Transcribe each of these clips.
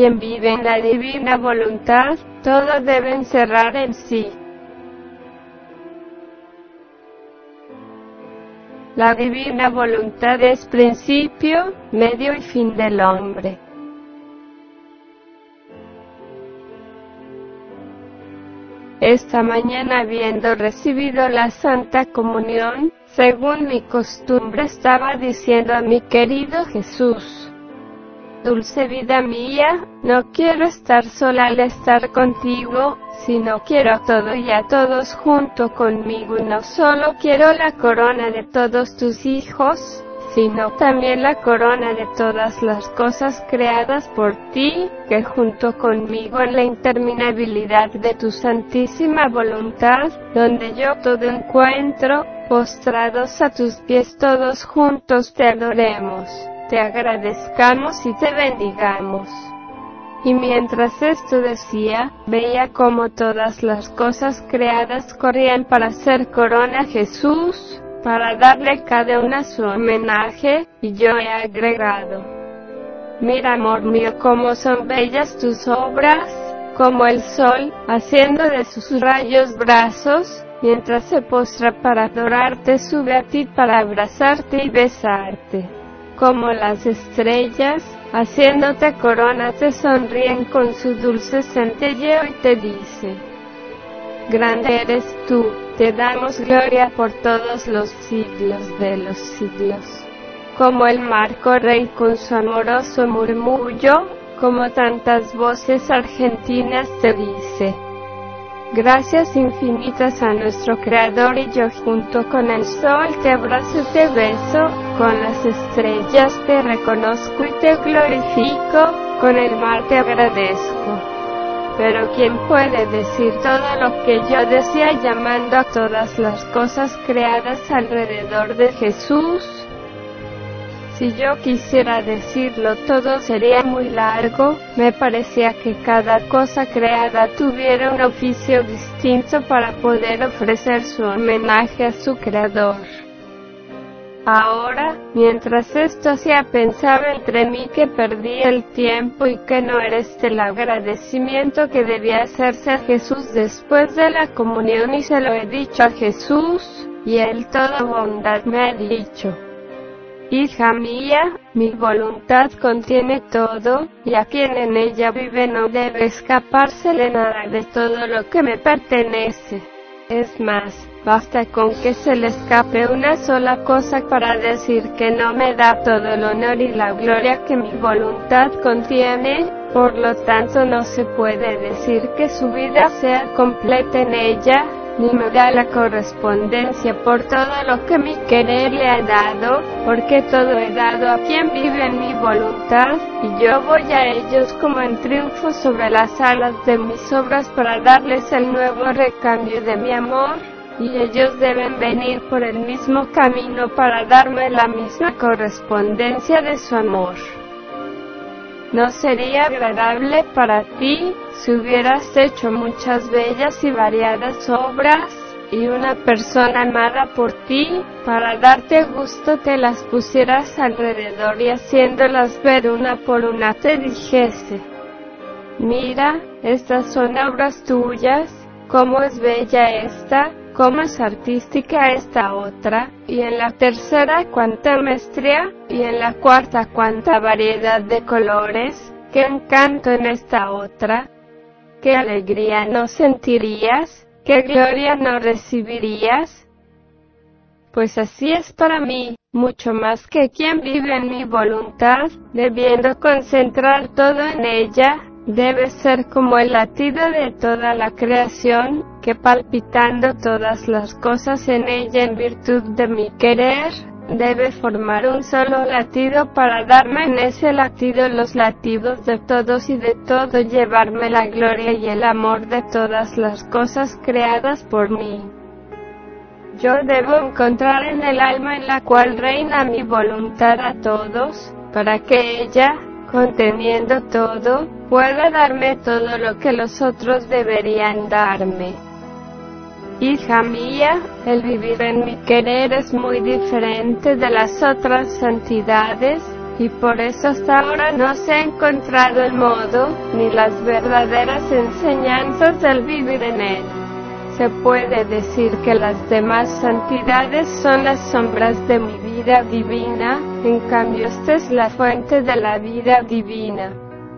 quien vive en la divina voluntad, todo debe encerrar en sí. La divina voluntad es principio, medio y fin del hombre. Esta mañana habiendo recibido la Santa Comunión, según mi costumbre estaba diciendo a mi querido Jesús, Dulce vida mía, no quiero estar sola al estar contigo, sino quiero a todo y a todos junto conmigo. No solo quiero la corona de todos tus hijos, sino también la corona de todas las cosas creadas por ti, que junto conmigo en la interminabilidad de tu santísima voluntad, donde yo todo encuentro, postrados a tus pies todos juntos te adoremos, te agradezcamos y te bendigamos. Y mientras esto decía, veía como todas las cosas creadas corrían para hacer corona a Jesús, para darle cada una su homenaje, y yo he agregado. Mira, amor mío, cómo son bellas tus obras, como el sol, haciendo de sus rayos brazos, mientras se postra para adorarte, sube a ti para abrazarte y besarte. Como las estrellas, haciéndote corona, te sonríen con su dulce centelleo y te dice, Grande eres tú, te damos gloria por todos los siglos de los siglos. Como el mar corre con su amoroso murmullo, como tantas voces argentinas te dice. Gracias infinitas a nuestro Creador y yo junto con el sol te abrazo y te beso, con las estrellas te reconozco y te glorifico, con el mar te agradezco. Pero ¿quién puede decir todo lo que yo decía llamando a todas las cosas creadas alrededor de Jesús? Si yo quisiera decirlo todo sería muy largo, me parecía que cada cosa creada tuviera un oficio distinto para poder ofrecer su homenaje a su creador. Ahora, mientras esto hacía pensaba entre mí que perdí el tiempo y que no era este el agradecimiento que debía hacerse a Jesús después de la comunión y se lo he dicho a Jesús, y él toda bondad me ha dicho. Hija mía, mi voluntad contiene todo, y a quien en ella vive no debe escapársele nada de todo lo que me pertenece. Es más, basta con que se le escape una sola cosa para decir que no me da todo el honor y la gloria que mi voluntad contiene, por lo tanto no se puede decir que su vida sea completa en ella, ni me da la correspondencia por todo lo que mi querer le ha dado, porque todo he dado a quien vive en mi voluntad, y yo voy a ellos como en triunfo sobre las alas de mis obras para darles el nuevo recambio de mi amor, y ellos deben venir por el mismo camino para darme la misma correspondencia de su amor. ¿No sería agradable para ti si hubieras hecho muchas bellas y variadas obras, y una persona amada por ti, para darte gusto te las pusieras alrededor y haciéndolas ver una por una. Te dijese, mira, estas son obras tuyas, cómo es bella esta, cómo es artística esta otra, y en la tercera cuánta maestría, y en la cuarta cuánta variedad de colores, qué encanto en esta otra, qué alegría no sentirías, qué gloria no recibirías. Pues así es para mí, mucho más que quien vive en mi voluntad, debiendo concentrar todo en ella, debe ser como el latido de toda la creación, que palpitando todas las cosas en ella en virtud de mi querer, debe formar un solo latido para darme en ese latido los latidos de todos y de todo llevarme la gloria y el amor de todas las cosas creadas por mí. Yo debo encontrar en el alma en la cual reina mi voluntad a todos, para que ella, conteniendo todo, pueda darme todo lo que los otros deberían darme. Hija mía, el vivir en mi querer es muy diferente de las otras santidades, y por eso hasta ahora no se ha encontrado el modo, ni las verdaderas enseñanzas del vivir en él. Se puede decir que las demás santidades son las sombras de mi vida divina, en cambio esta es la fuente de la vida divina.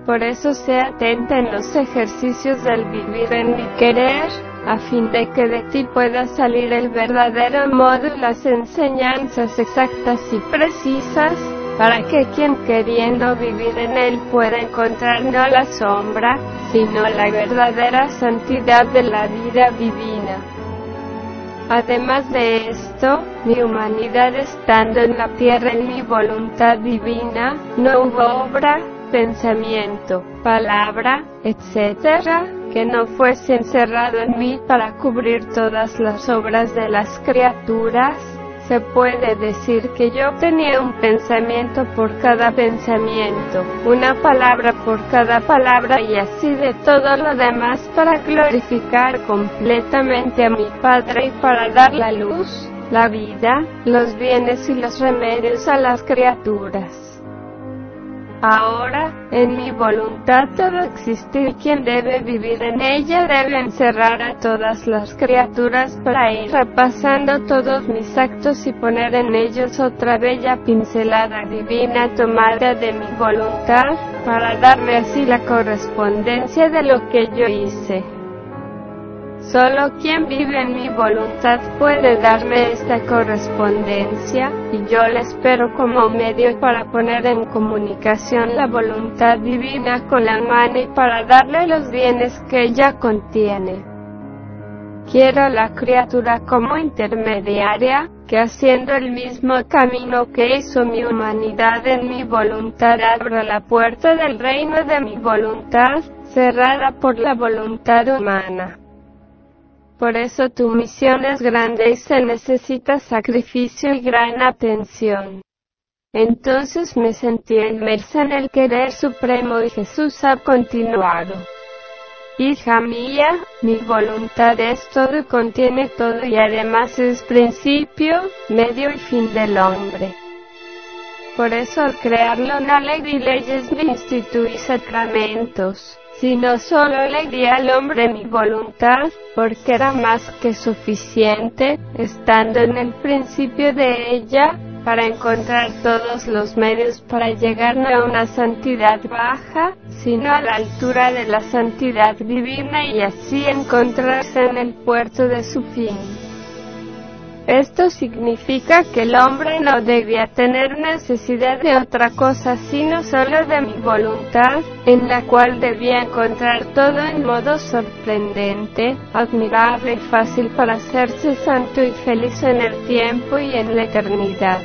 Por eso se atenta en los ejercicios del vivir en mi querer, a fin de que de ti pueda salir el verdadero modo y las enseñanzas exactas y precisas, para que quien queriendo vivir en él pueda encontrar no la sombra, sino la verdadera santidad de la vida divina. Además de esto, mi humanidad estando en la tierra en mi voluntad divina, no hubo obra, pensamiento, palabra, etc., que no fuese encerrado en mí para cubrir todas las obras de las criaturas, se puede decir que yo tenía un pensamiento por cada pensamiento, una palabra por cada palabra y así de todo lo demás para glorificar completamente a mi Padre y para dar la luz, la vida, los bienes y los remedios a las criaturas. Ahora, en mi voluntad todo existe y quien debe vivir en ella debe encerrar a todas las criaturas para ir repasando todos mis actos y poner en ellos otra bella pincelada divina tomada de mi voluntad, para darme así la correspondencia de lo que yo hice. Solo quien vive en mi voluntad puede darme esta correspondencia, y yo la espero como medio para poner en comunicación la voluntad divina con la mano y para darle los bienes que ella contiene. Quiero la criatura como intermediaria, que haciendo el mismo camino que hizo mi humanidad en mi voluntad abra la puerta del reino de mi voluntad, cerrada por la voluntad humana. Por eso tu misión es grande y se necesita sacrificio y gran atención. Entonces me sentí inmersa en el querer supremo y Jesús ha continuado. Hija mía, mi voluntad es todo y contiene todo y además es principio, medio y fin del hombre. Por eso al crearlo no le leyes ni instituí sacramentos sino solo le di al hombre mi voluntad, porque era más que suficiente, estando en el principio de ella, para encontrar todos los medios para llegar no a una santidad baja, sino a la altura de la santidad divina y así encontrarse en el puerto de su fin. Esto significa que el hombre no debía tener necesidad de otra cosa sino solo de mi voluntad, en la cual debía encontrar todo en modo sorprendente, admirable y fácil para hacerse santo y feliz en el tiempo y en la eternidad.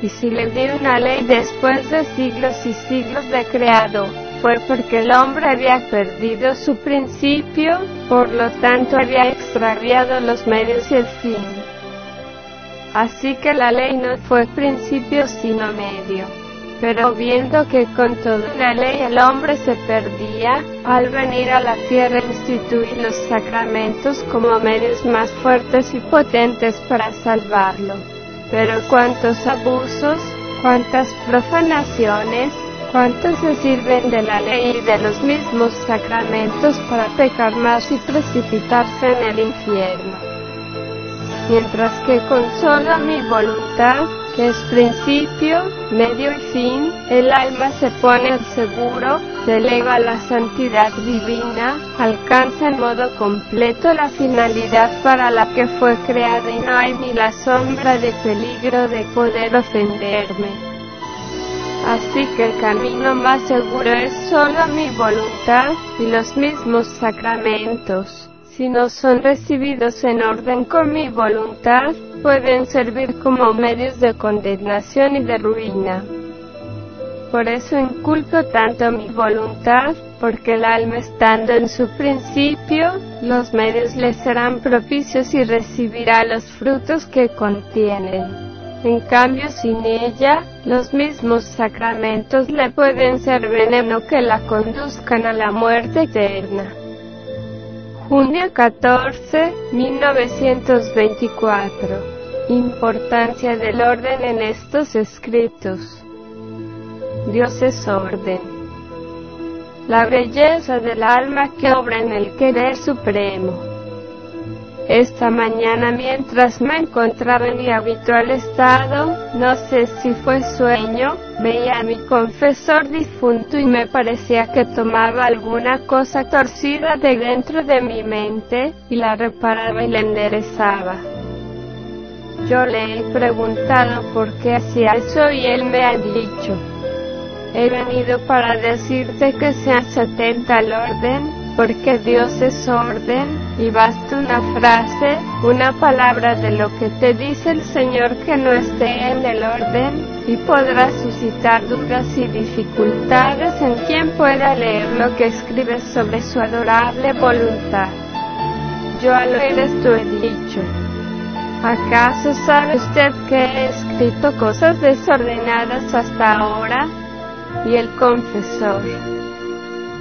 Y si le di una ley después de siglos y siglos de creado, fue porque el hombre había perdido su principio, por lo tanto había extraviado los medios y el fin. Así que la ley no fue principio sino medio. Pero viendo que con toda la ley el hombre se perdía, al venir a la tierra instituir los sacramentos como medios más fuertes y potentes para salvarlo. Pero cuántos abusos, cuántas profanaciones, cuántos se sirven de la ley y de los mismos sacramentos para pecar más y precipitarse en el infierno mientras que con solo mi voluntad, que es principio, medio y fin, el alma se pone al seguro, se eleva a la santidad divina, alcanza en modo completo la finalidad para la que fue creada y no hay ni la sombra de peligro de poder ofenderme. Así que el camino más seguro es solo mi voluntad y los mismos sacramentos si no son recibidos en orden con mi voluntad, pueden servir como medios de condenación y de ruina. Por eso inculco tanto mi voluntad, porque el alma estando en su principio, los medios le serán propicios y recibirá los frutos que contienen. En cambio, sin ella, los mismos sacramentos le pueden ser veneno que la conduzcan a la muerte eterna. Junio 14, 1924. Importancia del orden en estos escritos. Dios es orden. La belleza del alma que obra en el querer supremo. Esta mañana mientras me encontraba en mi habitual estado, no sé si fue sueño, veía a mi confesor difunto y me parecía que tomaba alguna cosa torcida de dentro de mi mente, y la reparaba y la enderezaba. Yo le he preguntado por qué hacía eso y él me ha dicho, he venido para decirte que seas atenta al orden, porque Dios es orden, y basta una frase, una palabra de lo que te dice el Señor que no esté en el orden, y podrás suscitar dudas y dificultades en quien pueda leer lo que escribes sobre su adorable voluntad. Yo a lo eres tú he dicho. ¿Acaso sabe usted que he escrito cosas desordenadas hasta ahora? Y el confesor.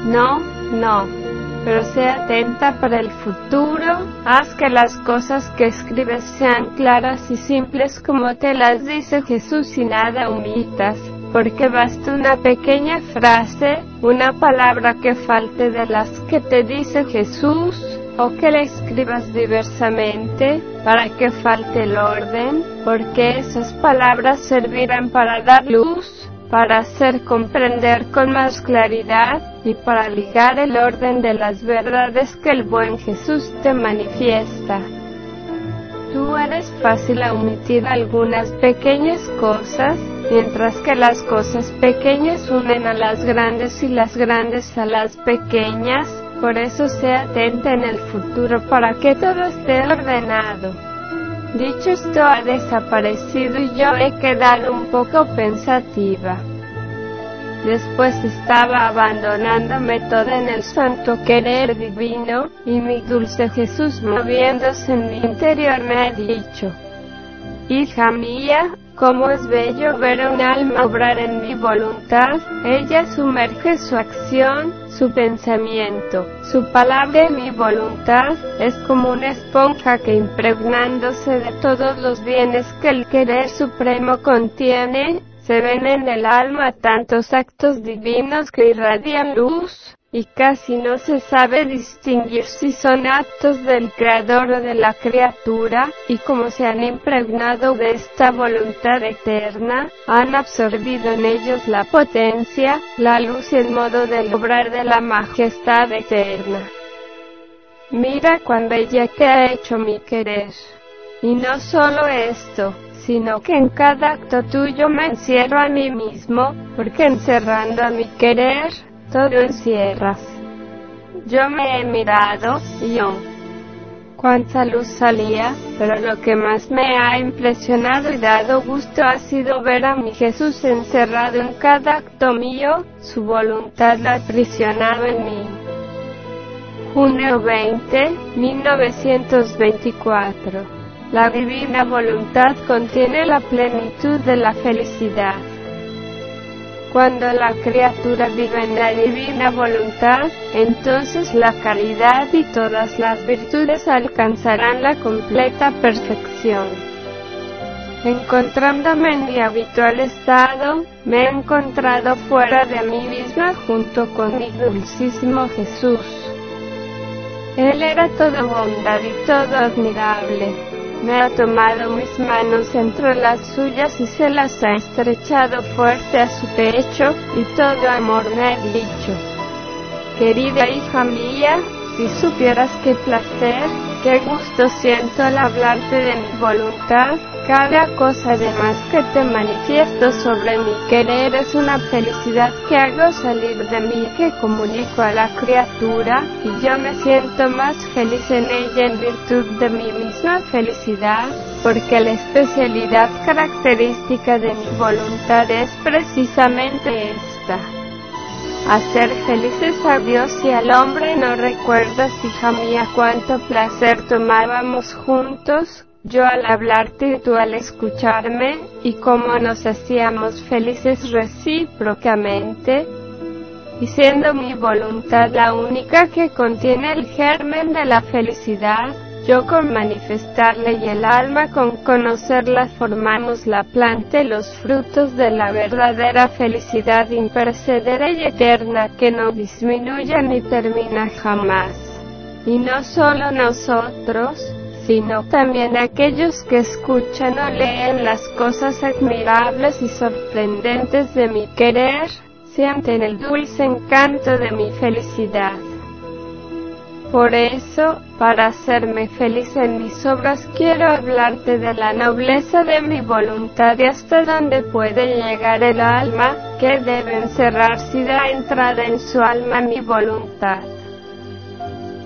No, no pero sea atenta para el futuro, haz que las cosas que escribes sean claras y simples como te las dice Jesús y nada omitas, porque basta una pequeña frase, una palabra que falte de las que te dice Jesús, o que la escribas diversamente, para que falte el orden, porque esas palabras servirán para dar luz para hacer comprender con más claridad y para ligar el orden de las verdades que el buen Jesús te manifiesta. Tú eres fácil a omitir algunas pequeñas cosas, mientras que las cosas pequeñas unen a las grandes y las grandes a las pequeñas, por eso sea atenta en el futuro para que todo esté ordenado. Dicho esto ha desaparecido y yo he quedado un poco pensativa. Después estaba abandonándome toda en el santo querer divino, y mi dulce Jesús moviéndose en mi interior me ha dicho, Hija mía, Cómo es bello ver a un alma obrar en mi voluntad, ella sumerge su acción, su pensamiento, su palabra en mi voluntad, es como una esponja que impregnándose de todos los bienes que el querer supremo contiene, se ven en el alma tantos actos divinos que irradian luz, y casi no se sabe distinguir si son actos del creador o de la criatura, y como se han impregnado de esta voluntad eterna, han absorbido en ellos la potencia, la luz y el modo de obrar de la majestad eterna. Mira cuán bella que ha hecho mi querer. Y no solo esto, sino que en cada acto tuyo me encierro a mí mismo, porque encerrando a mi querer, todo encierras. Yo me he mirado, y yo, cuánta luz salía, pero lo que más me ha impresionado y dado gusto ha sido ver a mi Jesús encerrado en cada acto mío, su voluntad la aprisionaba en mí. Junio 20, 1924. La divina voluntad contiene la plenitud de la felicidad. Cuando la criatura vive en la divina voluntad, entonces la caridad y todas las virtudes alcanzarán la completa perfección. Encontrándome en mi habitual estado, me he encontrado fuera de mí misma junto con mi dulcísimo Jesús. Él era todo bondad y todo admirable me ha tomado mis manos entre las suyas y se las ha estrechado fuerte a su pecho, y todo amor me ha dicho, querida hija mía, si supieras qué placer, qué gusto siento al hablarte de mi voluntad, cada cosa de más que te manifiesto sobre mi querer es una felicidad que hago salir de mí que comunico a la criatura, y yo me siento más feliz en ella en virtud de mi misma felicidad, porque la especialidad característica de mi voluntad es precisamente esta hacer felices a Dios y al hombre. ¿No recuerdas, hija mía, cuánto placer tomábamos juntos? Yo al hablarte y tú al escucharme, y cómo nos hacíamos felices recíprocamente, y siendo mi voluntad la única que contiene el germen de la felicidad, yo con manifestarle y el alma con conocerla formamos la planta y los frutos de la verdadera felicidad imperecedera y eterna que no disminuye ni termina jamás. Y no solo nosotros, sino también aquellos que escuchan o leen las cosas admirables y sorprendentes de mi querer, sienten el dulce encanto de mi felicidad. Por eso, para hacerme feliz en mis obras, quiero hablarte de la nobleza de mi voluntad y hasta dónde puede llegar el alma, que debe encerrarse y da entrada en su alma mi voluntad.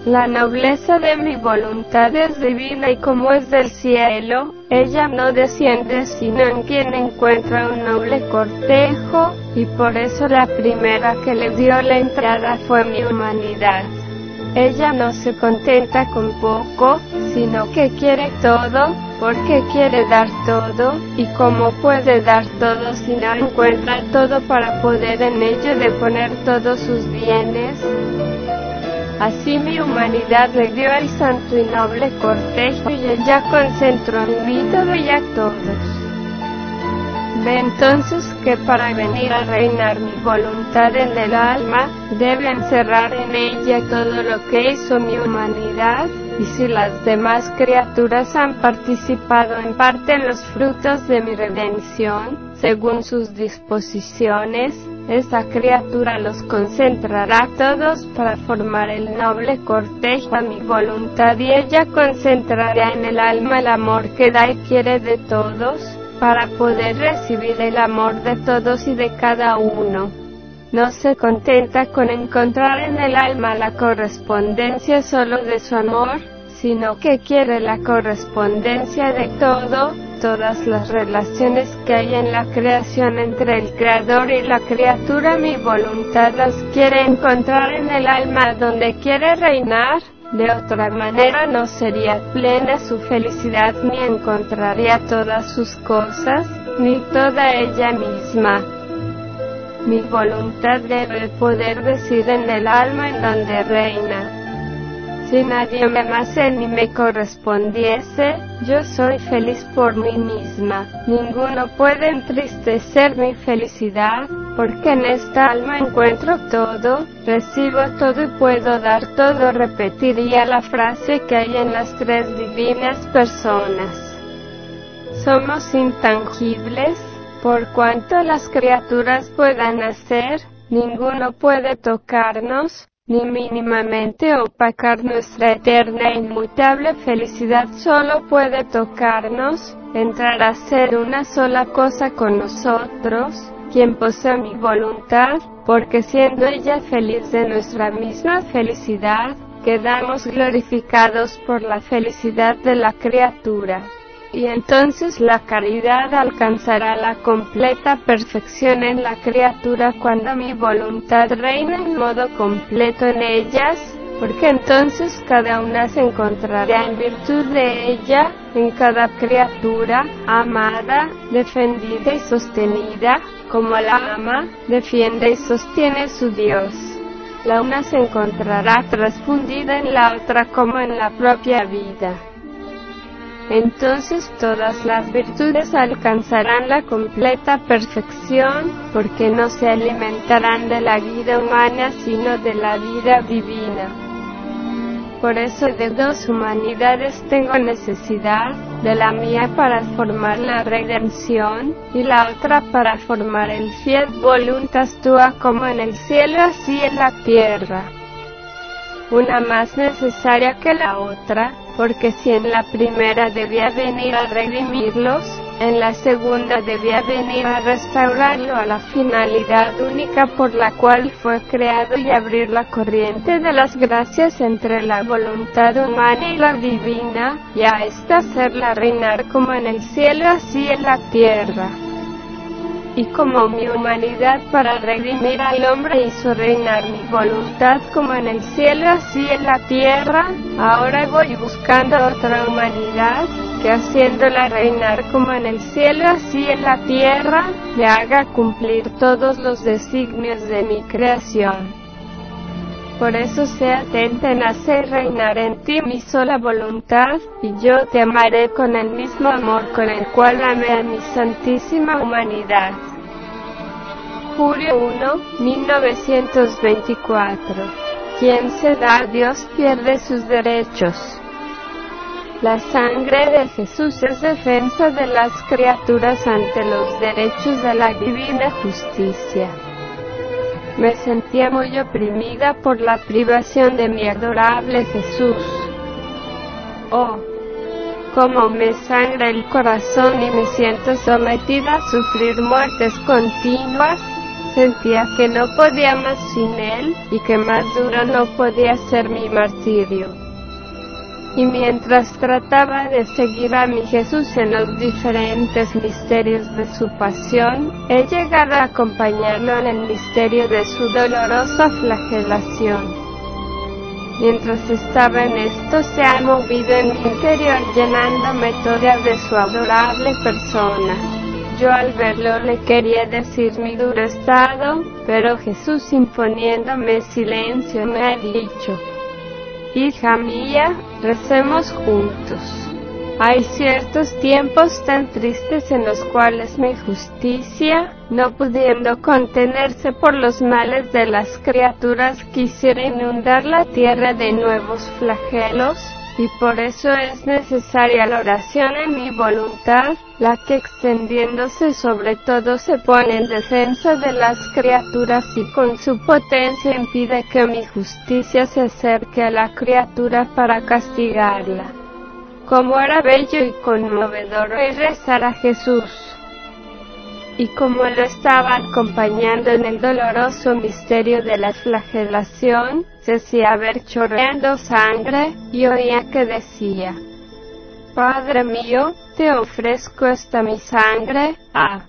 La nobleza de mi voluntad es divina y como es del cielo, ella no desciende sino en quien encuentra un noble cortejo, y por eso la primera que le dio la entrada fue mi humanidad. Ella no se contenta con poco, sino que quiere todo, porque quiere dar todo, y como puede dar todo si no encuentra todo para poder en ello deponer todos sus bienes. Así mi humanidad le dio el santo y noble cortejo y ella concentró en mí todo y a todos. Ve entonces que para venir a reinar mi voluntad en el alma, debe encerrar en ella todo lo que hizo mi humanidad, y si las demás criaturas han participado en parte en los frutos de mi redención, según sus disposiciones, esa criatura los concentrará todos para formar el noble cortejo a mi voluntad y ella concentrará en el alma el amor que da y quiere de todos, para poder recibir el amor de todos y de cada uno. No se contenta con encontrar en el alma la correspondencia solo de su amor, sino que quiere la correspondencia de todo, todas las relaciones que hay en la creación entre el Creador y la criatura. Mi voluntad las quiere encontrar en el alma donde quiere reinar, de otra manera no sería plena su felicidad ni encontraría todas sus cosas, ni toda ella misma. Mi voluntad debe poder decir en el alma en donde reina. Si nadie me amase ni me correspondiese, yo soy feliz por mí misma. Ninguno puede entristecer mi felicidad, porque en esta alma encuentro todo, recibo todo y puedo dar todo. Repetiría la frase que hay en las tres divinas personas. Somos intangibles, por cuanto las criaturas puedan hacer, ninguno puede tocarnos, ni mínimamente opacar nuestra eterna e inmutable felicidad solo puede tocarnos, entrar a ser una sola cosa con nosotros, quien posee mi voluntad, porque siendo ella feliz de nuestra misma felicidad, quedamos glorificados por la felicidad de la criatura. Y entonces la caridad alcanzará la completa perfección en la criatura cuando mi voluntad reina en modo completo en ellas, porque entonces cada una se encontrará en virtud de ella, en cada criatura, amada, defendida y sostenida, como la ama, defiende y sostiene su Dios. La una se encontrará transfundida en la otra como en la propia vida. Entonces todas las virtudes alcanzarán la completa perfección, porque no se alimentarán de la vida humana sino de la vida divina. Por eso de dos humanidades tengo necesidad, de la mía para formar la redención, y la otra para formar el fiat voluntas tua como en el cielo así en la tierra. Una más necesaria que la otra, porque si en la primera debía venir a redimirlos, en la segunda debía venir a restaurarlo a la finalidad única por la cual fue creado y abrir la corriente de las gracias entre la voluntad humana y la divina, y a esta hacerla reinar como en el cielo así en la tierra y como mi humanidad para redimir al hombre hizo reinar mi voluntad como en el cielo así en la tierra, ahora voy buscando otra humanidad que haciéndola reinar como en el cielo así en la tierra, le haga cumplir todos los designios de mi creación. Por eso sea atenta en hacer reinar en ti mi sola voluntad, y yo te amaré con el mismo amor con el cual amé a mi santísima humanidad. Julio 1, 1924. Quien se da a Dios pierde sus derechos. La sangre de Jesús es defensa de las criaturas ante los derechos de la divina justicia. Me sentía muy oprimida por la privación de mi adorable Jesús. Oh, cómo me sangra el corazón y me siento sometida a sufrir muertes continuas. Sentía que no podía más sin Él y que más duro no podía ser mi martirio y mientras trataba de seguir a mi Jesús en los diferentes misterios de su pasión, he llegado a acompañarlo en el misterio de su dolorosa flagelación. Mientras estaba en esto se ha movido en mi interior llenándome toda de su adorable persona. Yo al verlo le quería decir mi duro estado, pero Jesús imponiéndome silencio me ha dicho, Hija mía, recemos juntos. Hay ciertos tiempos tan tristes en los cuales mi justicia, no pudiendo contenerse por los males de las criaturas, quisiera inundar la tierra de nuevos flagelos, y por eso es necesaria la oración en mi voluntad, la que extendiéndose sobre todo se pone en defensa de las criaturas y con su potencia impide que mi justicia se acerque a la criatura para castigarla. Como era bello y conmovedor rezar a Jesús y como lo estaba acompañando en el doloroso misterio de la flagelación, se hacía ver chorreando sangre, y oía que decía, Padre mío, te ofrezco esta mi sangre, ah,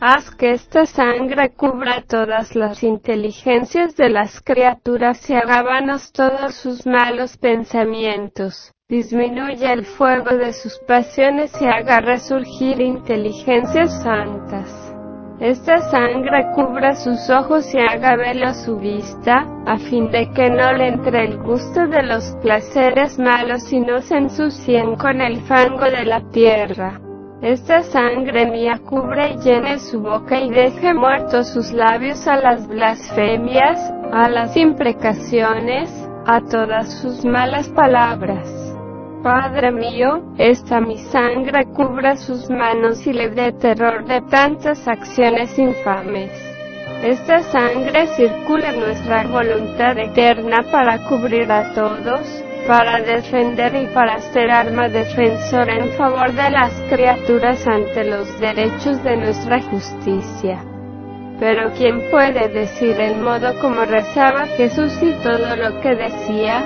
haz que esta sangre cubra todas las inteligencias de las criaturas y hagábanos todos sus malos pensamientos disminuya el fuego de sus pasiones y haga resurgir inteligencias santas. Esta sangre cubra sus ojos y haga velo su vista, a fin de que no le entre el gusto de los placeres malos y no se ensucien con el fango de la tierra. Esta sangre mía cubre y llene su boca y deje muertos sus labios a las blasfemias, a las imprecaciones, a todas sus malas palabras. Padre mío, esta mi sangre cubra sus manos y le dé terror de tantas acciones infames. Esta sangre circula en nuestra voluntad eterna para cubrir a todos, para defender y para ser arma defensora en favor de las criaturas ante los derechos de nuestra justicia. Pero ¿quién puede decir el modo como rezaba Jesús y todo lo que decía?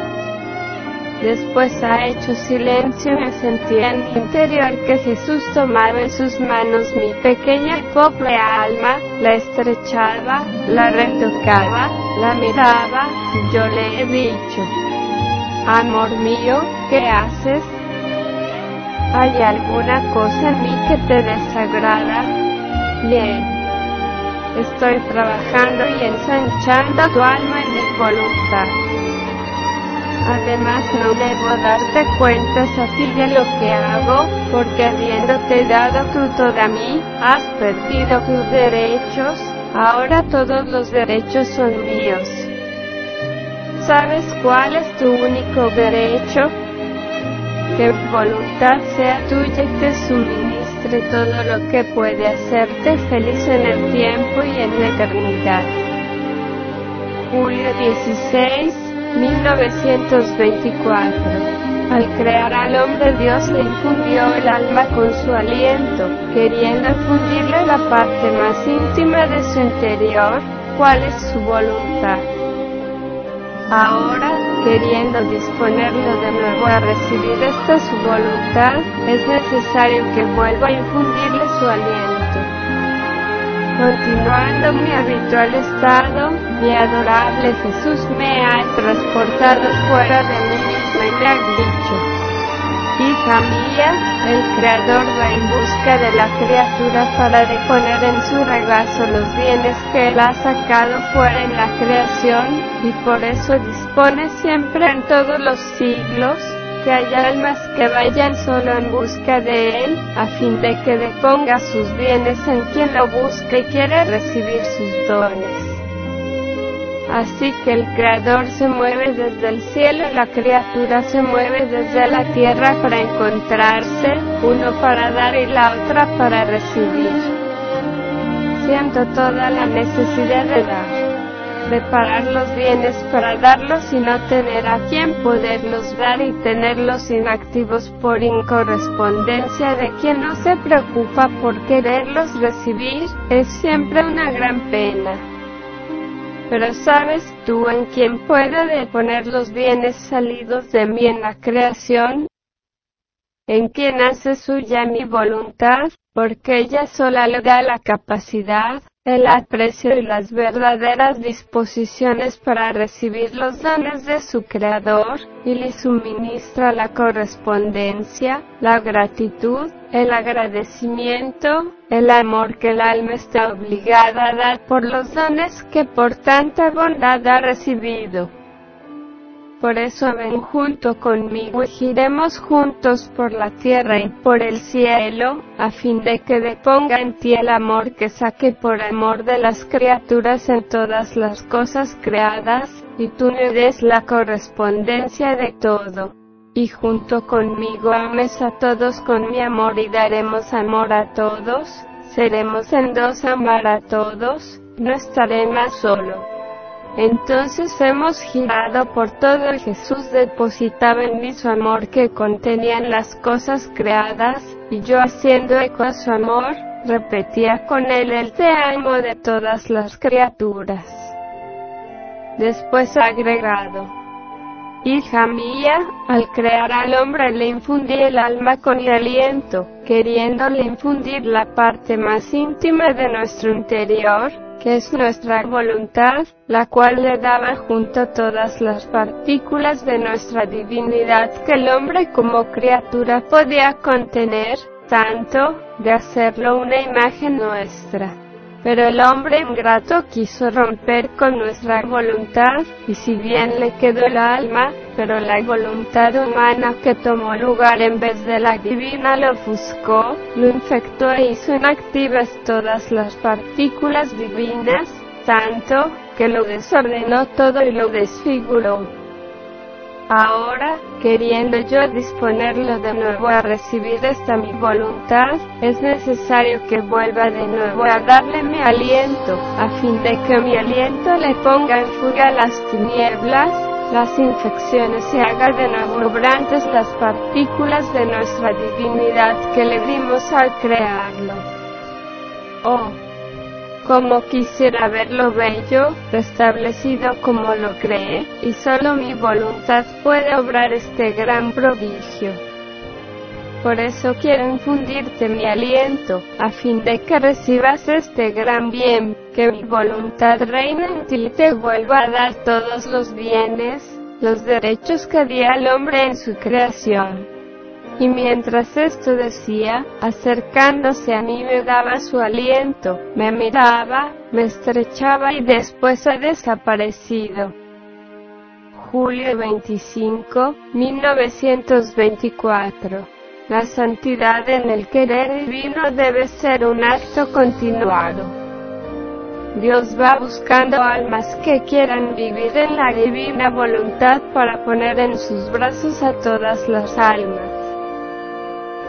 Después ha hecho silencio y me sentía en mi interior que Jesús tomaba en sus manos mi pequeña pobre alma, la estrechaba, la retocaba, la miraba, yo le he dicho, Amor mío, ¿qué haces? ¿Hay alguna cosa en mí que te desagrada? Bien. Estoy trabajando y ensanchando tu alma en mi voluntad. Además no debo darte cuentas a ti de lo que hago, porque habiéndote dado tú toda mí, has perdido tus derechos, ahora todos los derechos son míos. ¿Sabes cuál es tu único derecho? Que voluntad sea tuya y te suministre todo lo que puede hacerte feliz en el tiempo y en la eternidad. Julio 16 1924. Al crear al hombre Dios le infundió el alma con su aliento, queriendo infundirle la parte más íntima de su interior, cuál es su voluntad. Ahora, queriendo disponerlo de nuevo a recibir esta su voluntad, es necesario que vuelva a infundirle su aliento. Continuando mi habitual estado, mi adorable Jesús me ha transportado fuera de mí mismo y me ha dicho, Hija mía, el Creador va en busca de la criatura para deponer en su regazo los bienes que Él ha sacado fuera en la creación, y por eso dispone siempre en todos los siglos, que haya almas que vayan solo en busca de Él, a fin de que deponga sus bienes en quien lo busca y quiere recibir sus dones. Así que el Creador se mueve desde el cielo la criatura se mueve desde la tierra para encontrarse, uno para dar y la otra para recibir. Siento toda la necesidad de dar, preparar los bienes para darlos y no tener a quien poderlos dar y tenerlos inactivos por incorrespondencia de quien no se preocupa por quererlos recibir, es siempre una gran pena. Pero ¿sabes tú en quién puedo deponer los bienes salidos de mí en la creación? En quien hace suya mi voluntad, porque ella sola le da la capacidad, el aprecio y las verdaderas disposiciones para recibir los dones de su Creador, y le suministra la correspondencia, la gratitud, el agradecimiento, el amor que el alma está obligada a dar por los dones que por tanta bondad ha recibido. Por eso ven junto conmigo y giremos juntos por la tierra y por el cielo, a fin de que deponga en ti el amor que saque por amor de las criaturas en todas las cosas creadas, y tú me des la correspondencia de todo. Y junto conmigo ames a todos con mi amor y daremos amor a todos, seremos en dos amar a todos, no estaré más solo. Entonces hemos girado por todo y Jesús depositaba en mí su amor que contenían las cosas creadas, y yo haciendo eco a su amor, repetía con él el te amo de todas las criaturas. Después agregado, Hija mía, al crear al hombre le infundí el alma con mi aliento, queriéndole infundir la parte más íntima de nuestro interior, que es nuestra voluntad, la cual le daba junto todas las partículas de nuestra divinidad que el hombre como criatura podía contener, tanto, de hacerlo una imagen nuestra. Pero el hombre ingrato quiso romper con nuestra voluntad, y si bien le quedó el alma, pero la voluntad humana que tomó lugar en vez de la divina lo ofuscó, lo infectó e hizo inactivas todas las partículas divinas, tanto, que lo desordenó todo y lo desfiguró. Ahora, queriendo yo disponerlo de nuevo a recibir esta mi voluntad, es necesario que vuelva de nuevo a darle mi aliento, a fin de que mi aliento le ponga en fuga las tinieblas, las infecciones y haga de nuevo las partículas de nuestra divinidad que le dimos al crearlo. Oh, como quisiera verlo bello, restablecido como lo cree, y solo mi voluntad puede obrar este gran prodigio. Por eso quiero infundirte mi aliento, a fin de que recibas este gran bien, que mi voluntad reina en ti y te vuelva a dar todos los bienes, los derechos que di al hombre en su creación. Y mientras esto decía, acercándose a mí me daba su aliento, me miraba, me estrechaba y después ha desaparecido. Julio 25, 1924. La santidad en el querer divino debe ser un acto continuado. Dios va buscando almas que quieran vivir en la divina voluntad para poner en sus brazos a todas las almas.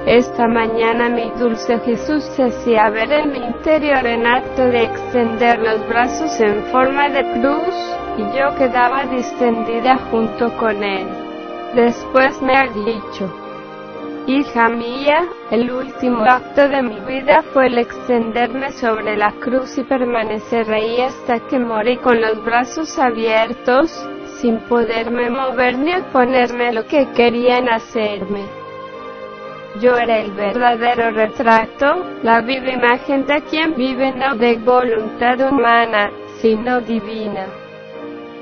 Esta mañana mi dulce Jesús se hacía ver en mi interior en acto de extender los brazos en forma de cruz, y yo quedaba distendida junto con él. Después me ha dicho, Hija mía, el último acto de mi vida fue el extenderme sobre la cruz y permanecer ahí hasta que morí con los brazos abiertos, sin poderme mover ni oponerme a lo que querían hacerme. Yo era el verdadero retrato, la viva imagen de quien vive no de voluntad humana, sino divina.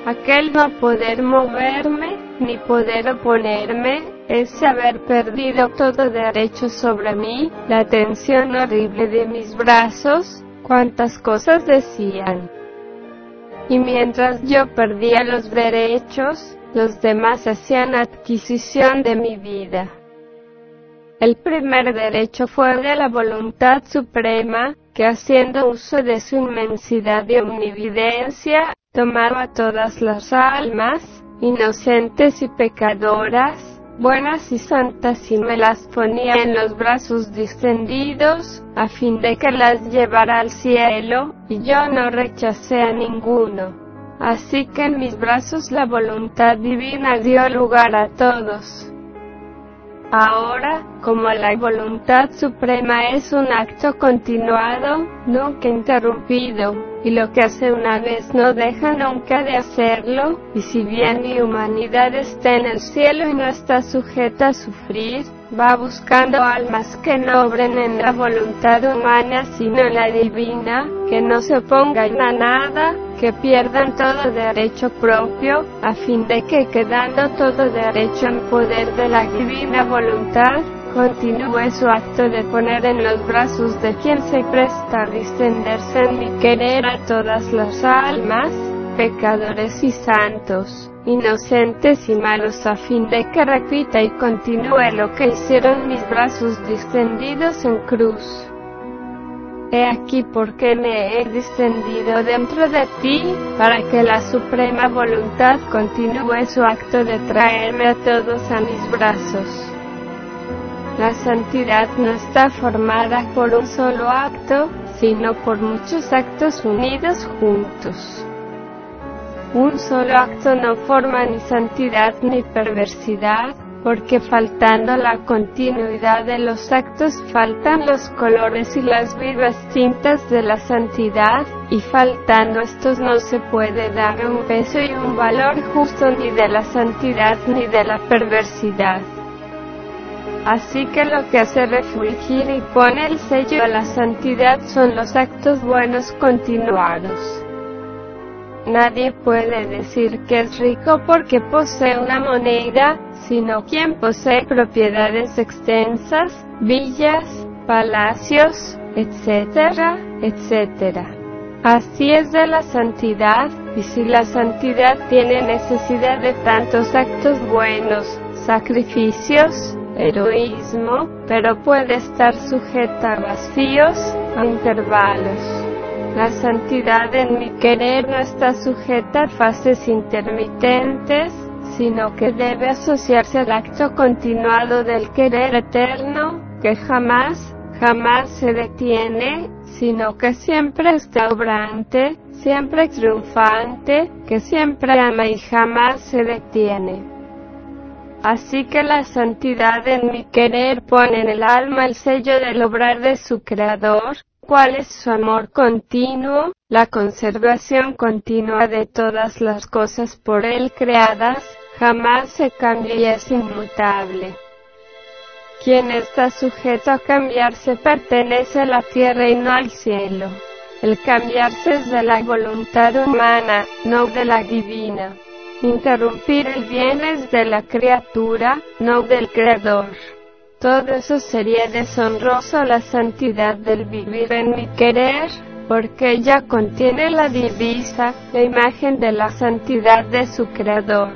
Aquel no poder moverme, ni poder oponerme, es haber perdido todo derecho sobre mí, la tensión horrible de mis brazos, cuántas cosas decían. Y mientras yo perdía los derechos, los demás hacían adquisición de mi vida. El primer derecho fue de la voluntad suprema, que haciendo uso de su inmensidad y omnividencia, tomaba a todas las almas, inocentes y pecadoras, buenas y santas y me las ponía en los brazos distendidos, a fin de que las llevara al cielo, y yo no rechacé a ninguno. Así que en mis brazos la voluntad divina dio lugar a todos. Ahora, como la voluntad suprema es un acto continuado, nunca interrumpido, y lo que hace una vez no deja nunca de hacerlo, y si bien mi humanidad está en el cielo y no está sujeta a sufrir, va buscando almas que no obren en la voluntad humana sino en la divina, que no se opongan a nada, que pierdan todo derecho propio, a fin de que quedando todo derecho en poder de la divina voluntad, continúe su acto de poner en los brazos de quien se presta a distenderse en mi querer a todas las almas, pecadores y santos, inocentes y malos a fin de que repita y continúe lo que hicieron mis brazos distendidos en cruz. He aquí porque me he distendido dentro de ti, para que la suprema voluntad continúe su acto de traerme a todos a mis brazos. La santidad no está formada por un solo acto, sino por muchos actos unidos juntos. Un solo acto no forma ni santidad ni perversidad, porque faltando la continuidad de los actos faltan los colores y las vivas tintas de la santidad, y faltando estos no se puede dar un peso y un valor justo ni de la santidad ni de la perversidad. Así que lo que hace refulgir y pone el sello a la santidad son los actos buenos continuados. Nadie puede decir que es rico porque posee una moneda, sino quien posee propiedades extensas, villas, palacios, etcétera, etcétera. Así es de la santidad, y si la santidad tiene necesidad de tantos actos buenos, sacrificios, heroísmo, pero puede estar sujeta a vacíos, a intervalos. La santidad en mi querer no está sujeta a fases intermitentes, sino que debe asociarse al acto continuado del querer eterno, que jamás, jamás se detiene, sino que siempre está obrante, siempre triunfante, que siempre ama y jamás se detiene. Así que la santidad en mi querer pone en el alma el sello del obrar de su Creador, cuál es su amor continuo, la conservación continua de todas las cosas por él creadas, jamás se cambia y es inmutable. Quien está sujeto a cambiarse pertenece a la tierra y no al cielo. El cambiarse es de la voluntad humana, no de la divina. Interrumpir el bien es de la criatura, no del creador. Todo eso sería deshonroso la santidad del vivir en mi querer, porque ella contiene la divisa, la imagen de la santidad de su Creador.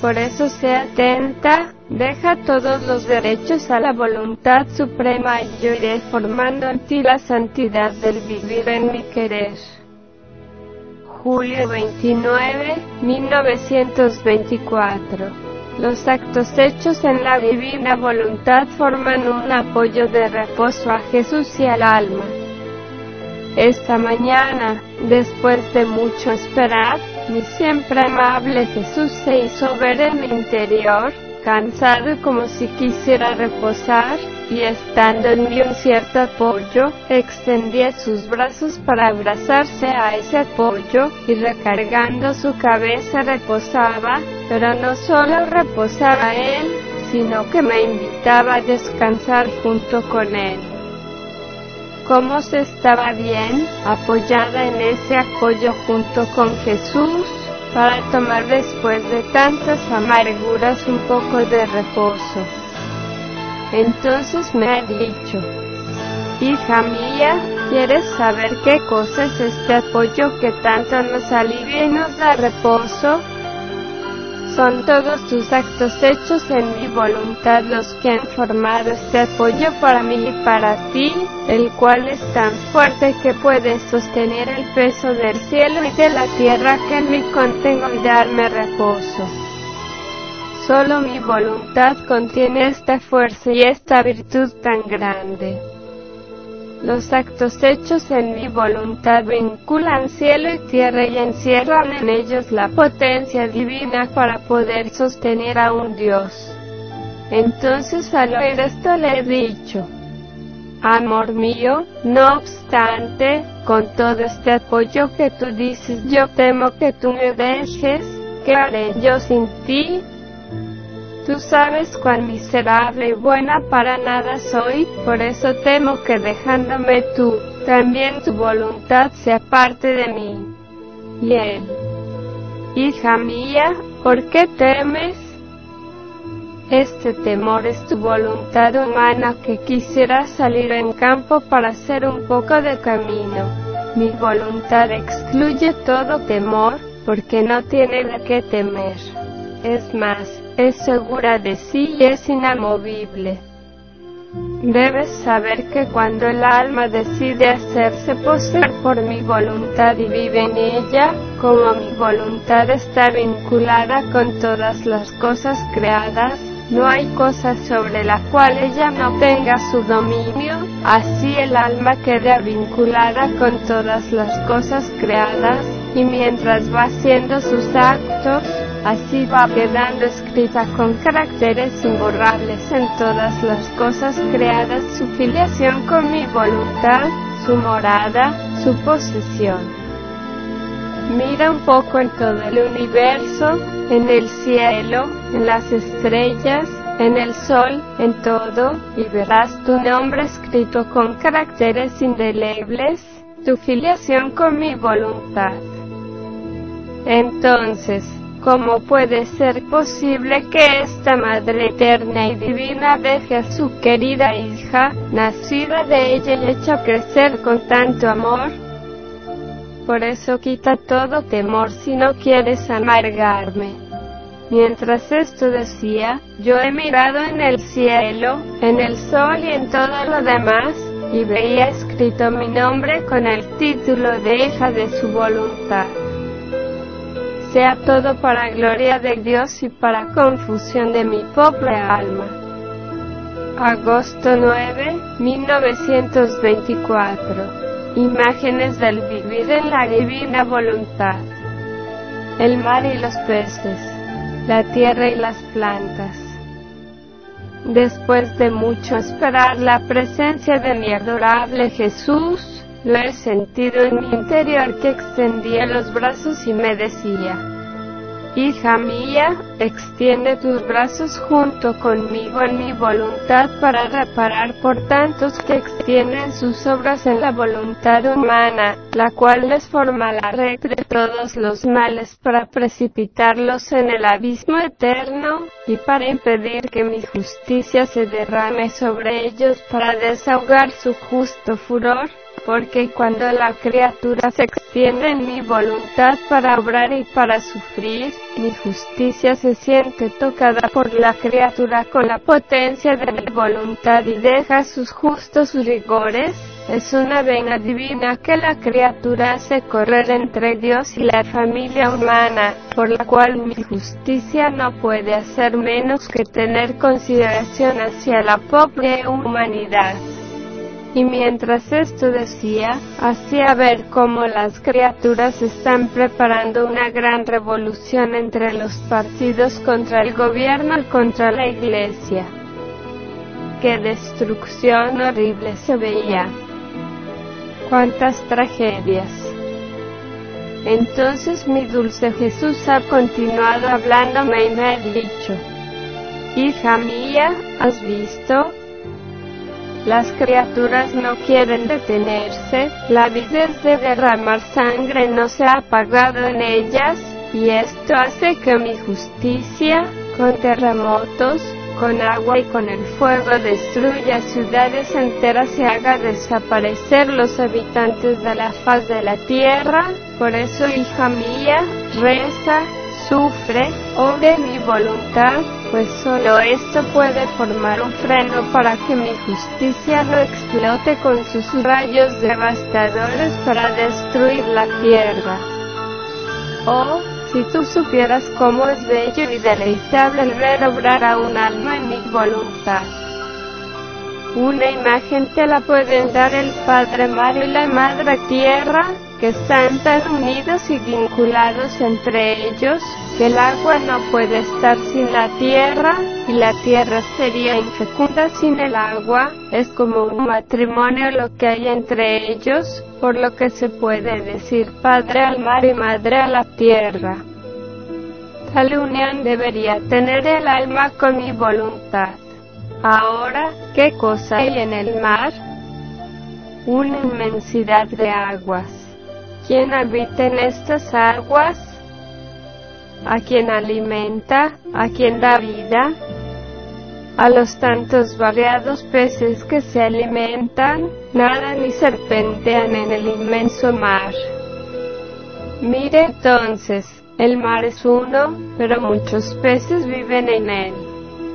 Por eso sea atenta, deja todos los derechos a la voluntad suprema y yo iré formando en ti la santidad del vivir en mi querer. Julio 29, 1924 los actos hechos en la divina voluntad forman un apoyo de reposo a Jesús y al alma. Esta mañana, después de mucho esperar, mi siempre amable Jesús se hizo ver en mi interior, cansado como si quisiera reposar, y estando en mí un cierto apoyo, extendía sus brazos para abrazarse a ese apoyo, y recargando su cabeza reposaba, pero no solo reposaba él, sino que me invitaba a descansar junto con él. cómo se estaba bien, apoyada en ese apoyo junto con Jesús, para tomar después de tantas amarguras un poco de reposo. Entonces me ha dicho, hija mía, ¿quieres saber qué cosa es este apoyo que tanto nos alivia y nos da reposo? Son todos tus actos hechos en mi voluntad los que han formado este apoyo para mí y para ti, el cual es tan fuerte que puede sostener el peso del cielo y de la tierra que en mí contengo y darme reposo. Solo mi voluntad contiene esta fuerza y esta virtud tan grande. Los actos hechos en mi voluntad vinculan cielo y tierra y encierran en ellos la potencia divina para poder sostener a un Dios. Entonces al oír esto le he dicho, Amor mío, no obstante, con todo este apoyo que tú dices, yo temo que tú me dejes, ¿qué haré yo sin ti? Tú sabes cuán miserable y buena para nada soy, por eso temo que dejándome tú, también tu voluntad sea parte de mí. Y él, hija mía, ¿por qué temes? Este temor es tu voluntad humana que quisiera salir en campo para hacer un poco de camino. Mi voluntad excluye todo temor, porque no tiene de qué temer. Es más, es segura de sí y es inamovible. Debes saber que cuando el alma decide hacerse poseer por mi voluntad y vive en ella, como mi voluntad está vinculada con todas las cosas creadas, no hay cosa sobre la cual ella no tenga su dominio, así el alma queda vinculada con todas las cosas creadas, y mientras va haciendo sus actos, Así va quedando escrita con caracteres imborrables en todas las cosas creadas su filiación con mi voluntad, su morada, su posesión. Mira un poco en todo el universo, en el cielo, en las estrellas, en el sol, en todo, y verás tu nombre escrito con caracteres indelebles, tu filiación con mi voluntad. Entonces, ¿Cómo puede ser posible que esta Madre eterna y divina deje a su querida hija, nacida de ella y hecha crecer con tanto amor? Por eso quita todo temor si no quieres amargarme. Mientras esto decía, yo he mirado en el cielo, en el sol y en todo lo demás, y veía escrito mi nombre con el título de hija de su voluntad sea todo para gloria de Dios y para confusión de mi pobre alma. Agosto 9, 1924. Imágenes del vivir en la divina voluntad. El mar y los peces, la tierra y las plantas. Después de mucho esperar la presencia de mi adorable Jesús, lo he sentido en mi interior que extendía los brazos y me decía, Hija mía, extiende tus brazos junto conmigo en mi voluntad para reparar por tantos que extienden sus obras en la voluntad humana, la cual les forma la red de todos los males para precipitarlos en el abismo eterno, y para impedir que mi justicia se derrame sobre ellos para desahogar su justo furor porque cuando la criatura se extiende en mi voluntad para obrar y para sufrir, mi justicia se siente tocada por la criatura con la potencia de mi voluntad y deja sus justos rigores, es una vena divina que la criatura hace correr entre Dios y la familia humana, por la cual mi justicia no puede hacer menos que tener consideración hacia la pobre humanidad. Y mientras esto decía, hacía ver cómo las criaturas están preparando una gran revolución entre los partidos contra el gobierno y contra la iglesia. Qué destrucción horrible se veía. Cuántas tragedias. Entonces mi dulce Jesús ha continuado hablándome y me ha dicho, Hija mía, ¿has visto? Las criaturas no quieren detenerse, la vida es de derramar sangre no se ha apagado en ellas, y esto hace que mi justicia, con terremotos, con agua y con el fuego destruya ciudades enteras y haga desaparecer los habitantes de la faz de la tierra. Por eso, hija mía, reza, sufre, obre mi voluntad, pues solo esto puede formar un freno para que mi justicia no explote con sus rayos devastadores para destruir la tierra. Oh, si tú supieras cómo es bello y deleitable el ver obrar a un alma en mi voluntad. Una imagen te la pueden dar el Padre Mar y la Madre Tierra, que están tan unidos y vinculados entre ellos, que el agua no puede estar sin la tierra, y la tierra sería infecunda sin el agua, es como un matrimonio lo que hay entre ellos, por lo que se puede decir Padre al mar y Madre a la tierra. Tal unión debería tener el alma con mi voluntad. Ahora, ¿qué cosa hay en el mar? Una inmensidad de aguas. ¿Quién habita en estas aguas? ¿A quién alimenta? ¿A quién da vida? A los tantos variados peces que se alimentan, nadan y serpentean en el inmenso mar. Mire entonces, el mar es uno, pero muchos peces viven en él.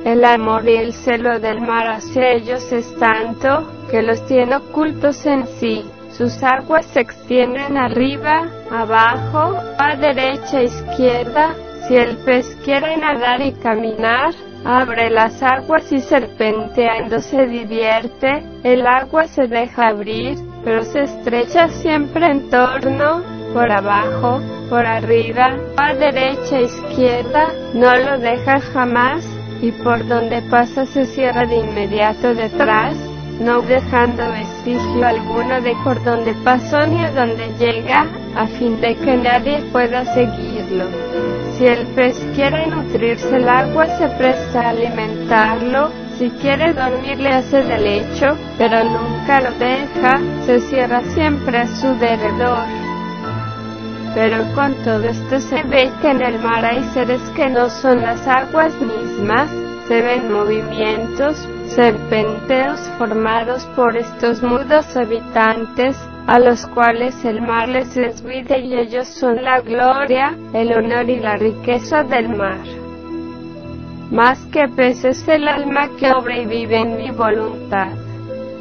El amor y el celo del mar hacia ellos es tanto, que los tiene ocultos en sí. Sus aguas se extienden arriba, abajo, a derecha, izquierda. Si el pez quiere nadar y caminar, abre las aguas y serpenteando se divierte. El agua se deja abrir, pero se estrecha siempre en torno, por abajo, por arriba, a derecha, izquierda. No lo deja jamás y por donde pasa se cierra de inmediato detrás, no dejando vestigio alguno de por donde pasó ni a donde llega, a fin de que nadie pueda seguirlo. Si el pez quiere nutrirse el agua se presta a alimentarlo, si quiere dormir le hace del lecho, pero nunca lo deja, se cierra siempre a su derredor pero con todo esto se ve que en el mar hay seres que no son las aguas mismas, se ven movimientos, serpenteos formados por estos mudos habitantes, a los cuales el mar les desvide y ellos son la gloria, el honor y la riqueza del mar. Más que peces el alma que obra y vive en mi voluntad.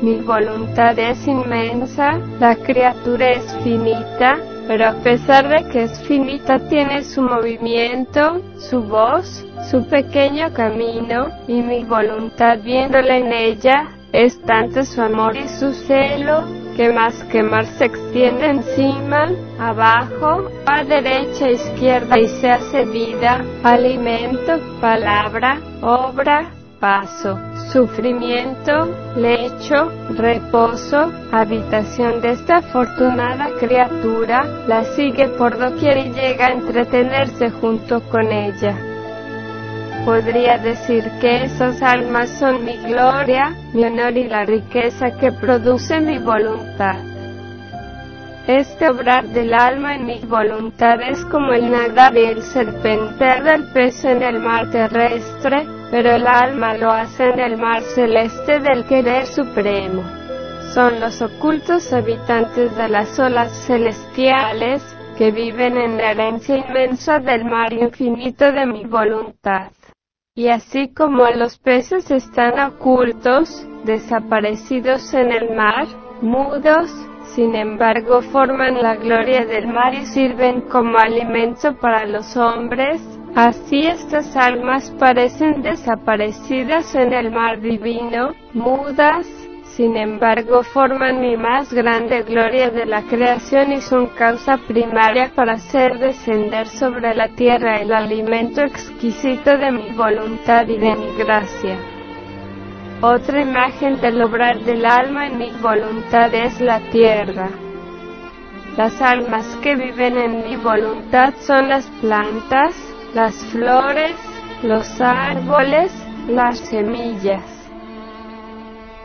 Mi voluntad es inmensa, la criatura es finita, pero a pesar de que es finita tiene su movimiento, su voz, su pequeño camino, y mi voluntad viéndola en ella, es tanto su amor y su celo, que más que mar se extiende encima, abajo, a derecha, izquierda y se hace vida, alimento, palabra, obra, paso, sufrimiento, lecho, reposo, habitación de esta afortunada criatura, la sigue por doquier y llega a entretenerse junto con ella. Podría decir que esas almas son mi gloria, mi honor y la riqueza que produce mi voluntad. Este obrar del alma en mi voluntad es como el nadar y el serpentear del pez en el mar terrestre, pero el alma lo hace en el mar celeste del querer supremo. Son los ocultos habitantes de las olas celestiales que viven en la herencia inmensa del mar infinito de mi voluntad. Y así como los peces están ocultos, desaparecidos en el mar, mudos, sin embargo forman la gloria del mar y sirven como alimento para los hombres, así estas almas parecen desaparecidas en el mar divino, mudas, sin embargo forman mi más grande gloria de la creación y son causa primaria para hacer descender sobre la tierra el alimento exquisito de mi voluntad y de mi gracia. Otra imagen del obrar del alma en mi voluntad es la tierra. Las almas que viven en mi voluntad son las plantas, las flores, los árboles, las semillas.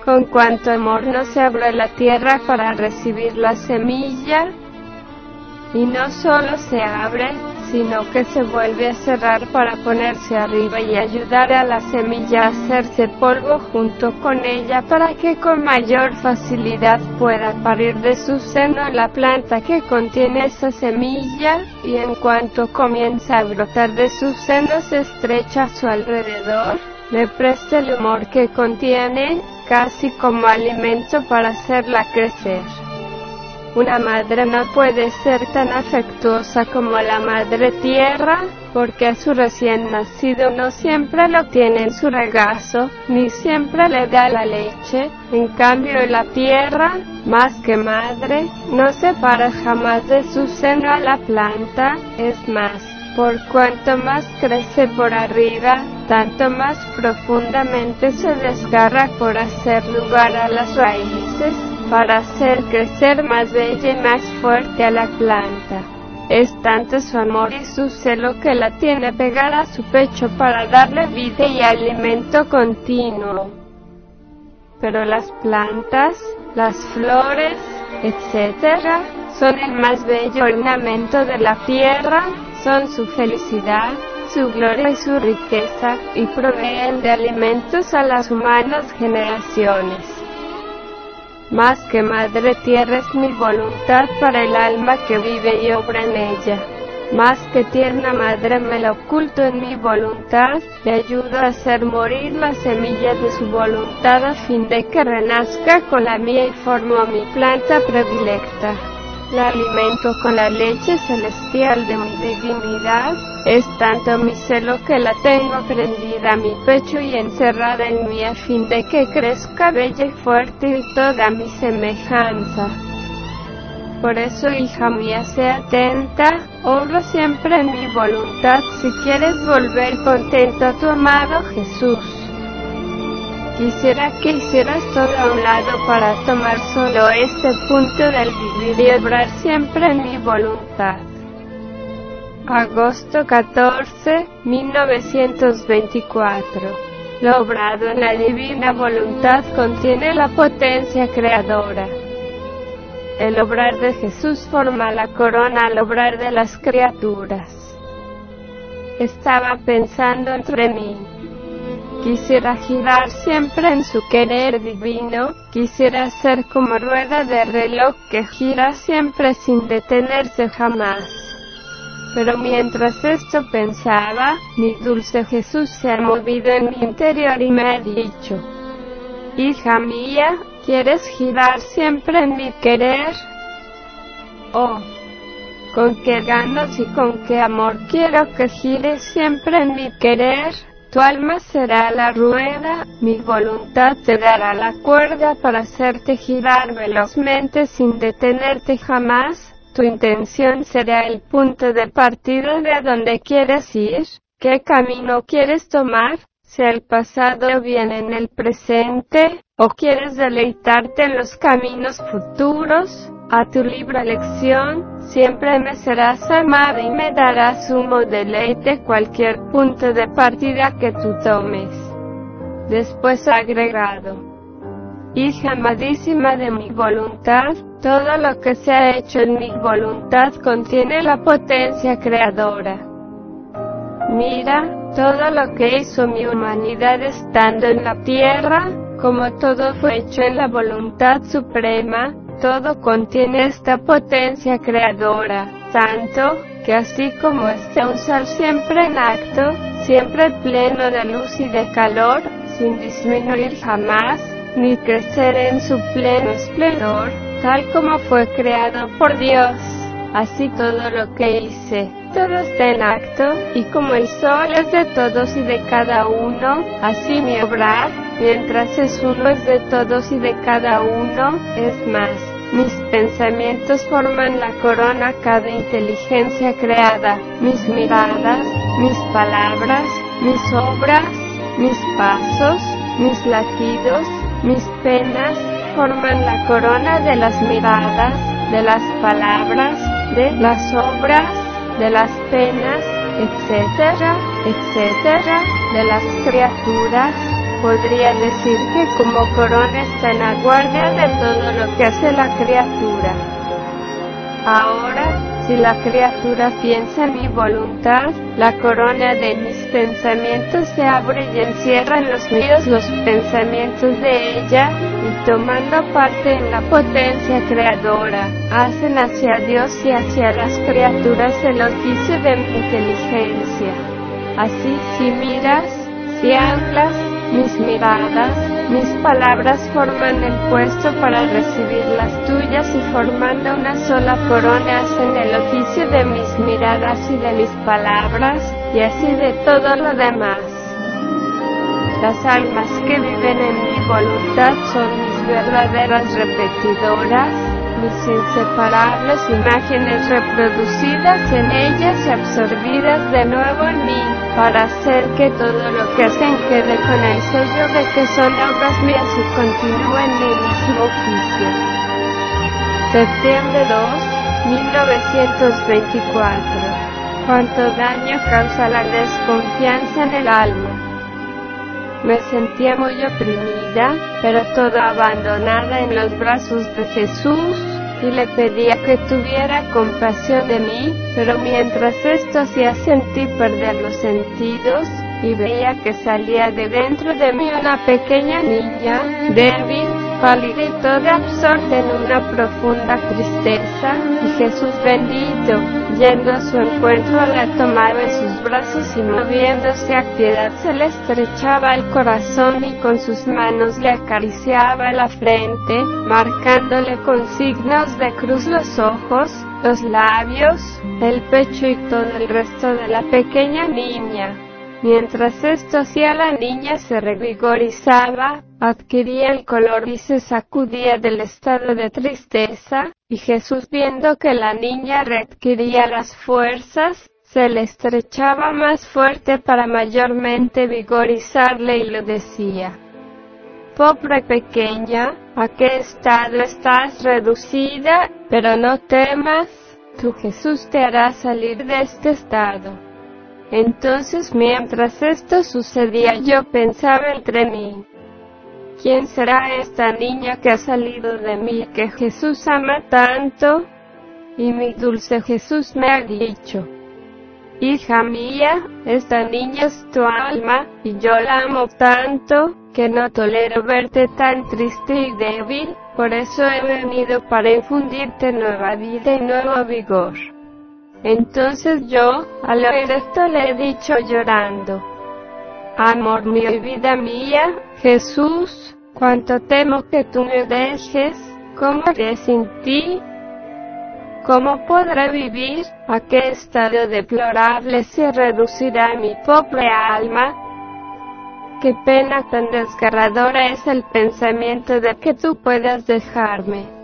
con cuánto amor no se abre la tierra para recibir la semilla, y no solo se abre, sino que se vuelve a cerrar para ponerse arriba y ayudar a la semilla a hacerse polvo junto con ella para que con mayor facilidad pueda parir de su seno la planta que contiene esa semilla, y en cuanto comienza a brotar de su seno se estrecha a su alrededor, le presta el humor que contiene, casi como alimento para hacerla crecer. Una madre no puede ser tan afectuosa como la madre tierra, porque su recién nacido no siempre lo tiene en su regazo, ni siempre le da la leche. En cambio la tierra, más que madre, no separa jamás de su seno a la planta, es más, por cuanto más crece por arriba, tanto más profundamente se desgarra por hacer lugar a las raíces para hacer crecer más bella y más fuerte a la planta. Es tanto su amor y su celo que la tiene pegada a su pecho para darle vida y alimento continuo. Pero las plantas, las flores, etc., son el más bello ornamento de la tierra, son su felicidad, su gloria y su riqueza, y proveen de alimentos a las humanas generaciones. Más que madre tierra es mi voluntad para el alma que vive y obra en ella. Más que tierna madre me la oculto en mi voluntad, le ayudo a hacer morir las semillas de su voluntad a fin de que renazca con la mía y formo mi planta predilecta la alimento con la leche celestial de mi divinidad, es tanto mi celo que la tengo prendida a mi pecho y encerrada en mí a fin de que crezca bella y fuerte y toda mi semejanza. Por eso, hija mía, sea atenta, obra siempre en mi voluntad si quieres volver contento a tu amado Jesús. Quisiera que hicieras todo a un lado para tomar solo este punto del vivir y obrar siempre en mi voluntad. Agosto 14, 1924. Lo obrado en la divina voluntad contiene la potencia creadora. El obrar de Jesús forma la corona al obrar de las criaturas. Estaba pensando entre mí Quisiera girar siempre en su querer divino, quisiera ser como rueda de reloj que gira siempre sin detenerse jamás. Pero mientras esto pensaba, mi dulce Jesús se ha movido en mi interior y me ha dicho, Hija mía, ¿quieres girar siempre en mi querer? Oh, con qué ganas y con qué amor quiero que gire siempre en mi querer. Tu alma será la rueda, mi voluntad te dará la cuerda para hacerte girar velozmente sin detenerte jamás. Tu intención será el punto de partida de donde quieres ir, qué camino quieres tomar, si el pasado viene en el presente, o quieres deleitarte en los caminos futuros, a tu libre elección, siempre me serás amada y me darás humo deleite cualquier punto de partida que tú tomes. Después agregado. Hija amadísima de mi voluntad, todo lo que se ha hecho en mi voluntad contiene la potencia creadora. Mira, todo lo que hizo mi humanidad estando en la tierra, como todo fue hecho en la voluntad suprema, todo contiene esta potencia creadora, tanto, que así como este un sol siempre en acto, siempre pleno de luz y de calor, sin disminuir jamás, ni crecer en su pleno esplendor, tal como fue creado por Dios. Así todo lo que hice, todo está en acto, y como el sol es de todos y de cada uno, así mi obrar, mientras es uno es de todos y de cada uno, es más. Mis pensamientos forman la corona cada inteligencia creada, mis miradas, mis palabras, mis obras, mis pasos, mis latidos, mis penas, forman la corona de las miradas, de las palabras, de las obras, de las penas, etcétera, etcétera, de las criaturas, podría decir que como corona está en la guardia de todo lo que hace la criatura. Ahora, si la criatura piensa en mi voluntad, la corona de mis pensamientos se abre y encierra en los míos los pensamientos de ella, y tomando parte en la potencia creadora, hacen hacia Dios y hacia las criaturas el oficio de mi inteligencia. Así si miras, si hablas, mis miradas, mis palabras forman el puesto para recibir las tuyas y formando una sola corona hacen el oficio de mis miradas y de mis palabras, y así de todo lo demás. Las almas que viven en mi voluntad son mis verdaderas repetidoras, mis inseparables imágenes reproducidas en ellas y absorbidas de nuevo en mí, para hacer que todo lo que hacen quede con el sello de que son obras mías y continúe en mi mismo oficio. Septiembre 2, 1924. Cuánto daño causa la desconfianza en el alma. Me sentía muy oprimida, pero toda abandonada en los brazos de Jesús, y le pedía que tuviera compasión de mí, pero mientras esto hacía sentí perder los sentidos, y veía que salía de dentro de mí una pequeña niña, débil, pálida y toda absorta en una profunda tristeza, y Jesús bendito, yendo a su encuentro, la tomaba en sus brazos y moviéndose a piedad se le estrechaba el corazón y con sus manos le acariciaba la frente, marcándole con signos de cruz los ojos, los labios, el pecho y todo el resto de la pequeña niña. Mientras esto hacía la niña se revigorizaba, adquiría el color y se sacudía del estado de tristeza, y Jesús viendo que la niña readquiría las fuerzas, se le estrechaba más fuerte para mayormente vigorizarle y le decía, Pobre pequeña, ¿a qué estado estás reducida? Pero no temas, tu Jesús te hará salir de este estado. Entonces mientras esto sucedía yo pensaba entre mí, ¿quién será esta niña que ha salido de mí que Jesús ama tanto? Y mi dulce Jesús me ha dicho, Hija mía, esta niña es tu alma, y yo la amo tanto, que no tolero verte tan triste y débil, por eso he venido para infundirte nueva vida y nuevo vigor. Entonces yo, al oír esto, le he dicho llorando, Amor mío y vida mía, Jesús, cuánto temo que tú me dejes, ¿cómo haré sin ti? ¿Cómo podré vivir? ¿A qué estado deplorable se reducirá mi pobre alma? Qué pena tan desgarradora es el pensamiento de que tú puedas dejarme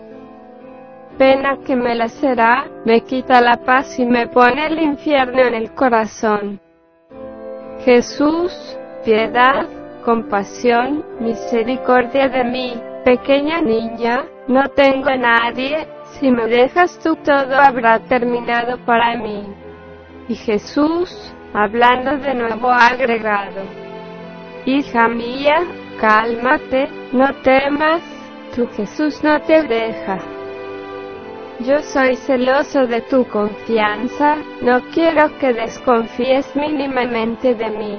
pena que me la será, me quita la paz y me pone el infierno en el corazón. Jesús, piedad, compasión, misericordia de mí, pequeña niña, no tengo a nadie, si me dejas tú todo habrá terminado para mí. Y Jesús, hablando de nuevo, ha agregado, Hija mía, cálmate, no temas, tu Jesús no te deja. Yo soy celoso de tu confianza, no quiero que desconfíes mínimamente de mí.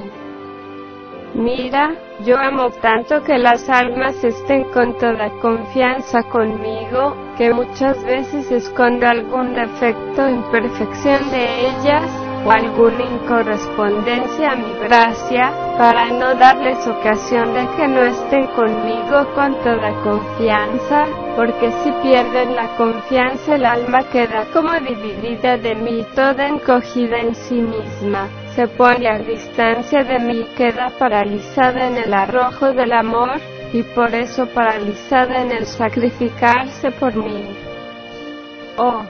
Mira, yo amo tanto que las almas estén con toda confianza conmigo, que muchas veces escondo algún defecto o imperfección de ellas, o alguna incorrespondencia a mi gracia, para no darles ocasión de que no estén conmigo con toda confianza, porque si pierden la confianza el alma queda como dividida de mí, toda encogida en sí misma, se pone a distancia de mí, queda paralizada en el arrojo del amor, y por eso paralizada en el sacrificarse por mí. Oh,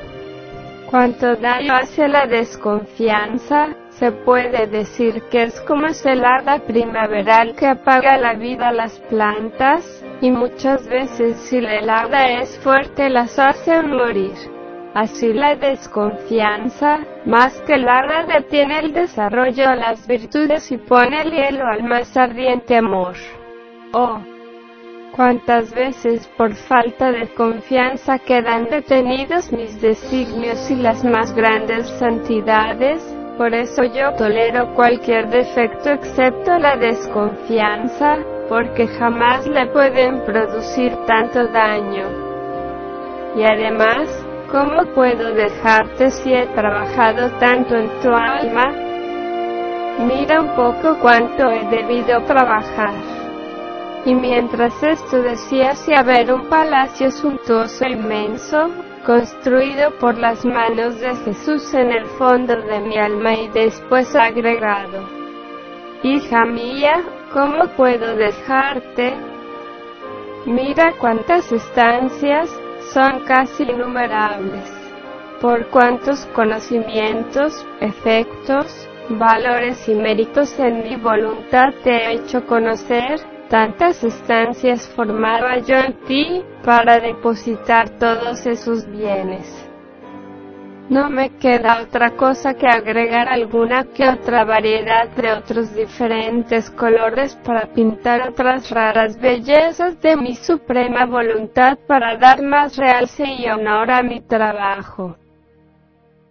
Cuanto daño hace la desconfianza, se puede decir que es como esa helada primaveral que apaga la vida a las plantas, y muchas veces si la helada es fuerte las hace morir. Así la desconfianza, más que helada, detiene el desarrollo de las virtudes y pone el hielo al más ardiente amor. Oh, cuántas veces por falta de confianza quedan detenidos mis designios y las más grandes santidades, por eso yo tolero cualquier defecto excepto la desconfianza, porque jamás le pueden producir tanto daño. Y además, ¿cómo puedo dejarte si he trabajado tanto en tu alma? Mira un poco cuánto he debido trabajar. Y mientras esto decía si haber un palacio suntuoso e inmenso, construido por las manos de Jesús en el fondo de mi alma y después agregado. Hija mía, ¿cómo puedo dejarte? Mira cuántas estancias, son casi innumerables. Por cuántos conocimientos, efectos, valores y méritos en mi voluntad te he hecho conocer, tantas estancias formaba yo en ti, para depositar todos esos bienes. No me queda otra cosa que agregar alguna que otra variedad de otros diferentes colores para pintar otras raras bellezas de mi suprema voluntad para dar más realce y honor a mi trabajo.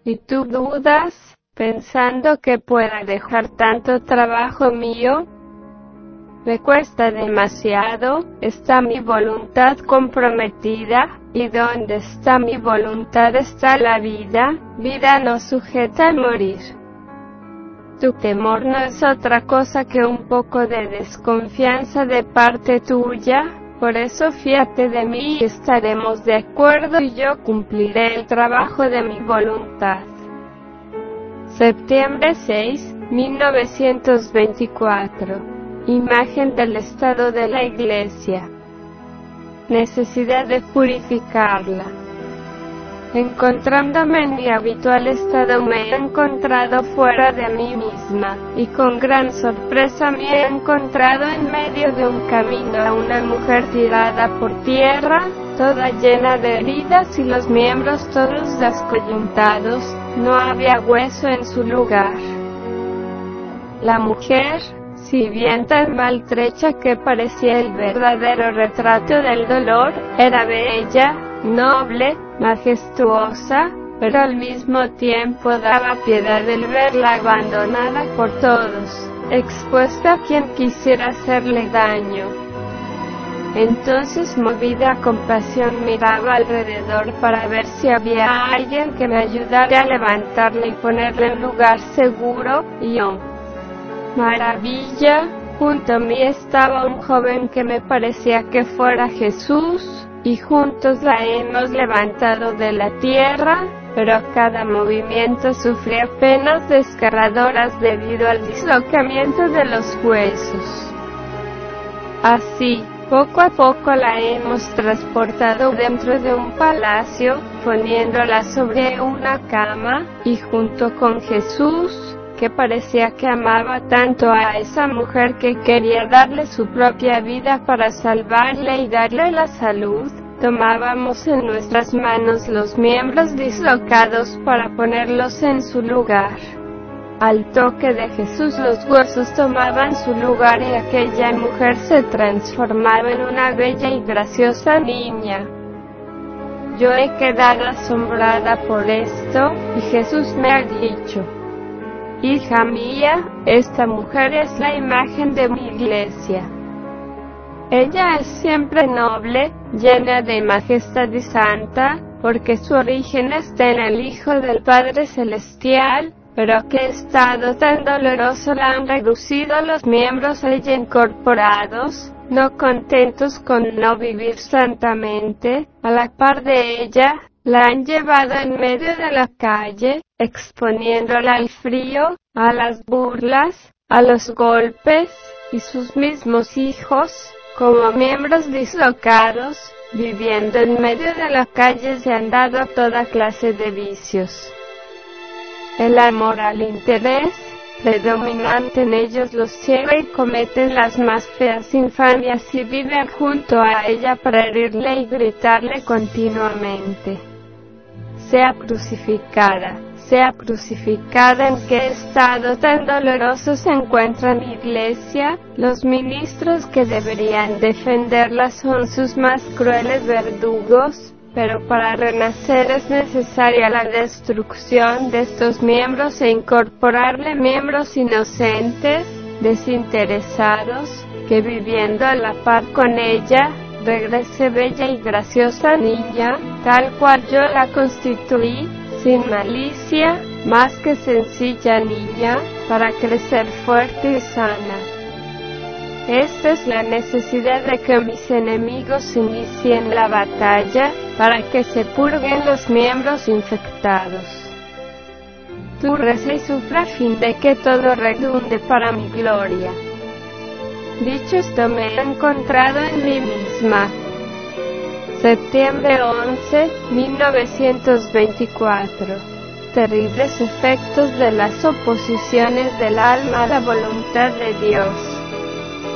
¿Y tú dudas, pensando que pueda dejar tanto trabajo mío? Me cuesta demasiado, está mi voluntad comprometida, y donde está mi voluntad está la vida, vida no sujeta a morir. Tu temor no es otra cosa que un poco de desconfianza de parte tuya, por eso fíate de mí y estaremos de acuerdo y yo cumpliré el trabajo de mi voluntad. Septiembre 6, 1924 Imagen del estado de la iglesia. Necesidad de purificarla. Encontrándome en mi habitual estado me he encontrado fuera de mí misma, y con gran sorpresa me he encontrado en medio de un camino a una mujer tirada por tierra, toda llena de heridas y los miembros todos descoyuntados, no había hueso en su lugar. La mujer, si bien tan maltrecha que parecía el verdadero retrato del dolor, era bella, noble, majestuosa, pero al mismo tiempo daba piedad el verla abandonada por todos, expuesta a quien quisiera hacerle daño. Entonces movida a compasión miraba alrededor para ver si había alguien que me ayudara a levantarle y ponerle en lugar seguro, y yo, maravilla, junto a mí estaba un joven que me parecía que fuera Jesús, y juntos la hemos levantado de la tierra, pero cada movimiento sufría penas desgarradoras debido al dislocamiento de los huesos. Así, poco a poco la hemos transportado dentro de un palacio, poniéndola sobre una cama, y junto con Jesús, que parecía que amaba tanto a esa mujer que quería darle su propia vida para salvarle y darle la salud, tomábamos en nuestras manos los miembros dislocados para ponerlos en su lugar. Al toque de Jesús los huesos tomaban su lugar y aquella mujer se transformaba en una bella y graciosa niña. Yo he quedado asombrada por esto, y Jesús me ha dicho, Hija mía, esta mujer es la imagen de mi iglesia. Ella es siempre noble, llena de majestad y santa, porque su origen está en el Hijo del Padre Celestial, pero que estado tan doloroso la han reducido los miembros ella incorporados, no contentos con no vivir santamente, a la par de ella, la han llevado en medio de la calle, exponiéndola al frío, a las burlas, a los golpes, y sus mismos hijos, como miembros dislocados, viviendo en medio de la calle se han dado toda clase de vicios. El amor al interés, predominante en ellos los ciega y cometen las más feas infamias y viven junto a ella para herirle y gritarle continuamente. Sea crucificada, sea crucificada. ¿En qué estado tan doloroso se encuentra mi iglesia? Los ministros que deberían defenderla son sus más crueles verdugos, pero para renacer es necesaria la destrucción de estos miembros e incorporarle miembros inocentes, desinteresados, que viviendo a la par con ella, regrese bella y graciosa niña, tal cual yo la constituí, sin malicia, más que sencilla niña, para crecer fuerte y sana. Esta es la necesidad de que mis enemigos inicien la batalla, para que se purguen los miembros infectados. Tú reza y sufra a fin de que todo redunde para mi gloria. Dicho esto me he encontrado en mí misma. Septiembre 11, 1924. Terribles efectos de las oposiciones del alma a la voluntad de Dios.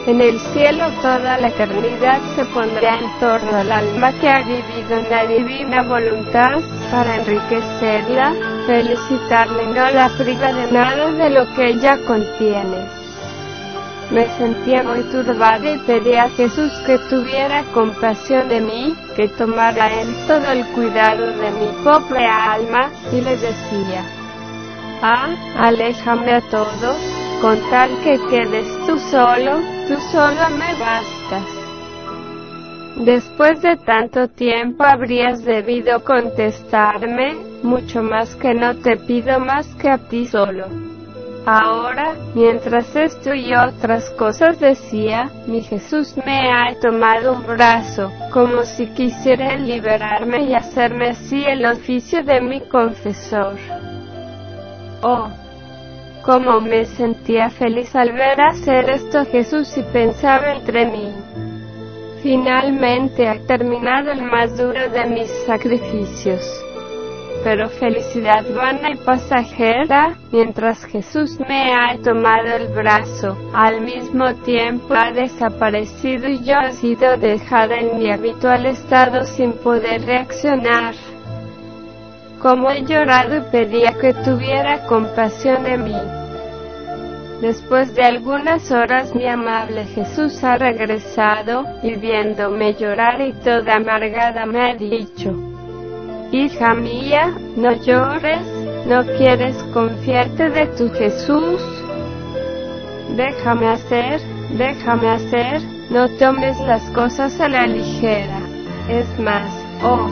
En el cielo toda la eternidad se pondrá en torno al alma que ha vivido en la divina voluntad para enriquecerla, felicitarla y no la priva de nada de lo que ella contiene. Me sentía muy turbada y pedí a Jesús que tuviera compasión de mí, que tomara Él todo el cuidado de mi pobre alma, y le decía, Ah, aléjame a todos, con tal que quedes tú solo, tú solo me bastas. Después de tanto tiempo habrías debido contestarme, mucho más que no te pido más que a ti solo. Ahora, mientras esto y otras cosas decía, mi Jesús me ha tomado un brazo, como si quisiera liberarme y hacerme así el oficio de mi confesor. Oh, cómo me sentía feliz al ver hacer esto Jesús y pensaba entre mí. Finalmente ha terminado el más duro de mis sacrificios pero felicidad vana y pasajera, mientras Jesús me ha tomado el brazo, al mismo tiempo ha desaparecido y yo he sido dejada en mi habitual estado sin poder reaccionar. Como he llorado y pedía que tuviera compasión de mí. Después de algunas horas mi amable Jesús ha regresado y viéndome llorar y toda amargada me ha dicho, Hija mía, no llores, no quieres confiarte de tu Jesús. Déjame hacer, déjame hacer, no tomes las cosas a la ligera. Es más, oh,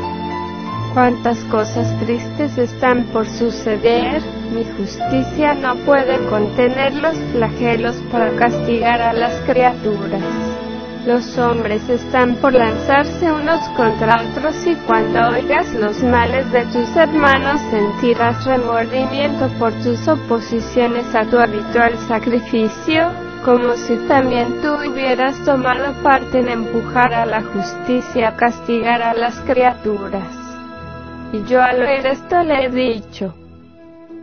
cuántas cosas tristes están por suceder, mi justicia no puede contener los flagelos para castigar a las criaturas. Los hombres están por lanzarse unos contra otros y cuando oigas los males de tus hermanos sentirás remordimiento por tus oposiciones a tu habitual sacrificio, como si también tú hubieras tomado parte en empujar a la justicia a castigar a las criaturas. Y yo al oír esto le he dicho,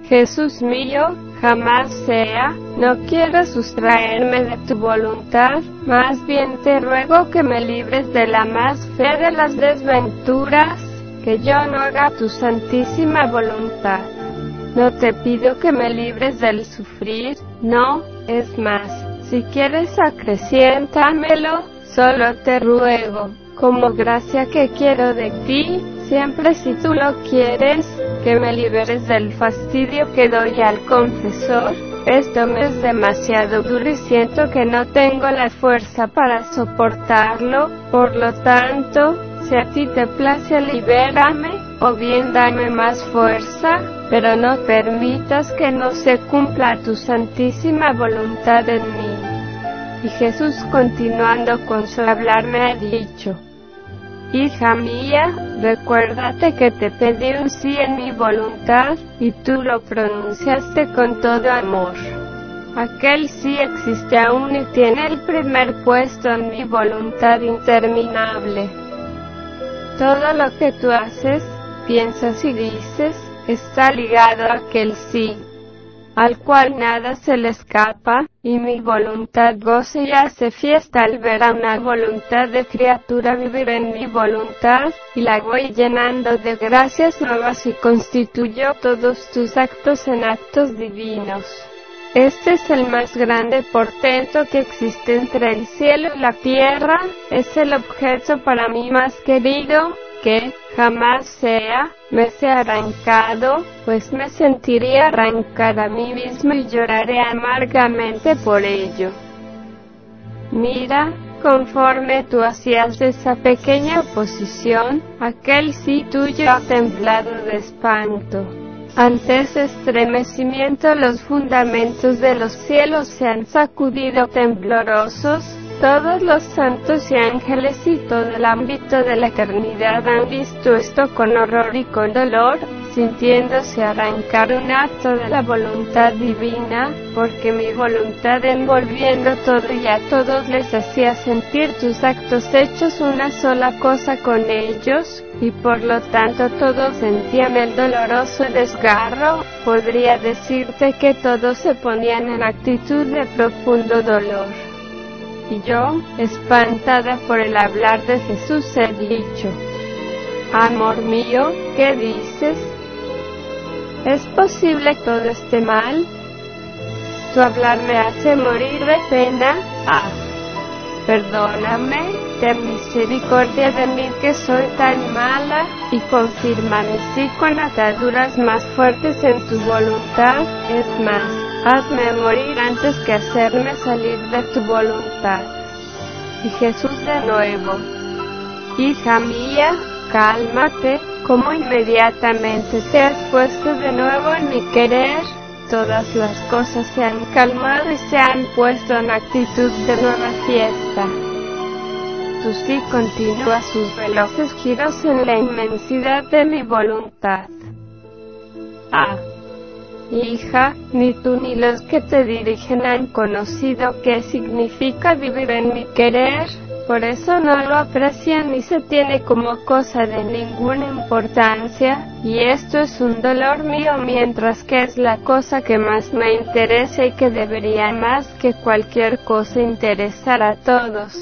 Jesús mío, jamás sea, no quiero sustraerme de tu voluntad, más bien te ruego que me libres de la más fe de las desventuras, que yo no haga tu santísima voluntad. No te pido que me libres del sufrir, no, es más, si quieres acreciéntamelo, solo te ruego, como gracia que quiero de ti, siempre si tú lo quieres, que me liberes del fastidio que doy al confesor. Esto me es demasiado duro y siento que no tengo la fuerza para soportarlo, por lo tanto, si a ti te place libérame, o bien dame más fuerza, pero no permitas que no se cumpla tu santísima voluntad en mí. Y Jesús continuando con su hablar me ha dicho, Hija mía, recuérdate que te pedí un sí en mi voluntad, y tú lo pronunciaste con todo amor. Aquel sí existe aún y tiene el primer puesto en mi voluntad interminable. Todo lo que tú haces, piensas y dices, está ligado a aquel sí. Al cual nada se le escapa, y mi voluntad goza y hace fiesta al ver a una voluntad de criatura vivir en mi voluntad, y la voy llenando de gracias nuevas y constituyo todos tus actos en actos divinos. Este es el más grande portento que existe entre el cielo y la tierra, es el objeto para mí más querido, que jamás sea, me sea arrancado, pues me sentiría arrancar a mí mismo y lloraré amargamente por ello. Mira, conforme tú hacías esa pequeña oposición, aquel sí tuyo ha temblado de espanto. Ante ese estremecimiento los fundamentos de los cielos se han sacudido temblorosos, todos los santos y ángeles y todo el ámbito de la eternidad han visto esto con horror y con dolor, sintiéndose arrancar un acto de la voluntad divina, porque mi voluntad envolviendo todo y a todos les hacía sentir tus actos hechos una sola cosa con ellos, y por lo tanto todos sentían el doloroso desgarro, podría decirte que todos se ponían en actitud de profundo dolor. Y yo, espantada por el hablar de Jesús, he dicho, Amor mío, ¿qué dices? ¿Es posible todo esté mal? Tu hablar me hace morir de pena. Ah, perdóname, ten misericordia de mí que soy tan mala, y confírmame con ataduras más fuertes en tu voluntad, es más, hazme morir antes que hacerme salir de tu voluntad. Y Jesús de nuevo, hija mía, cálmate, como inmediatamente te has puesto de nuevo en mi querer, todas las cosas se han calmado y se han puesto en actitud de nueva fiesta. Tú sí continúas sus veloces giros en la inmensidad de mi voluntad. Ah, hija, ni tú ni los que te dirigen han conocido qué significa vivir en mi querer, por eso no lo aprecian ni se tiene como cosa de ninguna importancia, y esto es un dolor mío mientras que es la cosa que más me interesa y que debería más que cualquier cosa interesar a todos.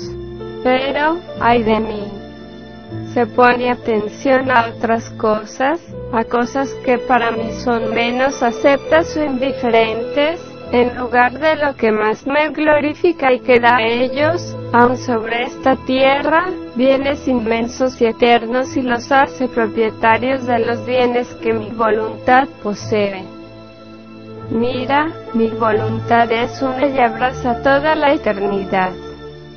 Pero, ay de mí. Se pone atención a otras cosas, a cosas que para mí son menos aceptas o indiferentes, en lugar de lo que más me glorifica y que da a ellos, aun sobre esta tierra, bienes inmensos y eternos y los hace propietarios de los bienes que mi voluntad posee. Mira, mi voluntad es una y abraza toda la eternidad.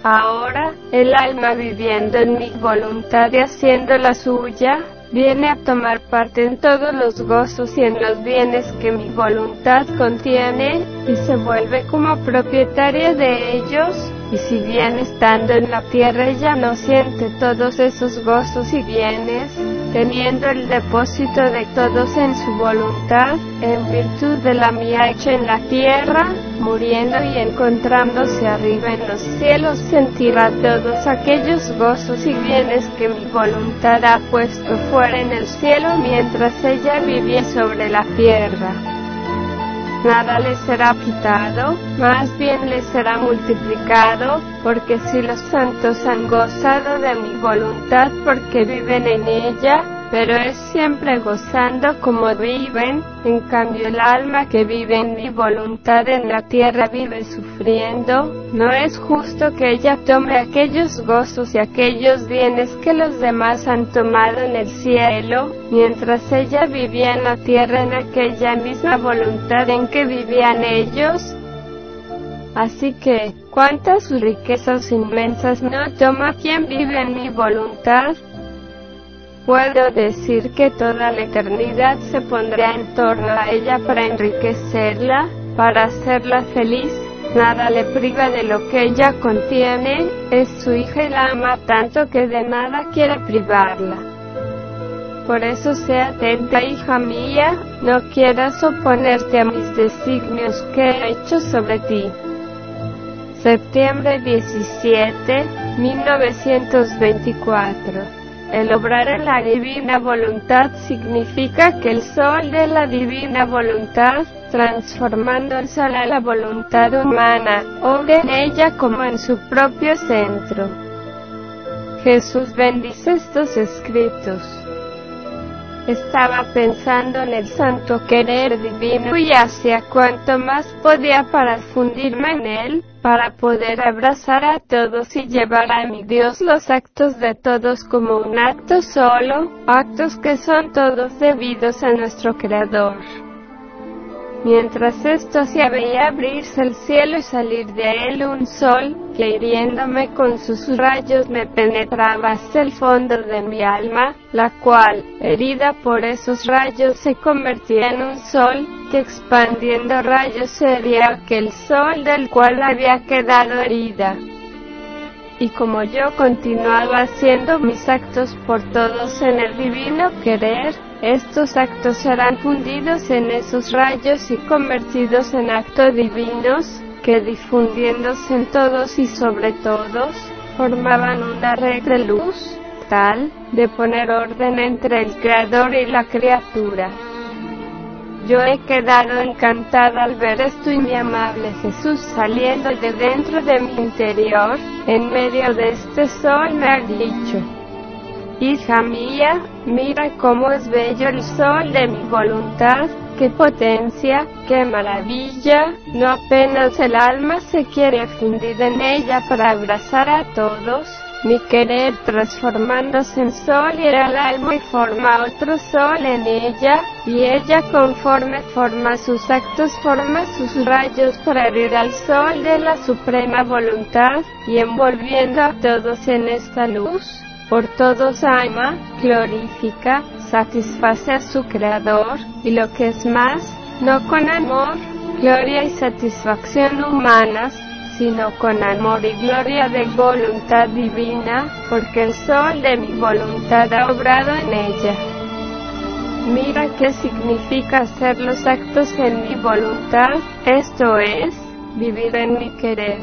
Ahora, el alma viviendo en mi voluntad y haciendo la suya, viene a tomar parte en todos los gozos y en los bienes que mi voluntad contiene, y se vuelve como propietaria de ellos, y si bien estando en la tierra ella no siente todos esos gozos y bienes, teniendo el depósito de todos en su voluntad, en virtud de la mía hecha en la tierra, muriendo y encontrándose arriba en los cielos, sentirá todos aquellos gozos y bienes que mi voluntad ha puesto fuera en el cielo mientras ella vivía sobre la tierra nada les será quitado, más bien les será multiplicado, porque si los santos han gozado de mi voluntad porque viven en ella, pero es siempre gozando como viven, en cambio el alma que vive en mi voluntad en la tierra vive sufriendo, no es justo que ella tome aquellos gozos y aquellos bienes que los demás han tomado en el cielo, mientras ella vivía en la tierra en aquella misma voluntad en que vivían ellos, Así que, ¿cuántas riquezas inmensas no toma quien vive en mi voluntad? Puedo decir que toda la eternidad se pondrá en torno a ella para enriquecerla, para hacerla feliz. Nada le priva de lo que ella contiene, es su hija y la ama tanto que de nada quiere privarla. Por eso sea atenta, hija mía, no quieras oponerte a mis designios que he hecho sobre ti. Septiembre 17, 1924 el obrar en la divina voluntad significa que el sol de la divina voluntad transformando el sol a la voluntad humana, o en ella como en su propio centro. Jesús bendice estos escritos. Estaba pensando en el santo querer divino y hacia cuanto más podía para fundirme en él, para poder abrazar a todos y llevar a mi Dios los actos de todos como un acto solo, actos que son todos debidos a nuestro Creador. Mientras esto hacía veía abrirse el cielo y salir de él un sol, que hiriéndome con sus rayos me penetraba hasta el fondo de mi alma, la cual, herida por esos rayos, se convertía en un sol, que expandiendo rayos sería aquel sol del cual había quedado herida y como yo continuaba haciendo mis actos por todos en el divino querer, estos actos serán fundidos en esos rayos y convertidos en actos divinos, que difundiéndose en todos y sobre todos, formaban una red de luz, tal, de poner orden entre el Creador y la criatura. Yo he quedado encantada al ver esto y mi amable Jesús saliendo de dentro de mi interior, en medio de este sol me ha dicho, Hija mía, mira cómo es bello el sol de mi voluntad, qué potencia, qué maravilla, no apenas el alma se quiere fundir en ella para abrazar a todos, mi querer transformándose en sol y el alma y forma otro sol en ella, y ella conforme forma sus actos forma sus rayos para abrir al sol de la suprema voluntad, y envolviendo a todos en esta luz por todos ama, glorifica, satisface a su Creador, y lo que es más, no con amor, gloria y satisfacción humanas, sino con amor y gloria de voluntad divina, porque el sol de mi voluntad ha obrado en ella. Mira qué significa hacer los actos en mi voluntad, esto es, vivir en mi querer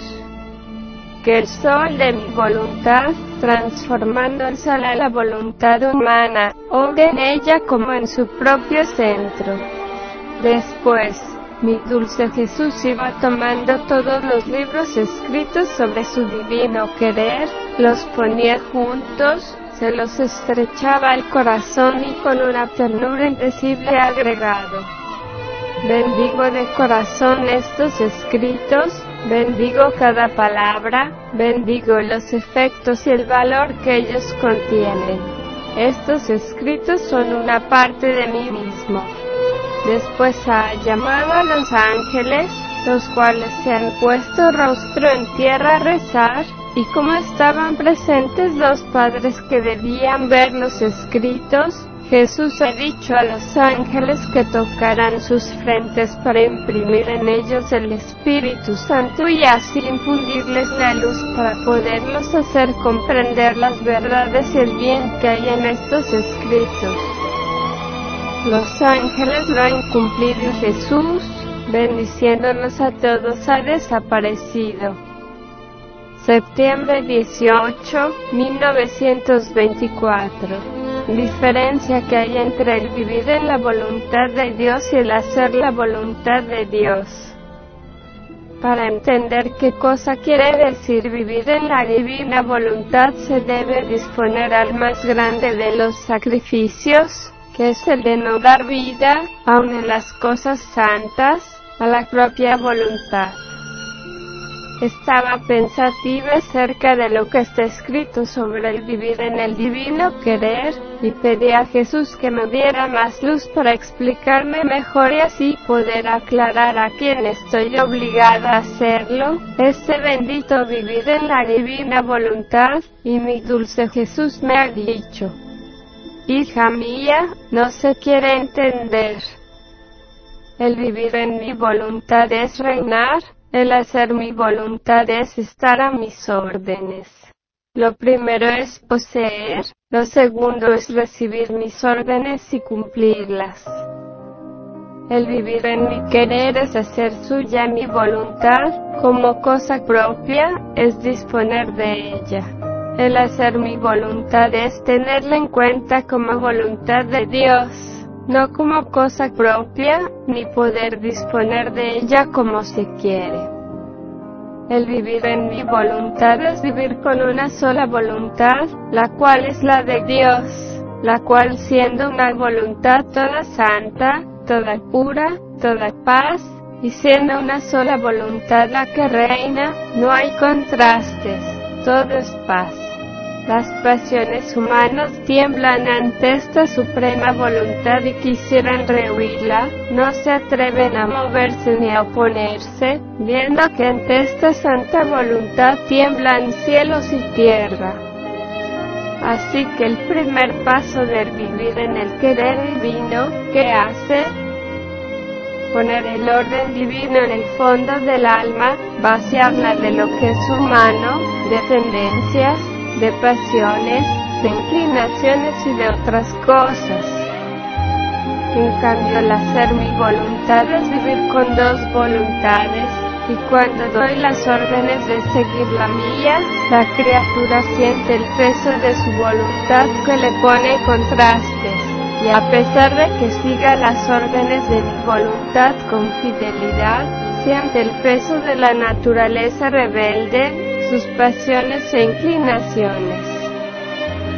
que el sol de mi voluntad, transformando el sol a la voluntad humana, obre en ella como en su propio centro. Después, mi dulce Jesús iba tomando todos los libros escritos sobre su divino querer, los ponía juntos, se los estrechaba al corazón y con una ternura indecible agregado. Bendigo de corazón estos escritos, Bendigo cada palabra, bendigo los efectos y el valor que ellos contienen. Estos escritos son una parte de mí mismo. Después ha llamado a los ángeles, los cuales se han puesto rostro en tierra a rezar, y como estaban presentes los padres que debían ver los escritos, Jesús ha dicho a los ángeles que tocarán sus frentes para imprimir en ellos el Espíritu Santo y así infundirles la luz para poderlos hacer comprender las verdades y el bien que hay en estos escritos. Los ángeles lo han cumplido Jesús, bendiciéndonos a todos, ha desaparecido. Septiembre 18, 1924 diferencia que hay entre el vivir en la voluntad de Dios y el hacer la voluntad de Dios. Para entender qué cosa quiere decir vivir en la divina voluntad se debe disponer al más grande de los sacrificios, que es el de no dar vida, aun en las cosas santas, a la propia voluntad. Estaba pensativa acerca de lo que está escrito sobre el vivir en el divino querer, y pedí a Jesús que me diera más luz para explicarme mejor y así poder aclarar a quien estoy obligada a hacerlo, este bendito vivir en la divina voluntad, y mi dulce Jesús me ha dicho, Hija mía, no se quiere entender. El vivir en mi voluntad es reinar, el hacer mi voluntad es estar a mis órdenes. Lo primero es poseer, lo segundo es recibir mis órdenes y cumplirlas. El vivir en mi querer es hacer suya mi voluntad como cosa propia, es disponer de ella. El hacer mi voluntad es tenerla en cuenta como voluntad de Dios. no como cosa propia, ni poder disponer de ella como se quiere. El vivir en mi voluntad es vivir con una sola voluntad, la cual es la de Dios, la cual siendo una voluntad toda santa, toda pura, toda paz, y siendo una sola voluntad la que reina, no hay contrastes, todo es paz. Las pasiones humanas tiemblan ante esta suprema voluntad y quisieran rehuirla, no se atreven a moverse ni a oponerse, viendo que ante esta santa voluntad tiemblan cielos y tierra. Así que el primer paso del vivir en el querer divino, ¿qué hace? Poner el orden divino en el fondo del alma, vaciarla de lo que es humano, de tendencias, de pasiones, de inclinaciones y de otras cosas. En cambio, el hacer mi voluntad es vivir con dos voluntades, y cuando doy las órdenes de seguir la mía, la criatura siente el peso de su voluntad que le pone contrastes, y a pesar de que siga las órdenes de mi voluntad con fidelidad, siente el peso de la naturaleza rebelde, sus pasiones e inclinaciones.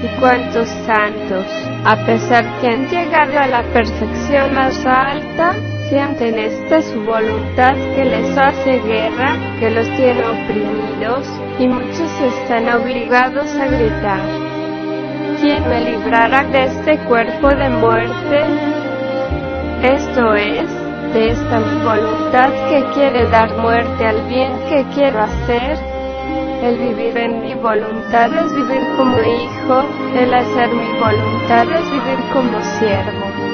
Y cuántos santos, a pesar que han llegado a la perfección más alta, sienten esta su voluntad que les hace guerra, que los tiene oprimidos, y muchos están obligados a gritar. ¿Quién me librará de este cuerpo de muerte? Esto es, de esta mi voluntad que quiere dar muerte al bien que quiero hacer, el vivir en mi voluntad es vivir como hijo, el hacer mi voluntad es vivir como siervo.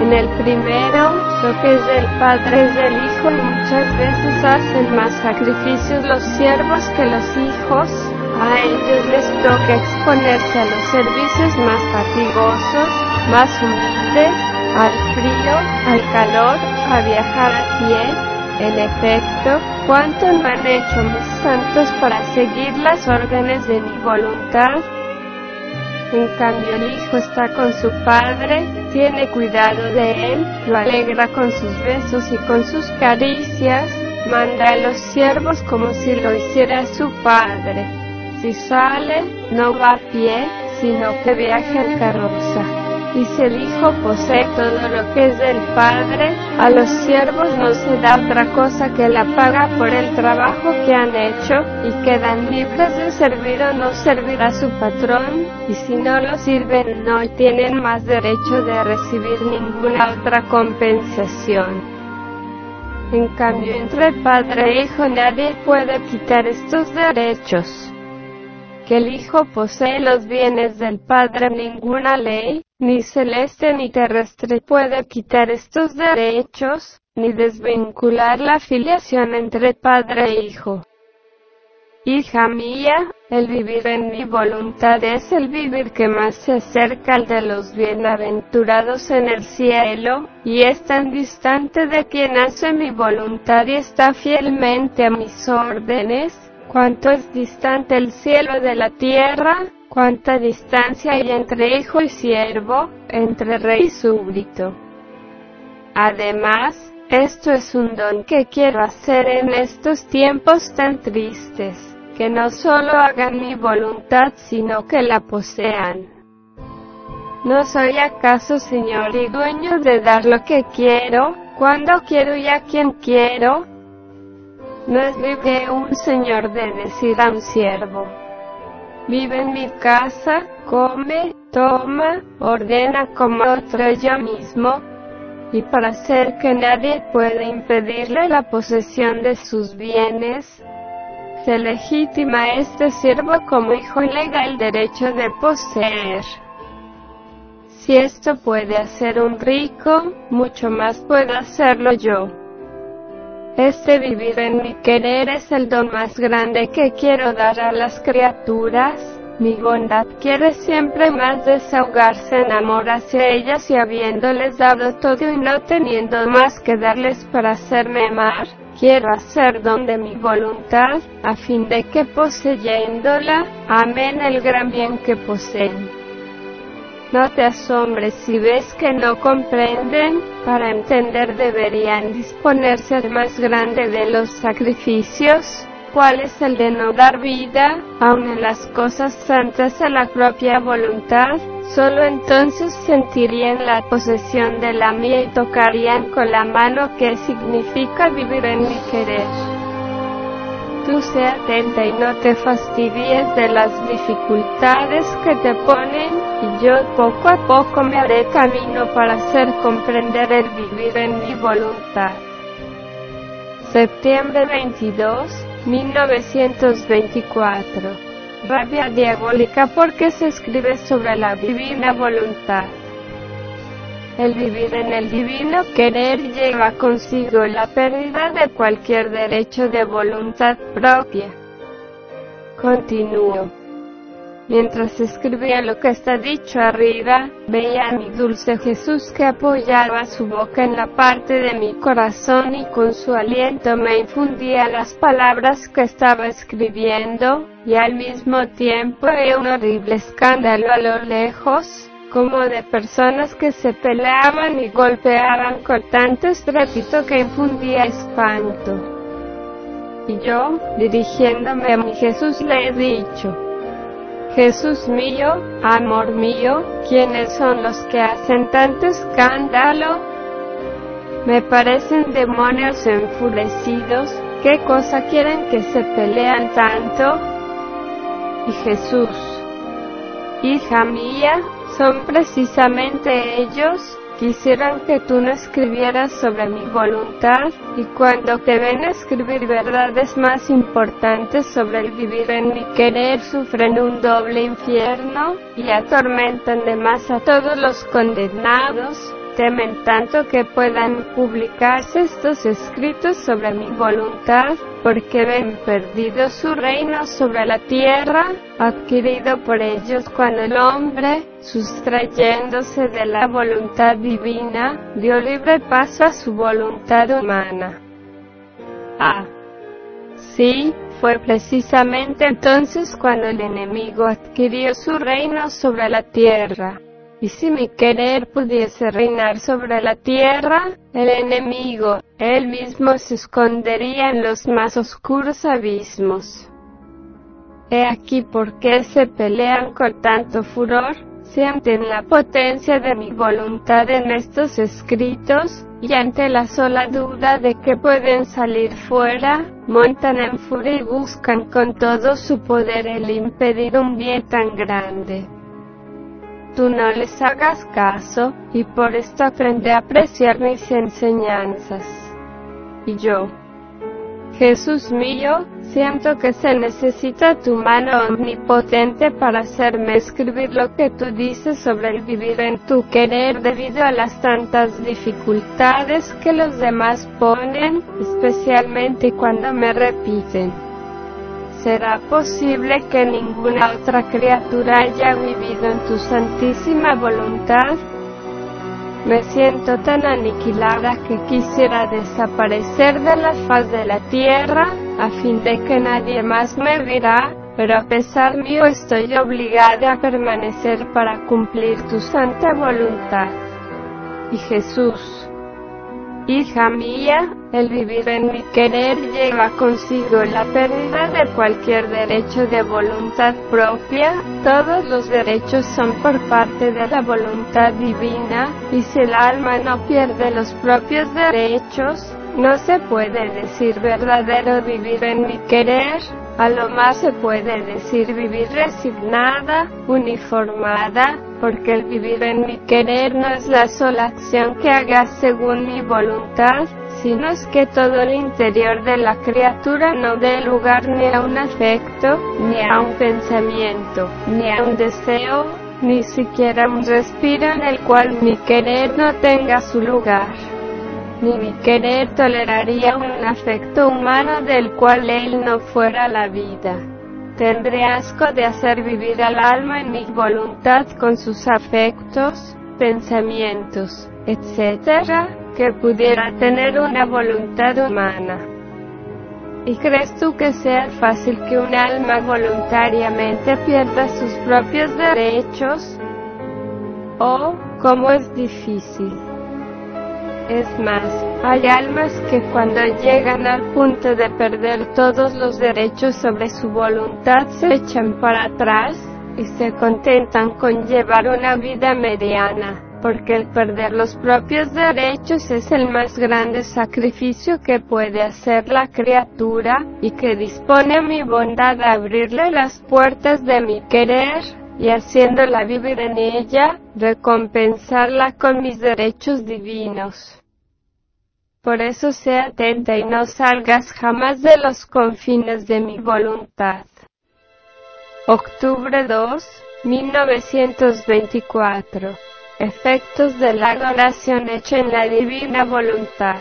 En el primero, lo que es del Padre es del Hijo y muchas veces hacen más sacrificios los siervos que los hijos. A ellos les toca exponerse a los servicios más fatigosos, más humildes, al frío, al calor, a viajar a pie, en efecto, ¿cuánto han hecho mis santos para seguir las órdenes de mi voluntad? En cambio el Hijo está con su Padre, tiene cuidado de él, lo alegra con sus besos y con sus caricias, manda a los siervos como si lo hiciera su Padre. Si sale, no va a pie, sino que viaja en carroza. Y si el Hijo posee todo lo que es del Padre, a los siervos no se da otra cosa que la paga por el trabajo que han hecho, y quedan libres de servir o no servir a su patrón, y si no lo sirven no tienen más derecho de recibir ninguna otra compensación. En cambio, entre padre e hijo nadie puede quitar estos derechos que el Hijo posee los bienes del Padre, ninguna ley, ni celeste ni terrestre puede quitar estos derechos, ni desvincular la filiación entre Padre e Hijo. Hija mía, el vivir en mi voluntad es el vivir que más se acerca al de los bienaventurados en el cielo, y es tan distante de quien hace mi voluntad y está fielmente a mis órdenes, cuánto es distante el cielo de la tierra, cuánta distancia hay entre hijo y siervo, entre rey y súbdito. Además, esto es un don que quiero hacer en estos tiempos tan tristes, que no solo hagan mi voluntad, sino que la posean. ¿No soy acaso Señor y dueño de dar lo que quiero, cuando quiero y a quien quiero? No es libre un señor de decir a un siervo, vive en mi casa, come, toma, ordena como otro yo mismo, y para hacer que nadie pueda impedirle la posesión de sus bienes, se legitima este siervo como hijo legal el derecho de poseer. Si esto puede hacer un rico, mucho más puedo hacerlo yo. Este vivir en mi querer es el don más grande que quiero dar a las criaturas. Mi bondad quiere siempre más desahogarse en amor hacia ellas y habiéndoles dado todo y no teniendo más que darles para hacerme amar, quiero hacer don de mi voluntad, a fin de que poseyéndola, amen el gran bien que poseen. No te asombres si ves que no comprenden, para entender deberían disponerse al más grande de los sacrificios, cuál es el de no dar vida, aun en las cosas santas a la propia voluntad, solo entonces sentirían la posesión de la mía y tocarían con la mano qué significa vivir en mi querer. Tú sé atenta y no te fastidies de las dificultades que te ponen, y yo poco a poco me haré camino para hacer comprender el vivir en mi voluntad. Septiembre 22, 1924. Rabia diabólica porque se escribe sobre la divina voluntad. El vivir en el divino querer lleva consigo la pérdida de cualquier derecho de voluntad propia. Continúo. Mientras escribía lo que está dicho arriba, veía a mi dulce Jesús que apoyaba su boca en la parte de mi corazón y con su aliento me infundía las palabras que estaba escribiendo, y al mismo tiempo oía un horrible escándalo a lo lejos, como de personas que se peleaban y golpeaban con tanto estrépito que infundía espanto. Y yo, dirigiéndome a mi Jesús, le he dicho, Jesús mío, amor mío, ¿quiénes son los que hacen tanto escándalo? Me parecen demonios enfurecidos, ¿qué cosa quieren que se pelean tanto? Y Jesús, hija mía, son precisamente ellos, quisieran que tú no escribieras sobre mi voluntad, y cuando te ven escribir verdades más importantes sobre el vivir en mi querer, sufren un doble infierno, y atormentan de más a todos los condenados, temen tanto que puedan publicarse estos escritos sobre mi voluntad, porque ven perdido su reino sobre la tierra, adquirido por ellos cuando el hombre, sustrayéndose de la voluntad divina, dio libre paso a su voluntad humana. Ah, sí, fue precisamente entonces cuando el enemigo adquirió su reino sobre la tierra. Y si mi querer pudiese reinar sobre la tierra, el enemigo, él mismo se escondería en los más oscuros abismos. He aquí por qué se pelean con tanto furor, sienten la potencia de mi voluntad en estos escritos, y ante la sola duda de que pueden salir fuera, montan en furia y buscan con todo su poder el impedir un bien tan grande tú no les hagas caso, y por esto aprende a apreciar mis enseñanzas. Y yo, Jesús mío, siento que se necesita tu mano omnipotente para hacerme escribir lo que tú dices sobre el vivir en tu querer debido a las tantas dificultades que los demás ponen, especialmente cuando me repiten. ¿Será posible que ninguna otra criatura haya vivido en tu santísima voluntad? Me siento tan aniquilada que quisiera desaparecer de la faz de la tierra, a fin de que nadie más me verá, pero a pesar mío estoy obligada a permanecer para cumplir tu santa voluntad. Y Jesús, hija mía, el vivir en mi querer lleva consigo la pérdida de cualquier derecho de voluntad propia. Todos los derechos son por parte de la voluntad divina, y si el alma no pierde los propios derechos, no se puede decir verdadero vivir en mi querer. A lo más se puede decir vivir resignada, uniformada, porque el vivir en mi querer no es la sola acción que haga según mi voluntad, sino es que todo el interior de la criatura no dé lugar ni a un afecto, ni a un pensamiento, ni a un deseo, ni siquiera un respiro en el cual mi querer no tenga su lugar. Ni mi querer toleraría un afecto humano del cual él no fuera la vida. Tendré asco de hacer vivir al alma en mi voluntad con sus afectos, pensamientos, etc., que pudiera tener una voluntad humana. ¿Y crees tú que sea fácil que un alma voluntariamente pierda sus propios derechos? Oh, cómo es difícil. Es más, hay almas que cuando llegan al punto de perder todos los derechos sobre su voluntad se echan para atrás y se contentan con llevar una vida mediana porque el perder los propios derechos es el más grande sacrificio que puede hacer la criatura, y que dispone a mi bondad a abrirle las puertas de mi querer, y haciéndola vivir en ella, recompensarla con mis derechos divinos. Por eso sea atenta y no salgas jamás de los confines de mi voluntad. Octubre 2, 1924 efectos de la adoración hecha en la divina voluntad.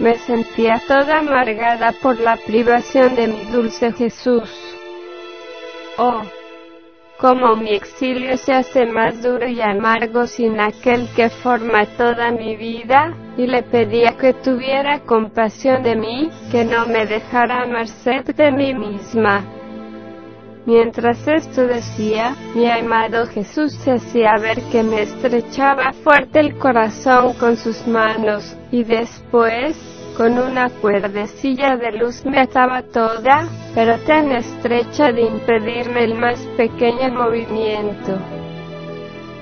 Me sentía toda amargada por la privación de mi dulce Jesús. Oh, como mi exilio se hace más duro y amargo sin aquel que forma toda mi vida, y le pedía que tuviera compasión de mí, que no me dejara merced de mí misma. Mientras esto decía, mi amado Jesús se hacía ver que me estrechaba fuerte el corazón con sus manos, y después, con una cuerdecilla de luz me ataba toda, pero tan estrecha de impedirme el más pequeño movimiento.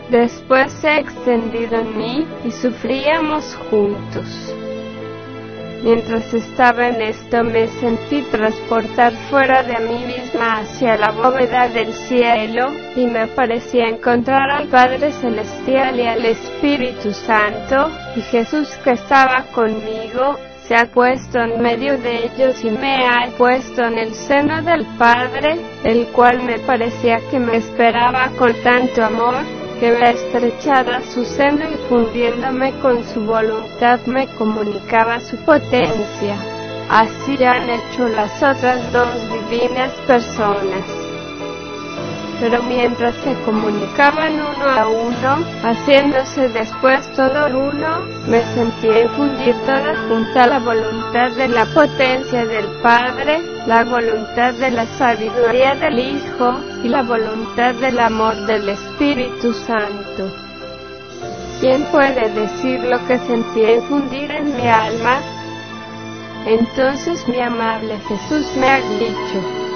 Después se ha extendido en mí y sufríamos juntos. Mientras estaba en esto me sentí transportar fuera de mí misma hacia la bóveda del cielo, y me parecía encontrar al Padre Celestial y al Espíritu Santo, y Jesús que estaba conmigo, se ha puesto en medio de ellos y me ha puesto en el seno del Padre, el cual me parecía que me esperaba con tanto amor, que me estrechara su seno y fundiéndome con su voluntad me comunicaba su potencia. Así han hecho las otras dos divinas personas. Pero mientras se comunicaban uno a uno, haciéndose después todo uno, me sentía infundir toda junta la voluntad de la potencia del Padre, la voluntad de la sabiduría del Hijo y la voluntad del amor del Espíritu Santo. ¿Quién puede decir lo que sentía infundir en mi alma? Entonces mi amable Jesús me ha dicho,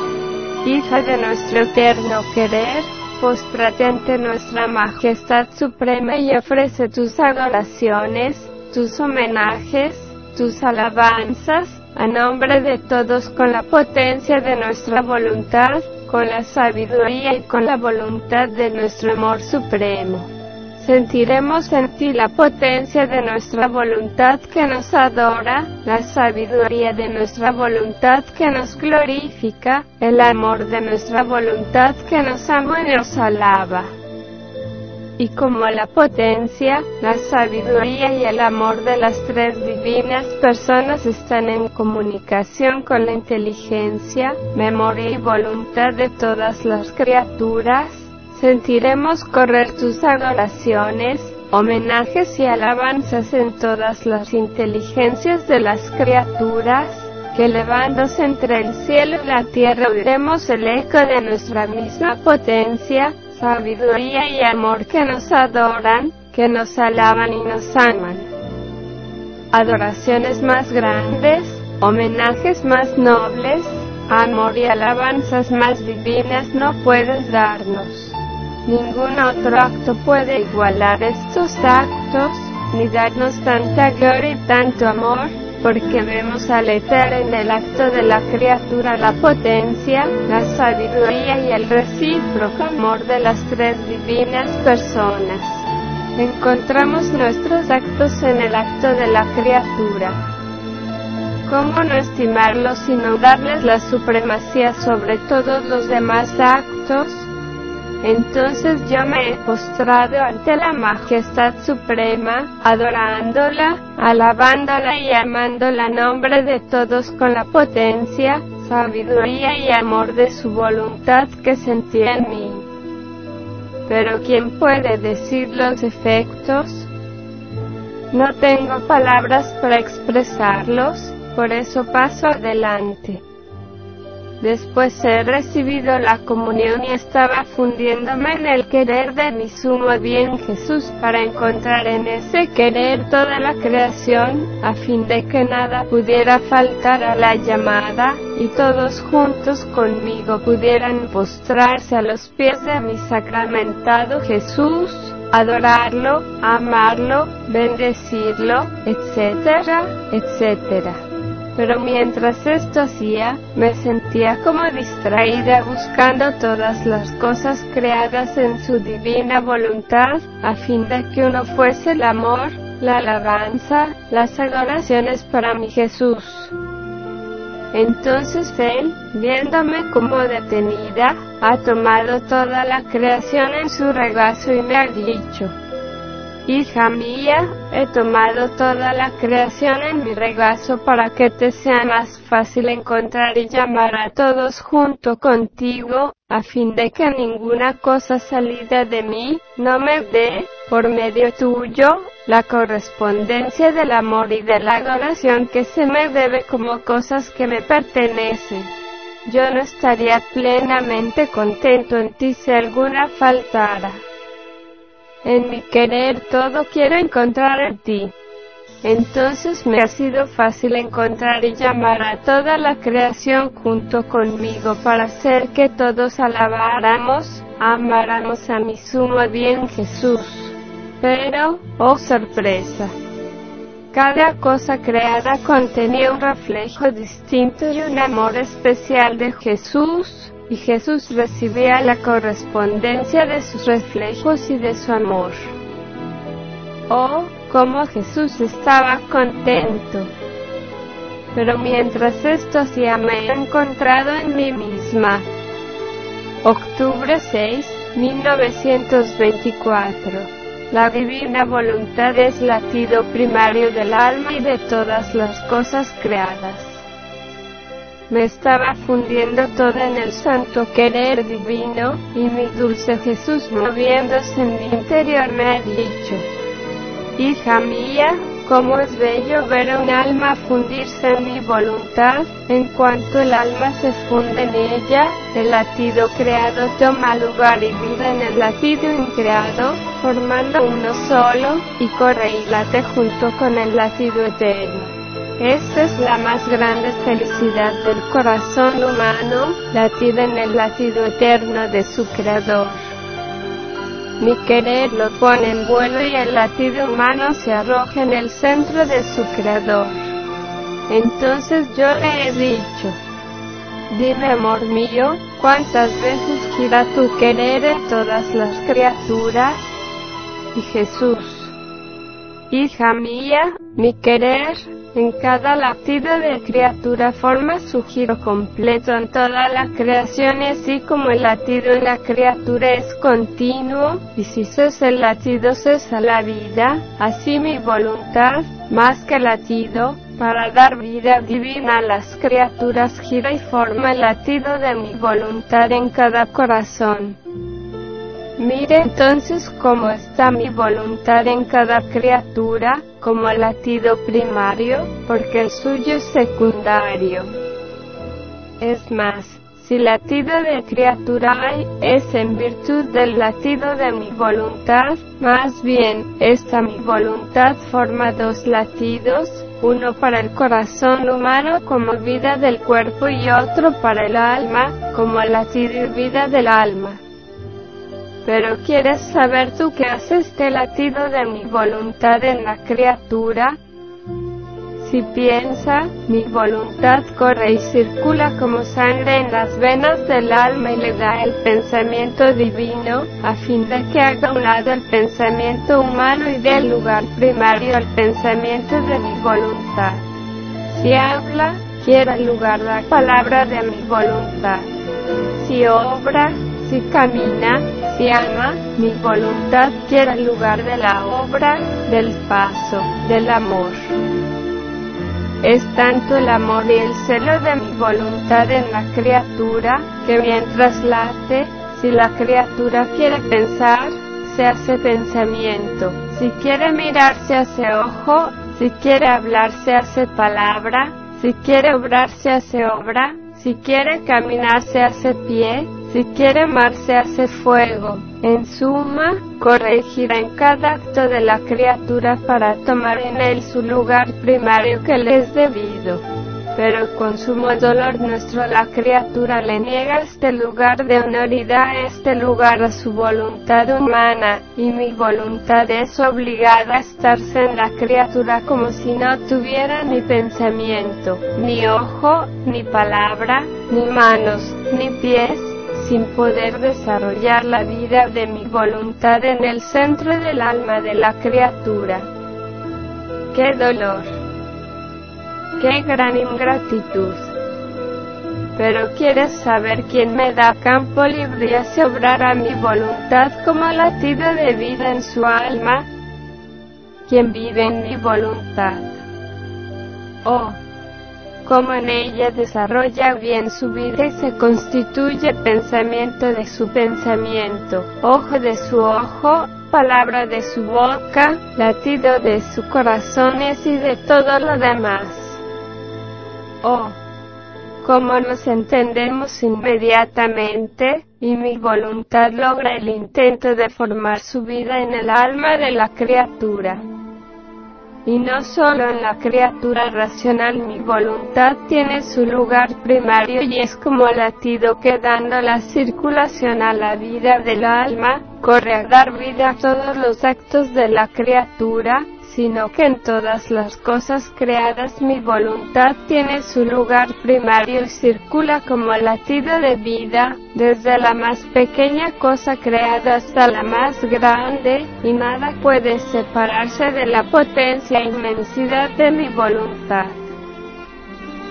hija de nuestro eterno querer, postrate ante nuestra majestad suprema y ofrece tus adoraciones, tus homenajes, tus alabanzas, a nombre de todos con la potencia de nuestra voluntad, con la sabiduría y con la voluntad de nuestro amor supremo sentiremos en ti la potencia de nuestra voluntad que nos adora, la sabiduría de nuestra voluntad que nos glorifica, el amor de nuestra voluntad que nos ama y nos alaba. Y como la potencia, la sabiduría y el amor de las tres divinas personas están en comunicación con la inteligencia, memoria y voluntad de todas las criaturas, sentiremos correr tus adoraciones, homenajes y alabanzas en todas las inteligencias de las criaturas, que elevándose entre el cielo y la tierra oiremos el eco de nuestra misma potencia, sabiduría y amor que nos adoran, que nos alaban y nos aman. Adoraciones más grandes, homenajes más nobles, amor y alabanzas más divinas no puedes darnos. Ningún otro acto puede igualar estos actos, ni darnos tanta gloria y tanto amor, porque vemos al Eterno en el acto de la criatura la potencia, la sabiduría y el recíproco amor de las tres divinas personas. Encontramos nuestros actos en el acto de la criatura. ¿Cómo no estimarlos sino darles la supremacía sobre todos los demás actos? Entonces yo me he postrado ante la majestad suprema, adorándola, alabándola y amándola nombre de todos con la potencia, sabiduría y amor de su voluntad que sentía en mí. Pero ¿quién puede decir los efectos? No tengo palabras para expresarlos, por eso paso adelante. Después he recibido la comunión y estaba fundiéndome en el querer de mi sumo bien Jesús para encontrar en ese querer toda la creación, a fin de que nada pudiera faltar a la llamada, y todos juntos conmigo pudieran postrarse a los pies de mi sacramentado Jesús, adorarlo, amarlo, bendecirlo, etcétera, etcétera pero mientras esto hacía, me sentía como distraída buscando todas las cosas creadas en su divina voluntad, a fin de que uno fuese el amor, la alabanza, las adoraciones para mi Jesús. Entonces él, viéndome como detenida, ha tomado toda la creación en su regazo y me ha dicho, Hija mía, he tomado toda la creación en mi regazo para que te sea más fácil encontrar y llamar a todos junto contigo, a fin de que ninguna cosa salida de mí no me dé, por medio tuyo, la correspondencia del amor y de la adoración que se me debe como cosas que me pertenecen. Yo no estaría plenamente contento en ti si alguna faltara. En mi querer todo quiero encontrar en ti. Entonces me ha sido fácil encontrar y llamar a toda la creación junto conmigo para hacer que todos alabáramos, amáramos a mi sumo bien Jesús. Pero, oh sorpresa, cada cosa creada contenía un reflejo distinto y un amor especial de Jesús, y Jesús recibía la correspondencia de sus reflejos y de su amor. Oh, cómo Jesús estaba contento. Pero mientras esto hacía me he encontrado en mí misma. Octubre 6, 1924. La divina voluntad es latido primario del alma y de todas las cosas creadas me estaba fundiendo toda en el santo querer divino, y mi dulce Jesús moviéndose en mi interior me ha dicho, Hija mía, cómo es bello ver a un alma fundirse en mi voluntad, en cuanto el alma se funde en ella, el latido creado toma lugar y vida en el latido increado, formando uno solo, y corre y late junto con el latido eterno. Esta es la más grande felicidad del corazón humano, latida en el latido eterno de su Creador. Mi querer lo pone en vuelo y el latido humano se arroja en el centro de su Creador. Entonces yo le he dicho, dime amor mío, ¿cuántas veces gira tu querer en todas las criaturas? Y Jesús, hija mía, mi querer en cada latido de criatura forma su giro completo en toda la creación y así como el latido en la criatura es continuo, y si cesa el latido cesa la vida, así mi voluntad, más que latido, para dar vida divina a las criaturas gira y forma el latido de mi voluntad en cada corazón. Mire entonces cómo está mi voluntad en cada criatura, como latido primario, porque el suyo es secundario. Es más, si latido de criatura hay, es en virtud del latido de mi voluntad, más bien, esta mi voluntad forma dos latidos, uno para el corazón humano como vida del cuerpo y otro para el alma, como latido y vida del alma. Pero ¿quieres saber tú qué hace este latido de mi voluntad en la criatura? Si piensa, mi voluntad corre y circula como sangre en las venas del alma y le da el pensamiento divino, a fin de que haga un lado el pensamiento humano y dé lugar primario al pensamiento de mi voluntad. Si habla, quiera lugar la palabra de mi voluntad. Si obra, si camina, si ama, mi voluntad quiera el lugar de la obra, del paso, del amor. Es tanto el amor y el celo de mi voluntad en la criatura, que mientras late, si la criatura quiere pensar, se hace pensamiento, si quiere mirar se hace ojo, si quiere hablar se hace palabra, si quiere obrar se hace obra, Si quiere caminar se hace pie, si quiere amar se hace fuego. En suma, corregirá en cada acto de la criatura para tomar en él su lugar primario que le es debido pero con sumo dolor nuestro la criatura le niega este lugar de honor y da este lugar a su voluntad humana, y mi voluntad es obligada a estarse en la criatura como si no tuviera ni pensamiento, ni ojo, ni palabra, ni manos, ni pies, sin poder desarrollar la vida de mi voluntad en el centro del alma de la criatura. ¡Qué dolor! qué gran ingratitud. Pero quieres saber quién me da campo libre y hace obrar a mi voluntad como latido de vida en su alma, quien vive en mi voluntad. Oh, cómo en ella desarrolla bien su vida y se constituye pensamiento de su pensamiento, ojo de su ojo, palabra de su boca, latido de su corazón y de todo lo demás. Oh, cómo nos entendemos inmediatamente, y mi voluntad logra el intento de formar su vida en el alma de la criatura. Y no solo en la criatura racional mi voluntad tiene su lugar primario y es como latido que dando la circulación a la vida del alma, corre a dar vida a todos los actos de la criatura, sino que en todas las cosas creadas mi voluntad tiene su lugar primario y circula como latido de vida, desde la más pequeña cosa creada hasta la más grande, y nada puede separarse de la potencia e inmensidad de mi voluntad.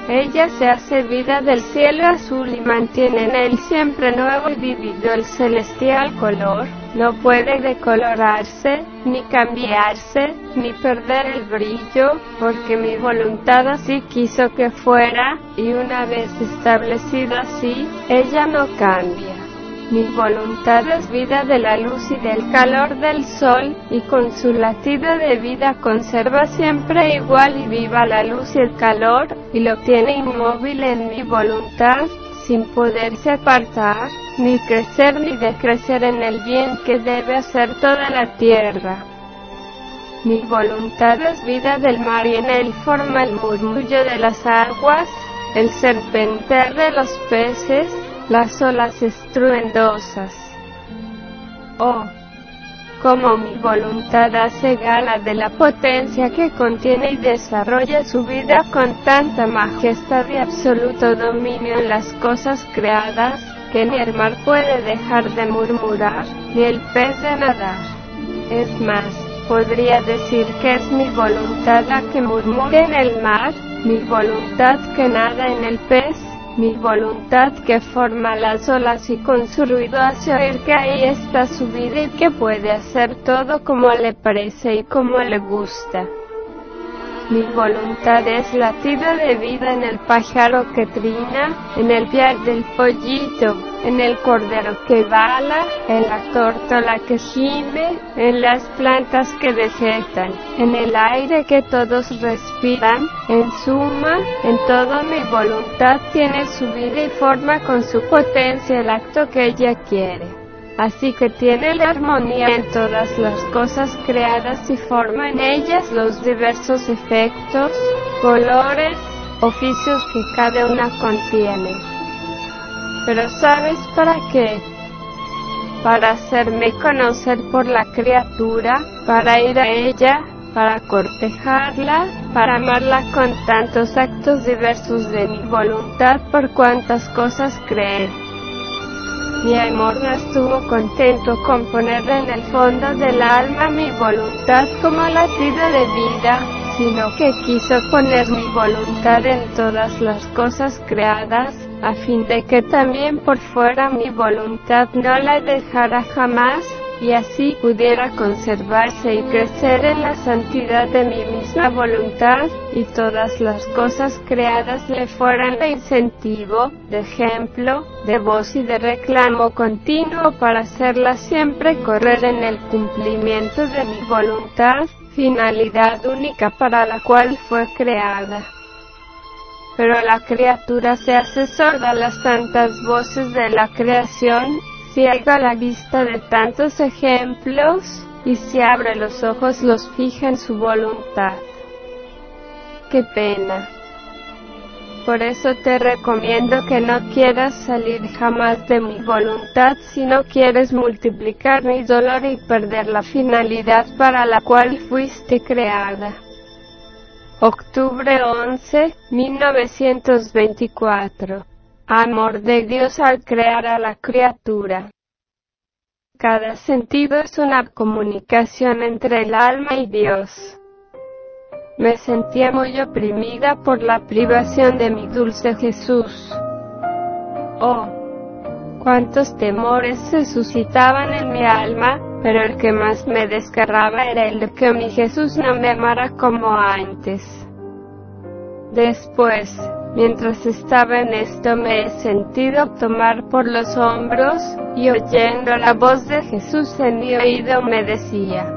Ella se hace vida del cielo azul y mantiene en él siempre nuevo y vivido el celestial color, no puede decolorarse, ni cambiarse, ni perder el brillo, porque mi voluntad así quiso que fuera, y una vez establecido así, ella no cambia. Mi voluntad es vida de la luz y del calor del sol, y con su latido de vida conserva siempre igual y viva la luz y el calor, y lo tiene inmóvil en mi voluntad, sin poderse apartar, ni crecer ni decrecer en el bien que debe hacer toda la tierra. Mi voluntad es vida del mar y en él forma el murmullo de las aguas, el serpentear de los peces, las olas estruendosas. Oh, como mi voluntad hace gala de la potencia que contiene y desarrolla su vida con tanta majestad y absoluto dominio en las cosas creadas, que ni el mar puede dejar de murmurar, ni el pez de nadar. Es más, podría decir que es mi voluntad la que murmure en el mar, mi voluntad que nada en el pez, mi voluntad que forma las olas y con su ruido hace oír que ahí está su vida y que puede hacer todo como le parece y como le gusta. Mi voluntad es latido de vida en el pájaro que trina, en el pie del pollito, en el cordero que bala, en la tórtola que gime, en las plantas que desetan, en el aire que todos respiran, en suma, en todo mi voluntad tiene su vida y forma con su potencia el acto que ella quiere así que tiene la armonía en todas las cosas creadas y forma en ellas los diversos efectos, colores, oficios que cada una contiene. Pero ¿sabes para qué? Para hacerme conocer por la criatura, para ir a ella, para cortejarla, para amarla con tantos actos diversos de mi voluntad por cuantas cosas cree. Mi amor no estuvo contento con ponerle en el fondo del alma mi voluntad como latido de vida, sino que quiso poner mi voluntad en todas las cosas creadas, a fin de que también por fuera mi voluntad no la dejara jamás, y así pudiera conservarse y crecer en la santidad de mi misma voluntad, y todas las cosas creadas le fueran de incentivo, de ejemplo, de voz y de reclamo continuo para hacerla siempre correr en el cumplimiento de mi voluntad, finalidad única para la cual fue creada. Pero la criatura se hace sorda a las tantas voces de la creación, ciega a la vista de tantos ejemplos, y si abre los ojos los fija en su voluntad. Qué pena. Por eso te recomiendo que no quieras salir jamás de mi voluntad si no quieres multiplicar mi dolor y perder la finalidad para la cual fuiste creada. Octubre 11, 1924. Amor de Dios al crear a la criatura. Cada sentido es una comunicación entre el alma y Dios. Me sentía muy oprimida por la privación de mi dulce Jesús. Oh, cuántos temores se suscitaban en mi alma, pero el que más me desgarraba era el de que mi Jesús no me amara como antes. Después, mientras estaba en esto me he sentido tomar por los hombros, y oyendo la voz de Jesús en mi oído me decía,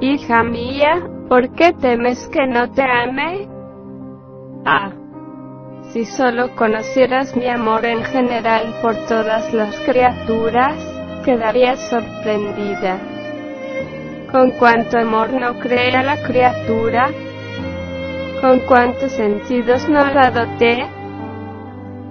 Hija mía, ¿Por qué temes que no te ame? Ah, si solo conocieras mi amor en general por todas las criaturas, quedarías sorprendida. Con cuánto amor no crea la criatura, con cuántos sentidos no la doté.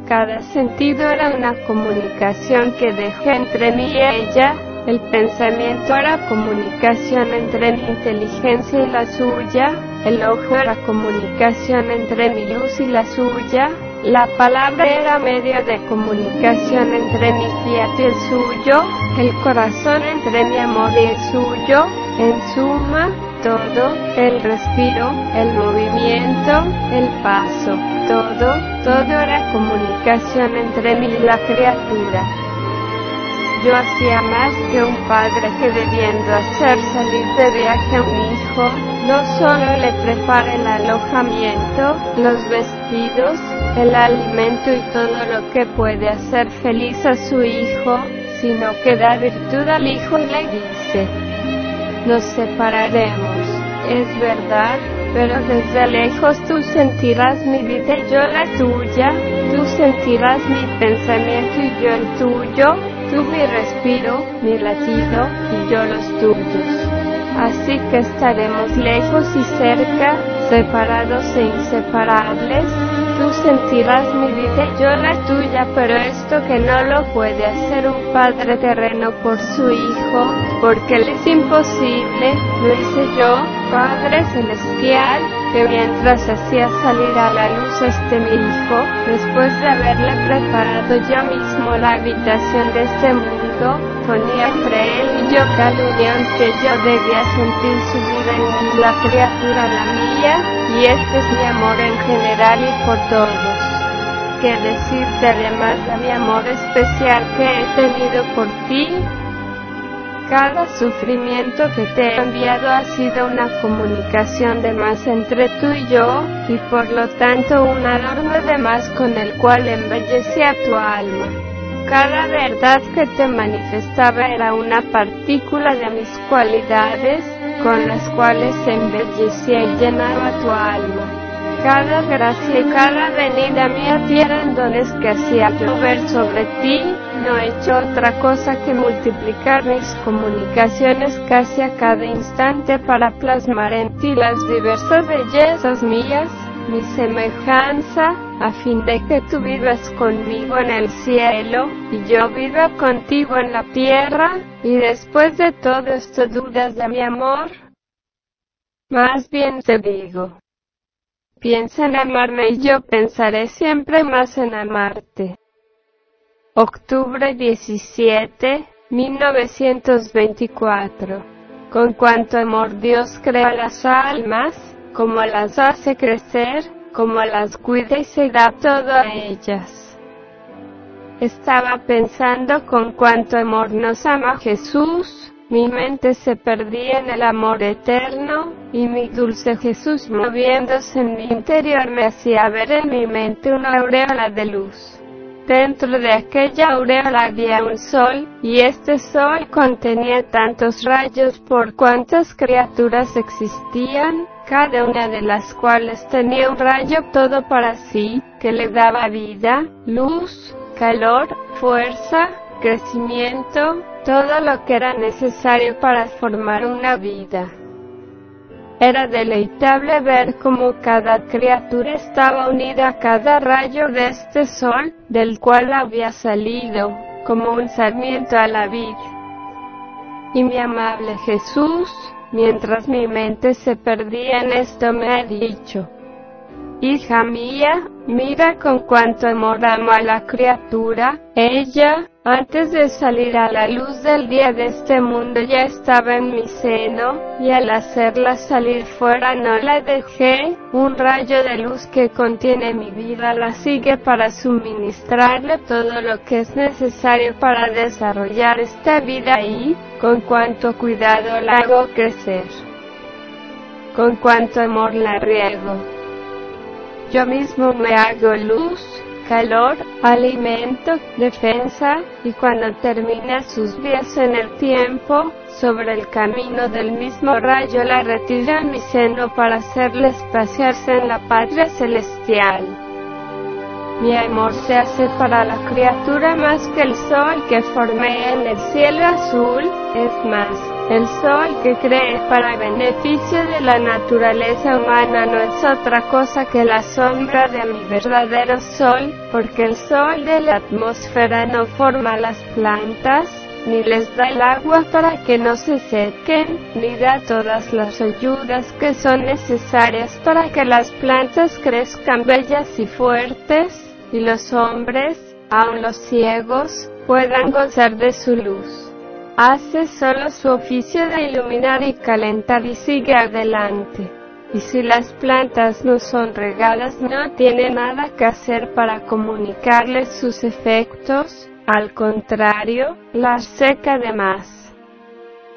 Cada sentido era una comunicación que dejé entre mí y ella, el pensamiento era comunicación entre mi inteligencia y la suya, el ojo era comunicación entre mi luz y la suya, la palabra era medio de comunicación entre mi fiat y el suyo, el corazón entre mi amor y el suyo, en suma, todo, el respiro, el movimiento, el paso, todo, todo era comunicación entre mí y la criatura. Yo hacía más que un padre que debiendo hacer salir de viaje a un hijo, no solo le prepara el alojamiento, los vestidos, el alimento y todo lo que puede hacer feliz a su hijo, sino que da virtud al hijo y le dice, nos separaremos, es verdad, pero desde lejos tú sentirás mi vida y yo la tuya, tú sentirás mi pensamiento y yo el tuyo, tú mi respiro, mi latido y yo los tuyos. Así que estaremos lejos y cerca, separados e inseparables. Tú sentirás mi vida. Yo la tuya, pero esto que no lo puede hacer un padre terreno por su hijo, porque él es imposible, lo hice yo, Padre Celestial, que mientras hacía salir a la luz este mi hijo, después de haberle preparado yo mismo la habitación de este mundo, ponía entre él y yo cada que yo debía sentir su vida en mí, la criatura la mía, y este es mi amor en general y por todos. Que decirte además de mi amor especial que he tenido por ti, cada sufrimiento que te he enviado ha sido una comunicación de más entre tú y yo, y por lo tanto un adorno de más con el cual embellecía tu alma. Cada verdad que te manifestaba era una partícula de mis cualidades, con las cuales embellecía y llenaba tu alma cada gracia y cada venida mía tienen dones que hacía llover sobre ti, no he hecho otra cosa que multiplicar mis comunicaciones casi a cada instante para plasmar en ti las diversas bellezas mías, mi semejanza, a fin de que tú vivas conmigo en el cielo, y yo viva contigo en la tierra, y después de todo esto dudas de mi amor. Más bien te digo, Piensa en amarme y yo pensaré siempre más en amarte. Octubre 17, 1924. Con cuanto amor Dios crea las almas, como las hace crecer, como las cuida y se da todo a ellas. Estaba pensando con cuánto amor nos ama Jesús, mi mente se perdía en el amor eterno, y mi dulce Jesús moviéndose en mi interior me hacía ver en mi mente una aureola de luz. Dentro de aquella aureola había un sol, y este sol contenía tantos rayos por cuantas criaturas existían, cada una de las cuales tenía un rayo todo para sí, que le daba vida, luz, calor, fuerza, crecimiento, todo lo que era necesario para formar una vida. Era deleitable ver cómo cada criatura estaba unida a cada rayo de este sol, del cual había salido, como un sarmiento a la vid. Y mi amable Jesús, mientras mi mente se perdía en esto, me ha dicho, Hija mía, mira con cuánto amor amo a la criatura, ella, antes de salir a la luz del día de este mundo ya estaba en mi seno, y al hacerla salir fuera no la dejé, un rayo de luz que contiene mi vida la sigue para suministrarle todo lo que es necesario para desarrollar esta vida y, con cuánto cuidado la hago crecer, con cuánto amor la riego. Yo mismo me hago luz, calor, alimento, defensa, y cuando termina sus días en el tiempo, sobre el camino del mismo rayo la retira a mi seno para hacerle espaciarse en la patria celestial. Mi amor se hace para la criatura más que el sol que formé en el cielo azul, es más, el sol que cree para beneficio de la naturaleza humana no es otra cosa que la sombra de mi verdadero sol, porque el sol de la atmósfera no forma las plantas, ni les da el agua para que no se sequen, ni da todas las ayudas que son necesarias para que las plantas crezcan bellas y fuertes, y los hombres, aun los ciegos, puedan gozar de su luz hace solo su oficio de iluminar y calentar y sigue adelante. Y si las plantas no son regadas no tiene nada que hacer para comunicarles sus efectos, al contrario, las seca de más.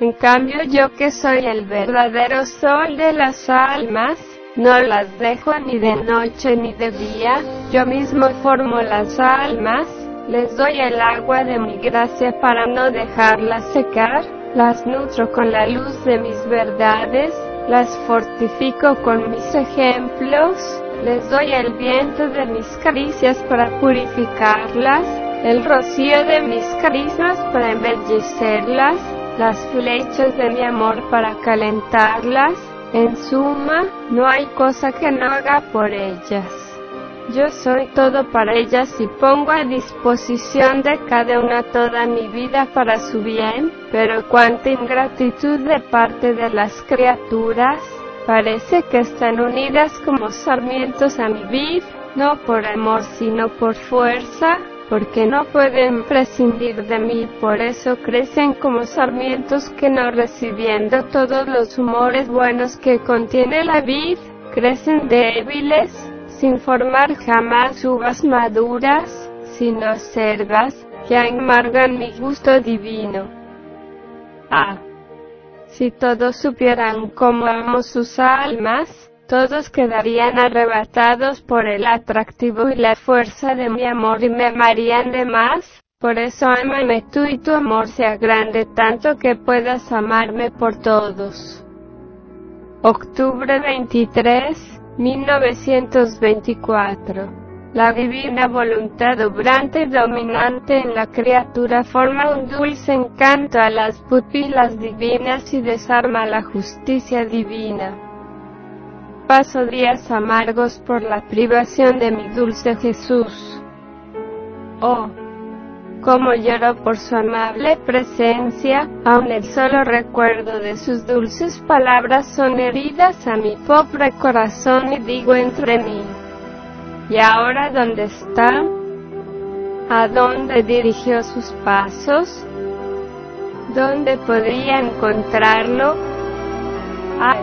En cambio yo que soy el verdadero sol de las almas, no las dejo ni de noche ni de día, yo mismo formo las almas, les doy el agua de mi gracia para no dejarlas secar, las nutro con la luz de mis verdades, las fortifico con mis ejemplos, les doy el viento de mis caricias para purificarlas, el rocío de mis caricias para embellecerlas, las flechas de mi amor para calentarlas, en suma, no hay cosa que no haga por ellas. Yo soy todo para ellas y pongo a disposición de cada una toda mi vida para su bien, pero cuánta ingratitud de parte de las criaturas, parece que están unidas como sarmientos a mi vida, no por amor sino por fuerza, porque no pueden prescindir de mí, por eso crecen como sarmientos que no recibiendo todos los humores buenos que contiene la vid, crecen débiles, sin formar jamás uvas maduras, sino cerdas, que amargan mi gusto divino. Ah, si todos supieran cómo amo sus almas, todos quedarían arrebatados por el atractivo y la fuerza de mi amor y me amarían de más. Por eso ámame tú y tu amor sea grande tanto que puedas amarme por todos. Octubre 23 1924. La divina voluntad obrante y dominante en la criatura forma un dulce encanto a las pupilas divinas y desarma la justicia divina. Paso días amargos por la privación de mi dulce Jesús. Oh, como lloro por su amable presencia, aun el solo recuerdo de sus dulces palabras son heridas a mi pobre corazón y digo entre mí, ¿y ahora dónde está? ¿A dónde dirigió sus pasos? ¿Dónde podría encontrarlo? ¡Ay!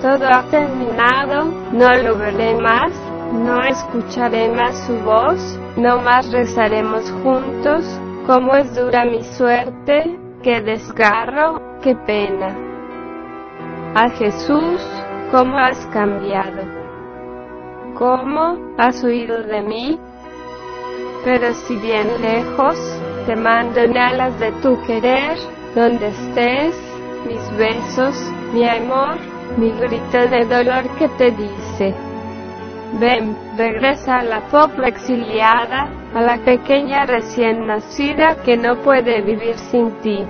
Todo ha terminado, no lo veré más, no escucharé más su voz, no más rezaremos juntos, cómo es dura mi suerte, qué desgarro, qué pena. A Jesús, ¿cómo has cambiado? ¿Cómo has huido de mí? Pero si bien lejos, te mando en alas de tu querer, donde estés, mis besos, mi amor, mi grito de dolor que te dice, ven, regresa a la pobre exiliada, a la pequeña recién nacida que no puede vivir sin ti.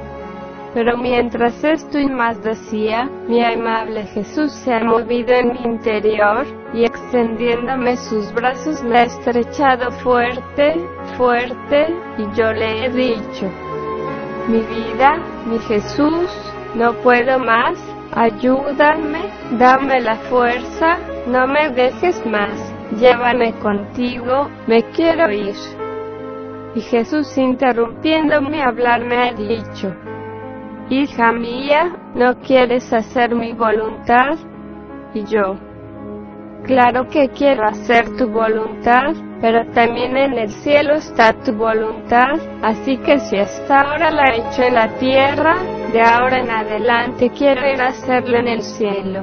Pero mientras esto y más decía, mi amable Jesús se ha movido en mi interior, y extendiéndome sus brazos me ha estrechado fuerte, fuerte, y yo le he dicho, mi vida, mi Jesús, no puedo más, ayúdame, dame la fuerza, no me dejes más, llévame contigo, me quiero ir. Y Jesús interrumpiéndome hablar me ha dicho, Hija mía, ¿no quieres hacer mi voluntad? Y yo, claro que quiero hacer tu voluntad, pero también en el cielo está tu voluntad, así que si hasta ahora la he hecho en la tierra, de ahora en adelante quiero ir a hacerlo en el cielo.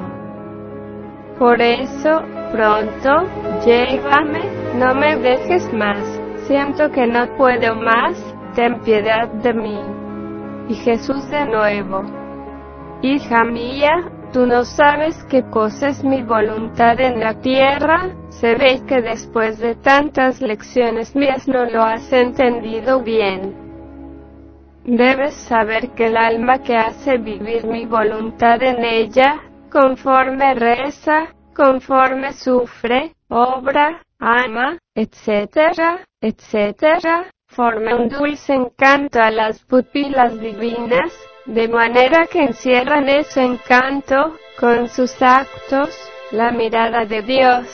Por eso, pronto, llévame, no me dejes más, siento que no puedo más, ten piedad de mí. Y Jesús de nuevo, Hija mía, tú no sabes qué cosa es mi voluntad en la tierra, se ve que después de tantas lecciones mías no lo has entendido bien. Debes saber que el alma que hace vivir mi voluntad en ella, conforme reza, conforme sufre, obra, ama, etcétera, etcétera, forma un dulce encanto a las pupilas divinas, de manera que encierran ese encanto, con sus actos, la mirada de Dios,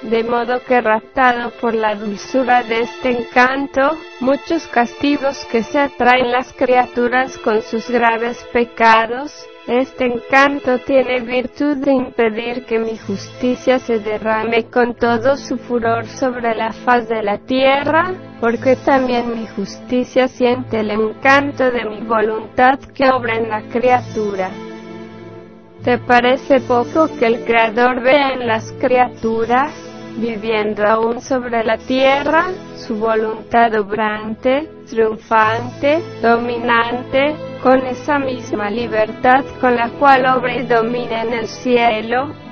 de modo que raptado por la dulzura de este encanto, muchos castigos que se atraen las criaturas con sus graves pecados, este encanto tiene virtud de impedir que mi justicia se derrame con todo su furor sobre la faz de la tierra, porque también mi justicia siente el encanto de mi voluntad que obra en la criatura. ¿Te parece poco que el Creador vea en las criaturas, viviendo aún sobre la tierra, su voluntad obrante, triunfante, dominante, con esa misma libertad con la cual obra y domina en el cielo?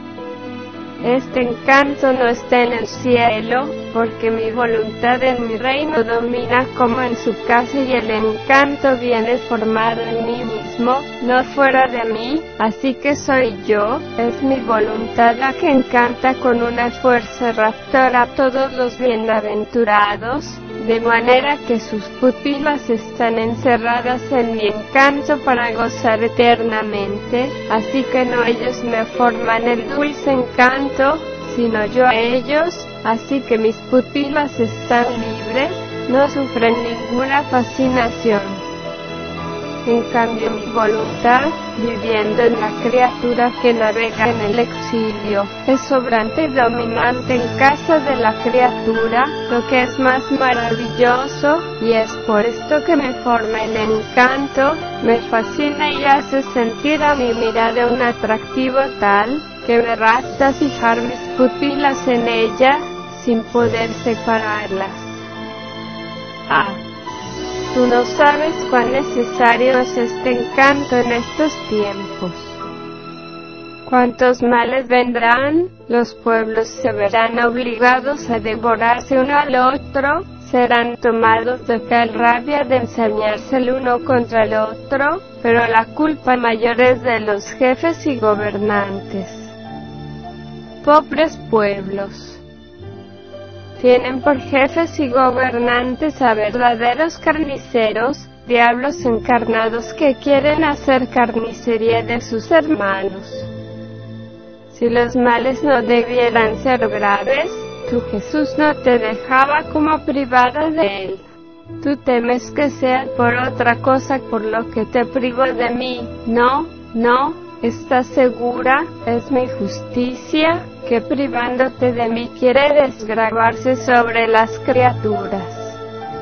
Este encanto no está en el cielo, porque mi voluntad en mi reino domina como en su casa y el encanto viene formado en mí mismo, no fuera de mí, así que soy yo, es mi voluntad la que encanta con una fuerza raptora a todos los bienaventurados, de manera que sus pupilas están encerradas en mi encanto para gozar eternamente, así que no ellos me forman el dulce encanto, sino yo a ellos, así que mis pupilas están libres, no sufren ninguna fascinación. En cambio mi voluntad, viviendo en la criatura que navega en el exilio, es sobrante y dominante en casa de la criatura, lo que es más maravilloso, y es por esto que me forma el encanto, me fascina y hace sentir a mi mirada un atractivo tal, que me rapta fijar mis pupilas en ella, sin poder separarlas. Ah. Tú no sabes cuán necesario es este encanto en estos tiempos. Cuántos males vendrán, los pueblos se verán obligados a devorarse uno al otro, serán tomados de tal rabia de ensañarse el uno contra el otro, pero la culpa mayor es de los jefes y gobernantes. Pobres pueblos tienen por jefes y gobernantes a verdaderos carniceros, diablos encarnados que quieren hacer carnicería de sus hermanos. Si los males no debieran ser graves, tu Jesús no te dejaba como privada de él. Tú temes que sea por otra cosa por lo que te privo de mí. No, no, estás segura, es mi justicia, que privándote de mí quiere desgravarse sobre las criaturas.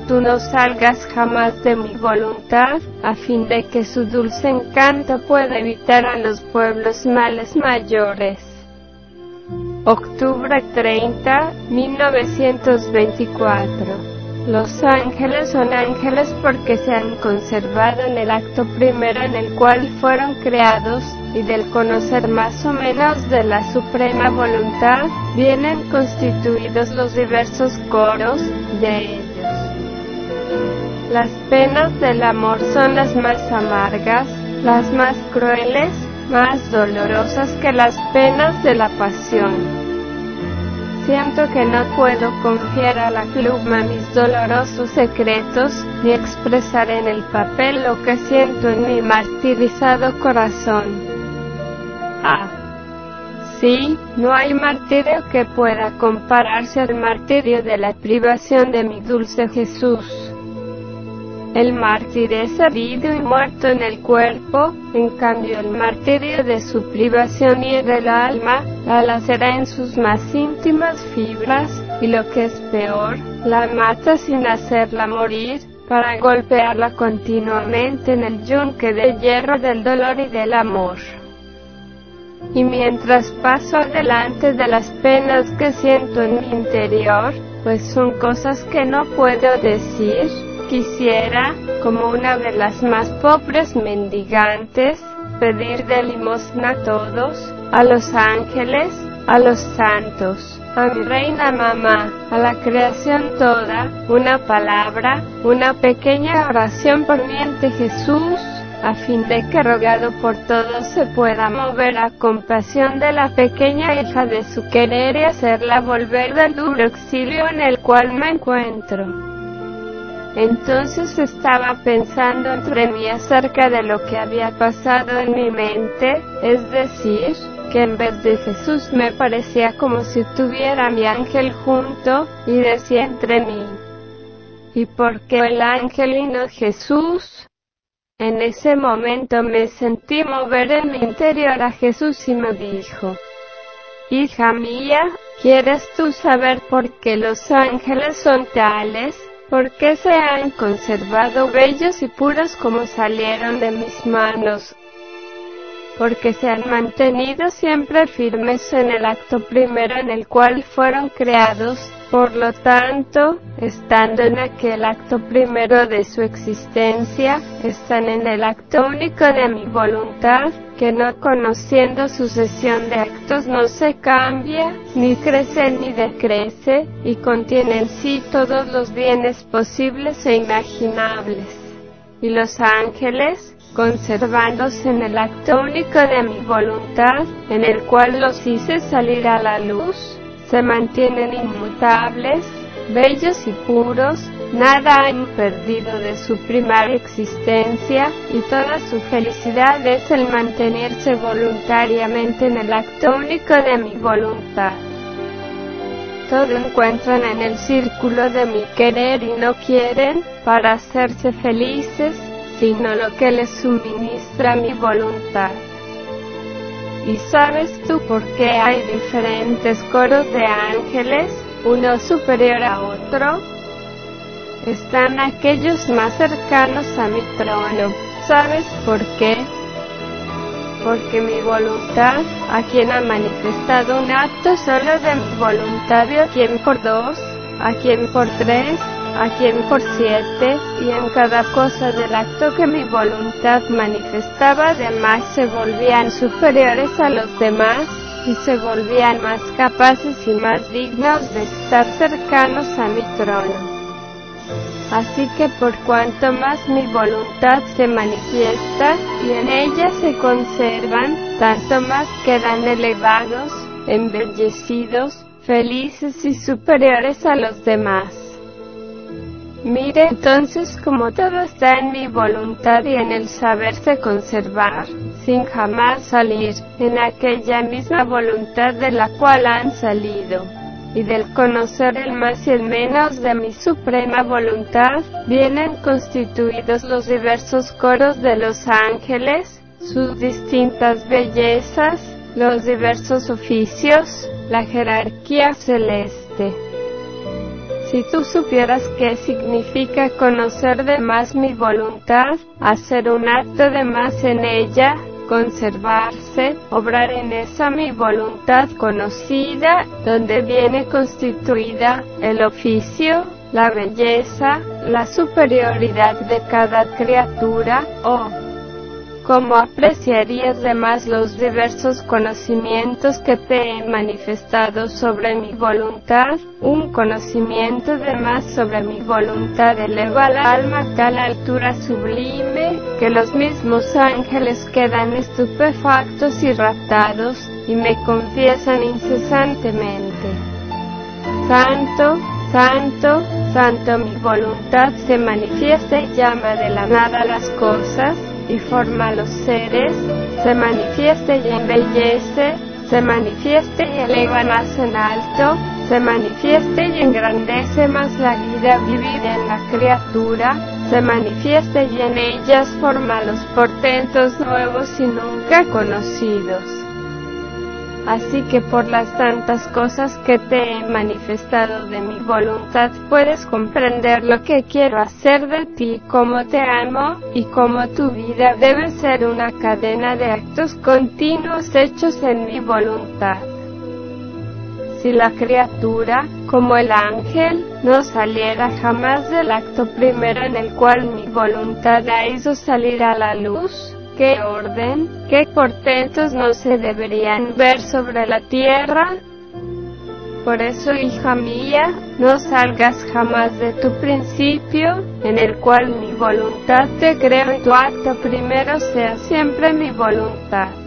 Tú no salgas jamás de mi voluntad, a fin de que su dulce encanto pueda evitar a los pueblos males mayores. Octubre 30, 1924 los ángeles son ángeles porque se han conservado en el acto primero en el cual fueron creados, y del conocer más o menos de la suprema voluntad, vienen constituidos los diversos coros de ellos. Las penas del amor son las más amargas, las más crueles, más dolorosas que las penas de la pasión. Siento que no puedo confiar a la pluma mis dolorosos secretos, ni expresar en el papel lo que siento en mi martirizado corazón. Ah. Sí, no hay martirio que pueda compararse al martirio de la privación de mi dulce Jesús. El mártir es herido y muerto en el cuerpo, en cambio el martirio de su privación hiere el alma, la lacera en sus más íntimas fibras, y lo que es peor, la mata sin hacerla morir, para golpearla continuamente en el yunque de hierro del dolor y del amor. Y mientras paso adelante de las penas que siento en mi interior, pues son cosas que no puedo decir, Quisiera, como una de las más pobres mendigantes, pedir de limosna a todos, a los ángeles, a los santos, a mi reina mamá, a la creación toda, una palabra, una pequeña oración por mi ante Jesús, a fin de que rogado por todos se pueda mover a compasión de la pequeña hija de su querer y hacerla volver del duro exilio en el cual me encuentro. Entonces estaba pensando entre mí acerca de lo que había pasado en mi mente, es decir, que en vez de Jesús me parecía como si tuviera mi ángel junto, y decía entre mí, ¿y por qué el ángel y no Jesús? En ese momento me sentí mover en mi interior a Jesús y me dijo, Hija mía, ¿quieres tú saber por qué los ángeles son tales? ¿Por qué se han conservado bellos y puros como salieron de mis manos? Porque se han mantenido siempre firmes en el acto primero en el cual fueron creados, por lo tanto, estando en aquel acto primero de su existencia, están en el acto único de mi voluntad, que no conociendo sucesión de actos no se cambia, ni crece ni decrece, y contiene en sí todos los bienes posibles e imaginables. Y los ángeles, conservándose en el acto único de mi voluntad, en el cual los hice salir a la luz, se mantienen inmutables, bellos y puros, Nada han perdido de su primaria existencia y toda su felicidad es el mantenerse voluntariamente en el acto único de mi voluntad. Todo encuentran en el círculo de mi querer y no quieren para hacerse felices, sino lo que les suministra mi voluntad. ¿Y sabes tú por qué hay diferentes coros de ángeles, uno superior a otro? están aquellos más cercanos a mi trono. ¿Sabes por qué? Porque mi voluntad, a quien ha manifestado un acto solo de mi voluntad, a quien por dos, a quien por tres, a quien por siete, y en cada cosa del acto que mi voluntad manifestaba, además se volvían superiores a los demás, y se volvían más capaces y más dignos de estar cercanos a mi trono. Así que por cuanto más mi voluntad se manifiesta y en ella se conservan, tanto más quedan elevados, embellecidos, felices y superiores a los demás. Mire entonces como todo está en mi voluntad y en el saberse conservar, sin jamás salir, en aquella misma voluntad de la cual han salido y del conocer el más y el menos de mi suprema voluntad, vienen constituidos los diversos coros de los ángeles, sus distintas bellezas, los diversos oficios, la jerarquía celeste. Si tú supieras qué significa conocer de más mi voluntad, hacer un acto de más en ella, conservarse, obrar en esa mi voluntad conocida, donde viene constituida el oficio, la belleza, la superioridad de cada criatura, oh, ¿Cómo apreciarías además los diversos conocimientos que te he manifestado sobre mi voluntad? Un conocimiento de más sobre mi voluntad eleva al alma a tal altura sublime que los mismos ángeles quedan estupefactos y raptados y me confiesan incesantemente. Santo, santo, santo mi voluntad se manifiesta y llama de la nada las cosas y forma los seres, se manifieste y embellece, se manifieste y eleva más en alto, se manifieste y engrandece más la vida vivida en la criatura, se manifieste y en ellas forma los portentos nuevos y nunca conocidos. Así que por las tantas cosas que te he manifestado de mi voluntad puedes comprender lo que quiero hacer de ti, cómo te amo y cómo tu vida debe ser una cadena de actos continuos hechos en mi voluntad. Si la criatura, como el ángel, no saliera jamás del acto primero en el cual mi voluntad la hizo salir a la luz, qué orden, qué portentos no se deberían ver sobre la tierra. Por eso, hija mía, no salgas jamás de tu principio, en el cual mi voluntad te creo y tu acto primero sea siempre mi voluntad.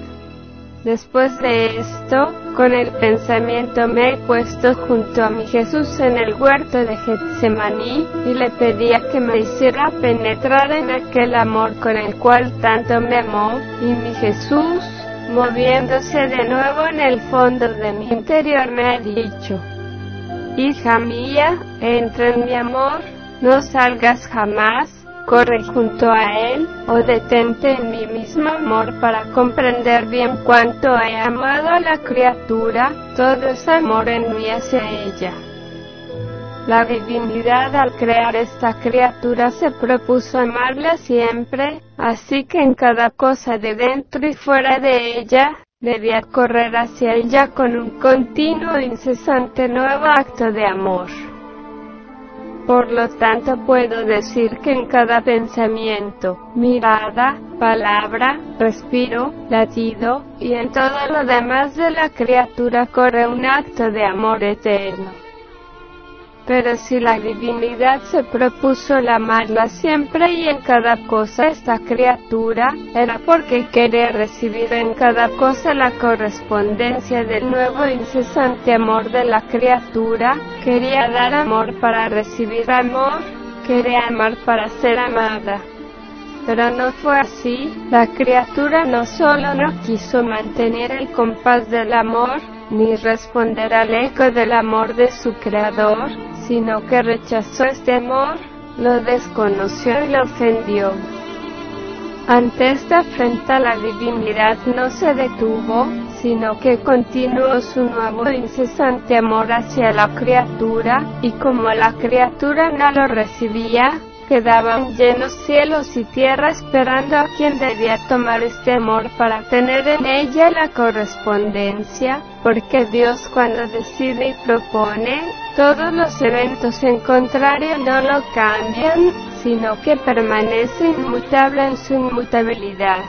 Después de esto, con el pensamiento me he puesto junto a mi Jesús en el huerto de Getsemaní y le pedía que me hiciera penetrar en aquel amor con el cual tanto me amó, y mi Jesús, moviéndose de nuevo en el fondo de mi interior, me ha dicho, Hija mía, entra en mi amor, no salgas jamás, corre junto a Él, o detente en mi mismo amor para comprender bien cuánto he amado a la criatura, todo ese amor en mí hacia ella. La divinidad al crear esta criatura se propuso amarla siempre, así que en cada cosa de dentro y fuera de ella, debía correr hacia ella con un continuo e incesante nuevo acto de amor. Por lo tanto puedo decir que en cada pensamiento, mirada, palabra, respiro, latido, y en todo lo demás de la criatura corre un acto de amor eterno. Pero si la divinidad se propuso el amarla siempre y en cada cosa esta criatura, era porque quería recibir en cada cosa la correspondencia del nuevo incesante amor de la criatura, quería dar amor para recibir amor, quería amar para ser amada. Pero no fue así, la criatura no solo no quiso mantener el compás del amor, ni responder al eco del amor de su creador, sino que rechazó este amor, lo desconoció y lo ofendió. Ante esta afrenta la divinidad no se detuvo, sino que continuó su nuevo e incesante amor hacia la criatura, y como la criatura no lo recibía, quedaban llenos cielos y tierra esperando a quien debía tomar este amor para tener en ella la correspondencia, porque Dios cuando decide y propone, todos los eventos en contrario no lo cambian, sino que permanece inmutable en su inmutabilidad.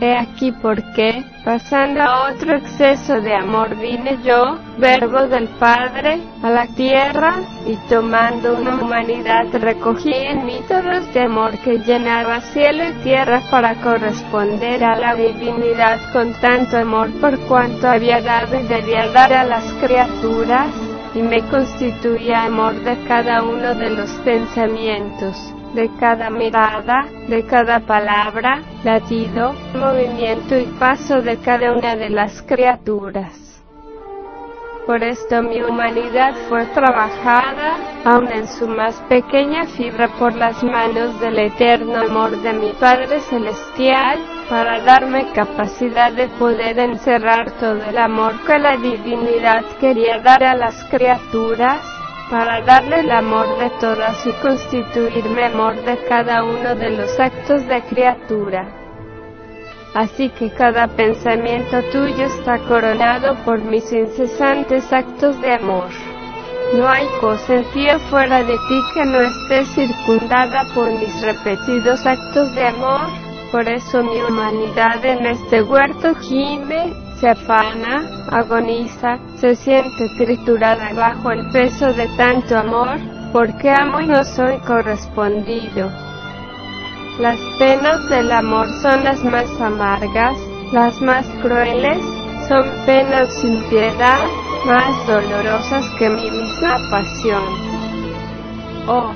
He aquí por qué, pasando a otro exceso de amor, vine yo, verbo del Padre, a la tierra, y tomando una humanidad recogí en mí todo este amor que llenaba cielo y tierra para corresponder a la divinidad con tanto amor por cuanto había dado y debía dar a las criaturas, y me constituía amor de cada uno de los pensamientos de cada mirada, de cada palabra, latido, movimiento y paso de cada una de las criaturas. Por esto mi humanidad fue trabajada, aun en su más pequeña fibra, por las manos del eterno amor de mi Padre Celestial, para darme capacidad de poder encerrar todo el amor que la divinidad quería dar a las criaturas, para darle el amor de todas y constituirme amor de cada uno de los actos de criatura. Así que cada pensamiento tuyo está coronado por mis incesantes actos de amor. No hay cosa en ti fuera de ti que no esté circundada por mis repetidos actos de amor, Por eso mi humanidad en este huerto gime, se afana, agoniza, se siente triturada bajo el peso de tanto amor, porque amo y no soy correspondido. Las penas del amor son las más amargas, las más crueles, son penas sin piedad, más dolorosas que mi misma pasión. Oh,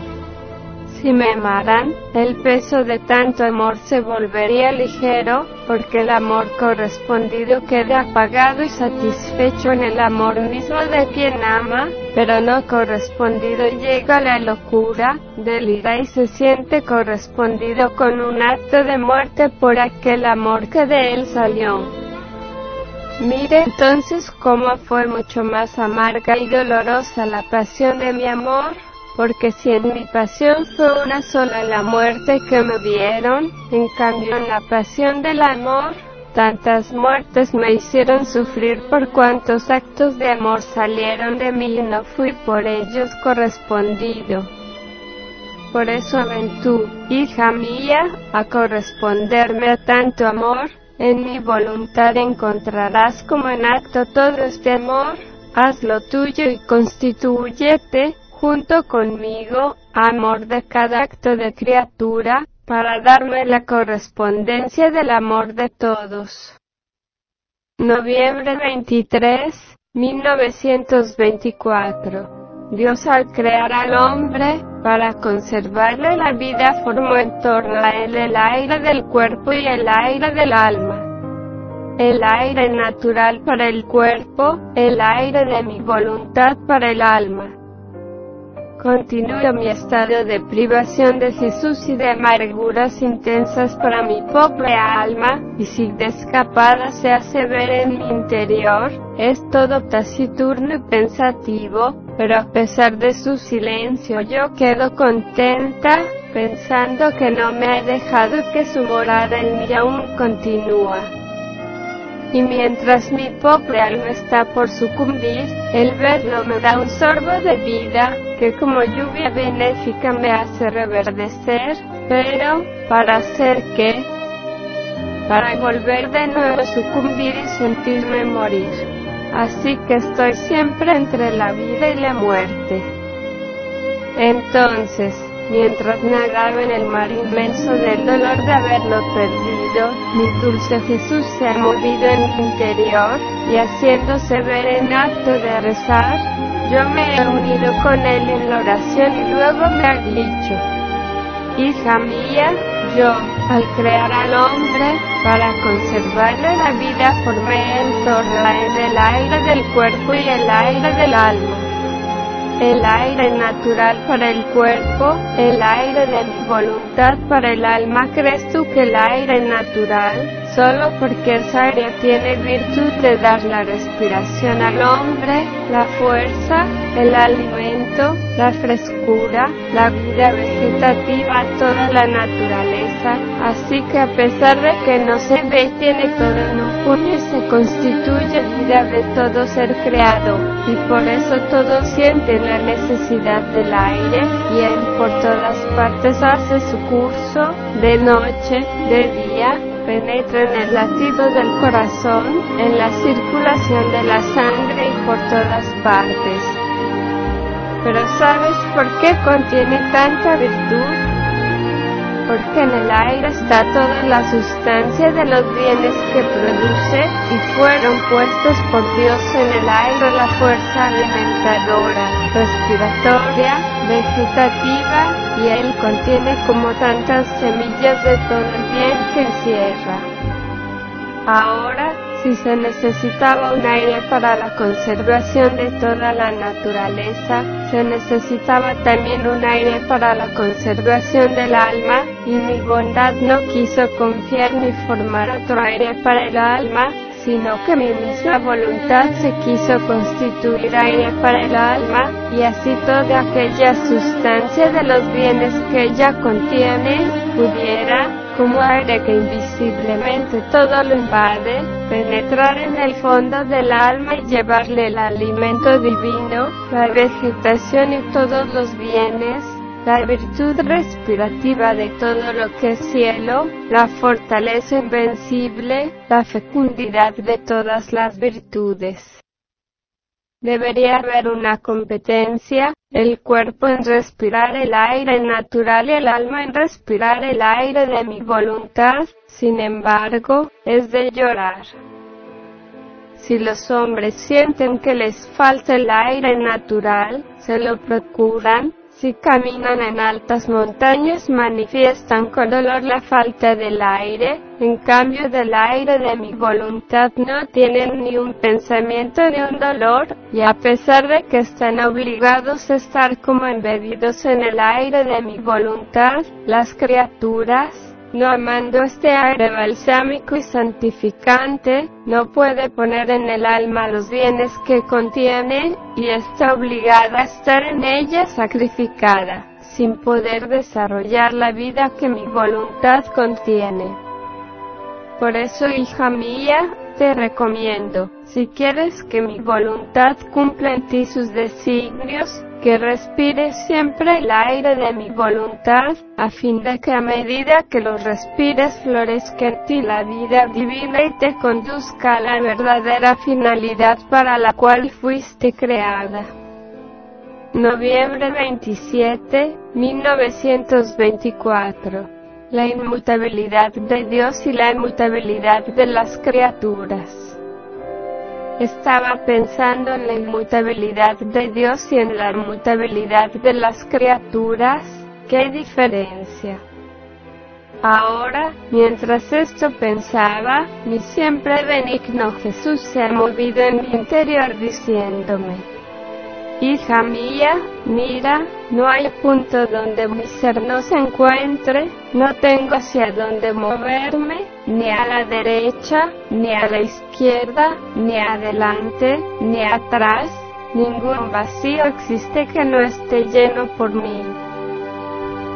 si me amaran, el peso de tanto amor se volvería ligero, porque el amor correspondido queda apagado y satisfecho en el amor mismo de quien ama, pero no correspondido llega a la locura, delira y se siente correspondido con un acto de muerte por aquel amor que de él salió. Mire entonces cómo fue mucho más amarga y dolorosa la pasión de mi amor, porque si en mi pasión fue una sola la muerte que me dieron, en cambio en la pasión del amor, tantas muertes me hicieron sufrir por cuantos actos de amor salieron de mí y no fui por ellos correspondido. Por eso ven tú, hija mía, a corresponderme a tanto amor, en mi voluntad encontrarás como en acto todo este amor, haz lo tuyo y constitúyete, junto conmigo, amor de cada acto de criatura, para darme la correspondencia del amor de todos. Noviembre 23, 1924. Dios al crear al hombre, para conservarle la vida formó en torno a él el aire del cuerpo y el aire del alma. El aire natural para el cuerpo, el aire de mi voluntad para el alma. Continúo mi estado de privación de Jesús y de amarguras intensas para mi pobre alma, y si escapada se hace ver en mi interior, es todo taciturno y pensativo, pero a pesar de su silencio yo quedo contenta, pensando que no me ha dejado que su morada en mí aún continúa. Y mientras mi pobre alma está por sucumbir, el verlo me da un sorbo de vida, que como lluvia benéfica me hace reverdecer, pero, ¿para hacer qué? Para volver de nuevo a sucumbir y sentirme morir. Así que estoy siempre entre la vida y la muerte. Entonces, mientras nadaba en el mar inmenso del dolor de haberlo perdido, mi dulce Jesús se ha movido en mi interior, y haciéndose ver en acto de rezar, yo me he unido con él en la oración y luego me ha dicho, Hija mía, yo, al crear al hombre, para conservarle la vida, formé en torno él el aire del cuerpo y el aire del alma el aire natural para el cuerpo, el aire de mi voluntad para el alma. ¿Crees tú que el aire natural, solo porque esa aire tiene virtud de dar la respiración al hombre, la fuerza, el alimento, la frescura, la vida vegetativa a toda la naturaleza? Así que a pesar de que no se ve, tiene todo en un puño y se constituye vida de todo ser creado, y por eso todos sienten la necesidad del aire, y él por todas partes hace su curso, de noche, de día, penetra en el latido del corazón, en la circulación de la sangre y por todas partes. Pero ¿sabes por qué contiene tanta virtud? Porque en el aire está toda la sustancia de los bienes que produce y fueron puestos por Dios en el aire la fuerza alimentadora, respiratoria, vegetativa y él contiene como tantas semillas de todo el bien que encierra. Ahora, si se necesitaba un aire para la conservación de toda la naturaleza, se necesitaba también un aire para la conservación del alma, y mi bondad no quiso confiar ni formar otro aire para el alma, sino que mi misma voluntad se quiso constituir aire para el alma, y así toda aquella sustancia de los bienes que ella contiene pudiera, como aire que invisiblemente todo lo invade, penetrar en el fondo del alma y llevarle el alimento divino, la vegetación y todos los bienes, la virtud respirativa de todo lo que es cielo, la fortaleza invencible, la fecundidad de todas las virtudes. Debería haber una competencia, el cuerpo en respirar el aire natural y el alma en respirar el aire de mi voluntad, sin embargo, es de llorar. Si los hombres sienten que les falta el aire natural, se lo procuran, si caminan en altas montañas manifiestan con dolor la falta del aire, en cambio del aire de mi voluntad no tienen ni un pensamiento ni un dolor, y a pesar de que están obligados a estar como embebidos en el aire de mi voluntad, las criaturas, no amando este aire balsámico y santificante, no puede poner en el alma los bienes que contiene, y está obligada a estar en ella sacrificada, sin poder desarrollar la vida que mi voluntad contiene. Por eso, hija mía, te recomiendo, si quieres que mi voluntad cumpla en ti sus designios, que respires siempre el aire de mi voluntad, a fin de que a medida que lo respires florezca en ti la vida divina y te conduzca a la verdadera finalidad para la cual fuiste creada. Noviembre 27, 1924. La inmutabilidad de Dios y la inmutabilidad de las criaturas. Estaba pensando en la inmutabilidad de Dios y en la inmutabilidad de las criaturas. ¿Qué diferencia? Ahora, mientras esto pensaba, mi siempre benigno Jesús se ha movido en mi interior diciéndome, Hija mía, mira, no hay punto donde mi ser no se encuentre, no tengo hacia dónde moverme, ni a la derecha, ni a la izquierda, ni adelante, ni atrás, ningún vacío existe que no esté lleno por mí.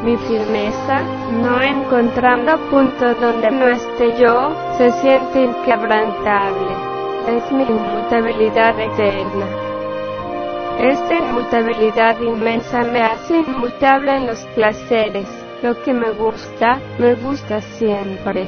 Mi firmeza, no encontrando punto donde no esté yo, se siente inquebrantable. Es mi inmutabilidad eterna. Esta inmutabilidad inmensa me hace inmutable en los placeres. Lo que me gusta, me gusta siempre.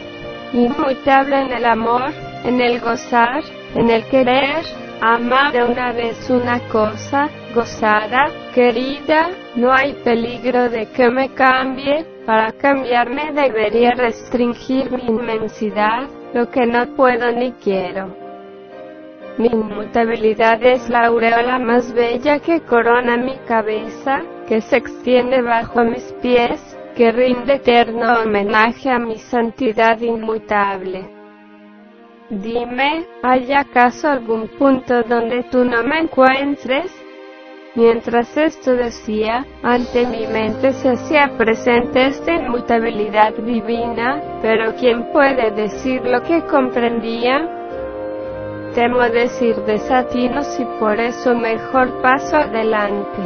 Inmutable en el amor, en el gozar, en el querer, amar de una vez una cosa, gozada, querida, no hay peligro de que me cambie, para cambiarme debería restringir mi inmensidad, lo que no puedo ni quiero. Mi inmutabilidad es la aureola más bella que corona mi cabeza, que se extiende bajo mis pies, que rinde eterno homenaje a mi santidad inmutable. Dime, ¿hay acaso algún punto donde tú no me encuentres? Mientras esto decía, ante mi mente se hacía presente esta inmutabilidad divina, pero ¿quién puede decir lo que comprendía? Temo decir desatinos y por eso mejor paso adelante.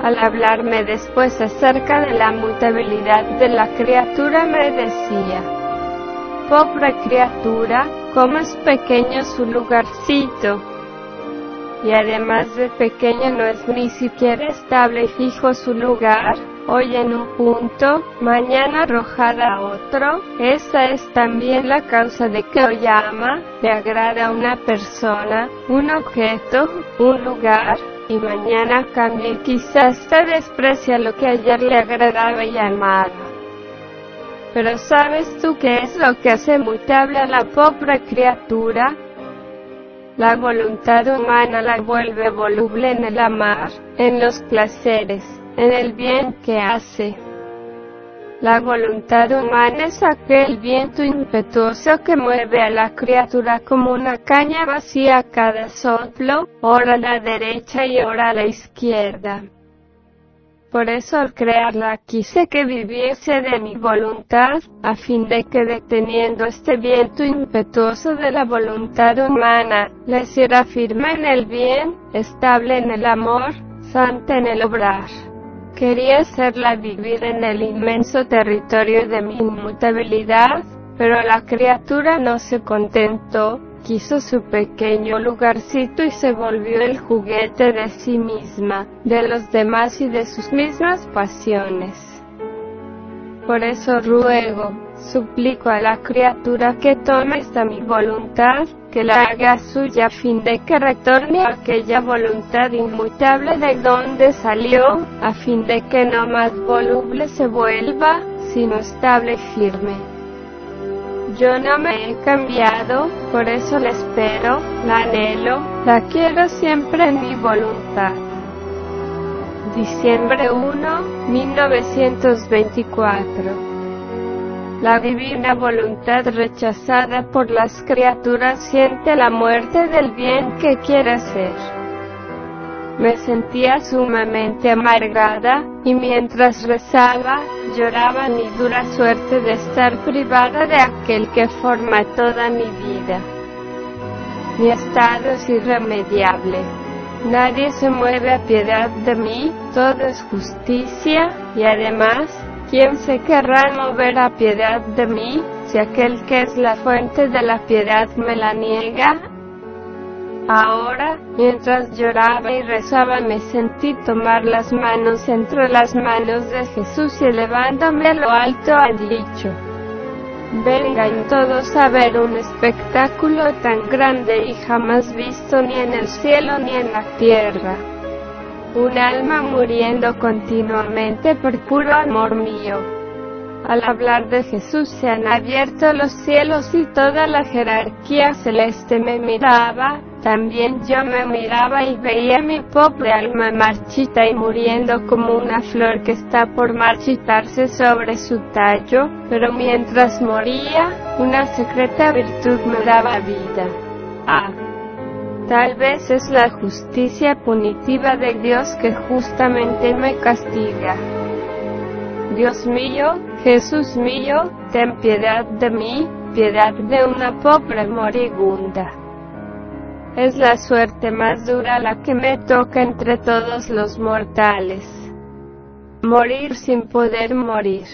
Al hablarme después acerca de la mutabilidad de la criatura me decía, pobre criatura, cómo es pequeño su lugarcito. Y además de pequeño no es ni siquiera estable y fijo su lugar, hoy en un punto, mañana arrojada a otro, esa es también la causa de que hoy ama, le agrada a una persona, un objeto, un lugar, y mañana cambia y quizás se desprecia lo que ayer le agradaba y amaba. Pero ¿sabes tú qué es lo que hace mutable a la pobre criatura? La voluntad humana la vuelve voluble en el amar, en los placeres, en el bien que hace. La voluntad humana es aquel viento impetuoso que mueve a la criatura como una caña vacía a cada soplo, ora a la derecha y ora a la izquierda. Por eso al crearla quise que viviese de mi voluntad, a fin de que deteniendo este viento impetuoso de la voluntad humana, la hiciera firme en el bien, estable en el amor, santa en el obrar. Quería hacerla vivir en el inmenso territorio de mi inmutabilidad, pero la criatura no se contentó, quiso su pequeño lugarcito y se volvió el juguete de sí misma, de los demás y de sus mismas pasiones. Por eso ruego, suplico a la criatura que tome esta mi voluntad, que la haga suya a fin de que retorne a aquella voluntad inmutable de donde salió, a fin de que no más voluble se vuelva, sino estable y firme. Yo no me he cambiado, por eso la espero, la anhelo, la quiero siempre en mi voluntad. Diciembre 1, 1924 la divina voluntad rechazada por las criaturas siente la muerte del bien que quiere hacer. Me sentía sumamente amargada, y mientras rezaba, lloraba mi dura suerte de estar privada de aquel que forma toda mi vida. Mi estado es irremediable. Nadie se mueve a piedad de mí, todo es justicia, y además, ¿Quién se querrá mover a piedad de mí, si aquel que es la fuente de la piedad me la niega? Ahora, mientras lloraba y rezaba, me sentí tomar las manos entre las manos de Jesús y elevándome a lo alto ha dicho, vengan todos a ver un espectáculo tan grande y jamás visto ni en el cielo ni en la tierra un alma muriendo continuamente por puro amor mío. Al hablar de Jesús se han abierto los cielos y toda la jerarquía celeste me miraba, también yo me miraba y veía mi pobre alma marchita y muriendo como una flor que está por marchitarse sobre su tallo, pero mientras moría, una secreta virtud me daba vida. Ah, Tal vez es la justicia punitiva de Dios que justamente me castiga. Dios mío, Jesús mío, ten piedad de mí, piedad de una pobre moribunda. Es la suerte más dura la que me toca entre todos los mortales. Morir sin poder morir.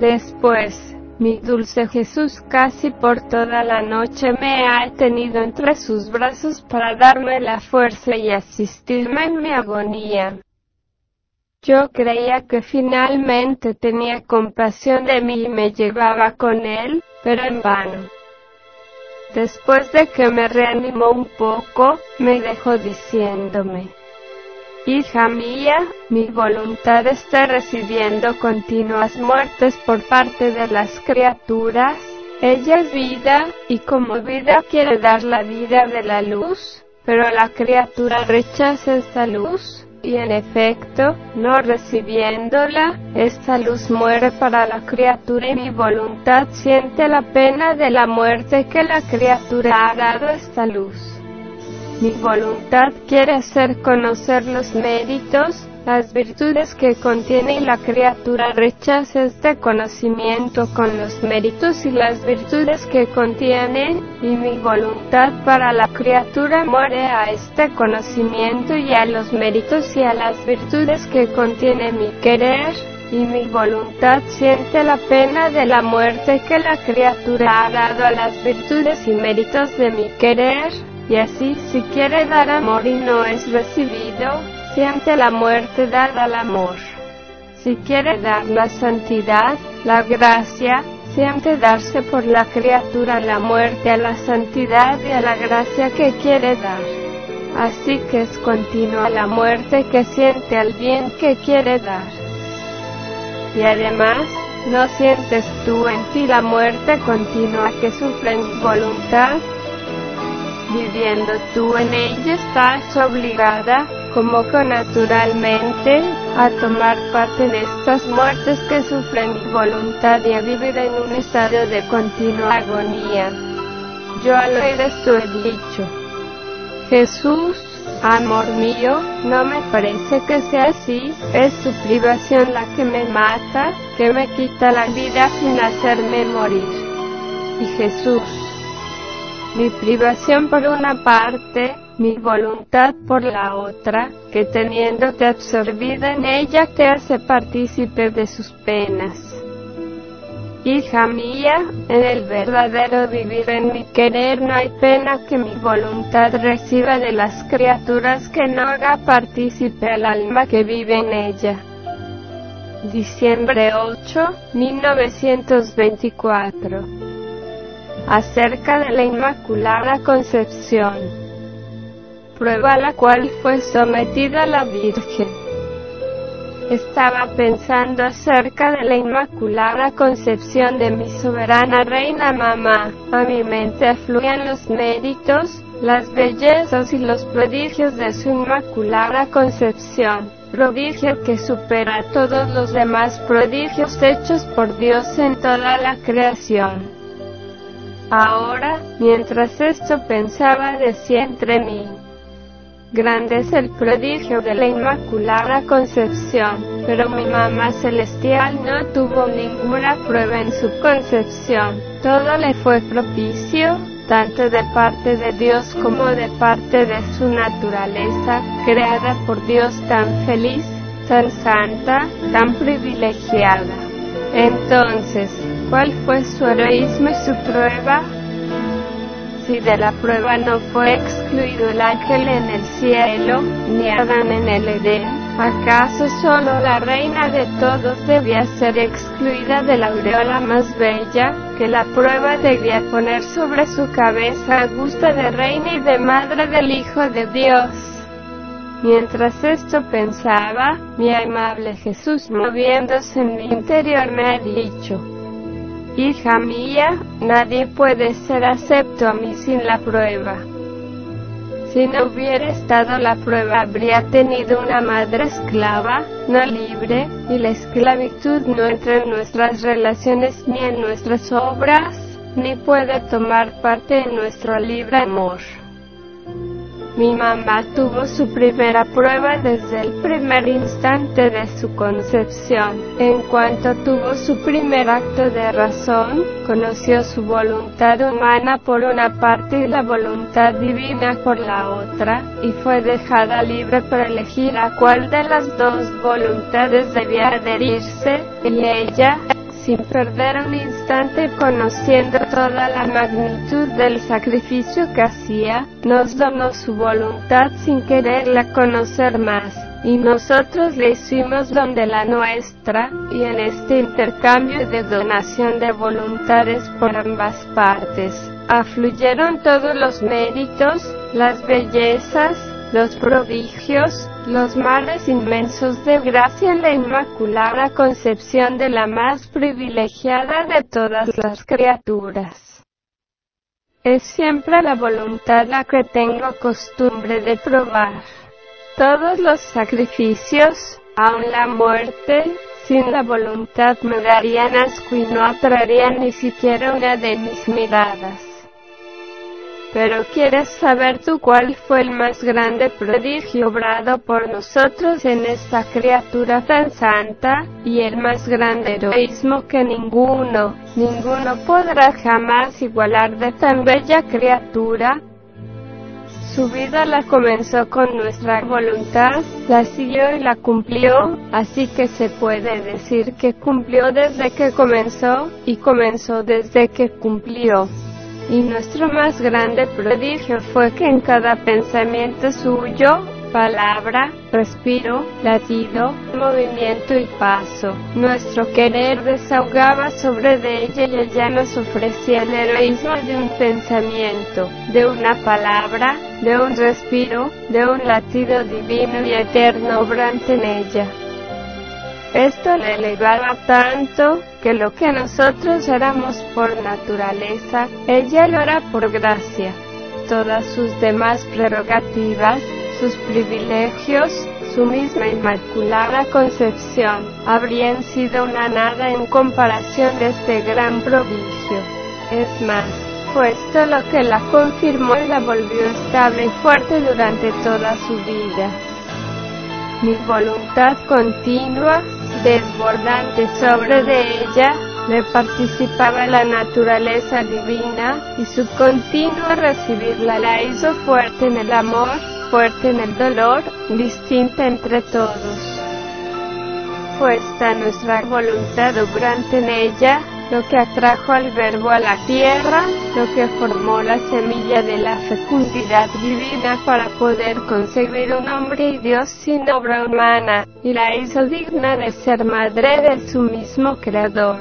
Después, mi dulce Jesús casi por toda la noche me ha tenido entre sus brazos para darme la fuerza y asistirme en mi agonía. Yo creía que finalmente tenía compasión de mí y me llevaba con él, pero en vano. Después de que me reanimó un poco, me dejó diciéndome, Hija mía, mi voluntad está recibiendo continuas muertes por parte de las criaturas. Ella es vida, y como vida quiere dar la vida de la luz, pero la criatura rechaza esta luz, y en efecto, no recibiéndola, esta luz muere para la criatura y mi voluntad siente la pena de la muerte que la criatura ha dado esta luz. Mi voluntad quiere hacer conocer los méritos, las virtudes que contiene y la criatura rechaza este conocimiento con los méritos y las virtudes que contiene, y mi voluntad para la criatura muere a este conocimiento y a los méritos y a las virtudes que contiene mi querer, y mi voluntad siente la pena de la muerte que la criatura ha dado a las virtudes y méritos de mi querer, y así si quiere dar amor y no es recibido, siente la muerte dada al amor. Si quiere dar la santidad, la gracia, siente darse por la criatura la muerte a la santidad y a la gracia que quiere dar. Así que es continua la muerte que siente al bien que quiere dar. Y además, ¿no sientes tú en ti la muerte continua que sufre en voluntad? Viviendo tú en ella estás obligada, como que naturalmente, a tomar parte de estas muertes que sufre mi voluntad y a vivir en un estado de continua agonía. Yo al oír esto he dicho, Jesús, amor mío, no me parece que sea así, es su privación la que me mata, que me quita la vida sin hacerme morir. Y Jesús, mi privación por una parte, mi voluntad por la otra, que teniéndote absorbida en ella te hace partícipe de sus penas. Hija mía, en el verdadero vivir en mi querer no hay pena que mi voluntad reciba de las criaturas que no haga partícipe al alma que vive en ella. Diciembre 8, 1924. Acerca de la Inmaculada Concepción. Prueba a la cual fue sometida la Virgen. Estaba pensando acerca de la Inmaculada Concepción de mi soberana Reina Mamá. A mi mente afluían los méritos, las bellezas y los prodigios de su Inmaculada Concepción, prodigio que supera todos los demás prodigios hechos por Dios en toda la creación. Ahora, mientras esto pensaba, decía entre mí, Grande es el prodigio de la Inmaculada Concepción, pero mi mamá celestial no tuvo ninguna prueba en su concepción. Todo le fue propicio, tanto de parte de Dios como de parte de su naturaleza, creada por Dios tan feliz, tan santa, tan privilegiada. Entonces, ¿cuál fue su heroísmo y su prueba? si de la prueba no fue excluido el ángel en el cielo, ni Adán en el Edén, ¿acaso solo la reina de todos debía ser excluida de la aureola más bella, que la prueba debía poner sobre su cabeza a gusto de reina y de madre del Hijo de Dios? Mientras esto pensaba, mi amable Jesús moviéndose en mi interior me ha dicho, Hija mía, nadie puede ser acepto a mí sin la prueba. Si no hubiera estado la prueba habría tenido una madre esclava, no libre, y la esclavitud no entra en nuestras relaciones ni en nuestras obras, ni puede tomar parte en nuestro libre amor. Mi mamá tuvo su primera prueba desde el primer instante de su concepción. En cuanto tuvo su primer acto de razón, conoció su voluntad humana por una parte y la voluntad divina por la otra, y fue dejada libre para elegir a cuál de las dos voluntades debía adherirse, y ella, sin perder un instante conociendo toda la magnitud del sacrificio que hacía, nos donó su voluntad sin quererla conocer más, y nosotros le hicimos donde la nuestra, y en este intercambio de donación de voluntades por ambas partes, afluyeron todos los méritos, las bellezas, los prodigios, los mares inmensos de gracia en la Inmaculada Concepción de la más privilegiada de todas las criaturas. Es siempre la voluntad la que tengo costumbre de probar. Todos los sacrificios, aun la muerte, sin la voluntad me darían asco y no atraerían ni siquiera una de mis miradas. Pero ¿quieres saber tú cuál fue el más grande prodigio obrado por nosotros en esta criatura tan santa, y el más grande heroísmo que ninguno, ninguno podrá jamás igualar de tan bella criatura? Su vida la comenzó con nuestra voluntad, la siguió y la cumplió, así que se puede decir que cumplió desde que comenzó, y comenzó desde que cumplió. Y nuestro más grande prodigio fue que en cada pensamiento suyo, palabra, respiro, latido, movimiento y paso, nuestro querer desahogaba sobre de ella y ella nos ofrecía el heroísmo de un pensamiento, de una palabra, de un respiro, de un latido divino y eterno obrante en ella. Esto le elevaba tanto que lo que nosotros éramos por naturaleza, ella lo era por gracia. Todas sus demás prerrogativas, sus privilegios, su misma inmaculada concepción, habrían sido una nada en comparación de este gran prodigio. Es más, fue esto lo que la confirmó y la volvió estable y fuerte durante toda su vida. Mi voluntad continua, desbordante sobre de ella, le participaba la naturaleza divina y su continuo recibirla la hizo fuerte en el amor, fuerte en el dolor, distinta entre todos. Fue nuestra voluntad obrante en ella, lo que atrajo al verbo a la tierra, lo que formó la semilla de la fecundidad divina para poder concebir un hombre y Dios sin obra humana, y la hizo digna de ser madre de su mismo Creador.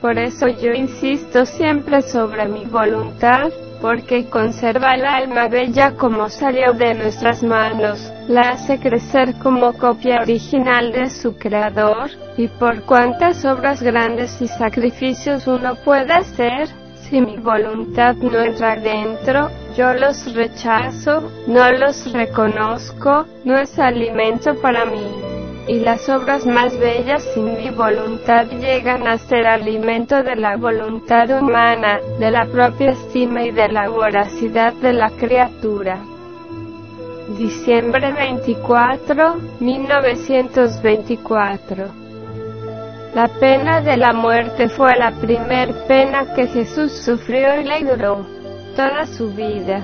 Por eso yo insisto siempre sobre mi voluntad, porque conserva el alma bella como salió de nuestras manos, la hace crecer como copia original de su creador, y por cuantas obras grandes y sacrificios uno puede hacer, si mi voluntad no entra dentro, yo los rechazo, no los reconozco, no es alimento para mí y las obras más bellas sin mi voluntad llegan a ser alimento de la voluntad humana, de la propia estima y de la voracidad de la criatura. Diciembre 24, 1924 La pena de la muerte fue la primer pena que Jesús sufrió y le duró toda su vida.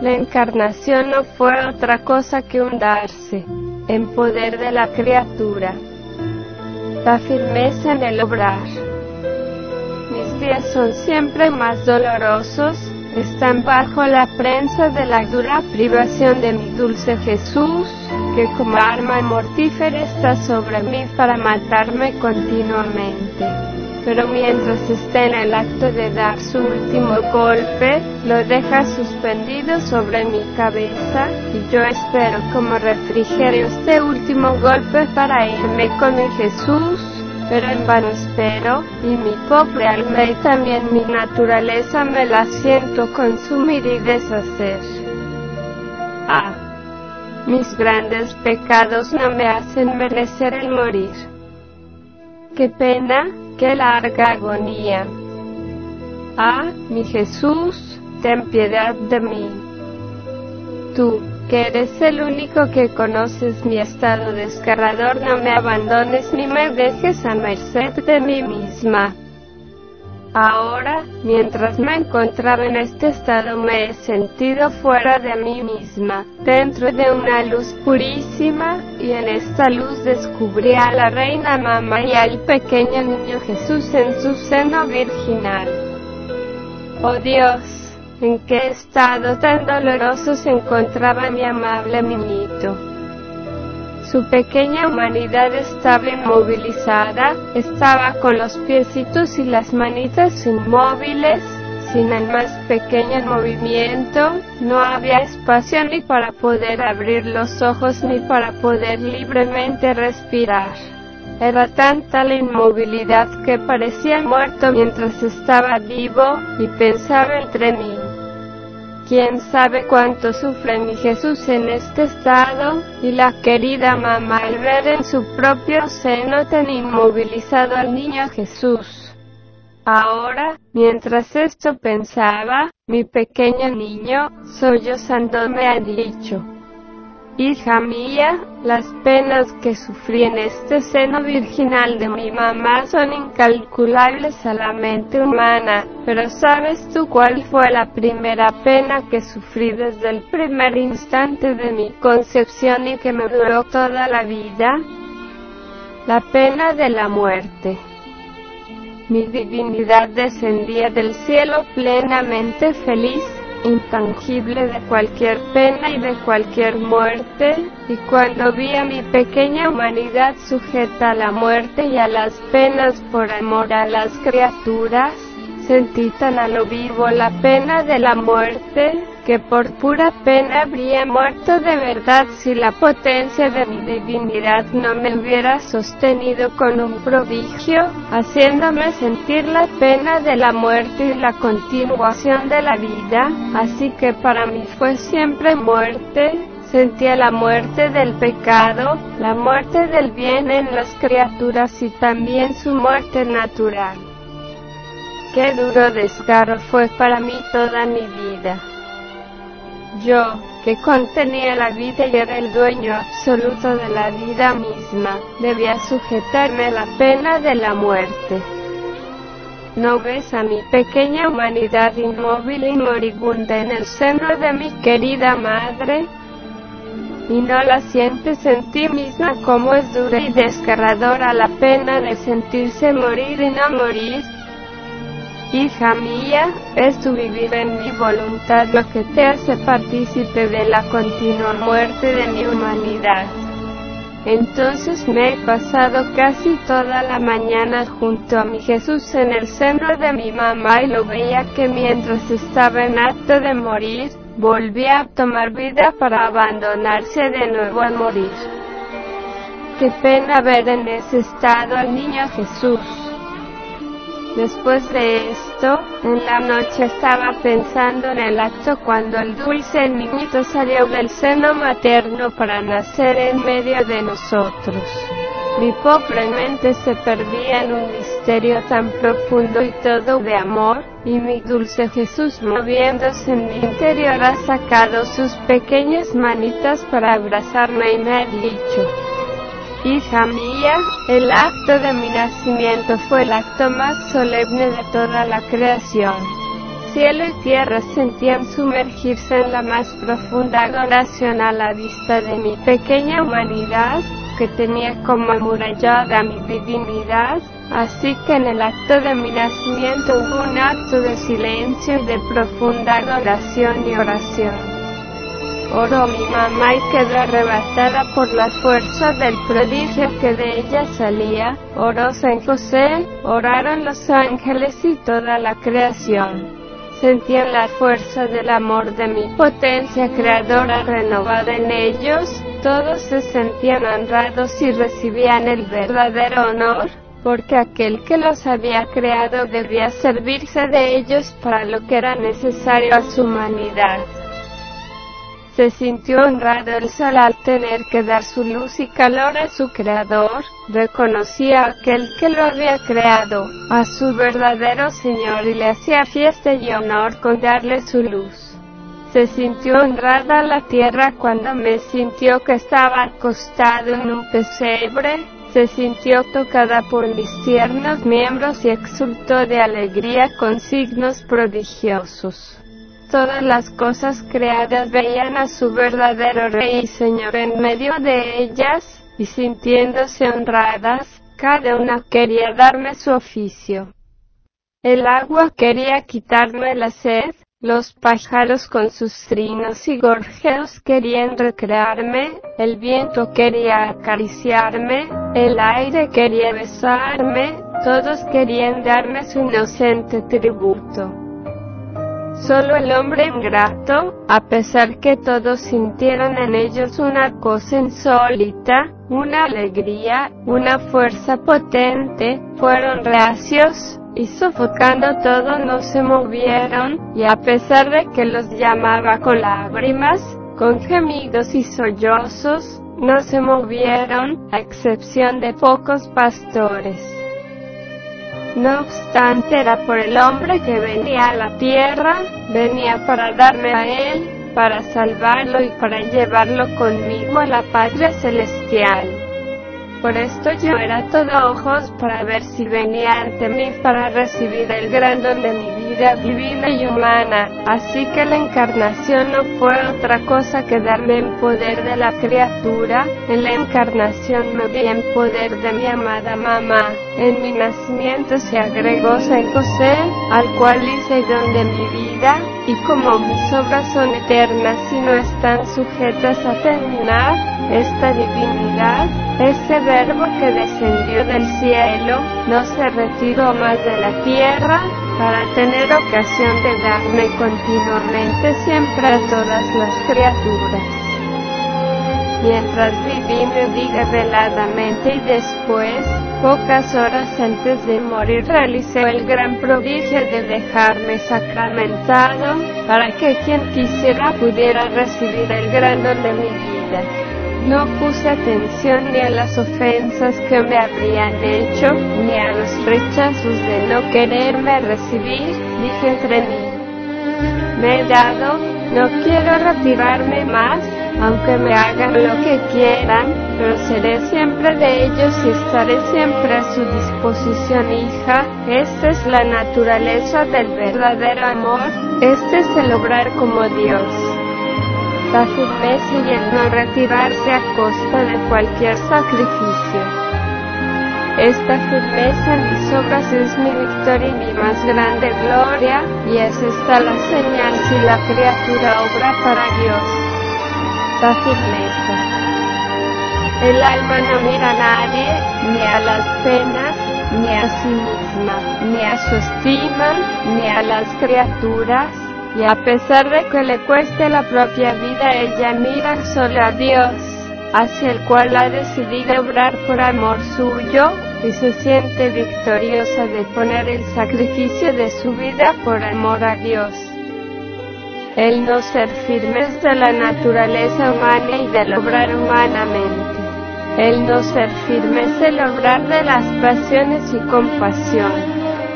La encarnación no fue otra cosa que un darse en poder de la criatura. La firmeza en el obrar. Mis días son siempre más dolorosos, están bajo la prensa de la dura privación de mi dulce Jesús, que como arma mortífera está sobre mí para matarme continuamente pero mientras está en el acto de dar su último golpe, lo deja suspendido sobre mi cabeza y yo espero como refrigerio este último golpe para irme con mi Jesús, pero en vano espero, y mi pobre alma y también mi naturaleza me la siento consumir y deshacer. Ah, mis grandes pecados no me hacen merecer el morir. Qué pena, qué larga agonía. Ah, mi Jesús, ten piedad de mí. Tú, que eres el único que conoces mi estado desgarrador, no me abandones ni me dejes a merced de mí misma. Ahora, mientras me encontraba en este estado, me he sentido fuera de mí misma, dentro de una luz purísima, y en esta luz descubrí a la reina mamá y al pequeño niño Jesús en su seno virginal. Oh Dios, en qué estado tan doloroso se encontraba mi amable niñito. Su pequeña humanidad estaba inmovilizada, estaba con los piecitos y las manitas inmóviles, sin el más pequeño movimiento, no había espacio ni para poder abrir los ojos ni para poder libremente respirar. Era tanta la inmovilidad que parecía muerto mientras estaba vivo y pensaba entre mí. ¿Quién sabe cuánto sufre mi Jesús en este estado? Y la querida mamá al ver en su propio seno tan inmovilizado al niño Jesús. Ahora, mientras esto pensaba, mi pequeño niño, sollozando me ha dicho, Hija mía, las penas que sufrí en este seno virginal de mi mamá son incalculables a la mente humana, pero ¿sabes tú cuál fue la primera pena que sufrí desde el primer instante de mi concepción y que me duró toda la vida? La pena de la muerte. Mi divinidad descendía del cielo plenamente feliz intangible de cualquier pena y de cualquier muerte, y cuando vi a mi pequeña humanidad sujeta a la muerte y a las penas por amor a las criaturas, sentí tan a lo vivo la pena de la muerte, que por pura pena habría muerto de verdad si la potencia de mi divinidad no me hubiera sostenido con un prodigio, haciéndome sentir la pena de la muerte y la continuación de la vida, así que para mí fue siempre muerte, sentía la muerte del pecado, la muerte del bien en las criaturas y también su muerte natural. Qué duro desgarro fue para mí toda mi vida. Yo, que contenía la vida y era el dueño absoluto de la vida misma, debía sujetarme a la pena de la muerte. ¿No ves a mi pequeña humanidad inmóvil y moribunda en el seno de mi querida madre? y no la sientes en ti misma como es dura y desgarradora la pena de sentirse morir y no morir. Hija mía, es tu vivir en mi voluntad lo que te hace partícipe de la continua muerte de mi humanidad. Entonces me he pasado casi toda la mañana junto a mi Jesús en el seno de mi mamá y lo veía que mientras estaba en acto de morir, volvía a tomar vida para abandonarse de nuevo a morir. Qué pena ver en ese estado al niño Jesús. Después de esto, en la noche estaba pensando en el acto cuando el dulce niñito salió del seno materno para nacer en medio de nosotros. Mi pobre mente se perdía en un misterio tan profundo y todo de amor, y mi dulce Jesús moviéndose en mi interior ha sacado sus pequeñas manitas para abrazarme y me ha dicho, Hija mía, el acto de mi nacimiento fue el acto más solemne de toda la creación. Cielo y tierra sentían sumergirse en la más profunda adoración a la vista de mi pequeña humanidad, que tenía como amurallada mi divinidad, así que en el acto de mi nacimiento hubo un acto de silencio y de profunda adoración y oración. Oró mi mamá y quedó arrebatada por la fuerza del prodigio que de ella salía. Oró San José, oraron los ángeles y toda la creación. Sentían la fuerza del amor de mi potencia creadora renovada en ellos, todos se sentían honrados y recibían el verdadero honor, porque aquel que los había creado debía servirse de ellos para lo que era necesario a su humanidad. Se sintió honrado el sol al tener que dar su luz y calor a su creador, reconocía a aquel que lo había creado, a su verdadero Señor y le hacía fiesta y honor con darle su luz. Se sintió honrada la tierra cuando me sintió que estaba acostado en un pesebre, se sintió tocada por mis tiernos miembros y exultó de alegría con signos prodigiosos. Todas las cosas creadas veían a su verdadero Rey y Señor en medio de ellas, y sintiéndose honradas, cada una quería darme su oficio. El agua quería quitarme la sed, los pájaros con sus trinos y gorjeos querían recrearme, el viento quería acariciarme, el aire quería besarme, todos querían darme su inocente tributo. Solo el hombre ingrato, a pesar que todos sintieran en ellos una cosa insólita, una alegría, una fuerza potente, fueron reacios, y sofocando todo no se movieron, y a pesar de que los llamaba con lágrimas, con gemidos y sollozos, no se movieron, a excepción de pocos pastores. No obstante, era por el hombre que venía a la tierra, venía para darme a él, para salvarlo y para llevarlo conmigo a la patria celestial. Por esto yo era todo ojos para ver si venía ante mí para recibir el gran don de mi vida divina y humana. Así que la encarnación no fue otra cosa que darme el poder de la criatura. En la encarnación me di en poder de mi amada mamá. En mi nacimiento se agregó San José, al cual hice don de mi vida, y como mis obras son eternas y no están sujetas a terminar, esta divinidad, ese verbo que descendió del cielo, no se retiró más de la tierra, para tener ocasión de darme continuamente siempre a todas las criaturas. Mientras viví me vi reveladamente y después, pocas horas antes de morir, realicé el gran prodigio de dejarme sacramentado para que quien quisiera pudiera recibir el gran don de mi vida. No puse atención ni a las ofensas que me habrían hecho, ni a los rechazos de no quererme recibir, dije entre mí. Me he dado, no quiero retirarme más, aunque me hagan lo que quieran, pero seré siempre de ellos y estaré siempre a su disposición, hija. Esta es la naturaleza del verdadero amor, este es el obrar como Dios. Firmeza y el no retirarse a costa de cualquier sacrificio. Esta firmeza en mis obras es mi victoria y mi más grande gloria, y es esta la señal si la criatura obra para Dios. La firmeza. El alma no mira a nadie, ni a las penas, ni a sí misma, ni a su estima, ni a las criaturas, y a pesar de que le cueste la propia vida, ella mira solo a Dios, hacia el cual ha decidido obrar por amor suyo, y se siente victoriosa de poner el sacrificio de su vida por amor a Dios. El no ser firmes de la naturaleza humana y del obrar humanamente. El no ser firme es el obrar de las pasiones y compasión.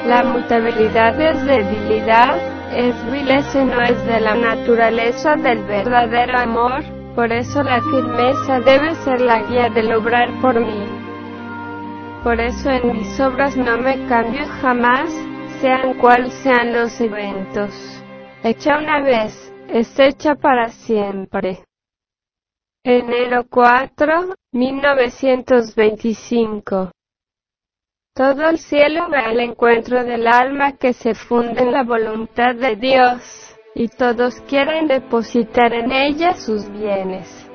La mutabilidad es debilidad, es vileza y no es de la naturaleza del verdadero amor, por eso la firmeza debe ser la guía del obrar por mí. Por eso en mis obras no me cambio jamás, sean cuales sean los eventos. Hecha una vez, es hecha para siempre. Enero 4, 1925. Todo el cielo va al encuentro del alma que se funde en la voluntad de Dios, y todos quieren depositar en ella sus bienes.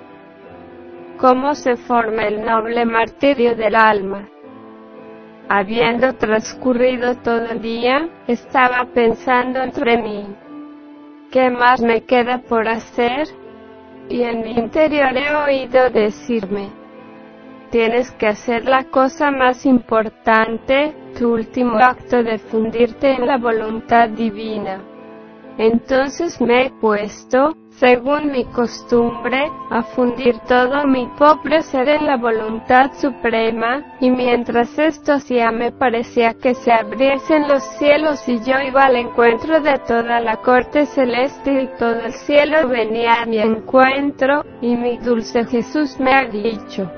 ¿Cómo se forma el noble martirio del alma? Habiendo transcurrido todo el día, estaba pensando entre mí. ¿Qué más me queda por hacer? y en mi interior he oído decirme, tienes que hacer la cosa más importante, tu último acto de fundirte en la voluntad divina. Entonces me he puesto, según mi costumbre, a fundir todo mi pobre ser en la voluntad suprema, y mientras esto hacía me parecía que se abriesen los cielos y yo iba al encuentro de toda la corte celeste y todo el cielo venía a mi encuentro, y mi dulce Jesús me ha dicho,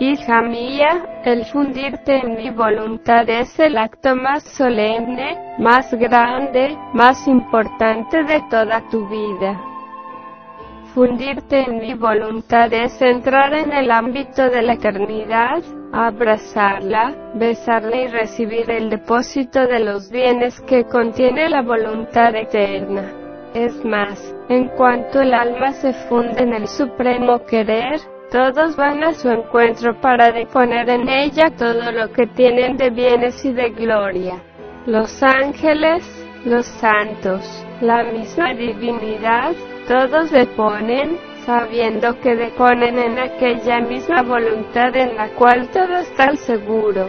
Hija mía, el fundirte en mi voluntad es el acto más solemne, más grande, más importante de toda tu vida. Fundirte en mi voluntad es entrar en el ámbito de la eternidad, abrazarla, besarla y recibir el depósito de los bienes que contiene la voluntad eterna. Es más, en cuanto el alma se funde en el supremo querer, todos van a su encuentro para deponer en ella todo lo que tienen de bienes y de gloria. Los ángeles, los santos, la misma divinidad, todos deponen, sabiendo que deponen en aquella misma voluntad en la cual todo está seguro.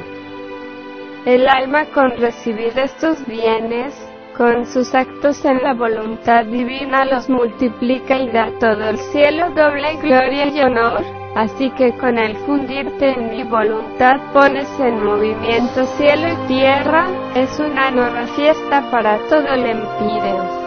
El alma con recibir estos bienes, con sus actos en la voluntad divina los multiplica y da todo el cielo doble gloria y honor, así que con el fundirte en mi voluntad pones en movimiento cielo y tierra, es una nueva fiesta para todo el empíreo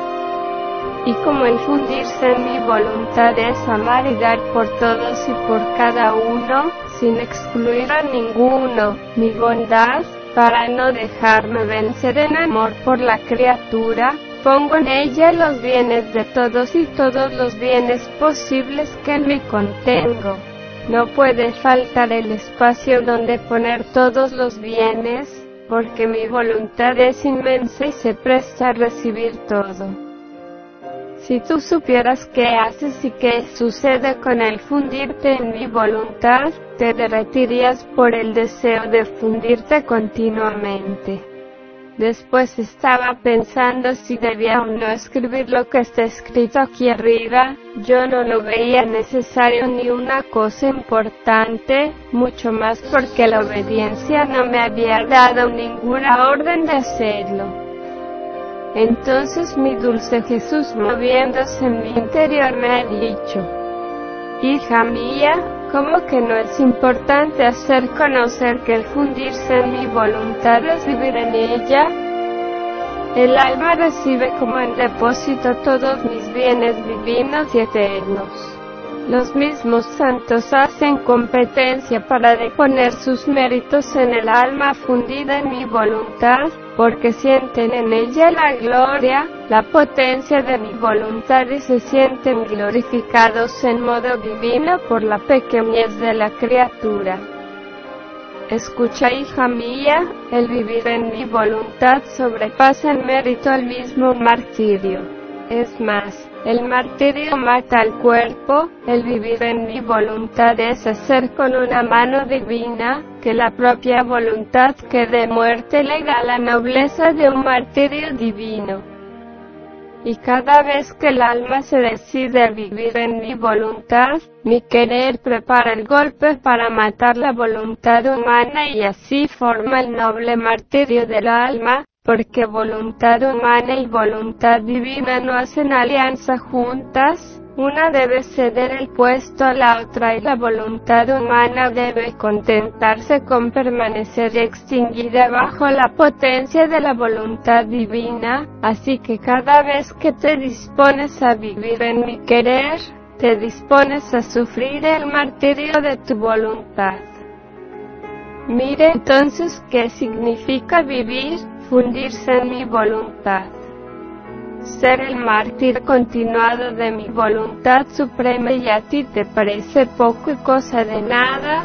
y como el fundirse en mi voluntad es amar y dar por todos y por cada uno, sin excluir a ninguno, mi bondad, para no dejarme vencer en amor por la criatura, pongo en ella los bienes de todos y todos los bienes posibles que mí contengo. No puede faltar el espacio donde poner todos los bienes, porque mi voluntad es inmensa y se presta a recibir todo. Si tú supieras qué haces y qué sucede con el fundirte en mi voluntad, te derretirías por el deseo de fundirte continuamente. Después estaba pensando si debía o no escribir lo que está escrito aquí arriba, yo no lo veía necesario ni una cosa importante, mucho más porque la obediencia no me había dado ninguna orden de hacerlo. Entonces mi dulce Jesús moviéndose en mi interior me ha dicho, Hija mía, ¿cómo que no es importante hacer conocer que el fundirse en mi voluntad es vivir en ella? El alma recibe como en depósito todos mis bienes divinos y eternos. Los mismos santos hacen competencia para deponer sus méritos en el alma fundida en mi voluntad, porque sienten en ella la gloria, la potencia de mi voluntad y se sienten glorificados en modo divino por la pequeñez de la criatura. Escucha, hija mía, el vivir en mi voluntad sobrepasa en mérito al mismo martirio. Es más, el martirio mata al cuerpo, el vivir en mi voluntad es hacer con una mano divina, que la propia voluntad que de muerte le da la nobleza de un martirio divino. Y cada vez que el alma se decide a vivir en mi voluntad, mi querer prepara el golpe para matar la voluntad humana y así forma el noble martirio del alma, porque voluntad humana y voluntad divina no hacen alianza juntas, una debe ceder el puesto a la otra y la voluntad humana debe contentarse con permanecer extinguida bajo la potencia de la voluntad divina, así que cada vez que te dispones a vivir en mi querer, te dispones a sufrir el martirio de tu voluntad. Mire entonces qué significa vivir fundirse en mi voluntad. Ser el mártir continuado de mi voluntad suprema y a ti te parece poco y cosa de nada.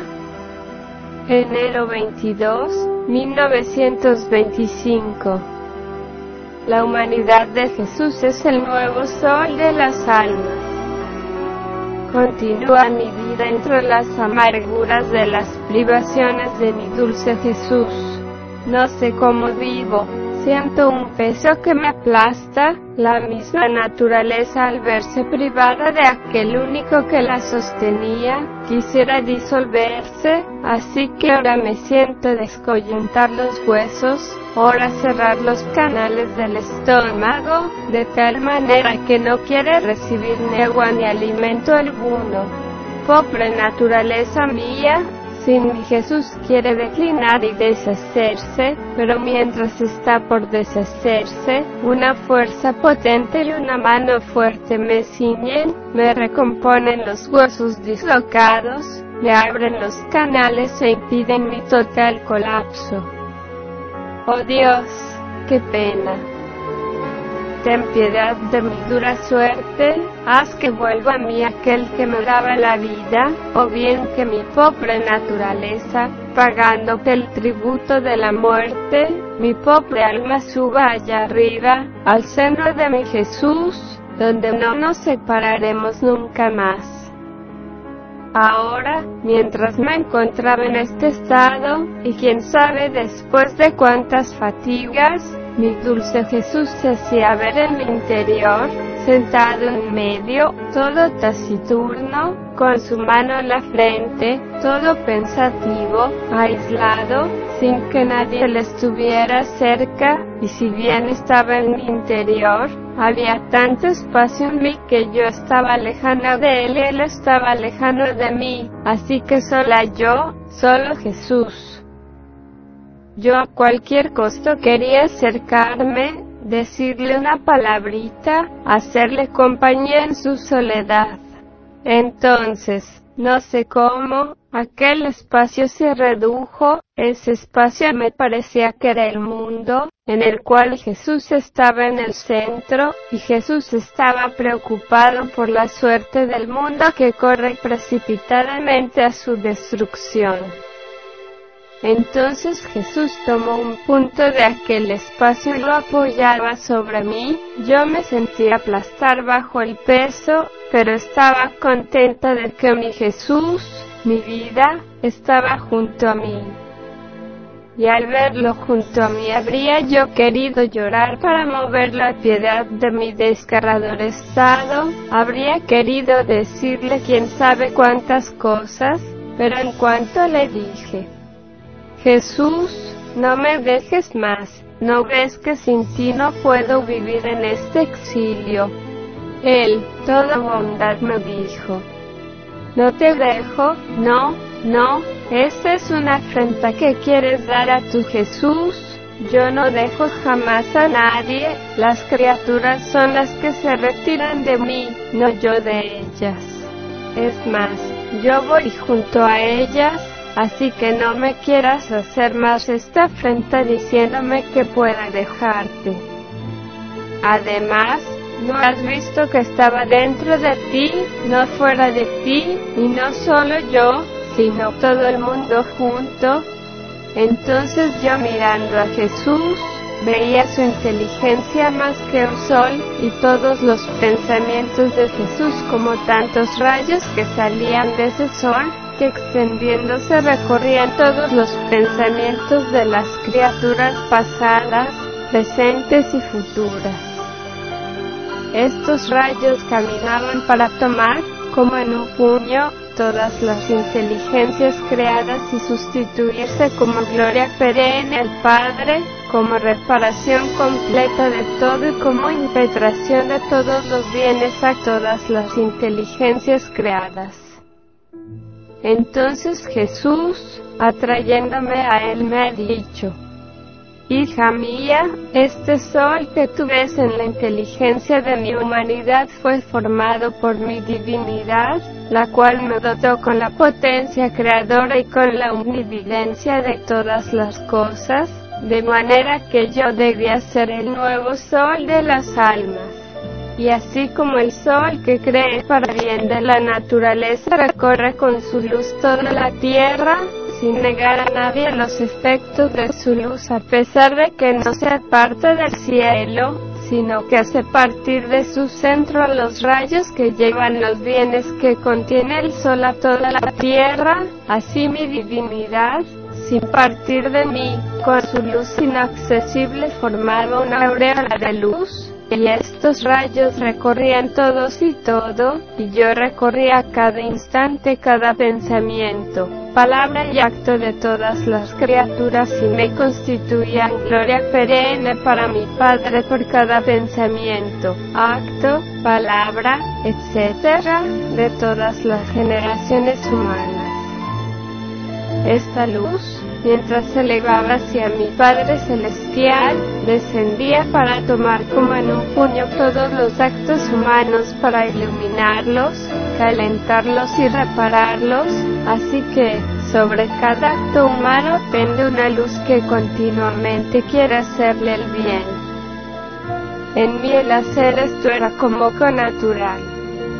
Enero 22, 1925. La humanidad de Jesús es el nuevo sol de las almas. Continúa mi vida entre las amarguras de las privaciones de mi dulce Jesús. No sé cómo vivo. Siento un peso que me aplasta, la misma naturaleza al verse privada de aquel único que la sostenía, quisiera disolverse, así que ahora me siento descoyuntar los huesos, ahora cerrar los canales del estómago, de tal manera que no quiere recibir ni agua ni alimento alguno. Pobre naturaleza mía, sin Jesús quiere declinar y deshacerse, pero mientras está por deshacerse, una fuerza potente y una mano fuerte me ciñen, me recomponen los huesos dislocados, me abren los canales e impiden mi total colapso. Oh Dios, qué pena ten piedad de mi dura suerte, haz que vuelva a mí aquel que me daba la vida, o bien que mi pobre naturaleza, pagándote el tributo de la muerte, mi pobre alma suba allá arriba, al centro de mi Jesús, donde no nos separaremos nunca más. Ahora, mientras me encontraba en este estado, y quién sabe después de cuántas fatigas, mi dulce Jesús se hacía ver en mi interior, sentado en medio, todo taciturno, con su mano en la frente, todo pensativo, aislado, sin que nadie le estuviera cerca, y si bien estaba en mi interior, había tanto espacio en mí que yo estaba lejano de él y él estaba lejano de mí, así que sola yo, solo Jesús. Yo a cualquier costo quería acercarme, decirle una palabrita, hacerle compañía en su soledad. Entonces, no sé cómo, aquel espacio se redujo, ese espacio me parecía que era el mundo, en el cual Jesús estaba en el centro, y Jesús estaba preocupado por la suerte del mundo que corre precipitadamente a su destrucción. Entonces Jesús tomó un punto de aquel espacio y lo apoyaba sobre mí. Yo me sentía aplastar bajo el peso, pero estaba contenta de que mi Jesús, mi vida, estaba junto a mí. Y al verlo junto a mí habría yo querido llorar para mover la piedad de mi descarrador estado, habría querido decirle quién sabe cuántas cosas, pero en cuanto le dije, Jesús, no me dejes más, ¿no ves que sin ti no puedo vivir en este exilio? Él, toda bondad, me dijo, no te dejo, no, no, esa es una afrenta que quieres dar a tu Jesús. Yo no dejo jamás a nadie, las criaturas son las que se retiran de mí, no yo de ellas. Es más, yo voy junto a ellas, así que no me quieras hacer más esta afrenta diciéndome que pueda dejarte. Además, ¿no has visto que estaba dentro de ti, no fuera de ti, y no solo yo, sino todo el mundo junto? Entonces yo mirando a Jesús, veía su inteligencia más que un sol y todos los pensamientos de Jesús como tantos rayos que salían de ese sol, que extendiéndose recorrían todos los pensamientos de las criaturas pasadas, presentes y futuras. Estos rayos caminaban para tomar, como en un puño, todas las inteligencias creadas y sustituirse como gloria perenne al Padre, como reparación completa de todo y como impetración de todos los bienes a todas las inteligencias creadas. Entonces Jesús, atrayéndome a él, me ha dicho, Hija mía, este sol que tú ves en la inteligencia de mi humanidad fue formado por mi divinidad, la cual me dotó con la potencia creadora y con la omnividencia de todas las cosas, de manera que yo debía ser el nuevo sol de las almas. Y así como el sol que cree para bien de la naturaleza recorre con su luz toda la tierra, sin negar a nadie los efectos de su luz. A pesar de que no sea parte del cielo, sino que hace partir de su centro los rayos que llevan los bienes que contiene el sol a toda la tierra, así mi divinidad, sin partir de mí, con su luz inaccesible formaba una aureola de luz, y estos rayos recorrían todos y todo, y yo recorría cada instante cada pensamiento, palabra y acto de todas las criaturas y me constituían gloria perenne para mi Padre por cada pensamiento, acto, palabra, etc., de todas las generaciones humanas. Esta luz, mientras se elevaba hacia mi Padre Celestial, descendía para tomar como en un puño todos los actos humanos para iluminarlos, calentarlos y repararlos, así que, sobre cada acto humano pende una luz que continuamente quiere hacerle el bien. En mí el hacer esto era como natural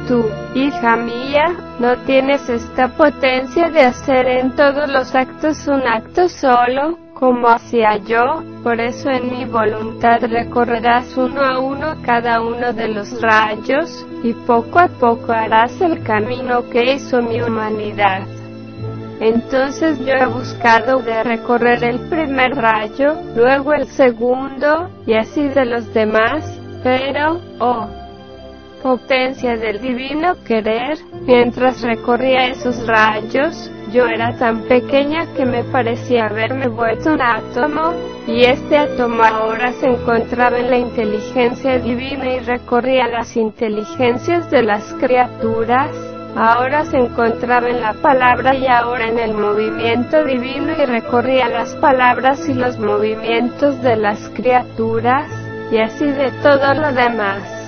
tú, hija mía, no tienes esta potencia de hacer en todos los actos un acto solo, como hacía yo, por eso en mi voluntad recorrerás uno a uno cada uno de los rayos, y poco a poco harás el camino que hizo mi humanidad. Entonces yo he buscado de recorrer el primer rayo, luego el segundo, y así de los demás, pero, oh, potencia del divino querer, mientras recorría esos rayos, yo era tan pequeña que me parecía haberme vuelto un átomo, y este átomo ahora se encontraba en la inteligencia divina y recorría las inteligencias de las criaturas, ahora se encontraba en la palabra y ahora en el movimiento divino y recorría las palabras y los movimientos de las criaturas, y así de todo lo demás.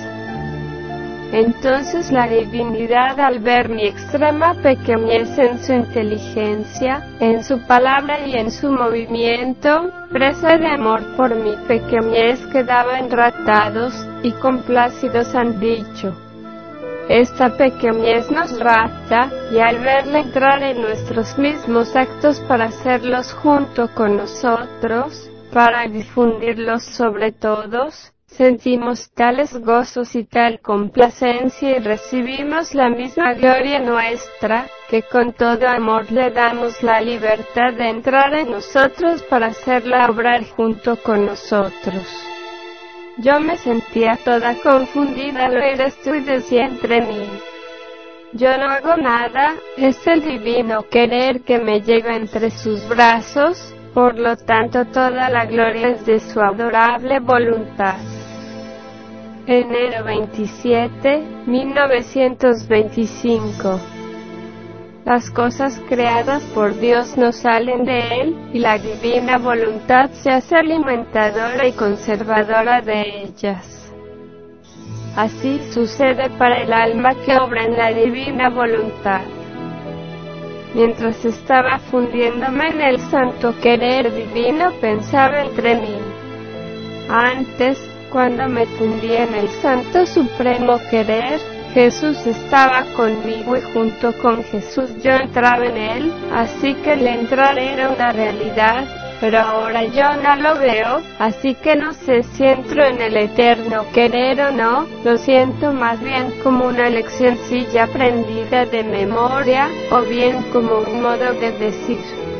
Entonces la divinidad al ver mi extrema pequeñez en su inteligencia, en su palabra y en su movimiento, presa de amor por mi pequeñez quedaba enratados y complacidos han dicho. Esta pequeñez nos rata, y al verla entrar en nuestros mismos actos para hacerlos junto con nosotros, para difundirlos sobre todos, sentimos tales gozos y tal complacencia y recibimos la misma gloria nuestra, que con todo amor le damos la libertad de entrar en nosotros para hacerla obrar junto con nosotros. Yo me sentía toda confundida, lo eres tú y decía entre mí. Yo no hago nada, es el divino querer que me lleva entre sus brazos, por lo tanto toda la gloria es de su adorable voluntad. Enero 27, 1925. Las cosas creadas por Dios no salen de Él, y la divina voluntad se hace alimentadora y conservadora de ellas. Así sucede para el alma que obra en la divina voluntad. Mientras estaba fundiéndome en el santo querer divino, pensaba entre mí. Antes, cuando me fundí en el santo supremo querer, Jesús estaba conmigo y junto con Jesús yo entraba en él, así que el entrar era una realidad, pero ahora yo no lo veo, así que no sé si entro en el eterno querer o no, lo siento más bien como una lección ya aprendida de memoria, o bien como un modo de decir.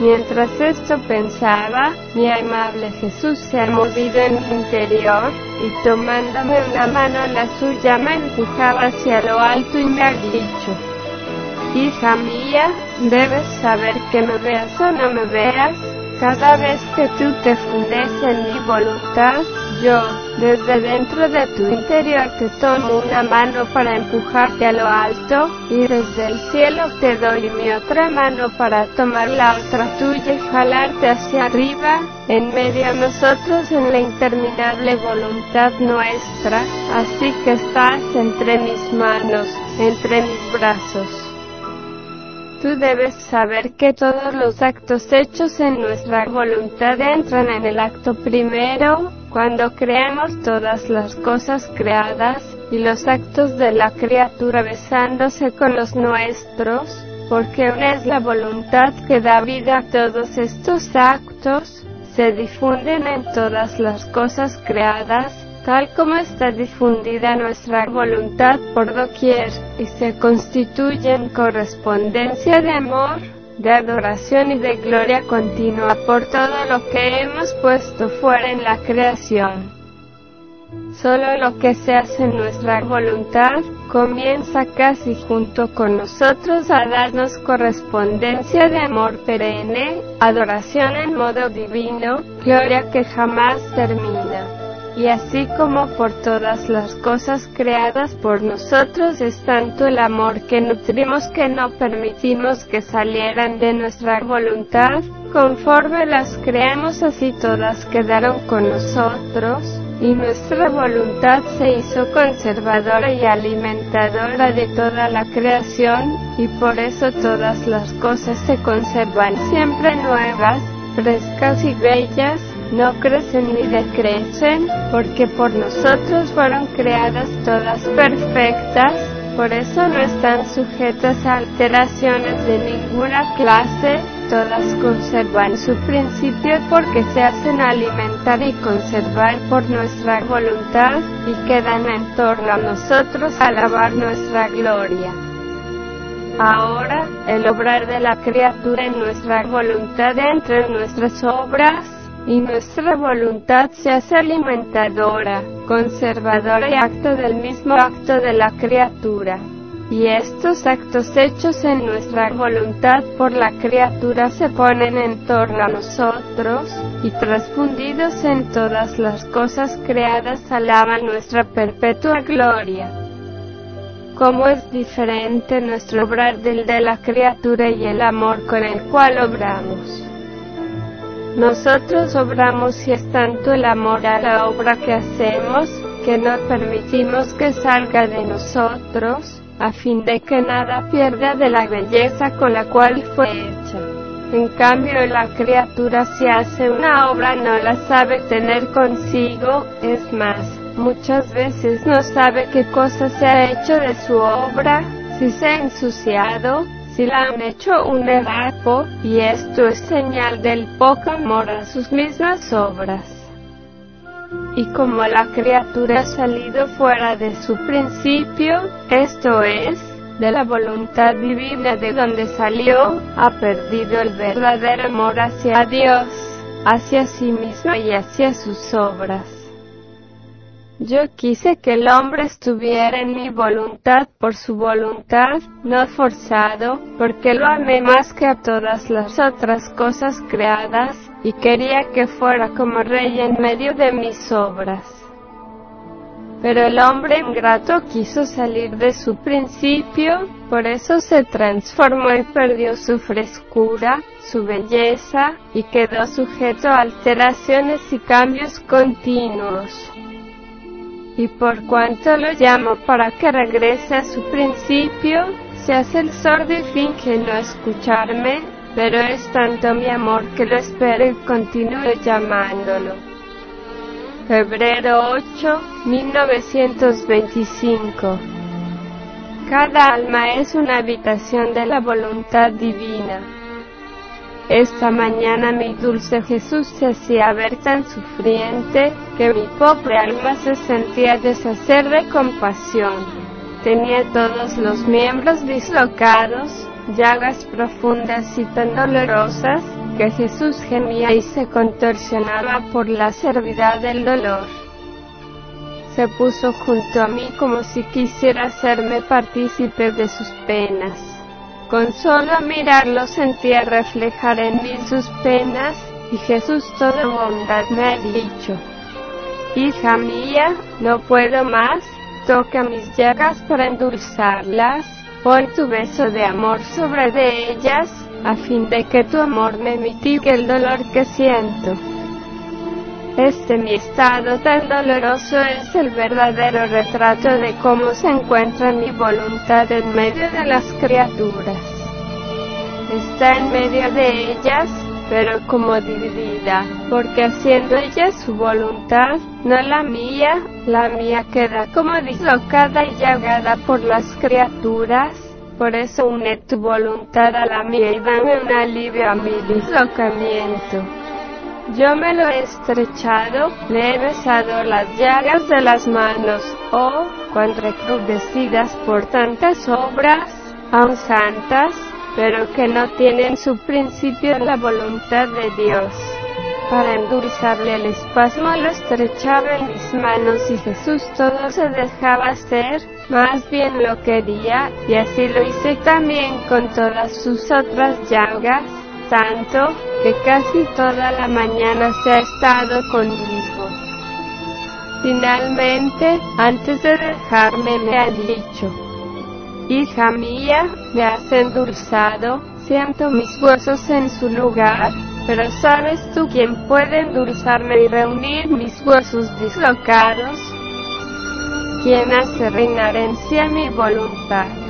Mientras esto pensaba, mi amable Jesús se ha movido en mi interior, y tomándome una mano en la suya me empujaba hacia lo alto y me ha dicho, Hija mía, debes saber que me veas o no me veas, cada vez que tú te fundes en mi voluntad, yo, desde dentro de tu interior te tomo una mano para empujarte a lo alto, y desde el cielo te doy mi otra mano para tomar la otra tuya y jalarte hacia arriba, en medio de nosotros en la interminable voluntad nuestra, así que estás entre mis manos, entre mis brazos. Tú debes saber que todos los actos hechos en nuestra voluntad entran en el acto primero, cuando creamos todas las cosas creadas, y los actos de la criatura besándose con los nuestros, porque una es la voluntad que da vida a todos estos actos, se difunden en todas las cosas creadas, tal como está difundida nuestra voluntad por doquier, y se constituye en correspondencia de amor, de adoración y de gloria continua por todo lo que hemos puesto fuera en la creación. Solo lo que se hace en nuestra voluntad comienza casi junto con nosotros a darnos correspondencia de amor perenne, adoración en modo divino, gloria que jamás termina y así como por todas las cosas creadas por nosotros es tanto el amor que nutrimos que no permitimos que salieran de nuestra voluntad, conforme las creamos así todas quedaron con nosotros, y nuestra voluntad se hizo conservadora y alimentadora de toda la creación, y por eso todas las cosas se conservan siempre nuevas, frescas y bellas, no crecen ni decrecen, porque por nosotros fueron creadas todas perfectas, por eso no están sujetas a alteraciones de ninguna clase, todas conservan su principio porque se hacen alimentar y conservar por nuestra voluntad y quedan en torno a nosotros a alabar nuestra gloria. Ahora, el obrar de la criatura en nuestra voluntad entre nuestras obras, y nuestra voluntad se hace alimentadora, conservadora y acto del mismo acto de la criatura. Y estos actos hechos en nuestra voluntad por la criatura se ponen en torno a nosotros, y transfundidos en todas las cosas creadas alaban nuestra perpetua gloria. Cómo es diferente nuestro obrar del de la criatura y el amor con el cual obramos. Nosotros obramos y es tanto el amor a la obra que hacemos, que no permitimos que salga de nosotros, a fin de que nada pierda de la belleza con la cual fue hecha. En cambio, la criatura si hace una obra no la sabe tener consigo, es más, muchas veces no sabe qué cosa se ha hecho de su obra, si se ha ensuciado, si la han hecho un erapo, y esto es señal del poco amor a sus mismas obras. Y como la criatura ha salido fuera de su principio, esto es, de la voluntad divina de donde salió, ha perdido el verdadero amor hacia Dios, hacia sí mismo y hacia sus obras. Yo quise que el hombre estuviera en mi voluntad por su voluntad, no forzado, porque lo amé más que a todas las otras cosas creadas, y quería que fuera como rey en medio de mis obras. Pero el hombre ingrato quiso salir de su principio, por eso se transformó y perdió su frescura, su belleza, y quedó sujeto a alteraciones y cambios continuos. Y por cuanto lo llamo para que regrese a su principio, se hace el sordo y finge no escucharme, pero es tanto mi amor que lo espero y continúo llamándolo. Febrero 8, 1925 Cada alma es una habitación de la voluntad divina. Esta mañana mi dulce Jesús se hacía ver tan sufriente que mi pobre alma se sentía deshacer de compasión. Tenía todos los miembros dislocados, llagas profundas y tan dolorosas, que Jesús gemía y se contorsionaba por la servidad del dolor. Se puso junto a mí como si quisiera hacerme partícipe de sus penas. Con solo mirarlo sentía reflejar en mí sus penas, y Jesús toda bondad me ha dicho, Hija mía, no puedo más, toca mis llagas para endulzarlas, pon tu beso de amor sobre de ellas, a fin de que tu amor me mitigue el dolor que siento. Este mi estado tan doloroso es el verdadero retrato de cómo se encuentra mi voluntad en medio de las criaturas. Está en medio de ellas, pero como dividida, porque haciendo ella su voluntad, no la mía, la mía queda como dislocada y llagada por las criaturas, por eso une tu voluntad a la mía y dame un alivio a mi dislocamiento. Yo me lo he estrechado, le he besado las llagas de las manos, oh, cuando recrudecidas por tantas obras, aun santas, pero que no tienen su principio en la voluntad de Dios. Para endulzarle el espasmo lo estrechaba en mis manos y Jesús todo se dejaba hacer, más bien lo quería, y así lo hice también con todas sus otras llagas, tanto que casi toda la mañana se ha estado conmigo. Finalmente, antes de dejarme me ha dicho, Hija mía, me has endulzado, siento mis huesos en su lugar, pero ¿sabes tú quién puede endulzarme y reunir mis huesos dislocados? ¿Quién hace reinar en sí a mi voluntad?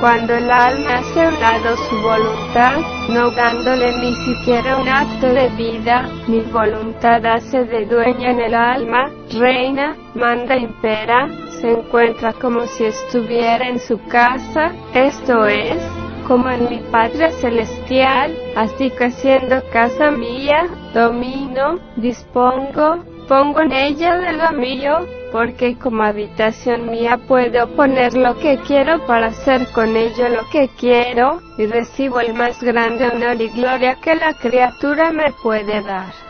Cuando el alma hace a su voluntad, no dándole ni siquiera un acto de vida, mi voluntad hace de dueña en el alma, reina, manda, impera, se encuentra como si estuviera en su casa, esto es, como en mi Padre Celestial, así que siendo casa mía, domino, dispongo, pongo en ella de lo mío, porque como habitación mía puedo poner lo que quiero para hacer con ello lo que quiero, y recibo el más grande honor y gloria que la criatura me puede dar.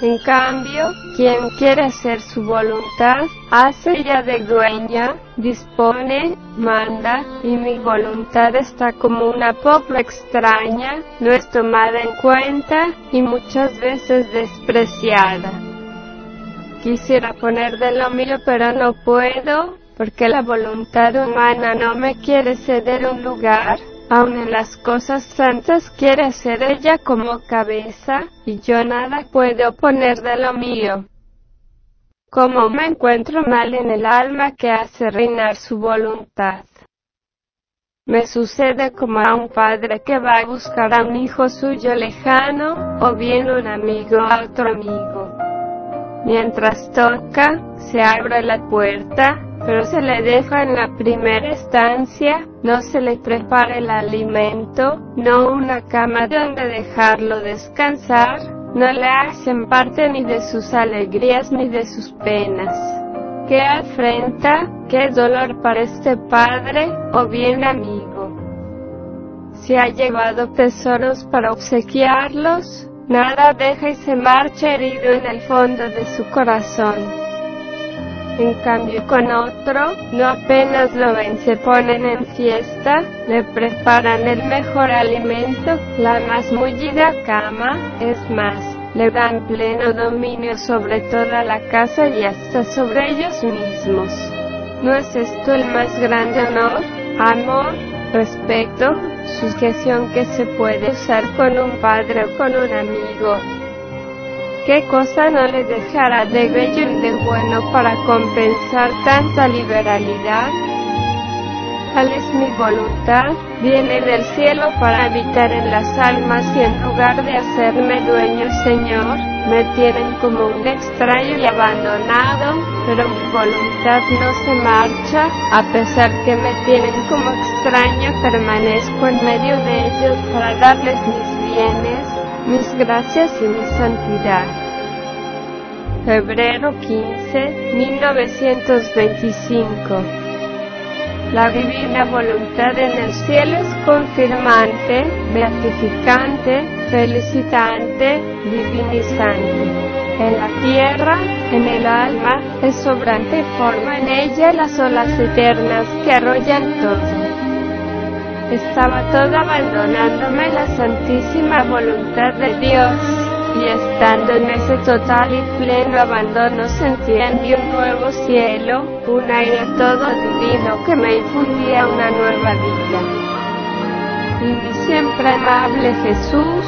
En cambio, quien quiere hacer su voluntad, hace ella de dueña, dispone, manda, y mi voluntad está como una popa extraña, no es tomada en cuenta y muchas veces despreciada. Quisiera poner de lo mío, pero no puedo, porque la voluntad humana no me quiere ceder un lugar, aun en las cosas santas quiere ser ella como cabeza, y yo nada puedo poner de lo mío. Como me encuentro mal en el alma que hace reinar su voluntad. Me sucede como a un padre que va a buscar a un hijo suyo lejano, o bien un amigo a otro amigo. Mientras toca, se abre la puerta, pero se le deja en la primera estancia, no se le prepara el alimento, no una cama donde dejarlo descansar, no le hacen parte ni de sus alegrías ni de sus penas. Qué afrenta, qué dolor para este padre, o bien amigo. Si ha llevado tesoros para obsequiarlos, nada deja y se marcha herido en el fondo de su corazón. En cambio con otro, no apenas lo ven, se ponen en fiesta, le preparan el mejor alimento, la más mullida cama, es más, le dan pleno dominio sobre toda la casa y hasta sobre ellos mismos. ¿No es esto el más grande honor, amor, respeto, sujeción que se puede usar con un padre o con un amigo? ¿Qué cosa no le dejará de bello y de bueno para compensar tanta liberalidad? Tal es mi voluntad, viene del cielo para habitar en las almas y en lugar de hacerme dueño Señor, me tienen como un extraño y abandonado, pero mi voluntad no se marcha, a pesar que me tienen como extraño, permanezco en medio de ellos para darles mis bienes, mis gracias y mi santidad. Febrero 15, 1925 la divina voluntad en el cielo es confirmante, beatificante, felicitante, divinizante. En la tierra, en el alma, es sobrante y forma en ella las olas eternas que arrollan todo. Estaba todo abandonándome la santísima voluntad de Dios y estando en ese total y pleno abandono sentía en mí un nuevo cielo, un aire todo divino que me infundía una nueva vida. Y mi siempre amable Jesús,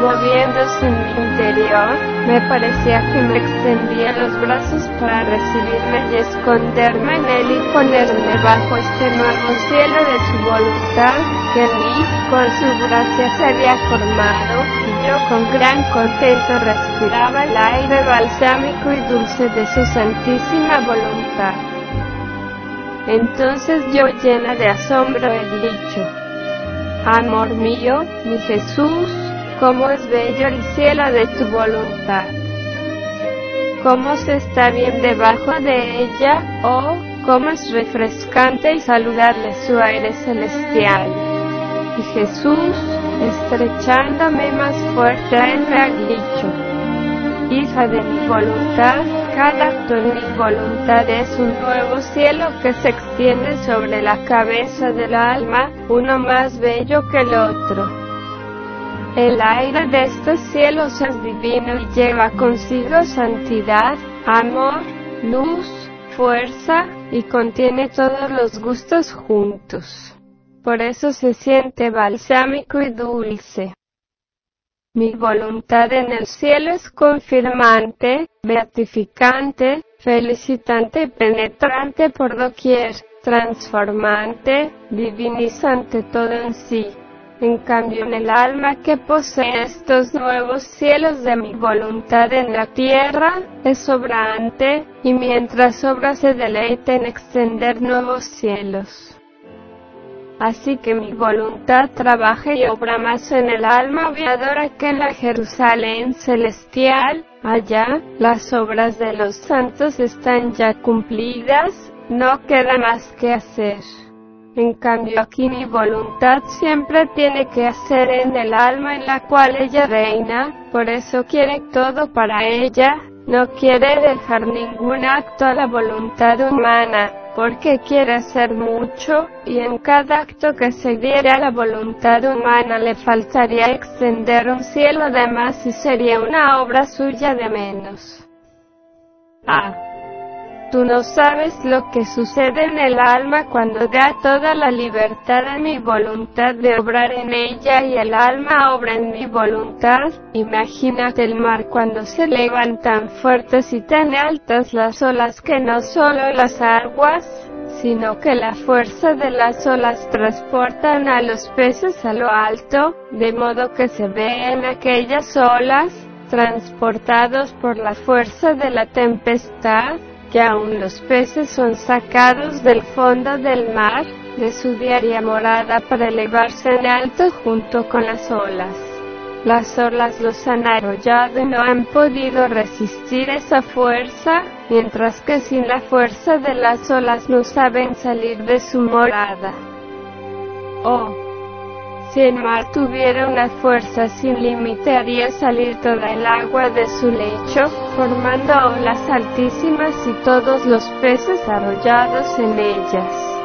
moviéndose en mi interior, me parecía que me extendía los brazos para recibirme y esconderme en él y ponerme bajo este nuevo cielo de su voluntad, que en mí, con su gracia se había formado, y yo con gran contento respiraba el aire balsámico y dulce de su santísima voluntad. Entonces yo llena de asombro he dicho, Amor mío, mi Jesús, cómo es bello el cielo de tu voluntad. Cómo se está bien debajo de ella, oh, cómo es refrescante y saludable su aire celestial. Y Jesús, estrechándome más fuerte, él me ha hija de mi voluntad, cada acto en mi voluntad es un nuevo cielo que se extiende sobre la cabeza del alma, uno más bello que el otro. El aire de estos cielos es divino y lleva consigo santidad, amor, luz, fuerza, y contiene todos los gustos juntos. Por eso se siente balsámico y dulce. Mi voluntad en el cielo es confirmante, beatificante, felicitante y penetrante por doquier, transformante, divinizante todo en sí. En cambio, en el alma que posee estos nuevos cielos de mi voluntad en la tierra, es sobrante, y mientras obra se deleita en extender nuevos cielos. Así que mi voluntad trabaja y obra más en el alma aviadora que en la Jerusalén celestial. Allá, las obras de los santos están ya cumplidas, no queda más que hacer. En cambio aquí mi voluntad siempre tiene que hacer en el alma en la cual ella reina, por eso quiere todo para ella, no quiere dejar ningún acto a la voluntad humana, porque quiere hacer mucho, y en cada acto que se diere a la voluntad humana le faltaría extender un cielo de más y sería una obra suya de menos. Ah. Tú no sabes lo que sucede en el alma cuando da toda la libertad a mi voluntad de obrar en ella y el alma obra en mi voluntad. Imagínate el mar cuando se elevan tan fuertes y tan altas las olas que no solo las aguas, sino que la fuerza de las olas transportan a los peces a lo alto, de modo que se ven aquellas olas, transportados por la fuerza de la tempestad, que aún los peces son sacados del fondo del mar, de su diaria morada para elevarse en alto junto con las olas. Las olas los han arrollado y no han podido resistir esa fuerza, mientras que sin la fuerza de las olas no saben salir de su morada. Oh, si el mar tuviera una fuerza sin límite haría salir toda el agua de su lecho, formando olas altísimas y todos los peces arrollados en ellas.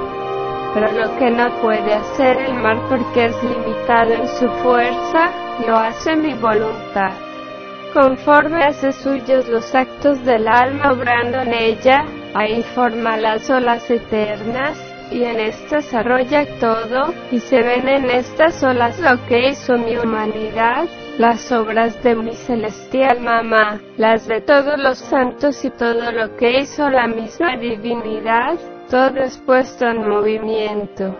Pero lo que no puede hacer el mar porque es limitado en su fuerza, lo hace mi voluntad. Conforme hace suyos los actos del alma obrando en ella, ahí forma las olas eternas, y en estas arrolla todo, y se ven en estas olas lo que hizo mi humanidad, las obras de mi celestial mamá, las de todos los santos y todo lo que hizo la misma divinidad, todo es puesto en movimiento.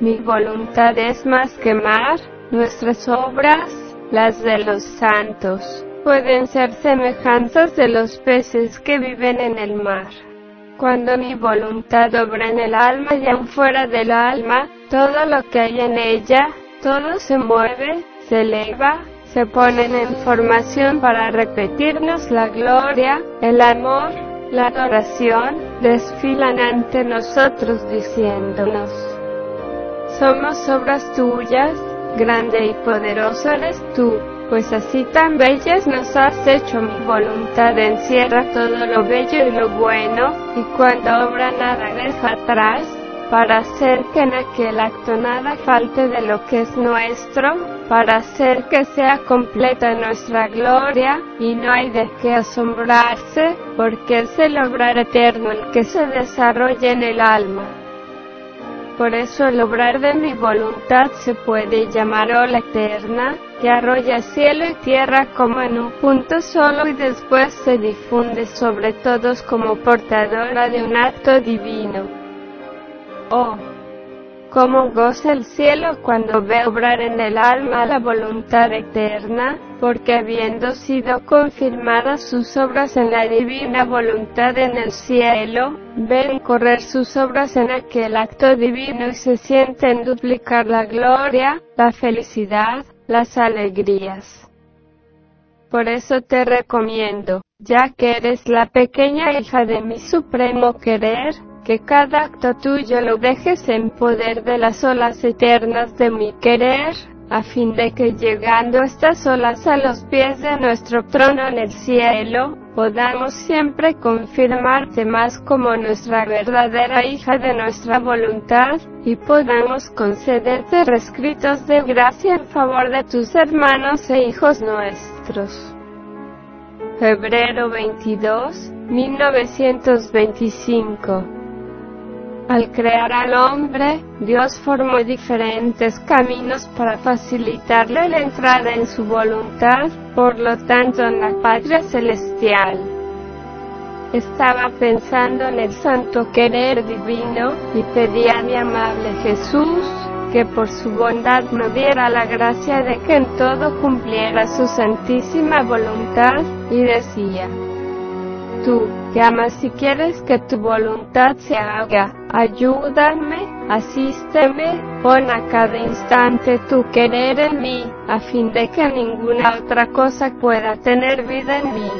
Mi voluntad es más que mar, nuestras obras, las de los santos, pueden ser semejanzas de los peces que viven en el mar. Cuando mi voluntad obra en el alma y aún fuera del alma, todo lo que hay en ella, todo se mueve, se eleva, se ponen en formación para repetirnos la gloria, el amor, la adoración, desfilan ante nosotros diciéndonos, somos obras tuyas, grande y poderoso eres tú, pues así tan bellas nos has hecho mi voluntad encierra todo lo bello y lo bueno, y cuando obra nada deja atrás, para hacer que en aquel acto nada falte de lo que es nuestro, para hacer que sea completa nuestra gloria, y no hay de qué asombrarse, porque es el obrar eterno el que se desarrolla en el alma. Por eso el obrar de mi voluntad se puede llamar ola eterna, que arrolla cielo y tierra como en un punto solo y después se difunde sobre todos como portadora de un acto divino. Oh, cómo goza el cielo cuando ve obrar en el alma la voluntad eterna, porque habiendo sido confirmadas sus obras en la divina voluntad en el cielo, ven correr sus obras en aquel acto divino y se sienten duplicar la gloria, la felicidad, las alegrías. Por eso te recomiendo, ya que eres la pequeña hija de mi supremo querer, que cada acto tuyo lo dejes en poder de las olas eternas de mi querer, a fin de que llegando estas olas a los pies de nuestro trono en el cielo, podamos siempre confirmarte más como nuestra verdadera hija de nuestra voluntad, y podamos concederte rescritos de gracia en favor de tus hermanos e hijos nuestros. Febrero 22, 1925 al crear al hombre, Dios formó diferentes caminos para facilitarle la entrada en su voluntad, por lo tanto en la patria celestial. Estaba pensando en el santo querer divino y pedía a mi amable Jesús que por su bondad me diera la gracia de que en todo cumpliera su santísima voluntad y decía, tú, que amas quieres que tu voluntad se haga, ayúdame, asísteme, pon a cada instante tu querer en mí, a fin de que ninguna otra cosa pueda tener vida en mí.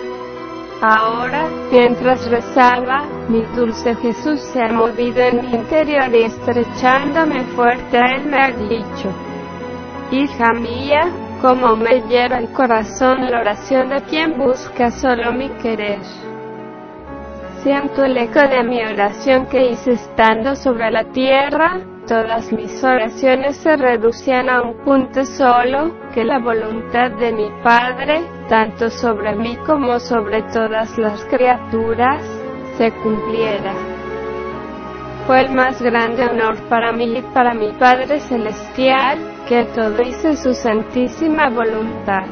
Ahora, mientras rezaba, mi dulce Jesús se ha movido en mi interior y estrechándome fuerte a él me ha dicho, Hija mía, como me hiera el corazón la oración de quien busca solo mi querer. Siento el eco de mi oración que hice estando sobre la tierra, todas mis oraciones se reducían a un punto solo, que la voluntad de mi Padre, tanto sobre mí como sobre todas las criaturas, se cumpliera. Fue el más grande honor para mí y para mi Padre Celestial, que todo hice su santísima voluntad.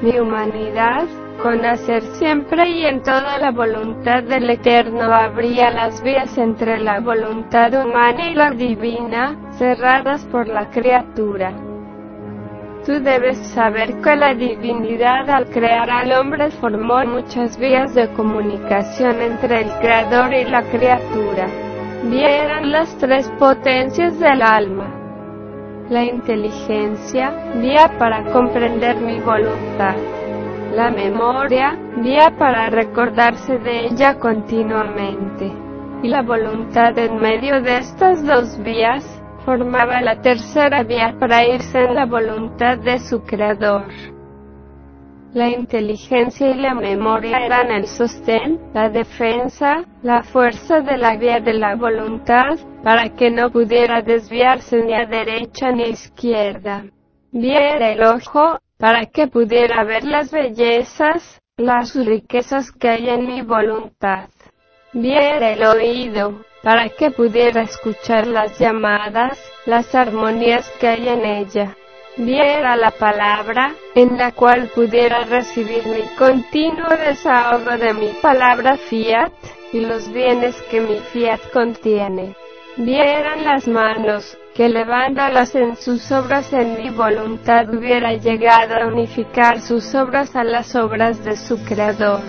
Mi humanidad, con hacer siempre y en toda la voluntad del Eterno habría las vías entre la voluntad humana y la divina, cerradas por la criatura. Tú debes saber que la divinidad al crear al hombre formó muchas vías de comunicación entre el creador y la criatura. Vieran las tres potencias del alma. La inteligencia, vía para comprender mi voluntad la memoria, vía para recordarse de ella continuamente. Y la voluntad en medio de estas dos vías, formaba la tercera vía para irse en la voluntad de su creador. La inteligencia y la memoria eran el sostén, la defensa, la fuerza de la vía de la voluntad, para que no pudiera desviarse ni a derecha ni a izquierda. Vía era el ojo, para que pudiera ver las bellezas, las riquezas que hay en mi voluntad. Viera el oído, para que pudiera escuchar las llamadas, las armonías que hay en ella. viera la palabra, en la cual pudiera recibir mi continuo desahogo de mi palabra fiat, y los bienes que mi fiat contiene. Vieran las manos, que levándolas en sus obras en mi voluntad hubiera llegado a unificar sus obras a las obras de su Creador.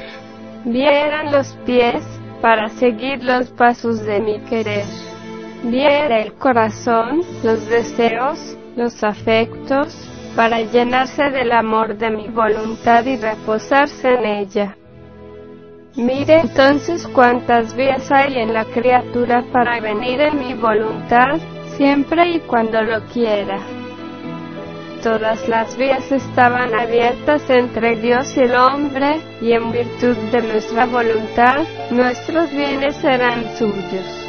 Vieran los pies, para seguir los pasos de mi querer. Viera el corazón, los deseos, los afectos, para llenarse del amor de mi voluntad y reposarse en ella. Mire entonces cuántas vías hay en la criatura para venir en mi voluntad, siempre y cuando lo quiera. Todas las vías estaban abiertas entre Dios y el hombre, y en virtud de nuestra voluntad, nuestros bienes serán suyos.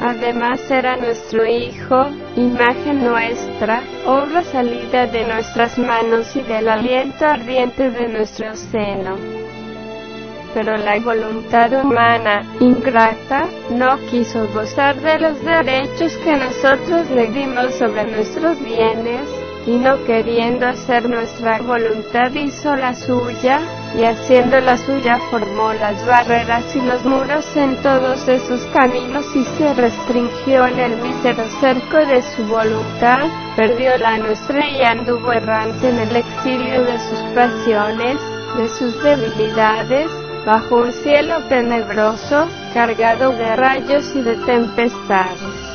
Además era nuestro Hijo, imagen nuestra, obra salida de nuestras manos y del aliento ardiente de nuestro seno. Pero la voluntad humana, ingrata, no quiso gozar de los derechos que nosotros le dimos sobre nuestros bienes, y no queriendo hacer nuestra voluntad hizo la suya, y haciendo la suya formó las barreras y los muros en todos esos caminos y se restringió en el mísero cerco de su voluntad, perdió la nuestra y anduvo errante en el exilio de sus pasiones, de sus debilidades, bajo un cielo tenebroso, cargado de rayos y de tempestades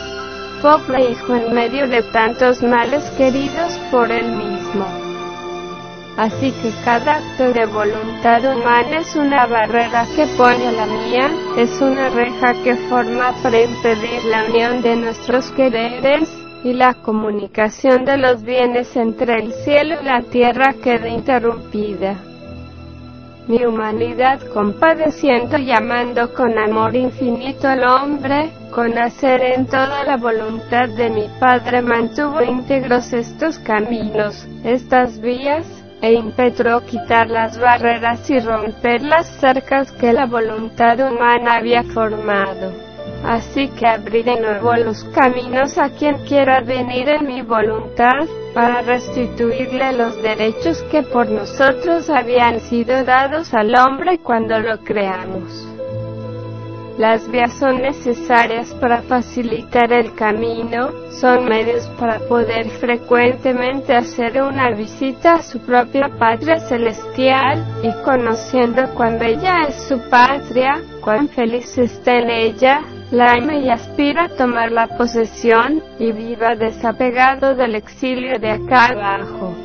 pobre hijo en medio de tantos males queridos por él mismo. Así que cada acto de voluntad humana es una barrera que pone la mía, es una reja que forma para impedir la unión de nuestros quereres, y la comunicación de los bienes entre el cielo y la tierra queda interrumpida mi humanidad compadeciendo y amando con amor infinito al hombre, con hacer en toda la voluntad de mi Padre mantuvo íntegros estos caminos, estas vías, e impetró quitar las barreras y romper las cercas que la voluntad humana había formado. Así que abrí de nuevo los caminos a quien quiera venir en mi voluntad, para restituirle los derechos que por nosotros habían sido dados al hombre cuando lo creamos. Las vías son necesarias para facilitar el camino, son medios para poder frecuentemente hacer una visita a su propia patria celestial, y conociendo cuando ella es su patria, cuán feliz está en ella, la ama y aspira a tomar la posesión, y viva desapegado del exilio de acá abajo.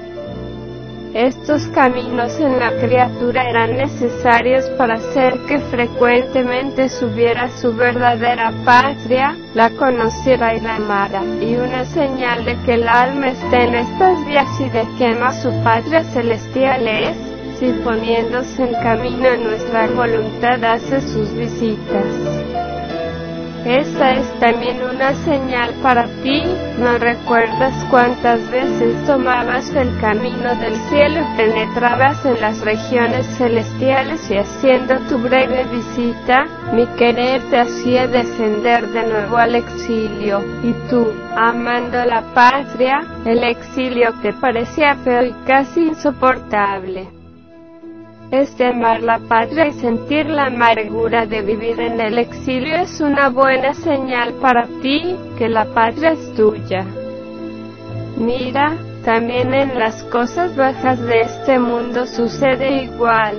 Estos caminos en la criatura eran necesarios para hacer que frecuentemente subiera su verdadera patria, la conociera y la amara, y una señal de que el alma está en estas vías y de que ama su patria celestial es, si poniéndose en camino nuestra voluntad hace sus visitas. Esa es también una señal para ti. ¿No recuerdas cuántas veces tomabas el camino del cielo penetrabas en las regiones celestiales y haciendo tu breve visita, mi querer te hacía descender de nuevo al exilio, y tú, amando la patria, el exilio te parecía feo y casi insoportable es de amar la patria y sentir la amargura de vivir en el exilio es una buena señal para ti que la patria es tuya. Mira, también en las cosas bajas de este mundo sucede igual.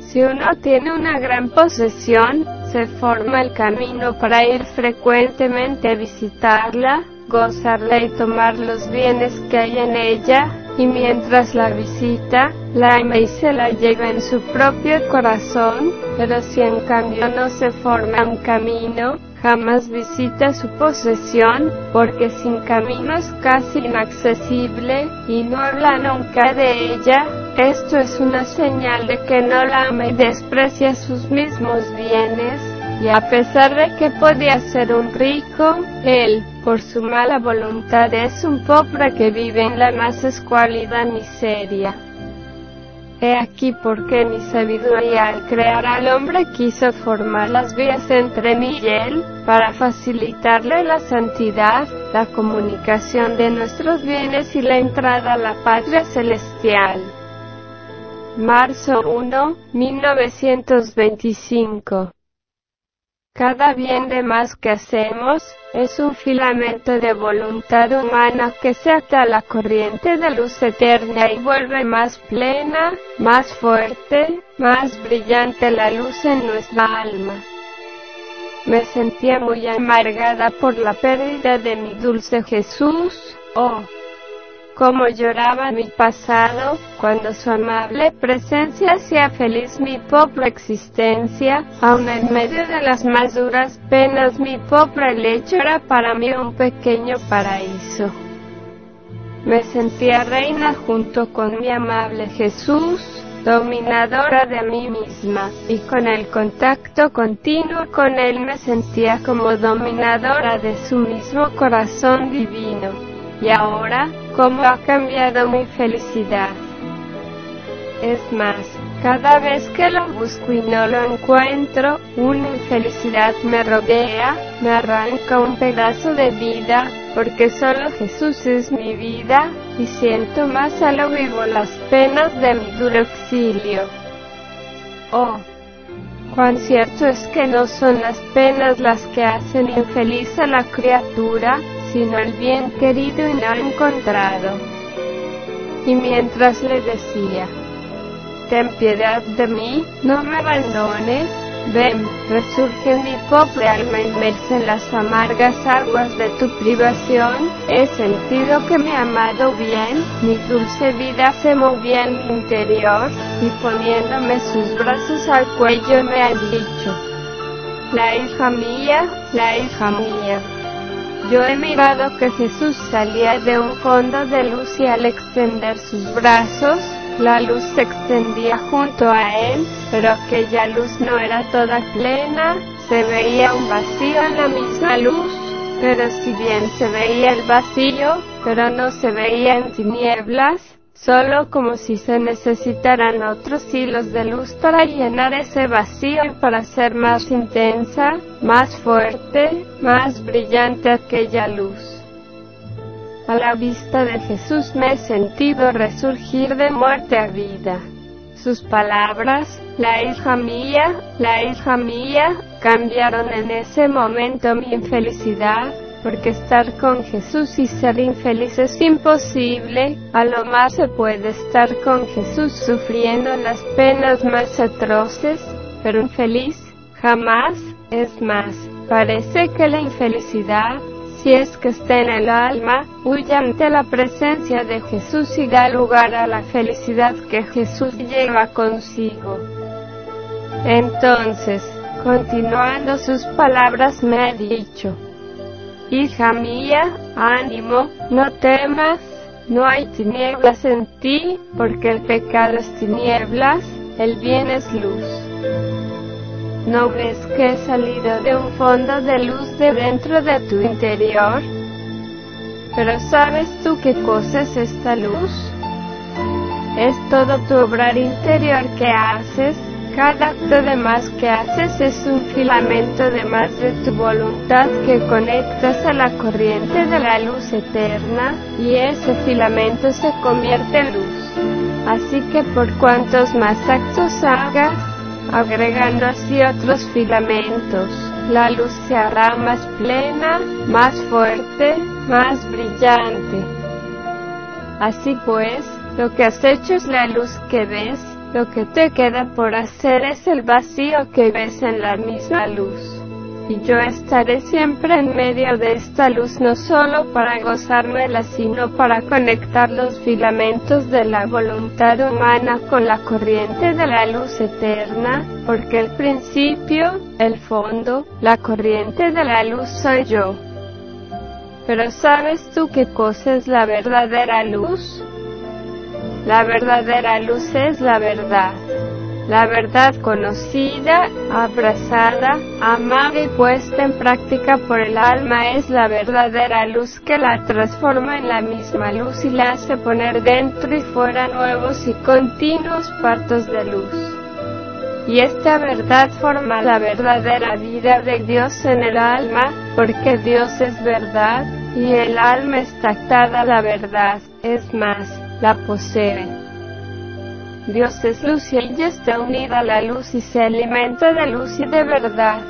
Si uno tiene una gran posesión, se forma el camino para ir frecuentemente a visitarla, gozarla y tomar los bienes que hay en ella, y mientras la visita, la ama y se la lleva en su propio corazón, pero si en cambio no se forma un camino, jamás visita su posesión, porque sin camino es casi inaccesible, y no habla nunca de ella, esto es una señal de que no la ama y desprecia sus mismos bienes, y a pesar de que podía ser un rico, él, por su mala voluntad, es un pobre que vive en la más escuálida miseria. He aquí porque mi sabiduría al crear al hombre quiso formar las vías entre mí y él, para facilitarle la santidad, la comunicación de nuestros bienes y la entrada a la patria celestial. Marzo 1, 1925 cada bien de más que hacemos, es un filamento de voluntad humana que se ata a la corriente de luz eterna y vuelve más plena, más fuerte, más brillante la luz en nuestra alma. Me sentía muy amargada por la pérdida de mi dulce Jesús, oh, cómo lloraba mi pasado, cuando su amable presencia hacía feliz mi pobre existencia, aun en medio de las más duras penas mi pobre lecho era para mí un pequeño paraíso. Me sentía reina junto con mi amable Jesús, dominadora de mí misma, y con el contacto continuo con Él me sentía como dominadora de su mismo corazón divino. Y ahora, ¿cómo ha cambiado mi felicidad? Es más, cada vez que lo busco y no lo encuentro, una infelicidad me rodea, me arranca un pedazo de vida, porque solo Jesús es mi vida, y siento más a lo vivo las penas de mi duro exilio. Oh, cuán cierto es que no son las penas las que hacen infeliz a la criatura, sino el bien querido y no encontrado. Y mientras le decía, ten piedad de mí, no me abandones, ven, resurge mi pobre alma inmersa en las amargas aguas de tu privación, he sentido que mi amado bien, mi dulce vida se movía en mi interior, y poniéndome sus brazos al cuello me ha dicho, la hija mía, la hija mía. Yo he mirado que Jesús salía de un fondo de luz y al extender sus brazos, la luz se extendía junto a él, pero aquella luz no era toda plena, se veía un vacío en la misma luz, pero si bien se veía el vacío, pero no se veía en tinieblas, solo como si se necesitaran otros hilos de luz para llenar ese vacío y para ser más intensa, más fuerte, más brillante aquella luz. A la vista de Jesús me he sentido resurgir de muerte a vida. Sus palabras, la hija mía, la hija mía, cambiaron en ese momento mi infelicidad porque estar con Jesús y ser infeliz es imposible, a lo más se puede estar con Jesús sufriendo las penas más atroces, pero infeliz jamás es más. Parece que la infelicidad, si es que está en el alma, huye ante la presencia de Jesús y da lugar a la felicidad que Jesús lleva consigo. Entonces, continuando sus palabras, me ha dicho, Hija mía, ánimo, no temas, no hay tinieblas en ti, porque el pecado es tinieblas, el bien es luz. ¿No ves que he salido de un fondo de luz de dentro de tu interior? Pero ¿sabes tú qué cosa es esta luz? Es todo tu obrar interior que haces, cada acto de más que haces es un filamento de más de tu voluntad que conectas a la corriente de la luz eterna y ese filamento se convierte en luz. Así que por cuantos más actos hagas, agregando así otros filamentos, la luz se hará más plena, más fuerte, más brillante. Así pues, lo que has hecho es la luz que ves lo que te queda por hacer es el vacío que ves en la misma luz. Y yo estaré siempre en medio de esta luz no solo para gozármela, sino para conectar los filamentos de la voluntad humana con la corriente de la luz eterna, porque el principio, el fondo, la corriente de la luz soy yo. Pero ¿sabes tú qué cosa es la verdadera luz? La verdadera luz es la verdad. La verdad conocida, abrazada, amada y puesta en práctica por el alma es la verdadera luz que la transforma en la misma luz y la hace poner dentro y fuera nuevos y continuos partos de luz. Y esta verdad forma la verdadera vida de Dios en el alma, porque Dios es verdad, y el alma está atada a la verdad, es más, la posee. Dios es luz y ella está unida a la luz y se alimenta de luz y de verdad.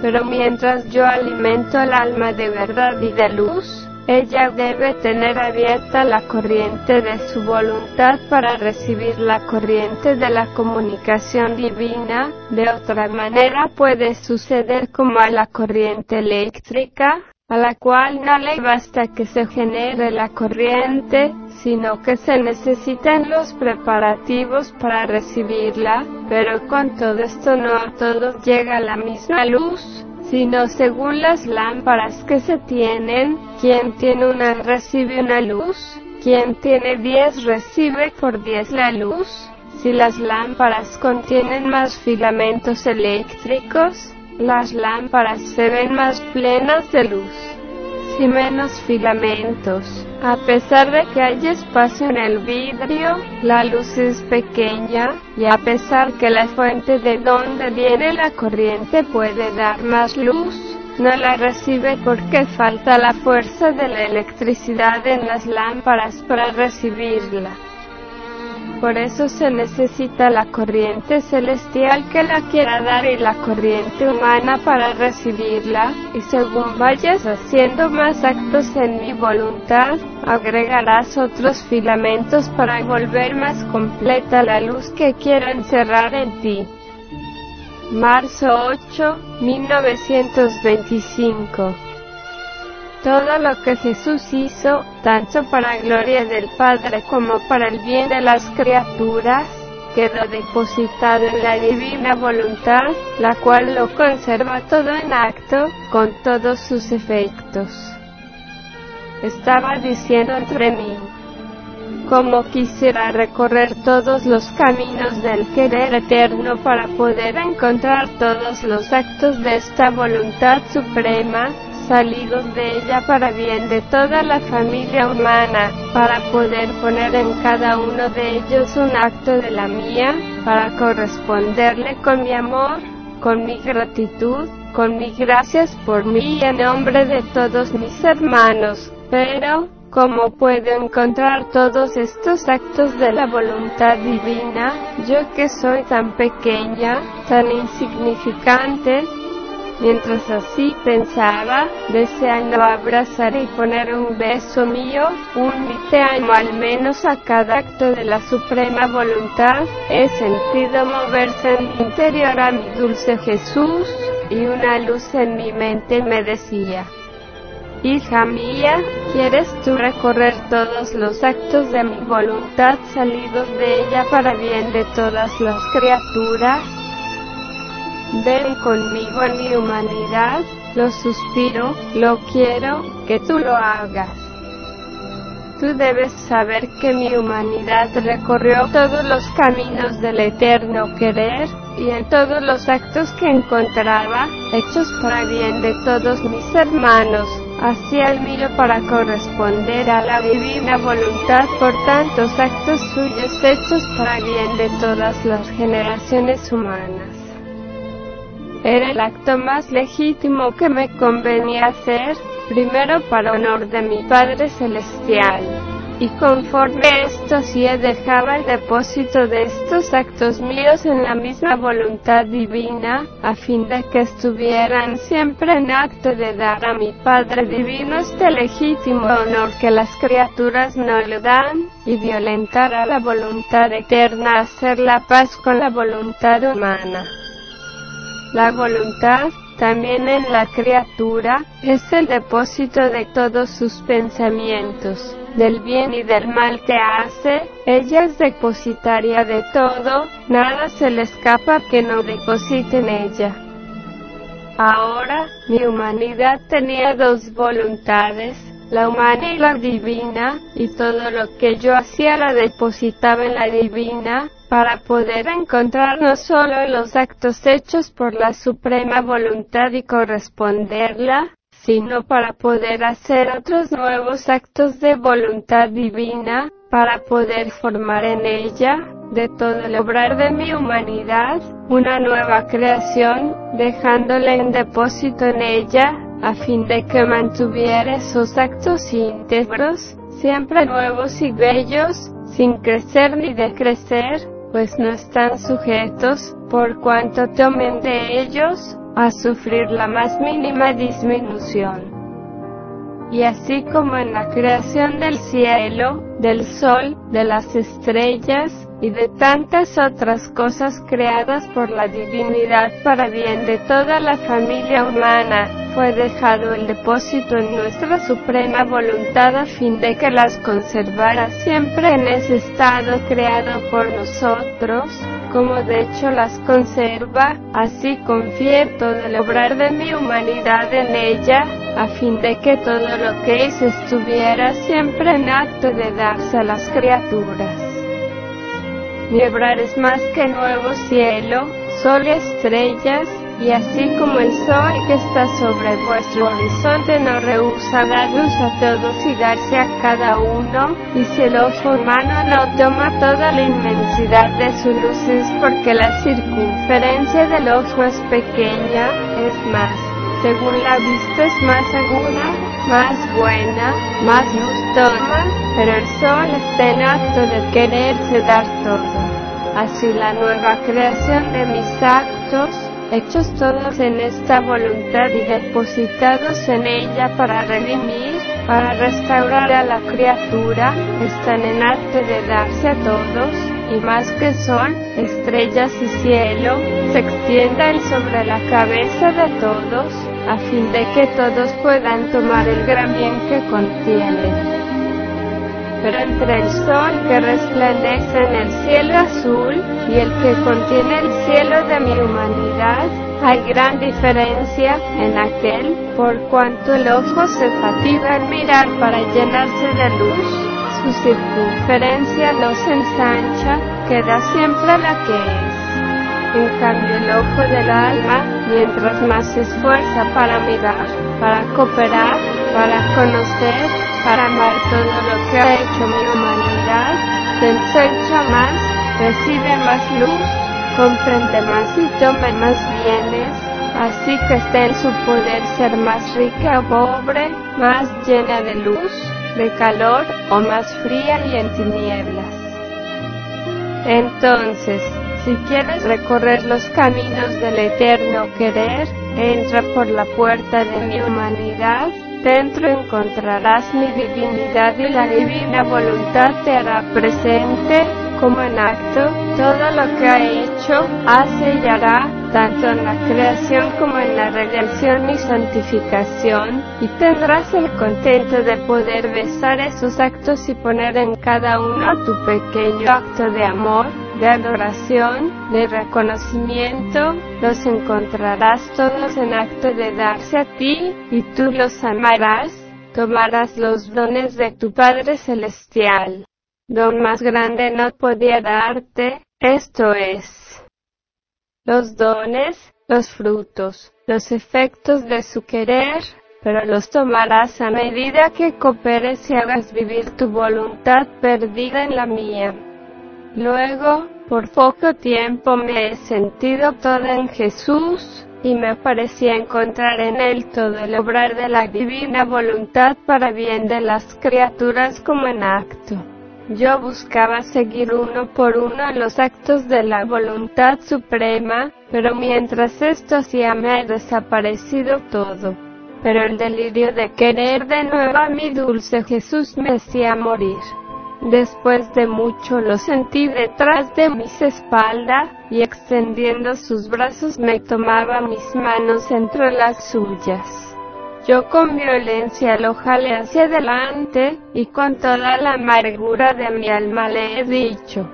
Pero mientras yo alimento el alma de verdad y de luz, ella debe tener abierta la corriente de su voluntad para recibir la corriente de la comunicación divina, de otra manera puede suceder como a la corriente eléctrica, a la cual no le basta que se genere la corriente, sino que se necesitan los preparativos para recibirla, pero con todo esto no a todos llega la misma luz, sino según las lámparas que se tienen, quien tiene una recibe una luz, quien tiene 10 recibe por 10 la luz, si las lámparas contienen más filamentos eléctricos, las lámparas se ven más plenas de luz y menos filamentos. A pesar de que hay espacio en el vidrio, la luz es pequeña, y a pesar que la fuente de donde viene la corriente puede dar más luz, no la recibe porque falta la fuerza de la electricidad en las lámparas para recibirla. Por eso se necesita la corriente celestial que la quiera dar y la corriente humana para recibirla, y según vayas haciendo más actos en mi voluntad, agregarás otros filamentos para volver más completa la luz que quiero encerrar en ti. Marzo 8, 1925 todo lo que Jesús hizo, tanto para gloria del Padre como para el bien de las criaturas, quedó depositado en la divina voluntad, la cual lo conserva todo en acto, con todos sus efectos. Estaba diciendo entre mí, como quisiera recorrer todos los caminos del querer eterno para poder encontrar todos los actos de esta voluntad suprema, salidos de ella para bien de toda la familia humana, para poder poner en cada uno de ellos un acto de la mía, para corresponderle con mi amor, con mi gratitud, con mis gracias por mí y en nombre de todos mis hermanos. Pero, ¿cómo puedo encontrar todos estos actos de la voluntad divina, yo que soy tan pequeña, tan insignificante, Mientras así pensaba, deseando abrazar y poner un beso mío, un te amo al menos a cada acto de la suprema voluntad, he sentido moverse en mi interior a mi dulce Jesús, y una luz en mi mente me decía, Hija mía, ¿quieres tú recorrer todos los actos de mi voluntad salidos de ella para bien de todas las criaturas? Ven conmigo en mi humanidad, lo suspiro, lo quiero, que tú lo hagas. Tú debes saber que mi humanidad recorrió todos los caminos del eterno querer, y en todos los actos que encontraba, hechos para bien de todos mis hermanos, hacía el mío para corresponder a la divina voluntad por tantos actos suyos hechos para bien de todas las generaciones humanas. Era el acto más legítimo que me convenía hacer, primero para honor de mi Padre Celestial. Y conforme esto hacía dejaba el depósito de estos actos míos en la misma voluntad divina, a fin de que estuvieran siempre en acto de dar a mi Padre Divino este legítimo honor que las criaturas no le dan, y violentar a la voluntad eterna hacer la paz con la voluntad humana. La voluntad, también en la criatura, es el depósito de todos sus pensamientos, del bien y del mal que hace, ella es depositaria de todo, nada se le escapa que no deposite en ella. Ahora, mi humanidad tenía dos voluntades, la humana y la divina, y todo lo que yo hacía la depositaba en la divina, para poder encontrar no solo los actos hechos por la suprema voluntad y corresponderla, sino para poder hacer otros nuevos actos de voluntad divina, para poder formar en ella, de todo el obrar de mi humanidad, una nueva creación, dejándole en depósito en ella, a fin de que mantuviera esos actos íntegros, siempre nuevos y bellos, sin crecer ni decrecer, pues no están sujetos, por cuanto tomen de ellos, a sufrir la más mínima disminución. Y así como en la creación del cielo, del sol, de las estrellas, y de tantas otras cosas creadas por la divinidad para bien de toda la familia humana, fue dejado el depósito en nuestra suprema voluntad a fin de que las conservara siempre en ese estado creado por nosotros, como de hecho las conserva, así confíe todo el obrar de mi humanidad en ella, a fin de que todo lo que es estuviera siempre en acto de darse a las criaturas. Mi obrar es más que nuevo cielo, sol y estrellas, y así como el sol que está sobre vuestro horizonte no rehúsa dar luz a todos y darse a cada uno, y si el ojo humano no toma toda la inmensidad de su luz es porque la circunferencia del ojo es pequeña, es más, según la vista es más aguda, más buena, más luz toma, pero el sol está en acto de quererse dar todo. Así la nueva creación de mis actos, hechos todos en esta voluntad y depositados en ella para redimir, para restaurar a la criatura, están en arte de darse a todos, y más que son, estrellas y cielo, se extiendan sobre la cabeza de todos, a fin de que todos puedan tomar el gran bien que contienen pero entre el sol que resplandece en el cielo azul y el que contiene el cielo de mi humanidad, hay gran diferencia en aquel, por cuanto el ojo se fatiga al mirar para llenarse de luz, su circunferencia no se ensancha, queda siempre la que es. En cambio el ojo del alma, mientras más se esfuerza para mirar, para cooperar, para conocer, para amar todo lo que ha hecho mi humanidad, se ensancha más, recibe más luz, comprende más y toma más bienes, así que está en su poder ser más rica o pobre, más llena de luz, de calor o más fría y en tinieblas. Entonces, si quieres recorrer los caminos del eterno querer, entra por la puerta de mi humanidad Dentro encontrarás mi divinidad y la divina voluntad te hará presente, como en acto, todo lo que ha hecho, hace y hará, tanto en la creación como en la redención y santificación, y tendrás el contento de poder besar esos actos y poner en cada uno tu pequeño acto de amor, de adoración, de reconocimiento, los encontrarás todos en acto de darse a ti, y tú los amarás, tomarás los dones de tu Padre Celestial. Don más grande no podía darte, esto es. Los dones, los frutos, los efectos de su querer, pero los tomarás a medida que cooperes y hagas vivir tu voluntad perdida en la mía. Luego, por poco tiempo me he sentido toda en Jesús, y me parecía encontrar en él todo el obrar de la divina voluntad para bien de las criaturas como en acto. Yo buscaba seguir uno por uno los actos de la voluntad suprema, pero mientras esto hacía me ha desaparecido todo. Pero el delirio de querer de nuevo a mi dulce Jesús me hacía morir. Después de mucho lo sentí detrás de mis espaldas, y extendiendo sus brazos me tomaba mis manos entre las suyas. Yo con violencia lo jalé hacia adelante, y con toda la amargura de mi alma le he dicho,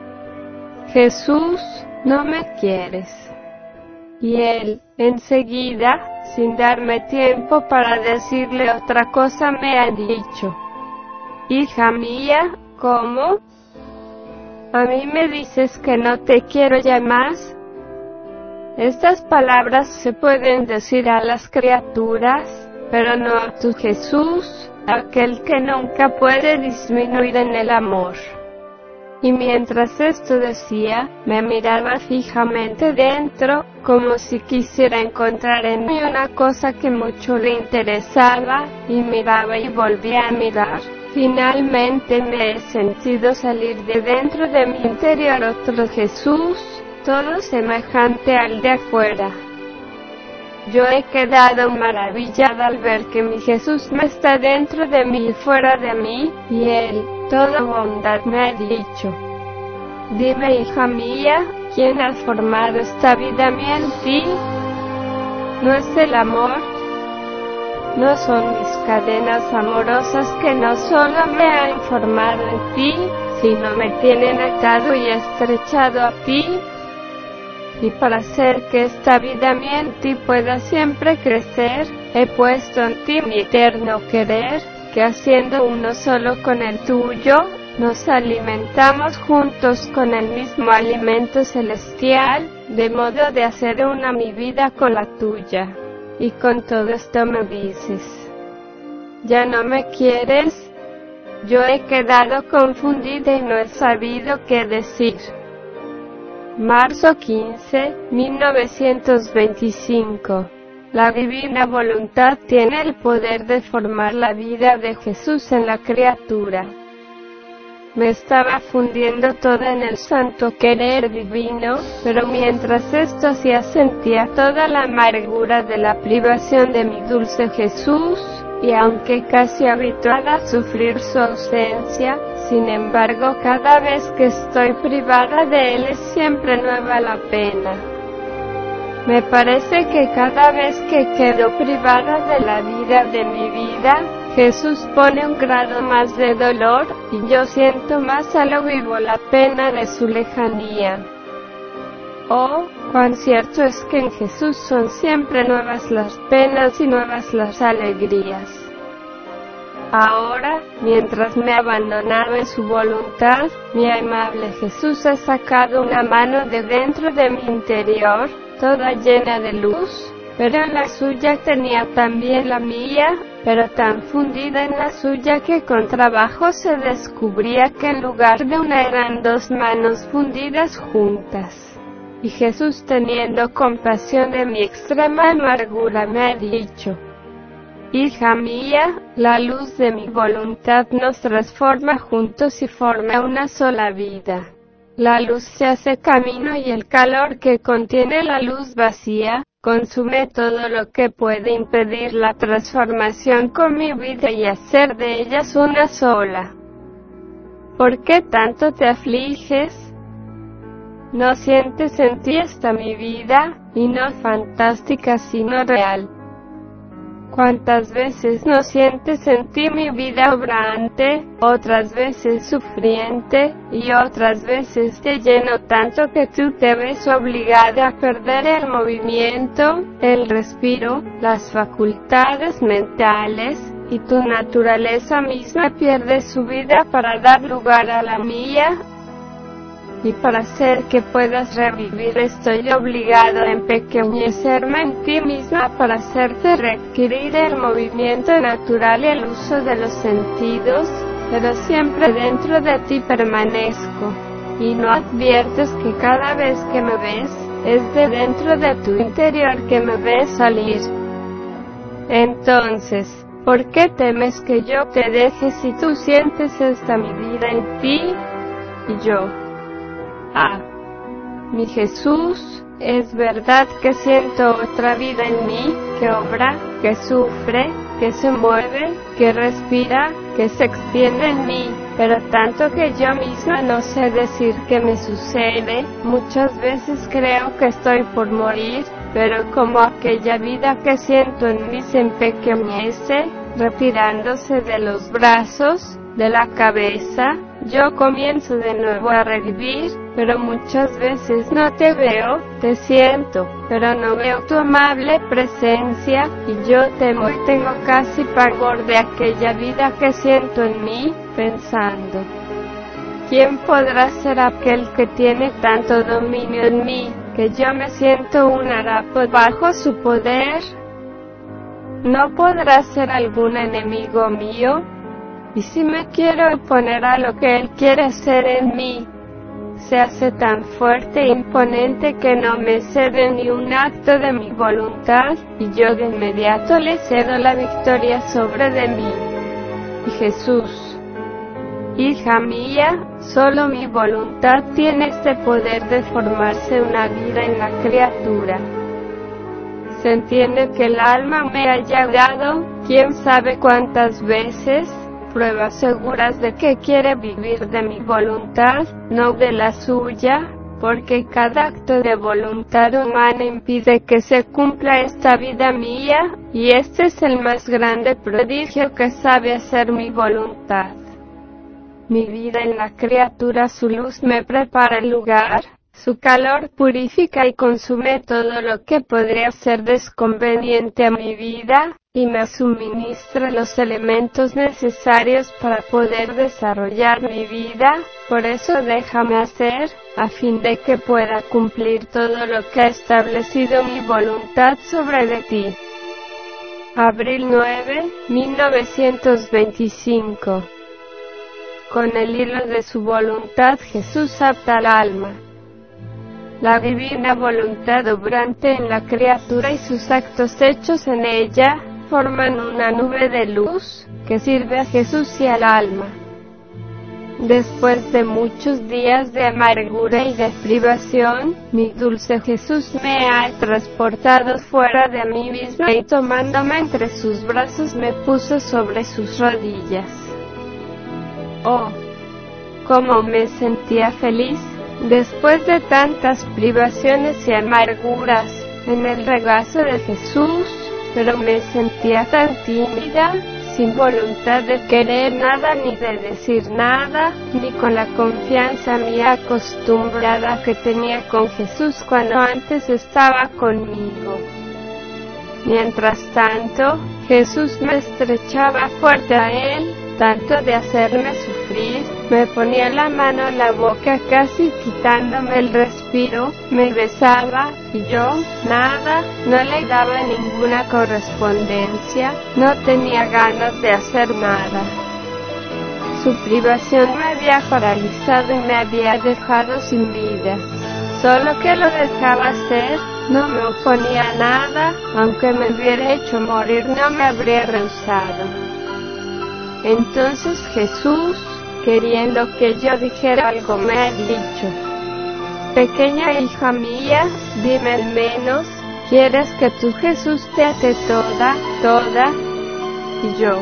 Jesús, no me quieres. Y él, enseguida, sin darme tiempo para decirle otra cosa, me ha dicho, Hija mía, ¿Cómo? ¿A mí me dices que no te quiero ya más? Estas palabras se pueden decir a las criaturas, pero no a tu Jesús, aquel que nunca puede disminuir en el amor. Y mientras esto decía, me miraba fijamente dentro, como si quisiera encontrar en mí una cosa que mucho le interesaba, y miraba y volvía a mirar. Finalmente me he sentido salir de dentro de mi interior otro Jesús, todo semejante al de afuera. Yo he quedado maravillada al ver que mi Jesús me está dentro de mí y fuera de mí, y Él, toda bondad me ha dicho. Dime, hija mía, ¿quién ha formado esta vida mía en ti? ¿No es el amor? ¿No son mis cadenas amorosas que no solo me han formado en ti, sino me tienen atado y estrechado a ti? Y para hacer que esta vida mía en ti pueda siempre crecer, he puesto en ti mi eterno querer, que haciendo uno solo con el tuyo, nos alimentamos juntos con el mismo alimento celestial, de modo de hacer una mi vida con la tuya. Y con todo esto me dices, ¿ya no me quieres? Yo he quedado confundida y no he sabido qué decir. Marzo 15, 1925. La divina voluntad tiene el poder de formar la vida de Jesús en la criatura. Me estaba fundiendo toda en el santo querer divino, pero mientras esto hacía sentía toda la amargura de la privación de mi dulce Jesús, y aunque casi habituada a sufrir su ausencia, sin embargo cada vez que estoy privada de él es siempre nueva la pena. Me parece que cada vez que quedo privada de la vida de mi vida, Jesús pone un grado más de dolor, y yo siento más a lo vivo la pena de su lejanía. Oh, cuán cierto es que en Jesús son siempre nuevas las penas y nuevas las alegrías. Ahora, mientras me abandonaba en su voluntad, mi amable Jesús ha sacado una mano de dentro de mi interior, toda llena de luz, pero la suya tenía también la mía, pero tan fundida en la suya que con trabajo se descubría que en lugar de una eran dos manos fundidas juntas. Y Jesús teniendo compasión de mi extrema amargura me ha dicho, Hija mía, la luz de mi voluntad nos transforma juntos y forma una sola vida. La luz se hace camino y el calor que contiene la luz vacía, consume todo lo que puede impedir la transformación con mi vida y hacer de ellas una sola. ¿Por qué tanto te afliges? No sientes en ti esta mi vida, y no fantástica sino real. ¿Cuántas veces no sientes en ti mi vida obrante, otras veces sufriente, y otras veces te lleno tanto que tú te ves obligada a perder el movimiento, el respiro, las facultades mentales, y tu naturaleza misma pierde su vida para dar lugar a la mía, y para hacer que puedas revivir estoy obligado a empequeñecerme en ti misma para hacerte requerir el movimiento natural y el uso de los sentidos, pero siempre dentro de ti permanezco, y no adviertes que cada vez que me ves, es de dentro de tu interior que me ves salir. Entonces, ¿por qué temes que yo te deje si tú sientes esta mi vida en ti y yo? Ah, mi Jesús, es verdad que siento otra vida en mí, que obra, que sufre, que se mueve, que respira, que se extiende en mí, pero tanto que yo misma no sé decir qué me sucede, muchas veces creo que estoy por morir, pero como aquella vida que siento en mí se empequeñece, retirándose de los brazos, de la cabeza, yo comienzo de nuevo a revivir, pero muchas veces no te veo, te siento, pero no veo tu amable presencia, y yo temo y tengo casi pagor de aquella vida que siento en mí, pensando. ¿Quién podrá ser aquel que tiene tanto dominio en mí, que yo me siento un harapo bajo su poder? ¿No podrá ser algún enemigo mío? Y si me quiero oponer a lo que Él quiere hacer en mí, se hace tan fuerte e imponente que no me cede ni un acto de mi voluntad, y yo de inmediato le cedo la victoria sobre de mí. Y Jesús, Hija mía, solo mi voluntad tiene este poder de formarse una vida en la criatura. Se entiende que el alma me haya dado, quién sabe cuántas veces, pruebas seguras de que quiere vivir de mi voluntad, no de la suya, porque cada acto de voluntad humana impide que se cumpla esta vida mía, y este es el más grande prodigio que sabe hacer mi voluntad. Mi vida en la criatura su luz me prepara el lugar, su calor purifica y consume todo lo que podría ser desconveniente a mi vida, y me suministra los elementos necesarios para poder desarrollar mi vida, por eso déjame hacer, a fin de que pueda cumplir todo lo que ha establecido mi voluntad sobre de ti. Abril 9, 1925 con el hilo de su voluntad Jesús apta al alma. La divina voluntad obrante en la criatura y sus actos hechos en ella forman una nube de luz que sirve a Jesús y al alma. Después de muchos días de amargura y de privación, mi dulce Jesús me ha transportado fuera de mí mismo y tomándome entre sus brazos me puso sobre sus rodillas. Oh, cómo me sentía feliz, después de tantas privaciones y amarguras, en el regazo de Jesús, pero me sentía tan tímida, sin voluntad de querer nada ni de decir nada, ni con la confianza mía acostumbrada que tenía con Jesús cuando antes estaba conmigo. Mientras tanto, Jesús me estrechaba fuerte a él, tanto de hacerme sufrir, me ponía la mano en la boca casi quitándome el respiro, me besaba y yo, nada, no le daba ninguna correspondencia, no tenía ganas de hacer nada. Su privación me había paralizado y me había dejado sin vida. Solo que lo dejaba hacer, no me oponía nada, aunque me hubiera hecho morir no me habría rehusado. Entonces Jesús, queriendo que yo dijera algo, me ha dicho, Pequeña hija mía, dime al menos, ¿quieres que tu Jesús te ate toda, toda? Y yo,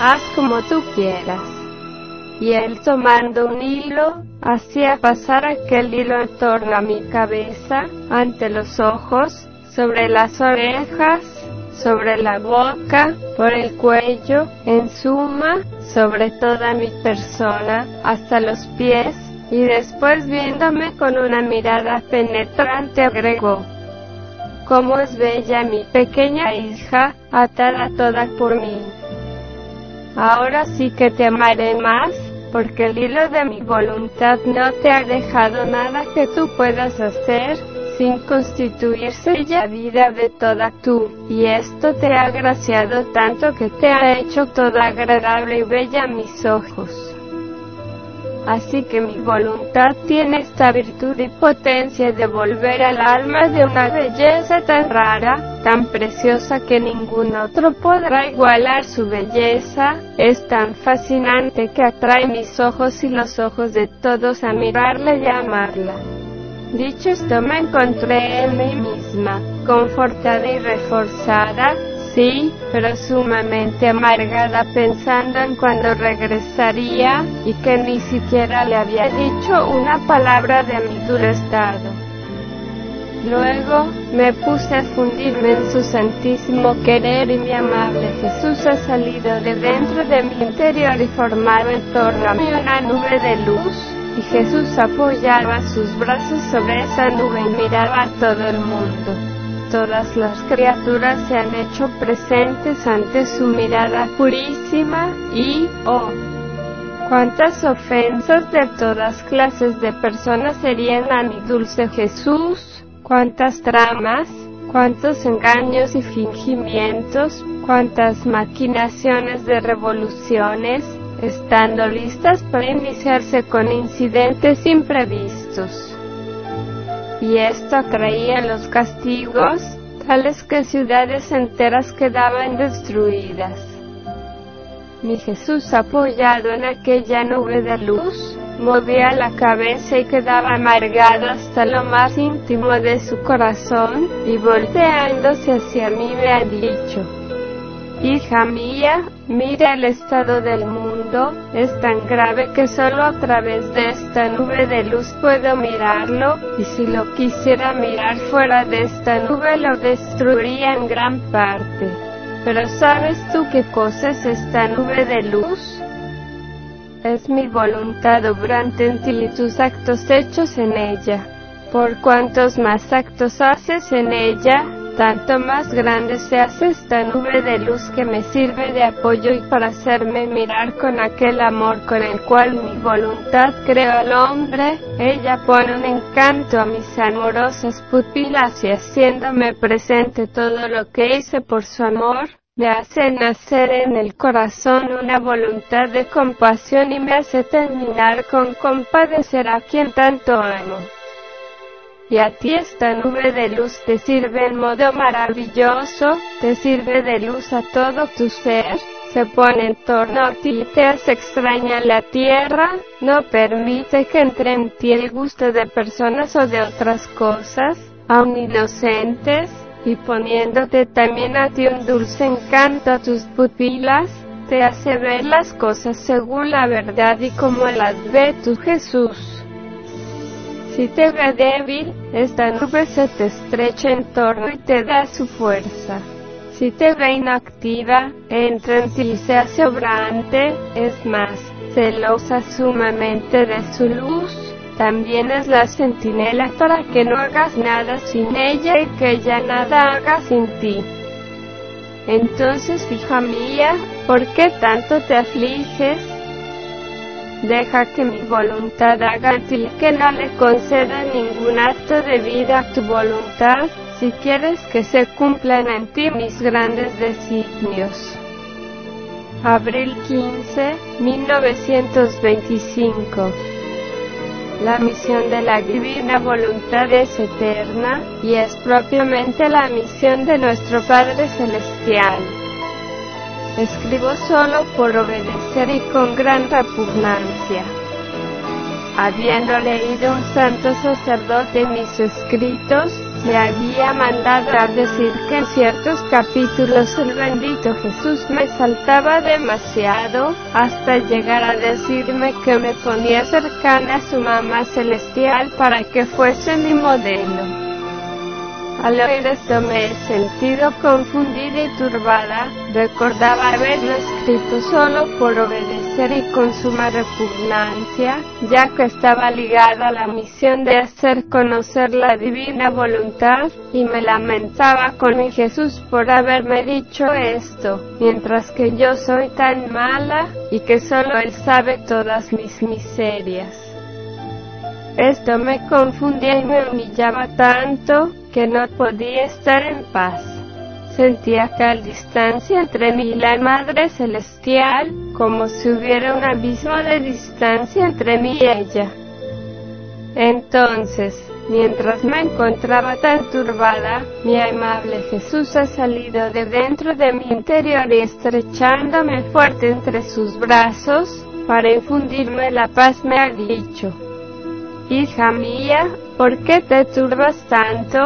haz como tú quieras. Y él tomando un hilo, hacía pasar aquel hilo en torno a mi cabeza, ante los ojos, sobre las orejas, sobre la boca, por el cuello, en suma, sobre toda mi persona, hasta los pies, y después viéndome con una mirada penetrante agregó, cómo es bella mi pequeña hija, atada toda por mí. Ahora sí que te amaré más, porque el hilo de mi voluntad no te ha dejado nada que tú puedas hacer, sin constituirse ya vida de toda tú, y esto te ha agraciado tanto que te ha hecho toda agradable y bella a mis ojos. Así que mi voluntad tiene esta virtud y potencia de volver al alma de una belleza tan rara, tan preciosa que ningún otro podrá igualar su belleza, es tan fascinante que atrae mis ojos y los ojos de todos a mirarla y amarla. Dicho esto me encontré en mí misma, confortada y reforzada, sí, pero sumamente amargada pensando en cuando regresaría y que ni siquiera le había dicho una palabra de mi duro estado. Luego me puse a fundirme en su santísimo querer y mi amable Jesús ha salido de dentro de mi interior y formado en torno a mí una nube de luz y Jesús apoyaba sus brazos sobre esa nube y miraba a todo el mundo. Todas las criaturas se han hecho presentes ante su mirada purísima y, oh, cuántas ofensas de todas clases de personas serían a mi dulce Jesús, cuántas tramas, cuántos engaños y fingimientos, cuántas maquinaciones de revoluciones, estando listas para iniciarse con incidentes imprevistos. Y esto atraía los castigos, tales que ciudades enteras quedaban destruidas. Mi Jesús apoyado en aquella nube de luz, movía la cabeza y quedaba amargado hasta lo más íntimo de su corazón, y volteándose hacia mí me ha dicho, Hija mía, mira el estado del mundo, es tan grave que solo a través de esta nube de luz puedo mirarlo, y si lo quisiera mirar fuera de esta nube lo destruiría en gran parte. Pero ¿sabes tú qué cosa es esta nube de luz? Es mi voluntad obrante en ti y tus actos hechos en ella. Por cuantos más actos haces en ella, tanto más grande se hace esta nube de luz que me sirve de apoyo y para hacerme mirar con aquel amor con el cual mi voluntad creó al hombre, ella pone un encanto a mis amorosas pupilas y haciéndome presente todo lo que hice por su amor, me hace nacer en el corazón una voluntad de compasión y me hace terminar con compadecer a quien tanto amo. Y a ti esta nube de luz te sirve en modo maravilloso, te sirve de luz a todo tu ser, se pone en torno a ti y te hace extraña la tierra, no permite que entre en ti el gusto de personas o de otras cosas, aun inocentes, y poniéndote también a ti un dulce encanto a tus pupilas, te hace ver las cosas según la verdad y como las ve tu Jesús. Si te ve débil, esta nube se te estrecha en torno y te da su fuerza. Si te ve inactiva, entra en ti y se hace obrante, es más, celosa sumamente de su luz también es la centinela para que no hagas nada sin ella y que ella nada haga sin ti. Entonces, hija mía, ¿por qué tanto te afliges? Deja que mi voluntad haga ti que no le conceda ningún acto de vida a tu voluntad, si quieres que se cumplan en ti mis grandes designios. Abril 15, 1925 la misión de la divina voluntad es eterna, y es propiamente la misión de nuestro Padre Celestial. Escribo solo por obedecer y con gran repugnancia. Habiendo leído un santo sacerdote mis escritos, me había mandado a decir que en ciertos capítulos el bendito Jesús me saltaba demasiado, hasta llegar a decirme que me ponía cercana a su mamá celestial para que fuese mi modelo. Al oír esto me he sentido confundida y turbada, recordaba haberlo escrito solo por obedecer y con suma repugnancia, ya que estaba ligada a la misión de hacer conocer la divina voluntad, y me lamentaba con mi Jesús por haberme dicho esto, mientras que yo soy tan mala, y que solo Él sabe todas mis miserias. Esto me confundía y me humillaba tanto, que no podía estar en paz. Sentía tal distancia entre mí y la Madre Celestial, como si hubiera un abismo de distancia entre mí y ella. Entonces, mientras me encontraba tan turbada, mi amable Jesús ha salido de dentro de mi interior y estrechándome fuerte entre sus brazos, para infundirme la paz me ha dicho, Hija mía, ¿por qué te turbas tanto?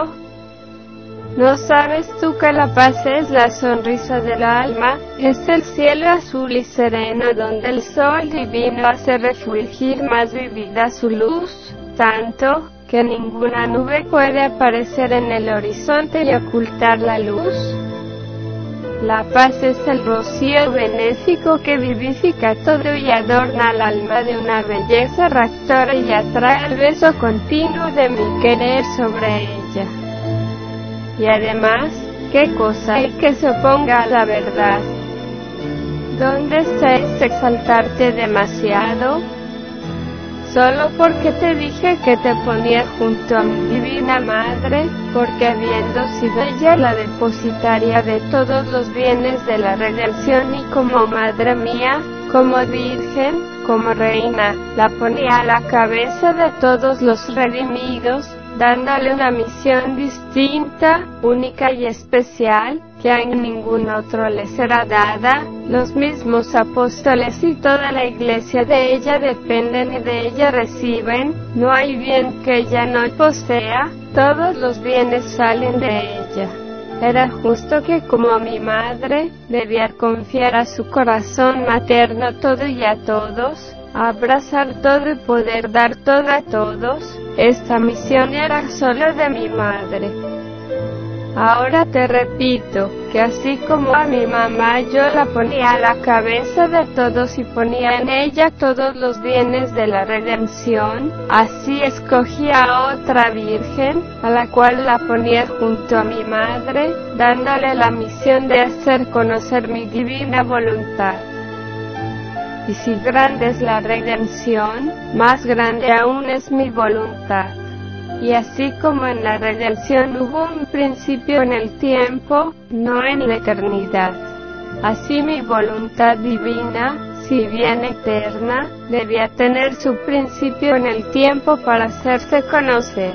¿No sabes tú que la paz es la sonrisa del alma? Es el cielo azul y sereno donde el sol divino hace refulgir más vivida su luz, tanto que ninguna nube puede aparecer en el horizonte y ocultar la luz. La paz es el rocío benéfico que vivifica todo y adorna al alma de una belleza raptora y atrae el beso continuo de mi querer sobre ella. Y además, ¿qué cosa hay que se oponga a la verdad? ¿Dónde este exaltarte demasiado? Solo porque te dije que te ponía junto a mi divina madre, porque habiendo sido ella la depositaria de todos los bienes de la redención y como madre mía, como virgen, como reina, la ponía a la cabeza de todos los redimidos, dándole una misión distinta, única y especial, que a ningún otro le será dada. Los mismos apóstoles y toda la iglesia de ella dependen y de ella reciben. No hay bien que ella no posea, todos los bienes salen de ella. Era justo que como a mi madre, debía confiar a su corazón materno todo y a todos, abrazar todo y poder dar todo a todos. Esta misión era solo de mi madre. Ahora te repito, que así como a mi mamá yo la ponía a la cabeza de todos y ponía en ella todos los bienes de la redención, así escogí a otra virgen, a la cual la ponía junto a mi madre, dándole la misión de hacer conocer mi divina voluntad. Y si grande es la redención, más grande aún es mi voluntad. Y así como en la redención hubo un principio en el tiempo, no en la eternidad. Así mi voluntad divina, si bien eterna, debía tener su principio en el tiempo para hacerse conocer.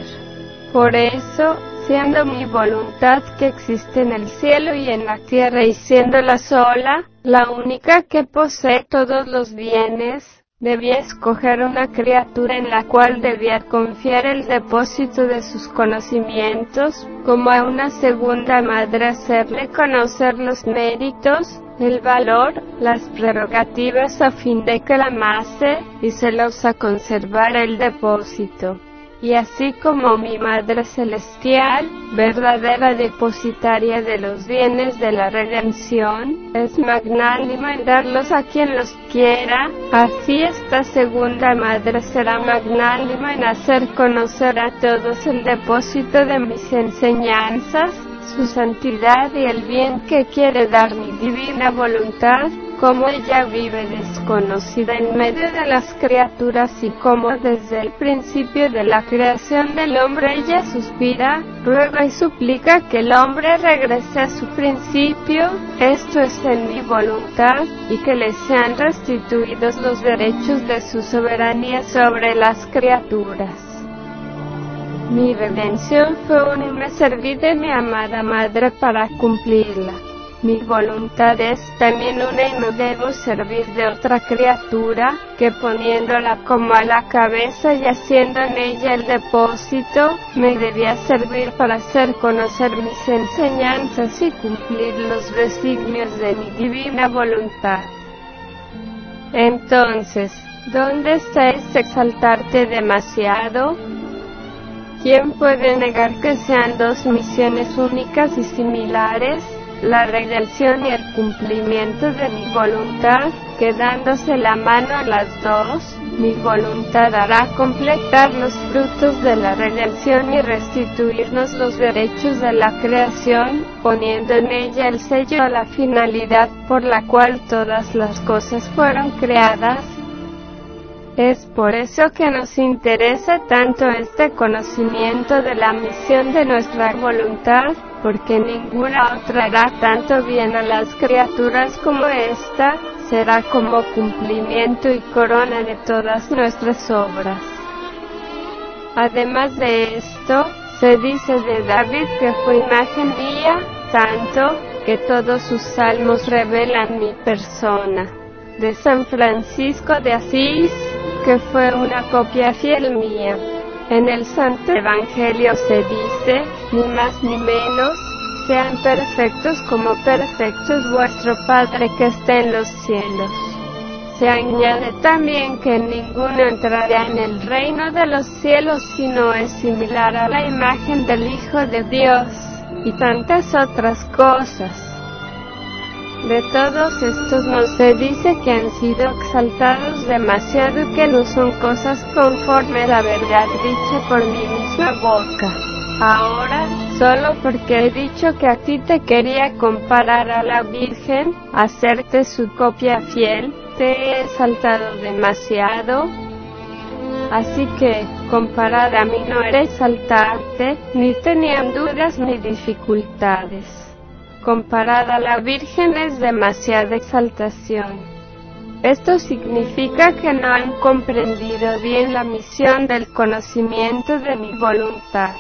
Por eso, siendo mi voluntad que existe en el cielo y en la tierra y siendo la sola, la única que posee todos los bienes, Debía escoger una criatura en la cual debía confiar el depósito de sus conocimientos, como a una segunda madre hacerle conocer los méritos, el valor, las prerrogativas a fin de que la amase y se los a conservar el depósito y así como mi Madre Celestial, verdadera depositaria de los bienes de la redención, es magnánima en darlos a quien los quiera, así esta segunda Madre será magnánima en hacer conocer a todos el depósito de mis enseñanzas, su santidad y el bien que quiere dar mi divina voluntad, como ella vive desconocida en medio de las criaturas y como desde el principio de la creación del hombre ella suspira, ruega y suplica que el hombre regrese a su principio, esto es en mi voluntad, y que le sean restituidos los derechos de su soberanía sobre las criaturas. Mi redención fue unirme servir de mi amada madre para cumplirla. Mi voluntad es también una y no debo servir de otra criatura que poniéndola como a la cabeza y haciendo en ella el depósito, me debía servir para hacer conocer mis enseñanzas y cumplir los designios de mi divina voluntad. Entonces, ¿dónde está este exaltarte demasiado? ¿Quién puede negar que sean dos misiones únicas y similares? La redención y el cumplimiento de mi voluntad, quedándose la mano a las dos, mi voluntad hará completar los frutos de la redención y restituirnos los derechos de la creación, poniendo en ella el sello a la finalidad por la cual todas las cosas fueron creadas, es por eso que nos interesa tanto este conocimiento de la misión de nuestra voluntad, porque ninguna otra hará tanto bien a las criaturas como esta, será como cumplimiento y corona de todas nuestras obras. Además de esto, se dice de David que fue imagen mía, tanto que todos sus salmos revelan mi persona. De San Francisco de Asís, que fue una copia fiel mía. En el Santo Evangelio se dice, ni más ni menos, sean perfectos como perfectos vuestro Padre que está en los cielos. Se añade también que ninguno entrará en el reino de los cielos si no es similar a la imagen del Hijo de Dios, y tantas otras cosas. De todos estos no se dice que han sido exaltados demasiado que no son cosas conforme la verdad dicha por mi misma boca. Ahora, solo porque he dicho que a ti te quería comparar a la Virgen, hacerte su copia fiel, te he exaltado demasiado. Así que, comparada a mí no era exaltarte, ni tenían dudas ni dificultades comparada a la Virgen es demasiada exaltación. Esto significa que no han comprendido bien la misión del conocimiento de mi voluntad.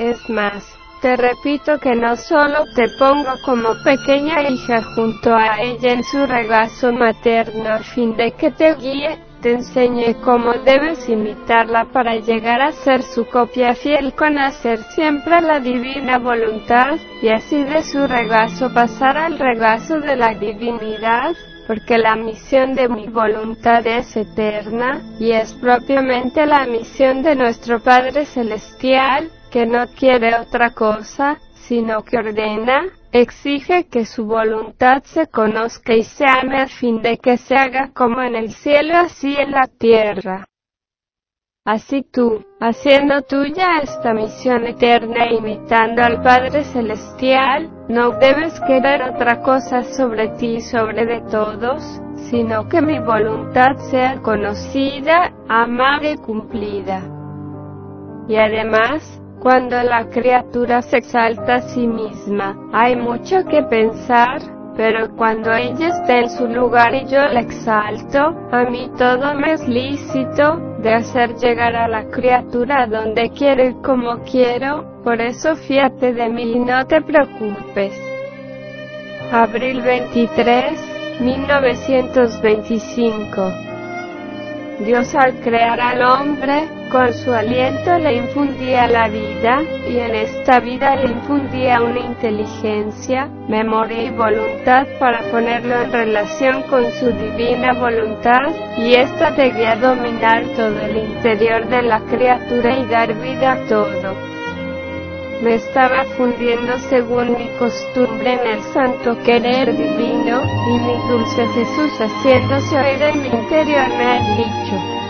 Es más, te repito que no solo te pongo como pequeña hija junto a ella en su regazo materno a fin de que te guíe, te enseñe cómo debes imitarla para llegar a ser su copia fiel con hacer siempre la divina voluntad, y así de su regazo pasar al regazo de la divinidad, porque la misión de mi voluntad es eterna, y es propiamente la misión de nuestro Padre Celestial, que no quiere otra cosa, sino que ordena, exige que su voluntad se conozca y se ame a fin de que se haga como en el cielo así en la tierra. Así tú, haciendo tuya esta misión eterna e imitando al Padre Celestial, no debes querer otra cosa sobre ti y sobre de todos, sino que mi voluntad sea conocida, amada y cumplida. Y además, cuando la criatura se exalta a sí misma, hay mucho que pensar, pero cuando ella está en su lugar y yo la exalto, a mí todo me es lícito, de hacer llegar a la criatura donde quiero y como quiero, por eso fíate de mí y no te preocupes. Abril 23, 1925 Dios al crear al hombre, con su aliento le infundía la vida, y en esta vida le infundía una inteligencia, memoria y voluntad para ponerlo en relación con su divina voluntad, y ésta debía dominar todo el interior de la criatura y dar vida a todo me estaba fundiendo según mi costumbre en el santo querer divino, y mi dulce Jesús haciéndose oír en mi interior me ha dicho,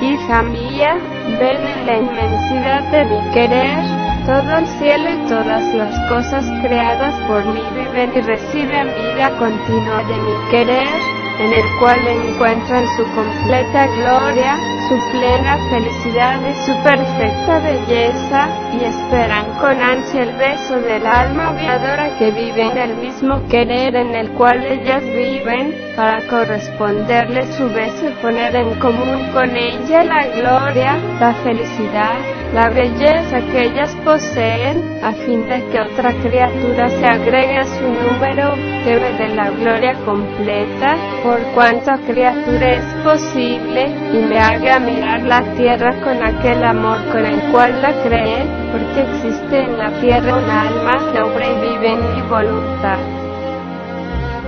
Hija mía, ven en la inmensidad de mi querer, todo el cielo y todas las cosas creadas por mí viven y reciben vida continua de mi querer, en el cual encuentran su completa gloria, su plena felicidad y su perfecta belleza, y esperan con ansia el beso del alma viadora que vive en el mismo querer en el cual ellas viven, para corresponderle su beso y poner en común con ella la gloria, la felicidad, la belleza que ellas poseen, a fin de que otra criatura se agregue a su número, debe de la gloria completa, por cuanto criatura es posible, y me haga mirar la tierra con aquel amor con el cual la cree, porque existe en la tierra un alma que obra y vive en mi voluntad.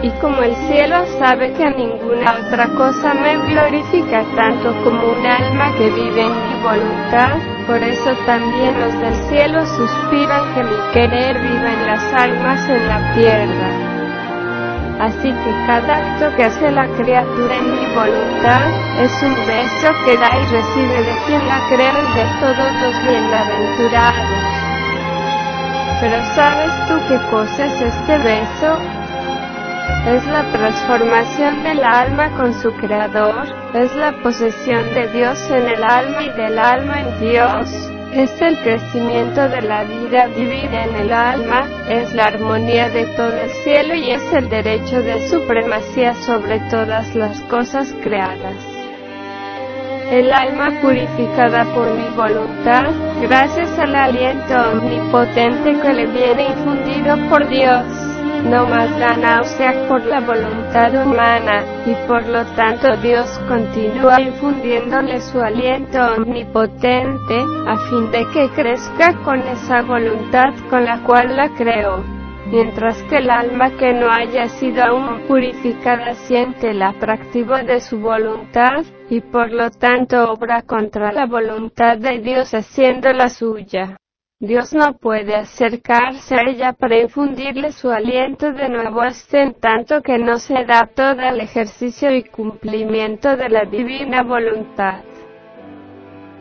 Y como el cielo sabe que ninguna otra cosa me glorifica tanto como un alma que vive en mi voluntad, por eso también los del cielo suspiran que mi querer viva en las almas en la tierra. Así que cada acto que hace la criatura en mi voluntad es un beso que da y recibe de quien la crea y de todos los bienaventurados. Pero ¿sabes tú qué cosa es este beso? Es la transformación del alma con su creador, es la posesión de Dios en el alma y del alma en Dios. Es el crecimiento de la vida divina en el alma, es la armonía de todo el cielo y es el derecho de supremacía sobre todas las cosas creadas. El alma purificada por mi voluntad, gracias al aliento omnipotente que le viene infundido por Dios, no más da náusea por la voluntad humana, y por lo tanto Dios continúa infundiéndole su aliento omnipotente, a fin de que crezca con esa voluntad con la cual la creó. Mientras que el alma que no haya sido aún purificada siente el atractivo de su voluntad, y por lo tanto obra contra la voluntad de Dios haciendo la suya. Dios no puede acercarse a ella para infundirle su aliento de nuevo hasta en tanto que no se da todo el ejercicio y cumplimiento de la divina voluntad.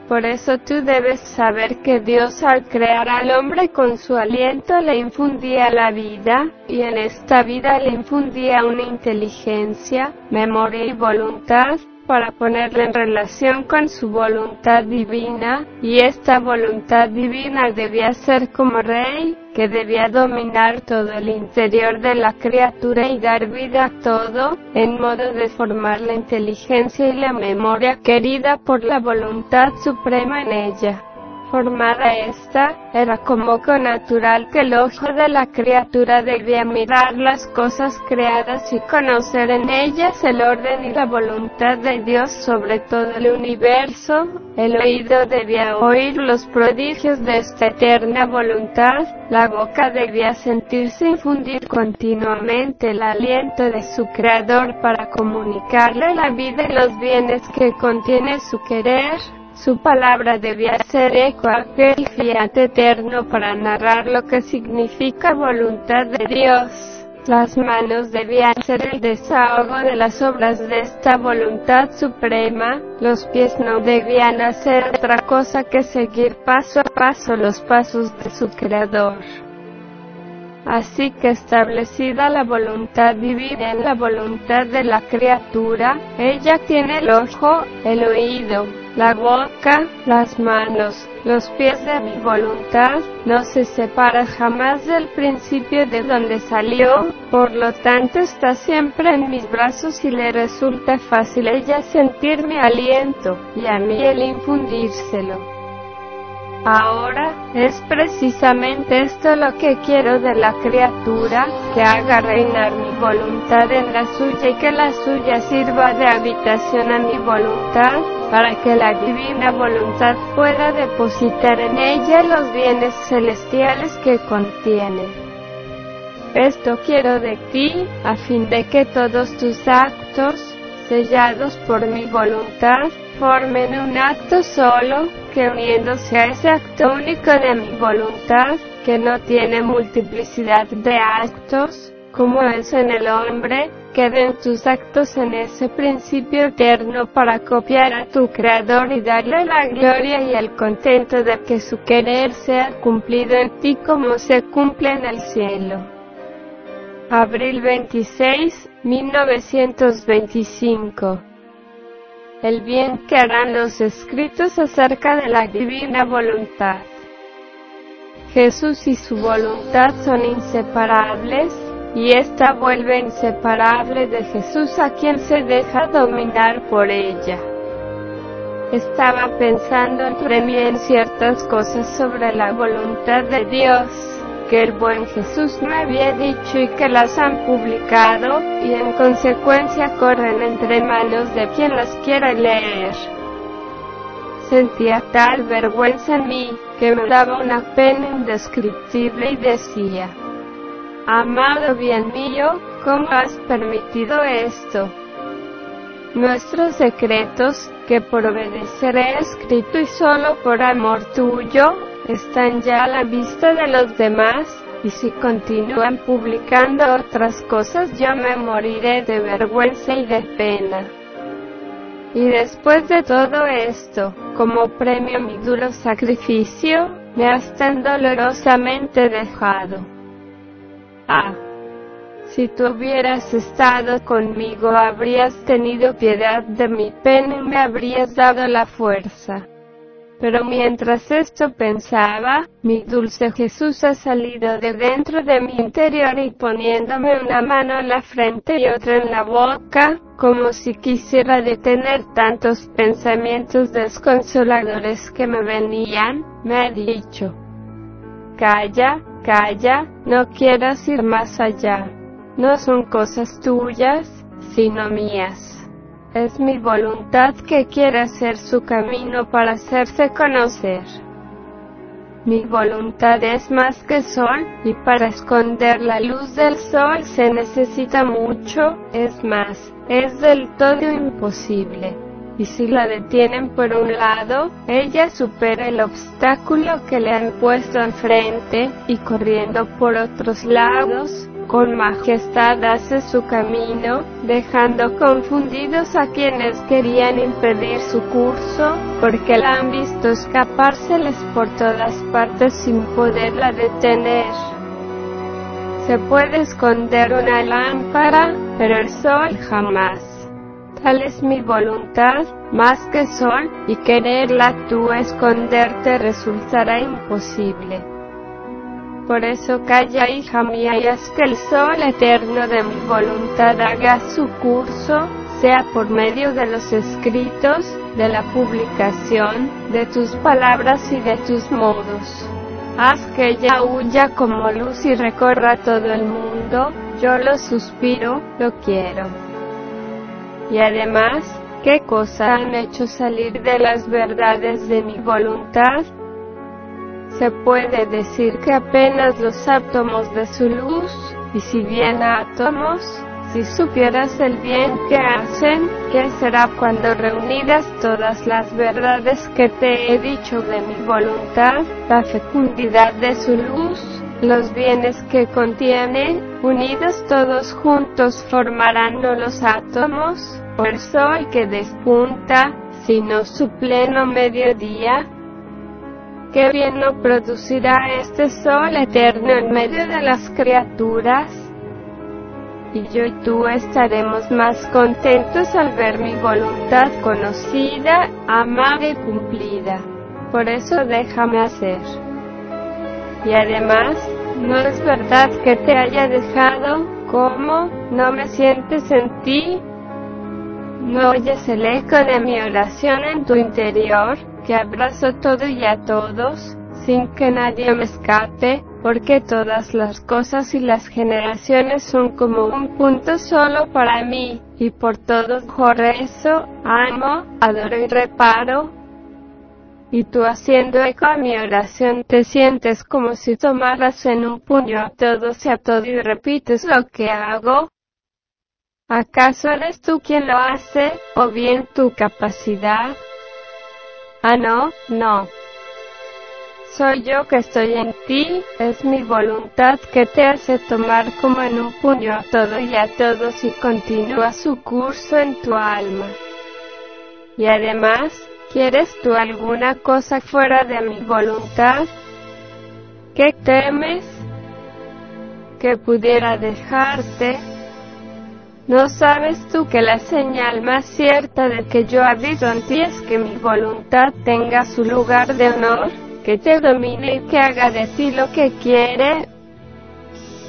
Por eso tú debes saber que Dios al crear al hombre con su aliento le infundía la vida, y en esta vida le infundía una inteligencia, memoria y voluntad, para ponerla en relación con su voluntad divina, y esta voluntad divina debía ser como rey, que debía dominar todo el interior de la criatura y dar vida a todo, en modo de formar la inteligencia y la memoria querida por la voluntad suprema en ella formada esta, era como natural que el ojo de la criatura debía mirar las cosas creadas y conocer en ellas el orden y la voluntad de Dios sobre todo el universo, el oído debía oír los prodigios de esta eterna voluntad, la boca debía sentirse infundir continuamente el aliento de su Creador para comunicarle la vida y los bienes que contiene su querer, su palabra debía ser eco aquel fiat eterno para narrar lo que significa voluntad de Dios. Las manos debían ser el desahogo de las obras de esta voluntad suprema, los pies no debían hacer otra cosa que seguir paso a paso los pasos de su Creador. Así que establecida la voluntad divina en la voluntad de la criatura, ella tiene el ojo, el oído, la boca, las manos, los pies de mi voluntad, no se separa jamás del principio de donde salió, por lo tanto está siempre en mis brazos y le resulta fácil ella sentir mi aliento, y a mí el infundírselo. Ahora, es precisamente esto lo que quiero de la criatura, que haga reinar mi voluntad en la suya y que la suya sirva de habitación a mi voluntad, para que la divina voluntad pueda depositar en ella los bienes celestiales que contiene. Esto quiero de ti, a fin de que todos tus actos, sellados por mi voluntad, formen un acto solo, que uniéndose a ese acto único de mi voluntad, que no tiene multiplicidad de actos, como es en el hombre, queden tus actos en ese principio eterno para copiar a tu Creador y darle la gloria y el contento de que su querer sea cumplido en ti como se cumple en el cielo. Abril 26, 1925 el bien que harán los escritos acerca de la divina voluntad. Jesús y su voluntad son inseparables, y ésta vuelve inseparable de Jesús a quien se deja dominar por ella. Estaba pensando entre mí en ciertas cosas sobre la voluntad de Dios que el buen Jesús me había dicho y que las han publicado, y en consecuencia corren entre manos de quien las quiera leer. Sentía tal vergüenza en mí, que me daba una pena indescriptible y decía, Amado bien mío, ¿cómo has permitido esto? Nuestros secretos, que por obedecer he escrito y solo por amor tuyo, están ya a la vista de los demás, y si continúan publicando otras cosas yo me moriré de vergüenza y de pena. Y después de todo esto, como premio a mi duro sacrificio, me has tan dolorosamente dejado. Ah, si tú hubieras estado conmigo habrías tenido piedad de mi pena y me habrías dado la fuerza. Pero mientras esto pensaba, mi dulce Jesús ha salido de dentro de mi interior y poniéndome una mano en la frente y otra en la boca, como si quisiera detener tantos pensamientos desconsoladores que me venían, me ha dicho, Calla, calla, no quieras ir más allá. No son cosas tuyas, sino mías. Es mi voluntad que quiera hacer su camino para hacerse conocer. Mi voluntad es más que sol, y para esconder la luz del sol se necesita mucho, es más, es del todo imposible. Y si la detienen por un lado, ella supera el obstáculo que le han puesto enfrente, y corriendo por otros lados, con majestad hace su camino, dejando confundidos a quienes querían impedir su curso, porque la han visto escapárseles por todas partes sin poderla detener. Se puede esconder una lámpara, pero el sol jamás. Tal es mi voluntad, más que sol, y quererla tú esconderte resultará imposible. Por eso calla, hija mía, y haz que el sol eterno de mi voluntad haga su curso, sea por medio de los escritos, de la publicación, de tus palabras y de tus modos. Haz que ella huya como luz y recorra todo el mundo, yo lo suspiro, lo quiero. Y además, ¿qué cosa han hecho salir de las verdades de mi voluntad? Se puede decir que apenas los átomos de su luz, y si bien átomos, si supieras el bien que hacen, ¿qué será cuando reunidas todas las verdades que te he dicho de mi voluntad, la fecundidad de su luz, los bienes que contienen, unidos todos juntos formarán no los átomos, o el sol que despunta, sino su pleno mediodía. ¿Qué bien no producirá este sol eterno en medio de las criaturas? Y yo y tú estaremos más contentos al ver mi voluntad conocida, amada y cumplida. Por eso déjame hacer. Y además, no es verdad que te haya dejado, ¿cómo? ¿No me sientes en ti? ¿No oyes el eco de mi oración en tu interior, que abrazo todo y a todos, sin que nadie me escape, porque todas las cosas y las generaciones son como un punto solo para mí, y por todo rezo, amo, adoro y reparo, y tú haciendo eco a mi oración te sientes como si tomaras en un puño a todo y a todo y repites lo que hago. ¿Acaso eres tú quien lo hace, o bien tu capacidad? Ah, no, no. Soy yo que estoy en ti, es mi voluntad que te hace tomar como en un puño a todo y a todos y continúa su curso en tu alma. Y además, ¿Quieres tú alguna cosa fuera de mi voluntad? ¿Qué temes? Que pudiera dejarte. ¿No sabes tú que la señal más cierta de que yo habito en ti es que mi voluntad tenga su lugar de honor, que te domine y que haga de ti lo que quiere?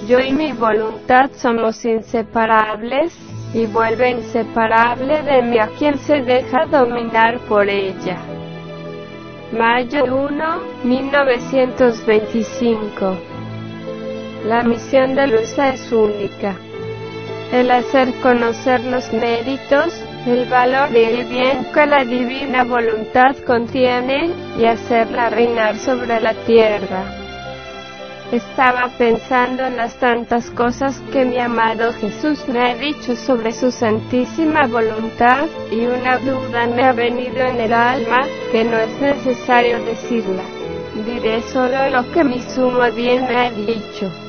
Yo y mi voluntad somos inseparables y vuelve inseparable de mí a quien se deja dominar por ella. Mayo 1, 1925. La misión de Luisa es única. El hacer conocer los méritos, el valor y el bien que la divina voluntad contiene y hacerla reinar sobre la tierra. Estaba pensando en las tantas cosas que mi amado Jesús me ha dicho sobre su santísima voluntad y una duda me ha venido en el alma que no es necesario decirla. Diré solo lo que mi sumo bien me ha dicho.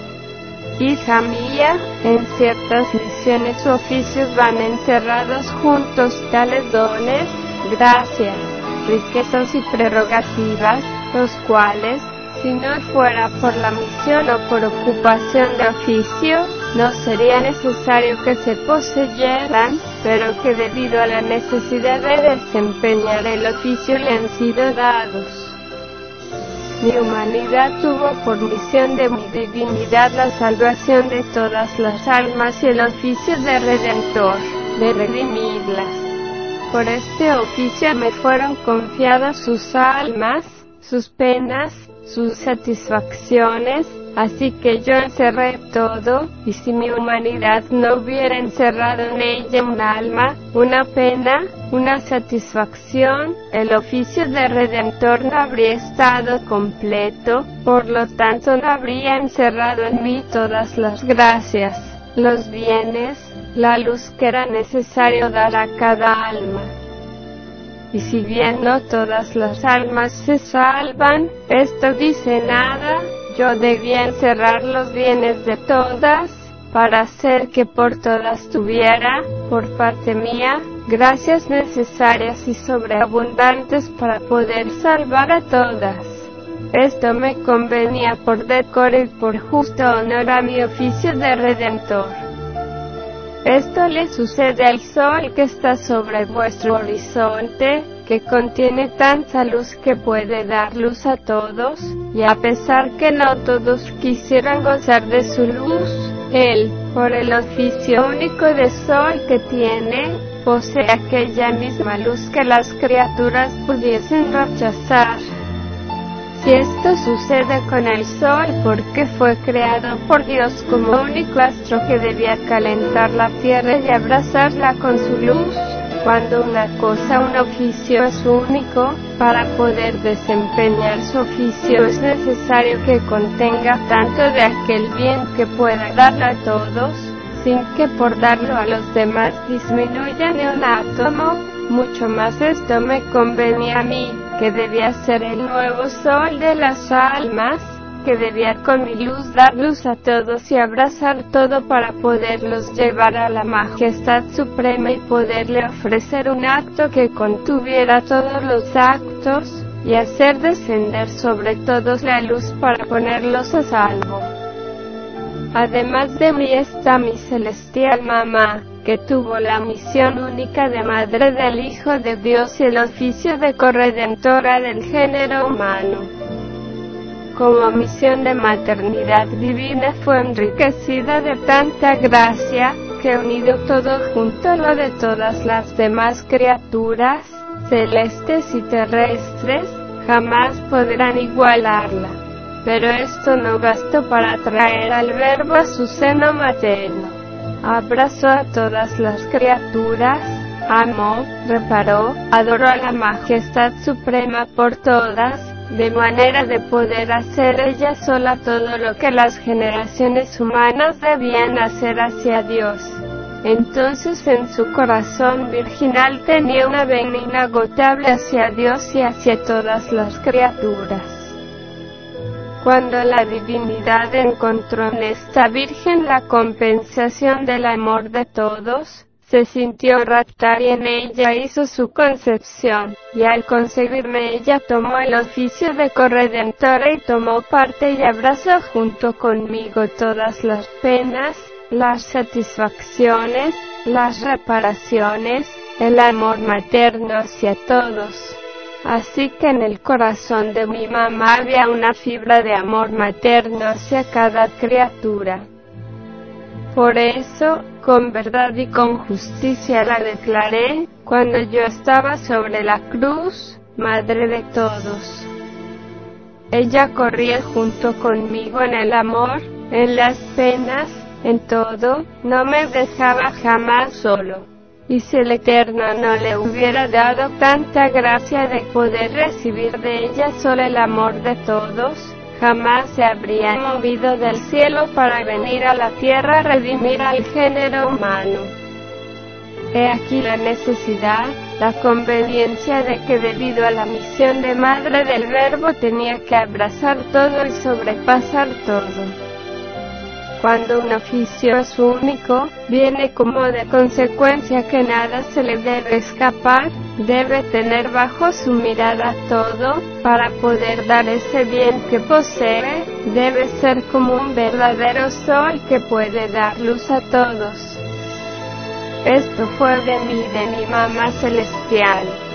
Hija mía, en ciertas misiones u oficios van encerrados juntos tales dones, gracias, riquezas y prerrogativas, los cuales, si no fuera por la misión o por ocupación de oficio, no sería necesario que se poseyeran, pero que debido a la necesidad de desempeñar el oficio le han sido dados. Mi humanidad tuvo por misión de mi divinidad la salvación de todas las almas y el oficio de redentor, de redimirlas. Por este oficio me fueron confiadas sus almas, sus penas, sus satisfacciones, así que yo encerré todo, y si mi humanidad no hubiera encerrado en ella un alma, una pena, una satisfacción, el oficio de redentor no habría estado completo, por lo tanto no habría encerrado en mí todas las gracias, los bienes, la luz que era necesario dar a cada alma. Y si bien no todas las almas se salvan, esto dice nada, yo debía encerrar los bienes de todas, para hacer que por todas tuviera, por parte mía, gracias necesarias y sobreabundantes para poder salvar a todas. Esto me convenía por decoro y por justo honor a mi oficio de redentor. Esto le sucede al sol que está sobre vuestro horizonte, que contiene tanta luz que puede dar luz a todos, y a pesar que no todos quisieran gozar de su luz, él, por el oficio único de sol que tiene, posee aquella misma luz que las criaturas pudiesen rechazar. Si esto sucede con el Sol, porque fue creado por Dios como único astro que debía calentar la tierra y abrazarla con su luz, cuando una cosa, un oficio es único, para poder desempeñar su oficio es necesario que contenga tanto de aquel bien que pueda darlo a todos, sin que por darlo a los demás disminuya ni un átomo, mucho más esto me convenía a mí, que debía ser el nuevo sol de las almas, que debía con mi luz dar luz a todos y abrazar todo para poderlos llevar a la majestad suprema y poderle ofrecer un acto que contuviera todos los actos, y hacer descender sobre todos la luz para ponerlos a salvo. Además de mí está mi celestial mamá, que tuvo la misión única de madre del Hijo de Dios y el oficio de corredentora del género humano. Como misión de maternidad divina fue enriquecida de tanta gracia, que unido todo junto a lo de todas las demás criaturas, celestes y terrestres, jamás podrán igualarla. Pero esto no bastó para traer al verbo a su seno materno. Abrazó a todas las criaturas, amó, reparó, adoró a la majestad suprema por todas, de manera de poder hacer ella sola todo lo que las generaciones humanas debían hacer hacia Dios. Entonces en su corazón virginal tenía una vena inagotable hacia Dios y hacia todas las criaturas. Cuando la divinidad encontró en esta Virgen la compensación del amor de todos, se sintió raptar y en ella hizo su concepción, y al conseguirme ella tomó el oficio de corredentora y tomó parte y abrazó junto conmigo todas las penas, las satisfacciones, las reparaciones, el amor materno hacia todos. Así que en el corazón de mi mamá había una fibra de amor materno hacia cada criatura. Por eso, con verdad y con justicia la declaré, cuando yo estaba sobre la cruz, Madre de todos. Ella corría junto conmigo en el amor, en las penas, en todo, no me dejaba jamás solo y si el Eterno no le hubiera dado tanta gracia de poder recibir de ella solo el amor de todos, jamás se habría movido del cielo para venir a la tierra a redimir al género humano. He aquí la necesidad, la conveniencia de que debido a la misión de madre del verbo tenía que abrazar todo y sobrepasar todo. Cuando un oficio es único, viene como de consecuencia que nada se le debe escapar, debe tener bajo su mirada todo, para poder dar ese bien que posee, debe ser como un verdadero sol que puede dar luz a todos. Esto fue de mí, de mi mamá celestial.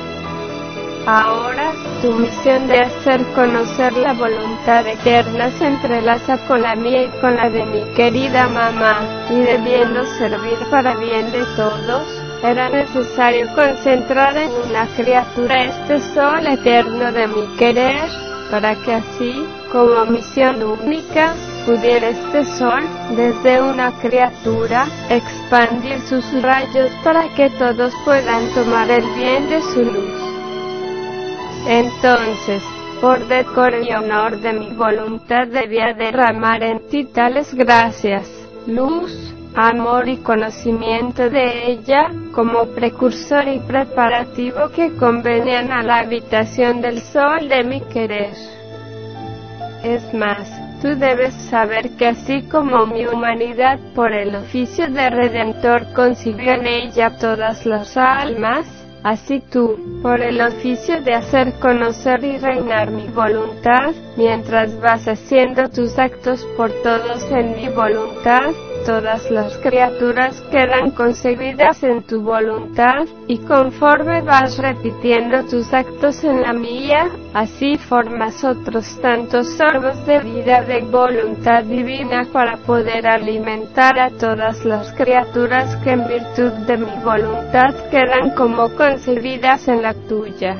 Ahora, tu misión de hacer conocer la voluntad eterna se entrelaza con la mía y con la de mi querida mamá, y debiendo servir para bien de todos, era necesario concentrar en una criatura este sol eterno de mi querer, para que así, como misión única, pudiera este sol, desde una criatura, expandir sus rayos para que todos puedan tomar el bien de su luz. Entonces, por decoro y honor de mi voluntad debía derramar en ti tales gracias, luz, amor y conocimiento de ella, como precursor y preparativo que convenían a la habitación del sol de mi querer. Es más, tú debes saber que así como mi humanidad por el oficio de Redentor consiguió en ella todas las almas, Así tú, por el oficio de hacer conocer y reinar mi voluntad, mientras vas haciendo tus actos por todos en mi voluntad, todas las criaturas quedan concebidas en tu voluntad, y conforme vas repitiendo tus actos en la mía, así formas otros tantos sorbos de vida de voluntad divina para poder alimentar a todas las criaturas que en virtud de mi voluntad quedan como concebidas en la tuya.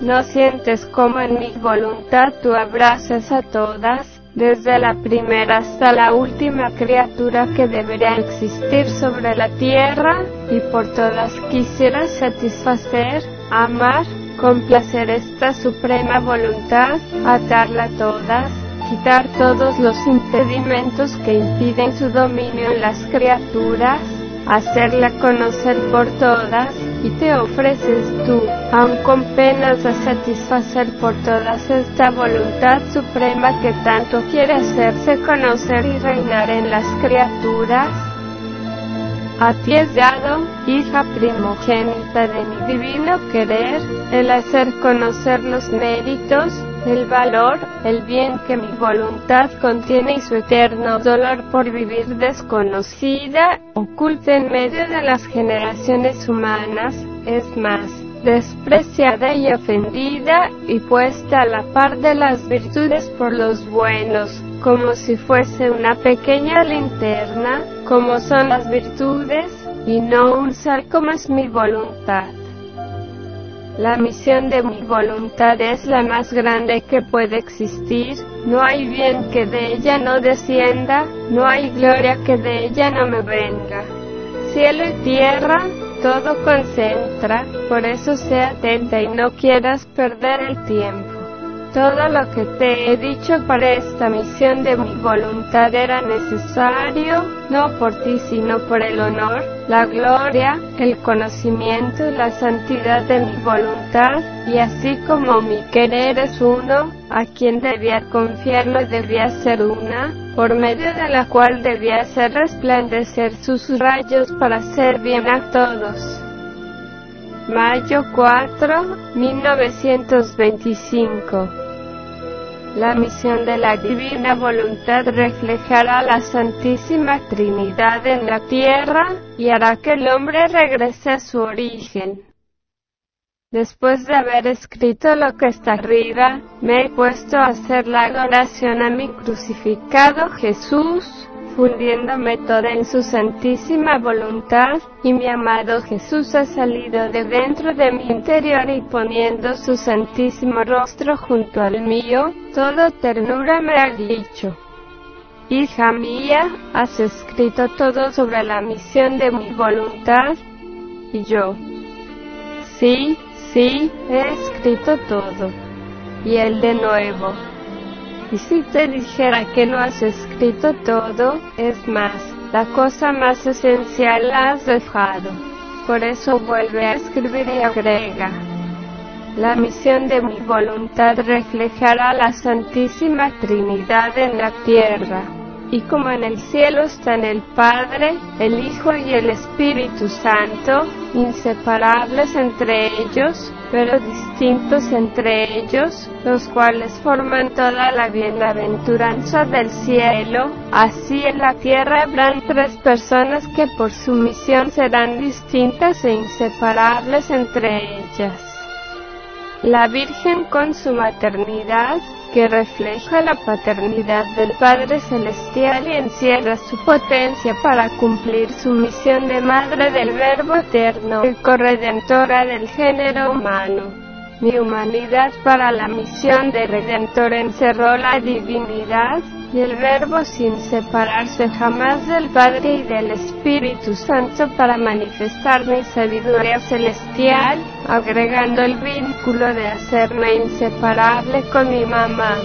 No sientes como en mi voluntad tú abrazas a todas, desde la primera hasta la última criatura que debería existir sobre la tierra, y por todas quisieras satisfacer, amar, complacer esta suprema voluntad, atarla a todas, quitar todos los impedimentos que impiden su dominio en las criaturas, hacerla conocer por todas, y te ofreces tú, aun con penas a satisfacer por todas esta voluntad suprema que tanto quiere hacerse conocer y reinar en las criaturas. A ti es dado, hija primogénita de mi divino querer, el hacer conocer los méritos, el valor, el bien que mi voluntad contiene y su eterno dolor por vivir desconocida, oculta en medio de las generaciones humanas, es más, despreciada y ofendida, y puesta a la par de las virtudes por los buenos, como si fuese una pequeña linterna, como son las virtudes, y no un sal como es mi voluntad. La misión de mi voluntad es la más grande que puede existir, no hay bien que de ella no descienda, no hay gloria que de ella no me venga. Cielo y tierra, todo concentra, por eso sea atenta y no quieras perder el tiempo. Todo lo que te he dicho para esta misión de mi voluntad era necesario, no por ti sino por el honor, la gloria, el conocimiento y la santidad de mi voluntad, y así como mi querer es uno, a quien debía confiarlo debía ser una, por medio de la cual debía hacer resplandecer sus rayos para hacer bien a todos. Mayo 4, 1925 la misión de la divina voluntad reflejará la Santísima Trinidad en la tierra y hará que el hombre regrese a su origen. Después de haber escrito lo que está arriba, me he puesto a hacer la adoración a mi crucificado Jesús, fundiéndome toda en su santísima voluntad, y mi amado Jesús ha salido de dentro de mi interior y poniendo su santísimo rostro junto al mío, toda ternura me ha dicho. Hija mía, has escrito todo sobre la misión de mi voluntad, y yo, sí, sí, he escrito todo. Y él de nuevo, y si te dijera que no has escrito todo, es más, la cosa más esencial la has dejado. Por eso vuelve a escribir y agrega. La misión de mi voluntad reflejará la Santísima Trinidad en la tierra. Y como en el cielo están el Padre, el Hijo y el Espíritu Santo, inseparables entre ellos, pero distintos entre ellos, los cuales forman toda la bienaventuranza del cielo, así en la tierra habrán tres personas que por su misión serán distintas e inseparables entre ellas. La Virgen con su maternidad, que refleja la paternidad del Padre Celestial y encierra su potencia para cumplir su misión de Madre del Verbo Eterno y corredentora del género humano. Mi humanidad para la misión de Redentor encerró la divinidad y el Verbo sin separarse jamás del Padre y del Espíritu Santo para manifestar mi sabiduría celestial, agregando el vínculo de hacerme inseparable con mi mamá.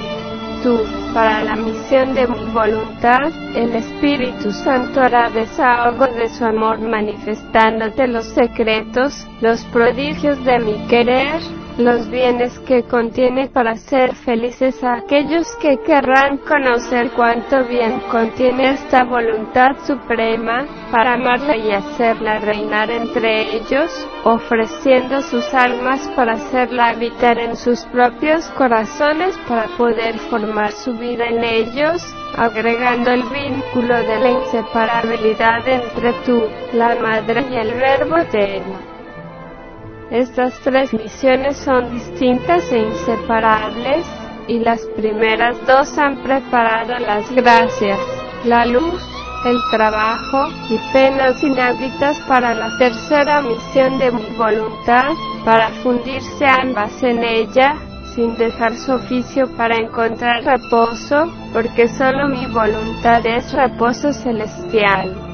Tú, para la misión de mi voluntad, el Espíritu Santo hará desahogo de su amor manifestándote los secretos, los prodigios de mi querer, los bienes que contiene para ser felices a aquellos que querrán conocer cuánto bien contiene esta voluntad suprema, para amarla y hacerla reinar entre ellos, ofreciendo sus almas para hacerla habitar en sus propios corazones para poder formar su vida en ellos, agregando el vínculo de la inseparabilidad entre tú, la Madre y el Verbo eterno. Estas tres misiones son distintas e inseparables, y las primeras dos han preparado las gracias, la luz, el trabajo y penas inéditas para la tercera misión de mi voluntad, para fundirse ambas en ella, sin dejar su oficio para encontrar reposo, porque solo mi voluntad es reposo celestial.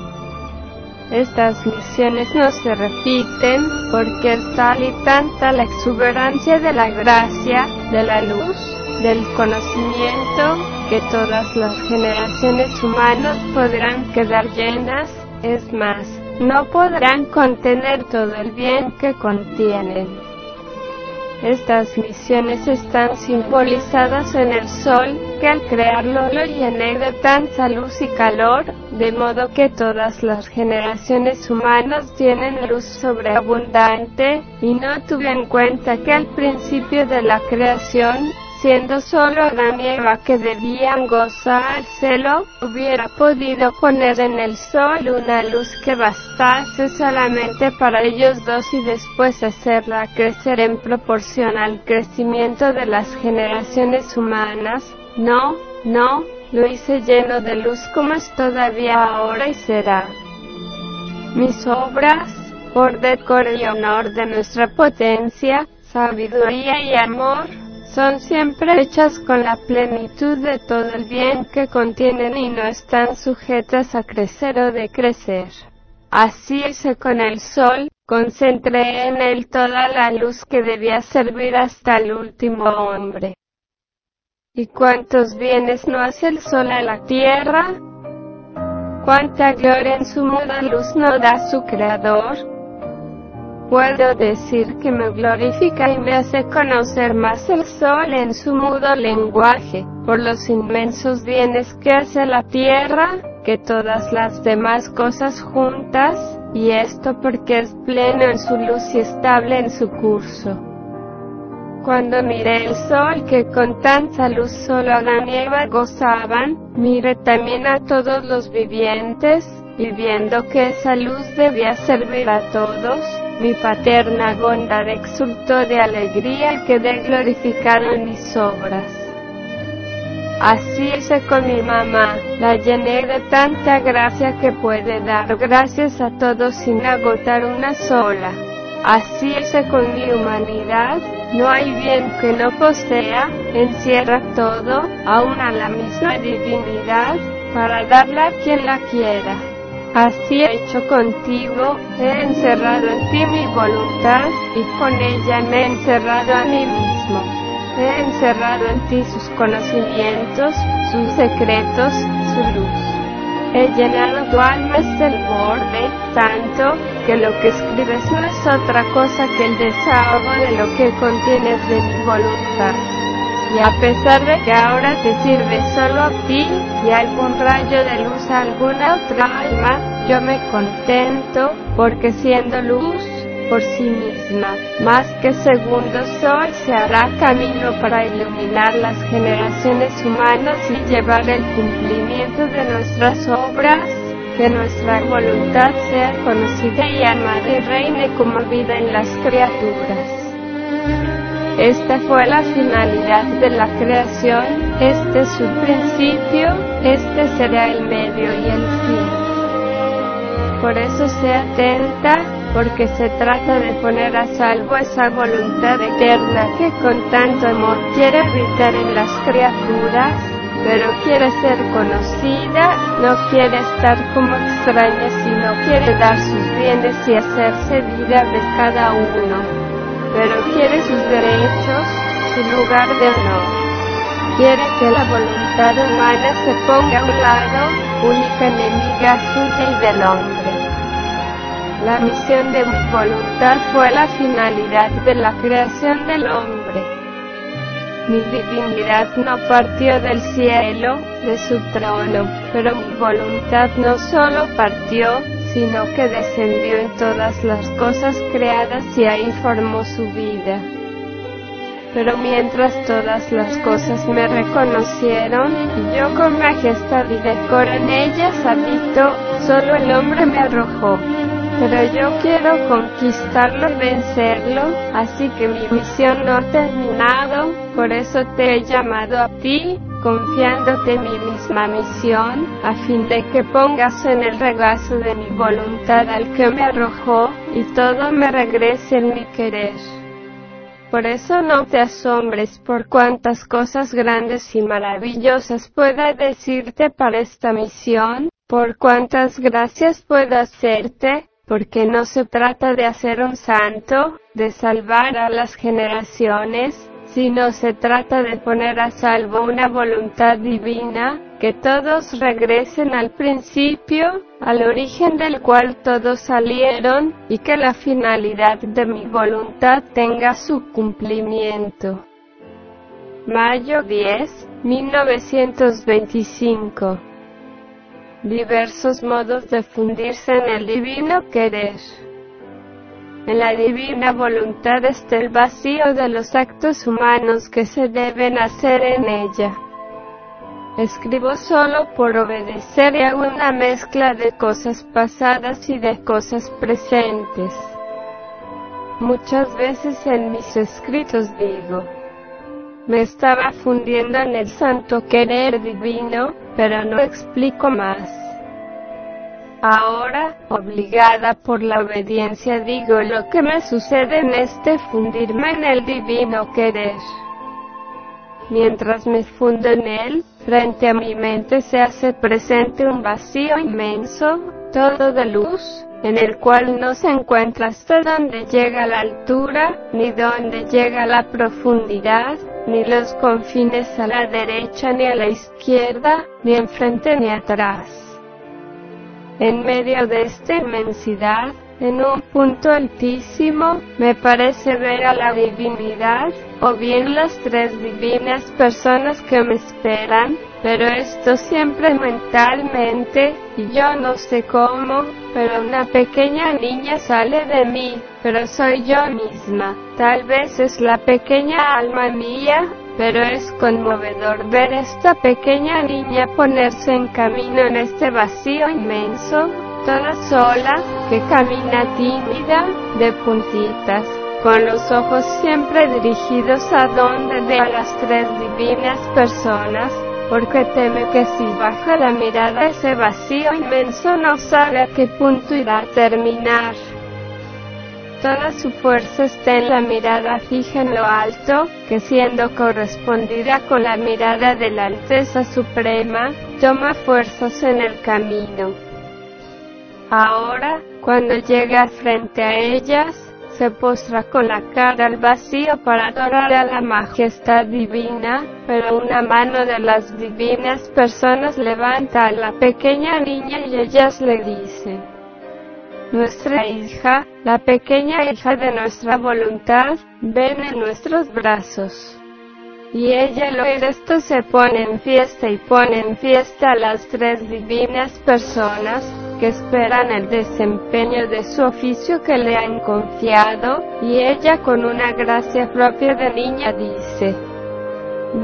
Estas misiones no se repiten, porque tal y tanta la exuberancia de la gracia, de la luz, del conocimiento, que todas las generaciones humanas podrán quedar llenas, es más, no podrán contener todo el bien que contienen. Estas misiones están simbolizadas en el sol, que al crearlo lo llené de tanta luz y calor, de modo que todas las generaciones humanas tienen luz sobreabundante, y no tuve en cuenta que al principio de la creación, siendo solo Eva que debían gozárselo, hubiera podido poner en el sol una luz que bastase solamente para ellos dos y después hacerla crecer en proporción al crecimiento de las generaciones humanas. No, no, lo hice lleno de luz como es todavía ahora y será. Mis obras, por decoro y honor de nuestra potencia, sabiduría y amor, son siempre hechas con la plenitud de todo el bien que contienen y no están sujetas a crecer o decrecer. Así hice con el sol, concentré en él toda la luz que debía servir hasta el último hombre. ¿Y cuántos bienes no hace el sol a la tierra? ¿Cuánta gloria en su muda luz no da su creador? Puedo decir que me glorifica y me hace conocer más el sol en su mudo lenguaje, por los inmensos bienes que hace la tierra, que todas las demás cosas juntas, y esto porque es pleno en su luz y estable en su curso. Cuando miré el sol que con tanta luz solo Adán y gozaban, miré también a todos los vivientes, y viendo que esa luz debía servir a todos, mi paterna bondad exultó de alegría y quedé glorificado en mis obras. Así hice con mi mamá, la llené de tanta gracia que puede dar gracias a todos sin agotar una sola. Así hice con mi humanidad, no hay bien que no posea, encierra todo, aún a la misma divinidad, para darla a quien la quiera. Así he hecho contigo, he encerrado en ti mi voluntad, y con ella me he encerrado a mí mismo. He encerrado en ti sus conocimientos, sus secretos, su luz. He llenado tu alma hasta el borde, tanto, que lo que escribes no es otra cosa que el desahogo de lo que contienes de mi voluntad. Y a pesar de que ahora te sirve solo a ti y algún rayo de luz a alguna otra alma, yo me contento porque siendo luz por sí misma, más que segundo sol se hará camino para iluminar las generaciones humanas y llevar el cumplimiento de nuestras obras que nuestra voluntad sea conocida y amada y reine como vida en las criaturas. Esta fue la finalidad de la creación, este es su principio, este será el medio y el fin. Por eso se atenta, porque se trata de poner a salvo esa voluntad eterna que con tanto amor quiere habitar en las criaturas, pero quiere ser conocida, no quiere estar como extraña, sino quiere dar sus bienes y hacerse vida de cada uno pero quiere sus derechos, su lugar de honor. Quiere que la voluntad humana se ponga a un lado, única enemiga suya y del hombre. La misión de mi voluntad fue la finalidad de la creación del hombre. Mi divinidad no partió del cielo, de su trono, pero mi voluntad no solo partió, sino que descendió en todas las cosas creadas y ahí formó su vida. Pero mientras todas las cosas me reconocieron, y yo con majestad y decoro en ellas habito, solo el hombre me arrojó. Pero yo quiero conquistarlo, vencerlo, así que mi misión no ha terminado, por eso te he llamado a ti, confiándote mi misma misión, a fin de que pongas en el regazo de mi voluntad al que me arrojó, y todo me regrese en mi querer. Por eso no te asombres por cuantas cosas grandes y maravillosas pueda decirte para esta misión, por cuantas gracias pueda hacerte, porque no se trata de hacer un santo, de salvar a las generaciones, sino se trata de poner a salvo una voluntad divina, que todos regresen al principio, al origen del cual todos salieron, y que la finalidad de mi voluntad tenga su cumplimiento. Mayo 10, 1925 Diversos modos de fundirse en el divino querer. En la divina voluntad está el vacío de los actos humanos que se deben hacer en ella. Escribo solo por obedecer y hago una mezcla de cosas pasadas y de cosas presentes. Muchas veces en mis escritos digo, me estaba fundiendo en el santo querer divino, pero no explico más. Ahora, obligada por la obediencia, digo lo que me sucede en este fundirme en el divino querer. Mientras me fundo en él, frente a mi mente se hace presente un vacío inmenso, todo de luz, en el cual no se encuentra hasta donde llega la altura, ni donde llega la profundidad, ni los confines a la derecha ni a la izquierda, ni enfrente ni atrás. En medio de esta inmensidad, en un punto altísimo, me parece ver a la divinidad, o bien las tres divinas personas que me esperan, pero esto siempre mentalmente, y yo no sé cómo, pero una pequeña niña sale de mí, pero soy yo misma. Tal vez es la pequeña alma mía, pero es conmovedor ver esta pequeña niña ponerse en camino en este vacío inmenso, toda sola, que camina tímida, de puntitas, con los ojos siempre dirigidos a donde de a las tres divinas personas, porque teme que si baja la mirada ese vacío inmenso no sabe a qué punto irá a terminar. Toda su fuerza está en la mirada fija en lo alto, que siendo correspondida con la mirada de la Alteza Suprema, toma fuerzas en el camino. Ahora, cuando llega frente a ellas, se postra con la cara al vacío para adorar a la majestad divina, pero una mano de las divinas personas levanta a la pequeña niña y ellas le dicen, nuestra hija, la pequeña hija de nuestra voluntad, ven en nuestros brazos. Y ella oír esto se pone en fiesta y pone en fiesta a las tres divinas personas que esperan el desempeño de su oficio que le han confiado, y ella con una gracia propia de niña dice,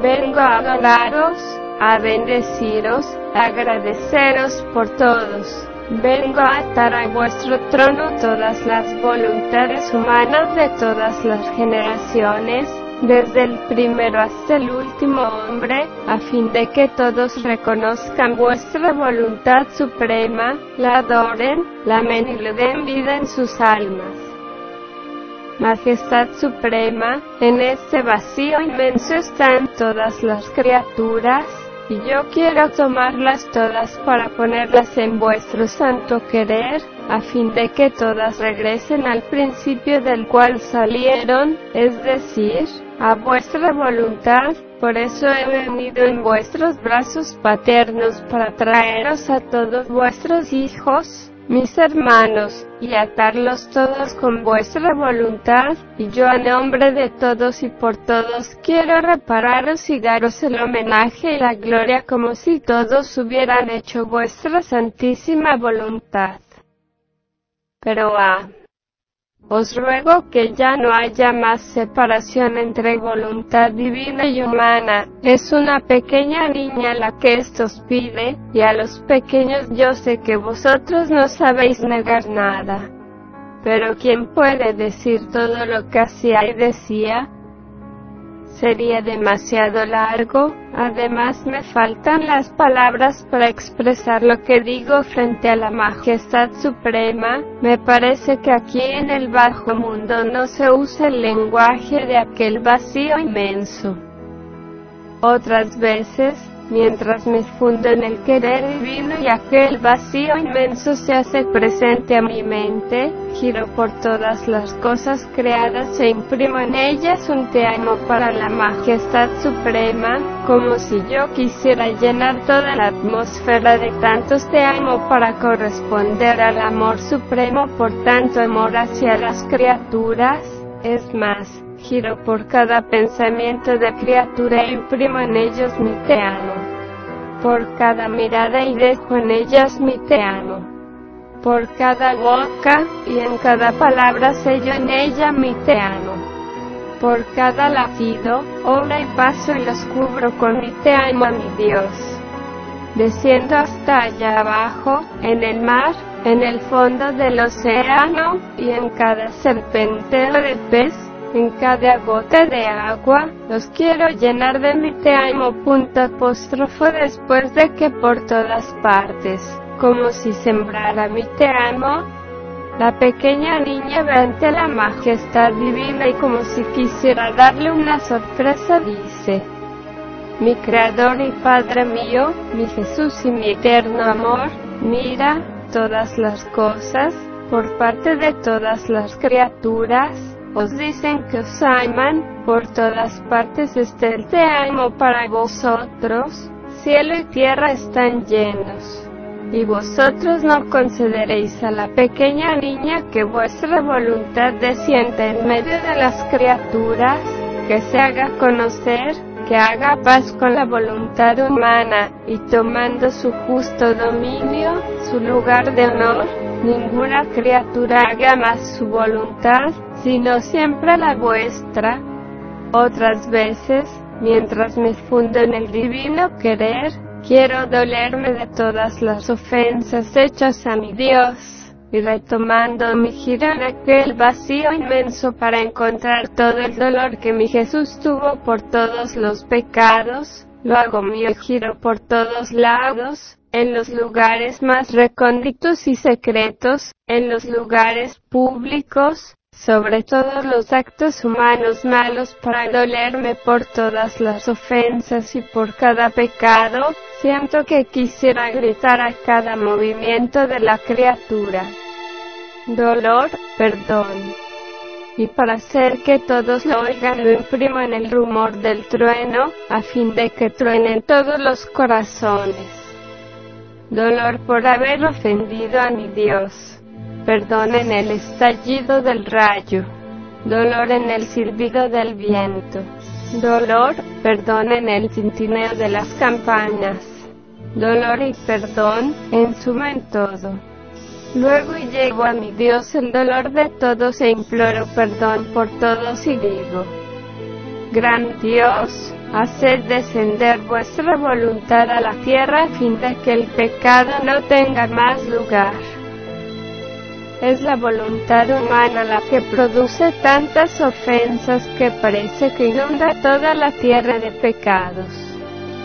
Vengo a adoraros, a bendeciros, a agradeceros por todos. Vengo a atar a vuestro trono todas las voluntades humanas de todas las generaciones, desde el primero hasta el último hombre, a fin de que todos reconozcan vuestra voluntad suprema, la adoren, la amen y le den vida en sus almas. Majestad Suprema, en este vacío inmenso están todas las criaturas, y yo quiero tomarlas todas para ponerlas en vuestro santo querer, a fin de que todas regresen al principio del cual salieron, es decir, a vuestra voluntad, por eso he venido en vuestros brazos paternos para traeros a todos vuestros hijos, mis hermanos, y atarlos todos con vuestra voluntad, y yo a nombre de todos y por todos quiero repararos y daros el homenaje y la gloria como si todos hubieran hecho vuestra santísima voluntad. Pero ah, os ruego que ya no haya más separación entre voluntad divina y humana. Es una pequeña niña la que esto os pide, y a los pequeños yo sé que vosotros no sabéis negar nada. Pero ¿quién puede decir todo lo que hacía y decía? Sería demasiado largo, además me faltan las palabras para expresar lo que digo frente a la majestad suprema, me parece que aquí en el bajo mundo no se usa el lenguaje de aquel vacío inmenso. Otras veces, mientras me fundo en el querer divino y aquel vacío inmenso se hace presente a mi mente, giro por todas las cosas creadas e imprimo en ellas un te amo para la majestad suprema, como si yo quisiera llenar toda la atmósfera de tantos te amo para corresponder al amor supremo por tanto amor hacia las criaturas, es más, giro por cada pensamiento de criatura e imprimo en ellos mi te amo. Por cada mirada y dejo en ellas mi te amo. Por cada boca y en cada palabra sello en ella mi te amo. Por cada latido, obra y paso y los cubro con mi te amo a mi Dios. Desciendo hasta allá abajo, en el mar, en el fondo del océano, y en cada serpenteo de pez, en cada gota de agua, los quiero llenar de mi te amo después de que por todas partes, como si sembrara mi te amo, la pequeña niña ve ante la majestad divina y como si quisiera darle una sorpresa dice, mi Creador y Padre mío, mi Jesús y mi eterno amor, mira todas las cosas, por parte de todas las criaturas, os dicen que os aman, por todas partes está el te amo para vosotros, cielo y tierra están llenos. Y vosotros no concederéis a la pequeña niña que vuestra voluntad descienda en medio de las criaturas, que se haga conocer, que haga paz con la voluntad humana, y tomando su justo dominio, su lugar de honor, ninguna criatura haga más su voluntad, sino siempre la vuestra. Otras veces, mientras me fundo en el divino querer, quiero dolerme de todas las ofensas hechas a mi Dios, y retomando mi giro en aquel vacío inmenso para encontrar todo el dolor que mi Jesús tuvo por todos los pecados, lo hago mío giro por todos lados, en los lugares más recónditos y secretos, en los lugares públicos, sobre todos los actos humanos malos para dolerme por todas las ofensas y por cada pecado, siento que quisiera gritar a cada movimiento de la criatura. Dolor, perdón. Y para hacer que todos lo oigan lo imprimo en el rumor del trueno, a fin de que truenen todos los corazones. Dolor por haber ofendido a mi Dios perdón en el estallido del rayo, dolor en el silbido del viento, dolor, perdón en el tintineo de las campanas, dolor y perdón en suma en todo. Luego llevo a mi Dios el dolor de todos e imploro perdón por todos y digo, Gran Dios, haced descender vuestra voluntad a la tierra a fin de que el pecado no tenga más lugar. Es la voluntad humana la que produce tantas ofensas que parece que inunda toda la tierra de pecados.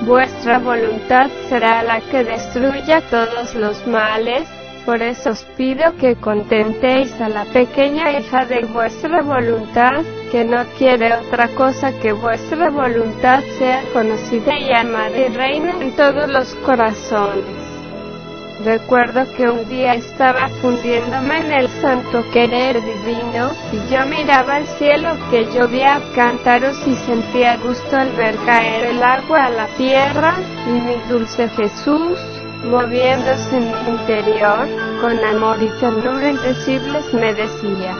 Vuestra voluntad será la que destruya todos los males, por eso os pido que contentéis a la pequeña hija de vuestra voluntad, que no quiere otra cosa que vuestra voluntad sea conocida y amada y reina en todos los corazones. Recuerdo que un día estaba fundiéndome en el santo querer divino, y yo miraba al cielo que llovía cántaros y sentía gusto al ver caer el agua a la tierra, y mi dulce Jesús, moviéndose en mi interior, con amor y ternura indecibles me decía,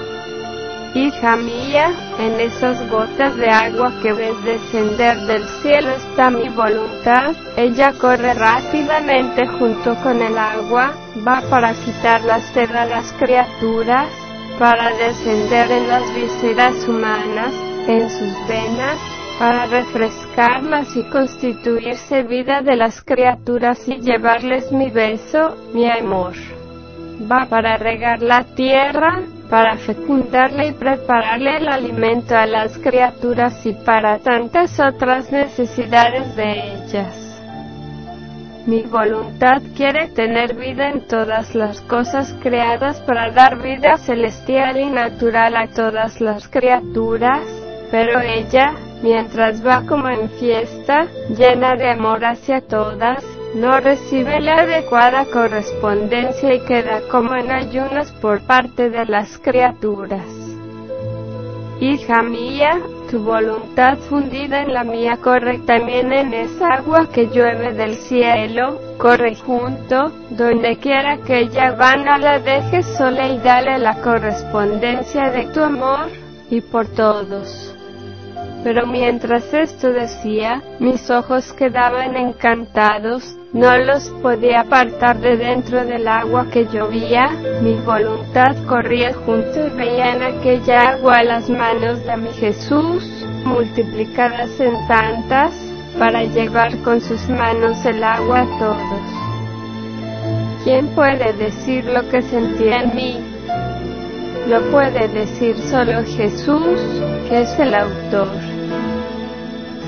Hija mía, en esas gotas de agua que ves descender del cielo está mi voluntad. Ella corre rápidamente junto con el agua, va para quitar la sed a las criaturas, para descender en las vísceras humanas, en sus venas, para refrescarlas y constituirse vida de las criaturas y llevarles mi beso, mi amor. Va para regar la tierra, para fecundarle y prepararle el alimento a las criaturas y para tantas otras necesidades de ellas. Mi voluntad quiere tener vida en todas las cosas creadas para dar vida celestial y natural a todas las criaturas, pero ella, mientras va como en fiesta, llena de amor hacia todas, no recibe la adecuada correspondencia y queda como en ayunas por parte de las criaturas. Hija mía, tu voluntad fundida en la mía corre también en esa agua que llueve del cielo, corre junto, donde quiera que ella va la dejes sola y dale la correspondencia de tu amor, y por todos. Pero mientras esto decía, mis ojos quedaban encantados, no los podía apartar de dentro del agua que llovía, mi voluntad corría junto y veía en aquella agua las manos de mi Jesús, multiplicadas en tantas, para llevar con sus manos el agua a todos. ¿Quién puede decir lo que sentía en mí? Lo puede decir solo Jesús, que es el autor.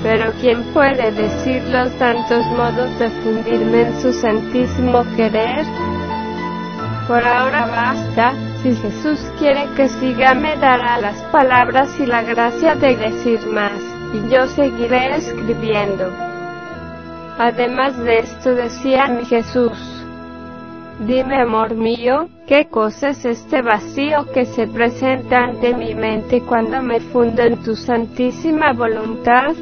Pero ¿quién puede decir los tantos modos de fundirme en su santísimo querer? Por ahora basta, si Jesús quiere que siga me dará las palabras y la gracia de decir más, y yo seguiré escribiendo. Además de esto decía mi Jesús, Dime, amor mío, ¿qué cosa es este vacío que se presenta ante mi mente cuando me fundo en tu santísima voluntad?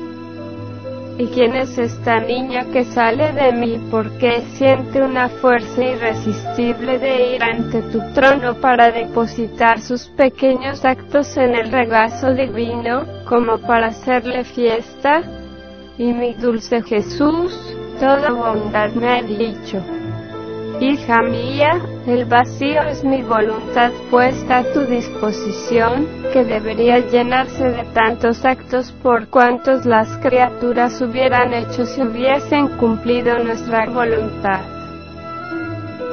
¿Y quién es esta niña que sale de mí porque siente una fuerza irresistible de ir ante tu trono para depositar sus pequeños actos en el regazo divino, como para hacerle fiesta? Y mi dulce Jesús, toda bondad me ha dicho. Hija mía, el vacío es mi voluntad puesta a tu disposición, que debería llenarse de tantos actos por cuantos las criaturas hubieran hecho si hubiesen cumplido nuestra voluntad.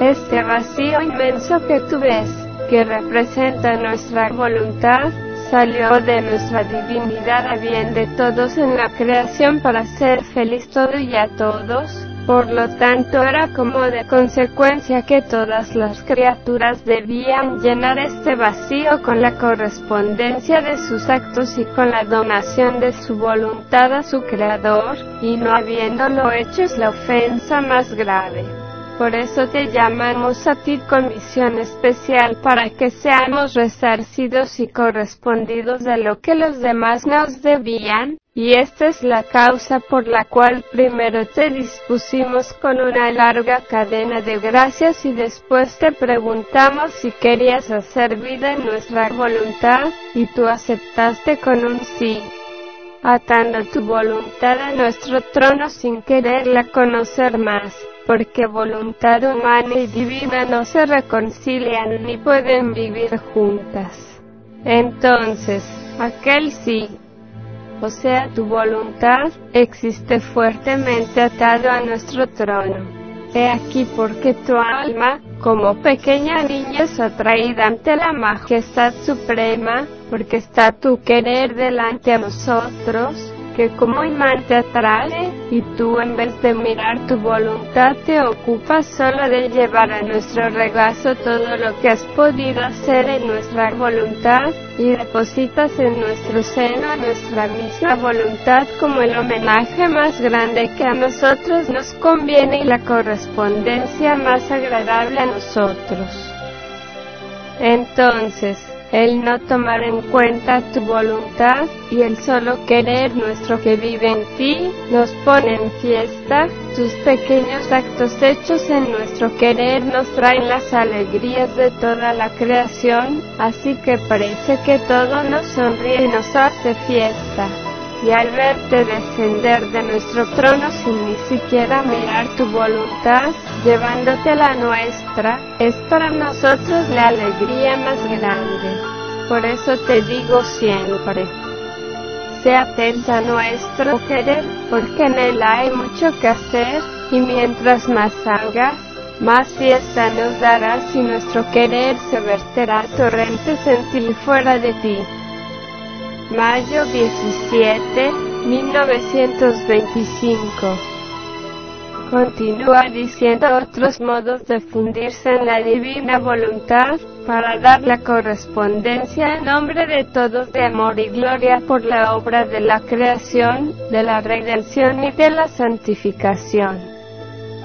Este vacío inmenso que tú ves, que representa nuestra voluntad, salió de nuestra divinidad a bien de todos en la creación para ser feliz todo y a todos, por lo tanto era como de consecuencia que todas las criaturas debían llenar este vacío con la correspondencia de sus actos y con la donación de su voluntad a su Creador, y no habiéndolo hecho es la ofensa más grave. Por eso te llamamos a ti con misión especial para que seamos resarcidos y correspondidos de lo que los demás nos debían, y esta es la causa por la cual primero te dispusimos con una larga cadena de gracias y después te preguntamos si querías hacer vida en nuestra voluntad, y tú aceptaste con un sí atando tu voluntad a nuestro trono sin quererla conocer más, porque voluntad humana y divina no se reconcilian ni pueden vivir juntas. Entonces, aquel sí o sea tu voluntad, existe fuertemente atado a nuestro trono. He aquí porque tu alma, como pequeña niña, es atraída ante la majestad suprema, porque está tu querer delante a nosotros, que como imán te atrae, y tú en vez de mirar tu voluntad te ocupas solo de llevar a nuestro regazo todo lo que has podido hacer en nuestra voluntad, y depositas en nuestro seno nuestra misma voluntad como el homenaje más grande que a nosotros nos conviene y la correspondencia más agradable a nosotros. Entonces, el no tomar en cuenta tu voluntad y el solo querer nuestro que vive en ti, nos pone en fiesta, tus pequeños actos hechos en nuestro querer nos traen las alegrías de toda la creación, así que parece que todo nos sonríe y nos hace fiesta y al verte descender de nuestro trono sin ni siquiera mirar tu voluntad, llevándote la nuestra, es para nosotros la alegría más grande. Por eso te digo siempre, sea atenta nuestro querer, porque en él hay mucho que hacer, y mientras más hagas, más fiesta nos darás y nuestro querer se verterá torrentes en fuera de ti. Mayo 17, 1925. Continúa diciendo otros modos de fundirse en la divina voluntad, para dar la correspondencia en nombre de todos de amor y gloria por la obra de la creación, de la redención y de la santificación.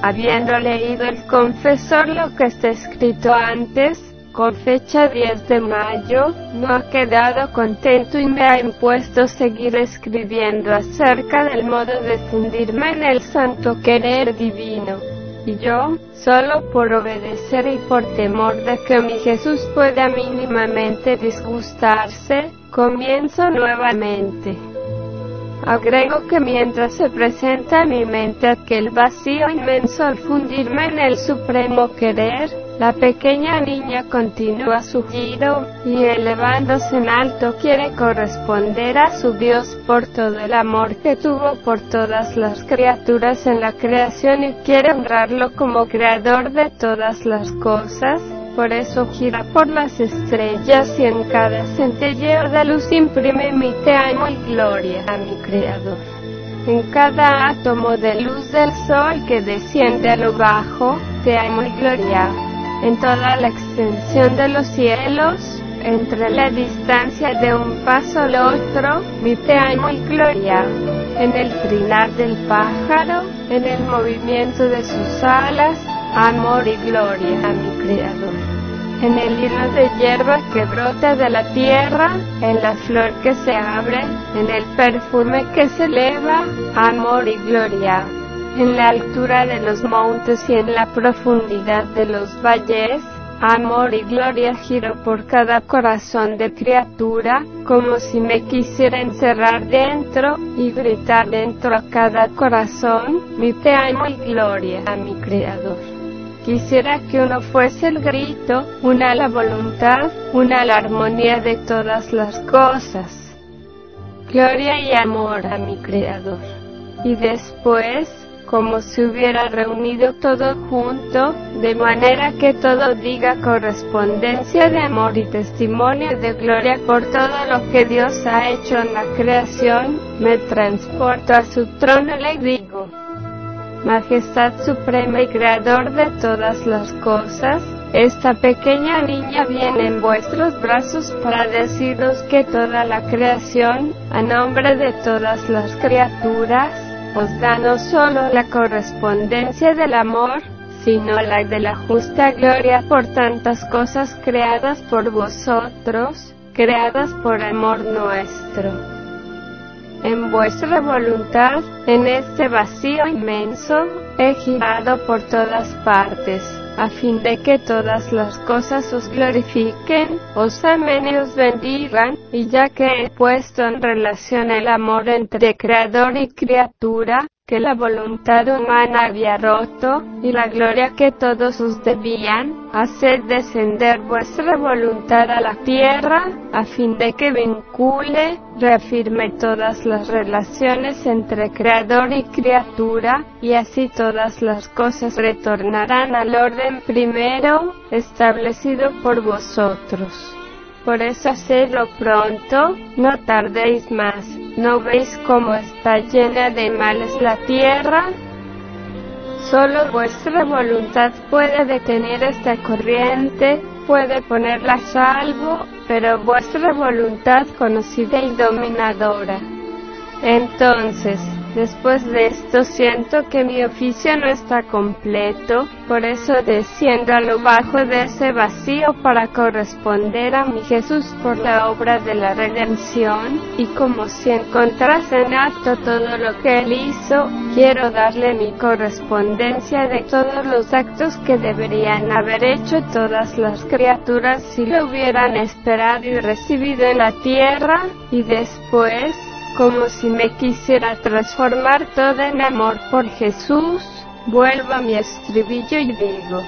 Habiendo leído el confesor lo que está escrito antes, con fecha 10 de mayo, no ha quedado contento y me ha impuesto seguir escribiendo acerca del modo de fundirme en el santo querer divino. Y yo, solo por obedecer y por temor de que mi Jesús pueda mínimamente disgustarse, comienzo nuevamente. Agrego que mientras se presenta en mi mente aquel vacío inmenso al fundirme en el supremo querer, la pequeña niña continúa su giro, y elevándose en alto quiere corresponder a su Dios por todo el amor que tuvo por todas las criaturas en la creación y quiere honrarlo como creador de todas las cosas. Por eso gira por las estrellas y en cada centelleo de luz imprime mi te amo y gloria a mi Creador. En cada átomo de luz del sol que desciende a lo bajo, te amo y gloria en toda la extensión de los cielos, entre la distancia de un paso al otro, mi te amo y gloria, en el trinar del pájaro, en el movimiento de sus alas, amor y gloria a mi Creador. En el hilo de hierba que brota de la tierra, en la flor que se abre, en el perfume que se eleva, amor y gloria en la altura de los montes y en la profundidad de los valles, amor y gloria giro por cada corazón de criatura, como si me quisiera encerrar dentro y gritar dentro a cada corazón, mi te amo y gloria a mi Creador. Quisiera que uno fuese el grito, una la voluntad, una la armonía de todas las cosas. Gloria y amor a mi Creador. Y después, como si hubiera reunido todo junto, de manera que todo diga correspondencia de amor y testimonio de gloria por todo lo que Dios ha hecho en la creación, me transporto a su trono y le digo, Majestad Suprema y Creador de todas las cosas, esta pequeña niña viene en vuestros brazos para deciros que toda la creación, a nombre de todas las criaturas, os da no solo la correspondencia del amor, sino la de la justa gloria por tantas cosas creadas por vosotros, creadas por amor nuestro. En vuestra voluntad, en este vacío inmenso, he girado por todas partes a fin de que todas las cosas os glorifiquen, os amen y os bendigan, y ya que he puesto en relación el amor entre creador y criatura, que la voluntad humana había roto, y la gloria que todos os debían, haced descender vuestra voluntad a la tierra, a fin de que vincule, reafirme todas las relaciones entre creador y criatura, y así todas las cosas retornarán al orden primero, establecido por vosotros. Por eso hacedlo pronto, no tardéis más. ¿No veis cómo está llena de males la tierra? Solo vuestra voluntad puede detener esta corriente, puede ponerla a salvo, pero vuestra voluntad conocida y dominadora. Entonces, Después de esto siento que mi oficio no está completo, por eso desciendo a lo bajo de ese vacío para corresponder a mi Jesús por la obra de la redención, y como si encontrase en acto todo lo que Él hizo, quiero darle mi correspondencia de todos los actos que deberían haber hecho todas las criaturas si lo hubieran esperado y recibido en la tierra, y después, como si me quisiera transformar toda en amor por Jesús, vuelvo a mi estribillo y digo,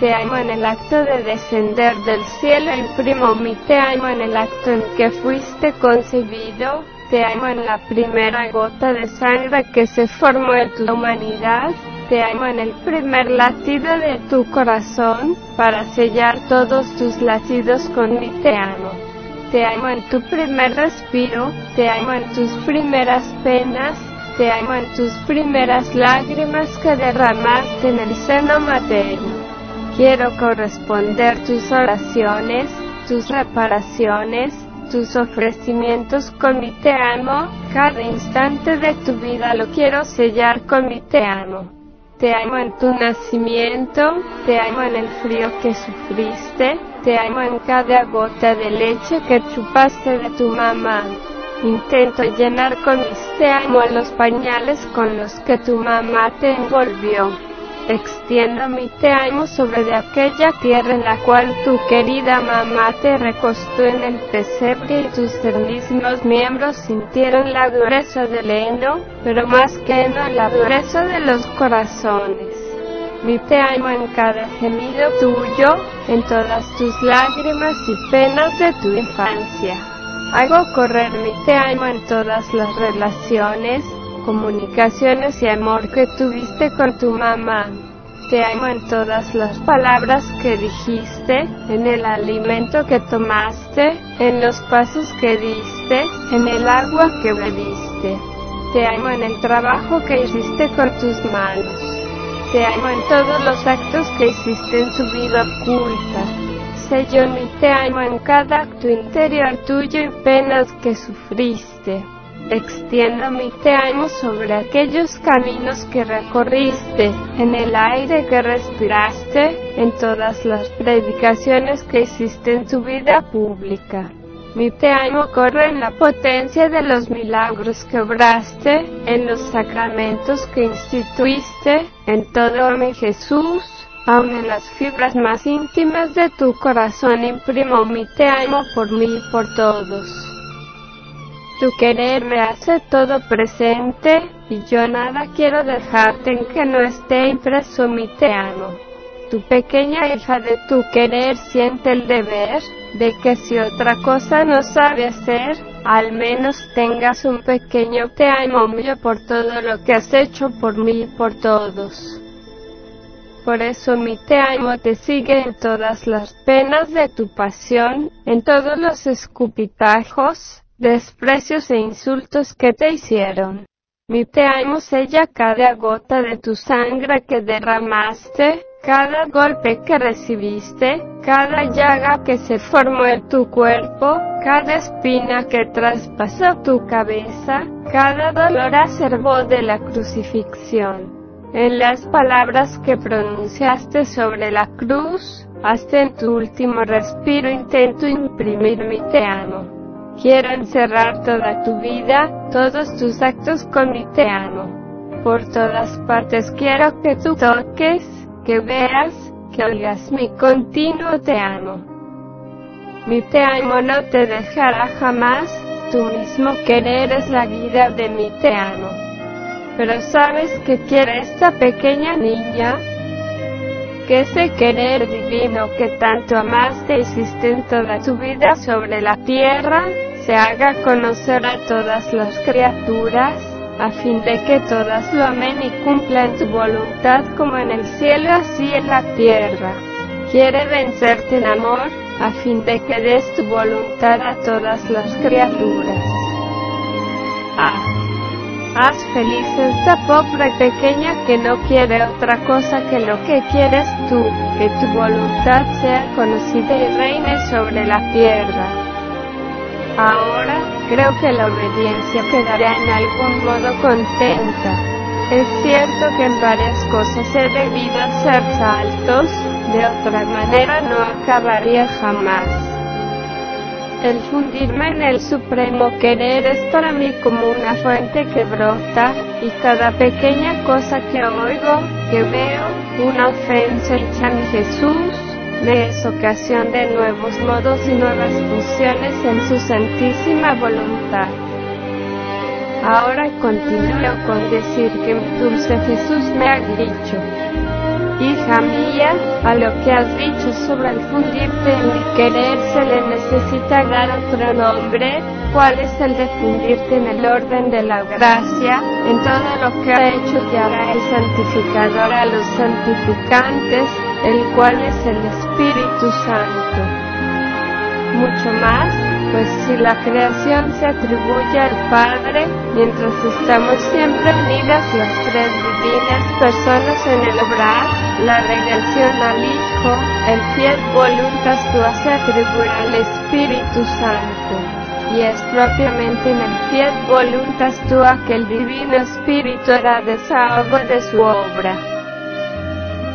te amo en el acto de descender del cielo, imprimo mi te amo en el acto en que fuiste concebido, te amo en la primera gota de sangre que se formó en tu humanidad, te amo en el primer latido de tu corazón, para sellar todos tus latidos con mi te amo. Te amo en tu primer respiro, te amo en tus primeras penas, te amo en tus primeras lágrimas que derramaste en el seno materno. Quiero corresponder tus oraciones, tus reparaciones, tus ofrecimientos con mi te amo, cada instante de tu vida lo quiero sellar con mi te amo. Te amo en tu nacimiento, te amo en el frío que sufriste, te amo en cada gota de leche que chupaste de tu mamá. Intento llenar con mis te amo los pañales con los que tu mamá te envolvió. Extiendo mi te amo sobre de aquella tierra en la cual tu querida mamá te recostó en el pesebre y tus ternísimos miembros sintieron la dureza del heno, pero más que heno la dureza de los corazones. Mi te amo en cada gemido tuyo, en todas tus lágrimas y penas de tu infancia. Hago correr mi te amo en todas las relaciones, comunicaciones y amor que tuviste con tu mamá. Te amo en todas las palabras que dijiste, en el alimento que tomaste, en los pasos que diste, en el agua que bebiste. Te amo en el trabajo que hiciste con tus manos. Te amo en todos los actos que hiciste en tu vida oculta. Yo ni te amo en cada acto interior tuyo y penas que sufriste. Extiendo mi te amo sobre aquellos caminos que recorriste, en el aire que respiraste, en todas las predicaciones que hiciste en tu vida pública. Mi te amo corre en la potencia de los milagros que obraste, en los sacramentos que instituiste, en todo mi Jesús, aun en las fibras más íntimas de tu corazón imprimo mi te amo por mí y por todos. Tu querer me hace todo presente, y yo nada quiero dejarte en que no esté impreso mi te amo. Tu pequeña hija de tu querer siente el deber, de que si otra cosa no sabe hacer, al menos tengas un pequeño te amo mío por todo lo que has hecho por mí y por todos. Por eso mi te amo te sigue en todas las penas de tu pasión, en todos los escupitajos, desprecios e insultos que te hicieron. Mi te amo sella cada gota de tu sangre que derramaste, cada golpe que recibiste, cada llaga que se formó en tu cuerpo, cada espina que traspasó tu cabeza, cada dolor acervo de la crucifixión. En las palabras que pronunciaste sobre la cruz, hasta en tu último respiro intento imprimir mi te amo. Quiero encerrar toda tu vida, todos tus actos con mi te amo. Por todas partes quiero que tú toques, que veas, que oigas mi continuo te amo. Mi te amo no te dejará jamás, tu mismo querer es la vida de mi te amo. Pero sabes que quiere esta pequeña niña, que ese querer divino que tanto amaste hiciste en toda tu vida sobre la tierra, se haga conocer a todas las criaturas, a fin de que todas lo amen y cumplan tu voluntad como en el cielo así en la tierra. Quiere vencerte en amor, a fin de que des tu voluntad a todas las criaturas. Ah. Haz feliz esta pobre pequeña que no quiere otra cosa que lo que quieres tú, que tu voluntad sea conocida y reine sobre la tierra. Ahora, creo que la obediencia quedará en algún modo contenta. Es cierto que en varias cosas he debido hacer saltos, de otra manera no acabaría jamás. El fundirme en el supremo querer es para mí como una fuente que brota, y cada pequeña cosa que oigo, que veo, una ofensa hecha a Jesús, es ocasión de nuevos modos y nuevas funciones en su santísima voluntad. Ahora continúo con decir que dulce Jesús me ha dicho, Hija mía, a lo que has dicho sobre el fundirte en mi querer se le necesita dar otro nombre, ¿cuál es el de fundirte en el orden de la gracia, en todo lo que ha hecho y hará el santificador a los santificantes, el cual es el Espíritu Santo? Mucho más, pues si la creación se atribuye al Padre, mientras estamos siempre unidas las tres divinas personas en el obrar, la redención al Hijo, el fiel voluntas se atribuir al Espíritu Santo. Y es propiamente en el fiel voluntas tua que el Divino Espíritu hará desahogo de su obra.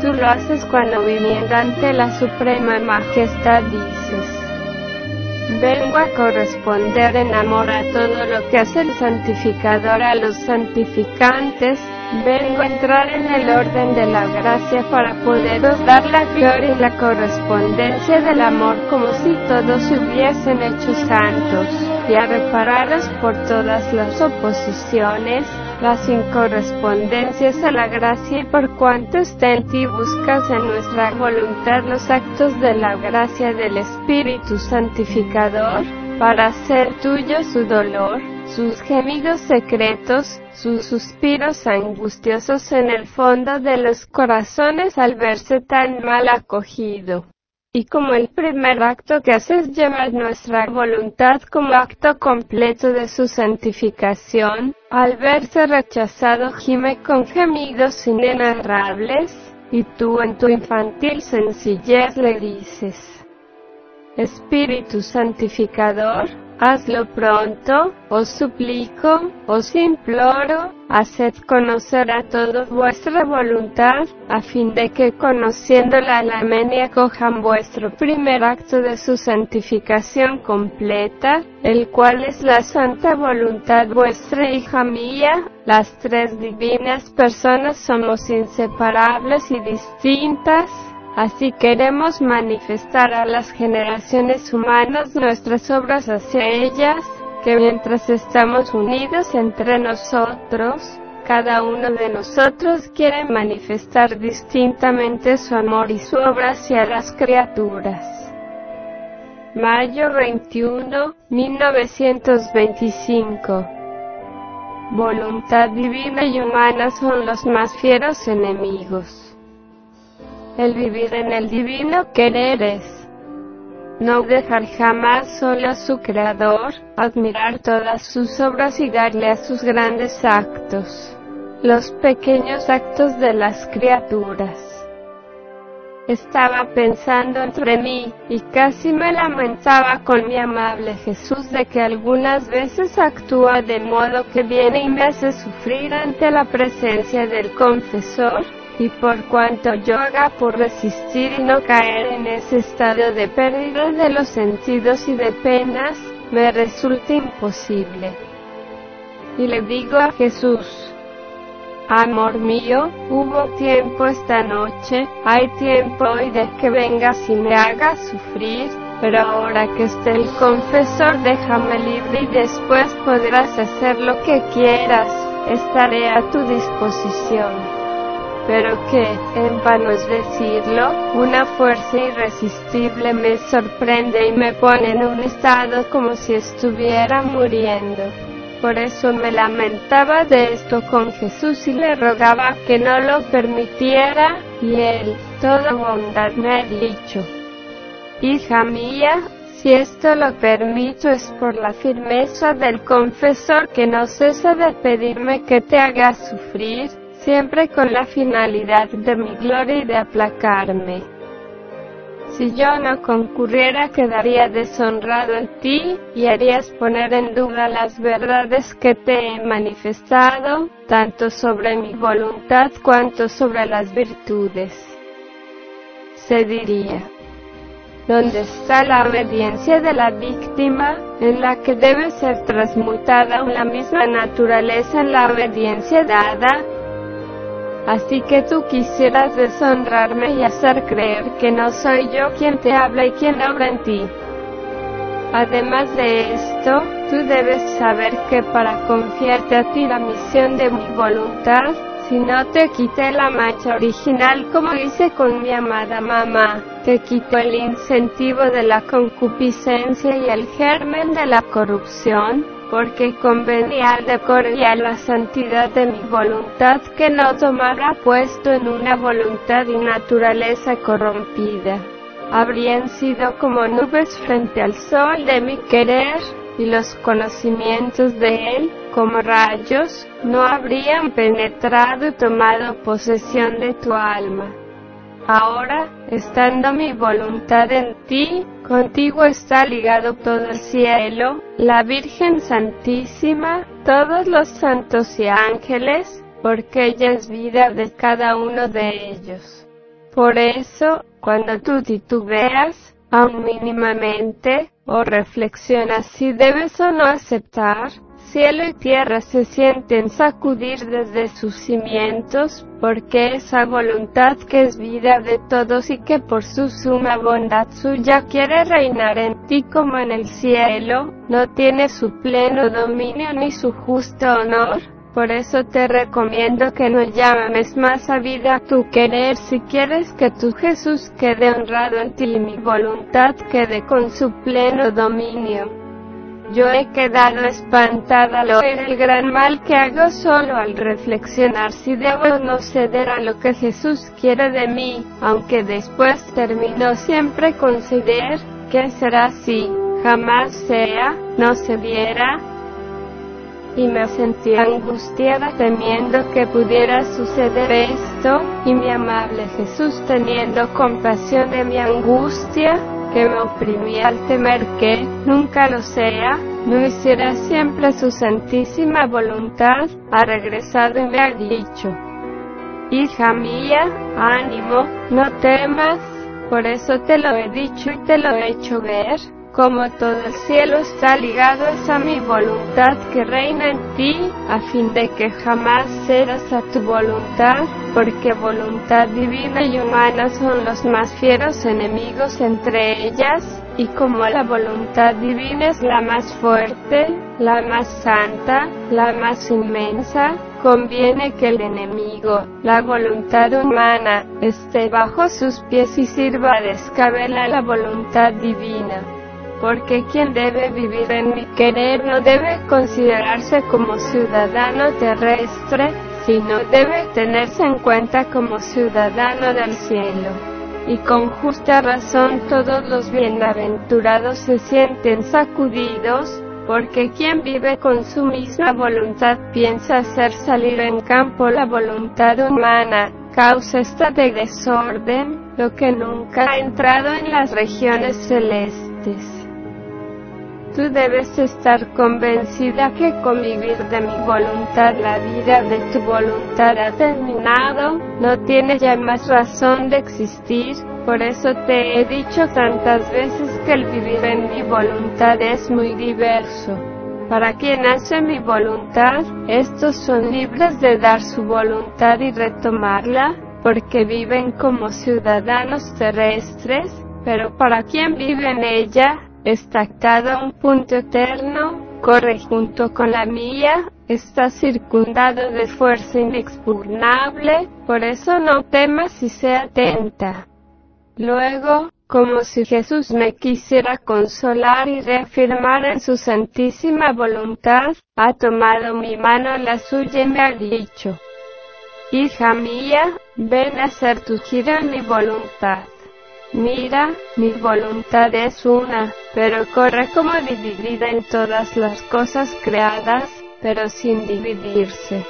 Tú lo haces cuando viviendo ante la Suprema Majestad dices, Vengo a corresponder en amor a todo lo que hace el santificador a los santificantes, vengo a entrar en el orden de la gracia para poderos dar la gloria y la correspondencia del amor como si todos se hubiesen hecho santos, y a repararos por todas las oposiciones, las incorrespondencias a la gracia y por cuanto está en ti buscas en nuestra voluntad los actos de la gracia del Espíritu Santificador, para hacer tuyo su dolor, sus gemidos secretos, sus suspiros angustiosos en el fondo de los corazones al verse tan mal acogido. Y como el primer acto que hace es llevar nuestra voluntad como acto completo de su santificación, al verse rechazado gime con gemidos inenarrables, y tú en tu infantil sencillez le dices, Espíritu santificador, hazlo pronto, os suplico, os imploro, haced conocer a todos vuestra voluntad, a fin de que conociéndola la y cojan vuestro primer acto de su santificación completa, el cual es la santa voluntad vuestra hija mía, las tres divinas personas somos inseparables y distintas, Así queremos manifestar a las generaciones humanas nuestras obras hacia ellas, que mientras estamos unidos entre nosotros, cada uno de nosotros quiere manifestar distintamente su amor y su obra hacia las criaturas. Mayo 21, 1925 Voluntad divina y humana son los más fieros enemigos el vivir en el divino querer es no dejar jamás solo a su Creador, admirar todas sus obras y darle a sus grandes actos, los pequeños actos de las criaturas. Estaba pensando entre mí, y casi me lamentaba con mi amable Jesús de que algunas veces actúa de modo que viene y me hace sufrir ante la presencia del confesor, y por cuanto yo haga por resistir y no caer en ese estado de pérdida de los sentidos y de penas, me resulta imposible. Y le digo a Jesús, Amor mío, hubo tiempo esta noche, hay tiempo hoy de que vengas y me hagas sufrir, pero ahora que esté el confesor déjame libre y después podrás hacer lo que quieras, estaré a tu disposición pero que, en vano es decirlo, una fuerza irresistible me sorprende y me pone en un estado como si estuviera muriendo. Por eso me lamentaba de esto con Jesús y le rogaba que no lo permitiera, y él, toda bondad me ha dicho, Hija mía, si esto lo permito es por la firmeza del confesor que no cesa de pedirme que te haga sufrir, siempre con la finalidad de mi gloria y de aplacarme. Si yo no concurriera quedaría deshonrado en ti, y harías poner en duda las verdades que te he manifestado, tanto sobre mi voluntad cuanto sobre las virtudes. Se diría, ¿dónde está la obediencia de la víctima, en la que debe ser transmutada una misma naturaleza en la obediencia dada? Así que tú quisieras deshonrarme y hacer creer que no soy yo quien te habla y quien obra en ti. Además de esto, tú debes saber que para confiarte a ti la misión de mi voluntad, si no te quité la mancha original como hice con mi amada mamá, te quito el incentivo de la concupiscencia y el germen de la corrupción, porque convenía al decoro y a la santidad de mi voluntad que no tomara puesto en una voluntad y naturaleza corrompida. Habrían sido como nubes frente al sol de mi querer, y los conocimientos de él, como rayos, no habrían penetrado y tomado posesión de tu alma. Ahora, estando mi voluntad en ti, contigo está ligado todo el cielo, la Virgen Santísima, todos los santos y ángeles, porque ella es vida de cada uno de ellos. Por eso, cuando tú titubeas, aun mínimamente, o reflexionas si debes o no aceptar, cielo y tierra se sienten sacudir desde sus cimientos, porque esa voluntad que es vida de todos y que por su suma bondad suya quiere reinar en ti como en el cielo, no tiene su pleno dominio ni su justo honor. Por eso te recomiendo que no llames más a vida tu querer si quieres que tu Jesús quede honrado en ti y mi voluntad quede con su pleno dominio. Yo he quedado espantada al oír el gran mal que hago solo al reflexionar si debo o no ceder a lo que Jesús quiere de mí, aunque después termino siempre con que será si jamás sea, no se viera, y me sentí angustiada temiendo que pudiera suceder esto, y mi amable Jesús teniendo compasión de mi angustia, que me oprimía al temer que, nunca lo sea, no hiciera siempre su santísima voluntad, ha regresado y me ha dicho, Hija mía, ánimo, no temas, por eso te lo he dicho y te lo he hecho ver, como todo el cielo está ligado es a mi voluntad que reina en ti, a fin de que jamás cedas a tu voluntad, porque voluntad divina y humana son los más fieros enemigos entre ellas, y como la voluntad divina es la más fuerte, la más santa, la más inmensa, conviene que el enemigo, la voluntad humana, esté bajo sus pies y sirva de escabela a la voluntad divina porque quien debe vivir en mi querer no debe considerarse como ciudadano terrestre, sino debe tenerse en cuenta como ciudadano del cielo. Y con justa razón todos los bienaventurados se sienten sacudidos, porque quien vive con su misma voluntad piensa hacer salir en campo la voluntad humana, causa esta de desorden, lo que nunca ha entrado en las regiones celestes. Tú debes estar convencida que con vivir de mi voluntad la vida de tu voluntad ha terminado, no tiene ya más razón de existir, por eso te he dicho tantas veces que el vivir en mi voluntad es muy diverso. Para quien hace mi voluntad, estos son libres de dar su voluntad y retomarla, porque viven como ciudadanos terrestres, pero para quien vive en ella, estacado a un punto eterno, corre junto con la mía, está circundado de fuerza inexpugnable, por eso no temas y sea atenta. Luego, como si Jesús me quisiera consolar y reafirmar en su santísima voluntad, ha tomado mi mano la suya y me ha dicho, Hija mía, ven a hacer tu gira en mi voluntad. Mira, mi voluntad es una, pero corre como dividida en todas las cosas creadas, pero sin dividirse.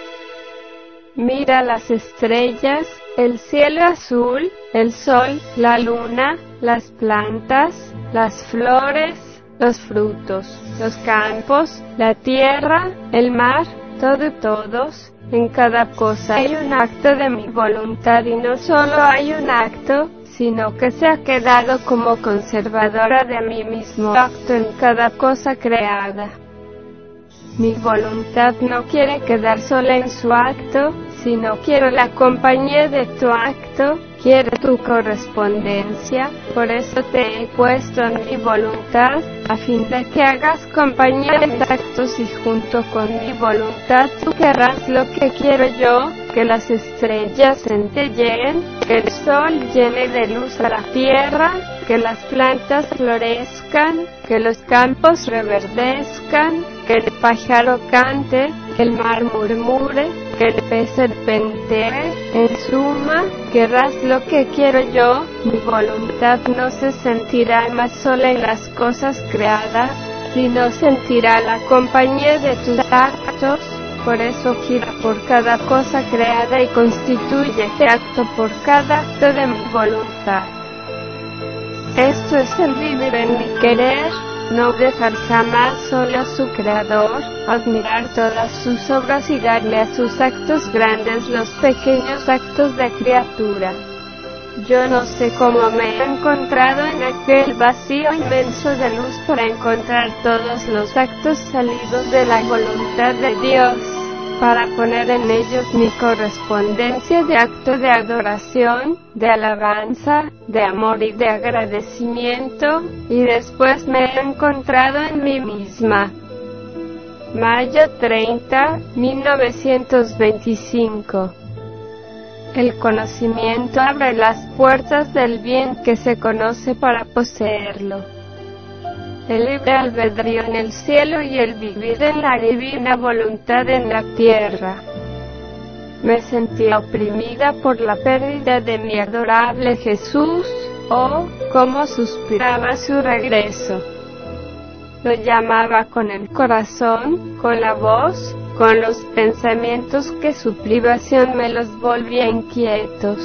Mira las estrellas, el cielo azul, el sol, la luna, las plantas, las flores, los frutos, los campos, la tierra, el mar, todo todos, en cada cosa hay un acto de mi voluntad y no solo hay un acto, sino que se ha quedado como conservadora de mí mismo acto en cada cosa creada. Mi voluntad no quiere quedar sola en su acto, sino quiero la compañía de tu acto, quiero tu correspondencia, por eso te he puesto en mi voluntad, a fin de que hagas compañía de actos y junto con mi voluntad tú querrás lo que quiero yo, que las estrellas centelleen, que el sol llene de luz a la tierra, que las plantas florezcan, que los campos reverdezcan, que el pájaro cante, que el mar murmure, que el pez serpentee. En suma, querrás lo que quiero yo, mi voluntad no se sentirá más sola en las cosas creadas, sino sentirá la compañía de tus actos. Por eso gira por cada cosa creada y constituye este acto por cada acto de mi voluntad. Esto es el vivir en mi querer, no dejar jamás solo a su creador, admirar todas sus obras y darle a sus actos grandes los pequeños actos de criatura. Yo no sé cómo me he encontrado en aquel vacío inmenso de luz para encontrar todos los actos salidos de la voluntad de Dios para poner en ellos mi correspondencia de acto de adoración, de alabanza, de amor y de agradecimiento, y después me he encontrado en mí misma. Mayo 30, 1925 El conocimiento abre las puertas del bien que se conoce para poseerlo el libre albedrío en el cielo y el vivir en la divina voluntad en la tierra. Me sentía oprimida por la pérdida de mi adorable Jesús, oh, cómo suspiraba su regreso. Lo llamaba con el corazón, con la voz, con los pensamientos que su privación me los volvía inquietos.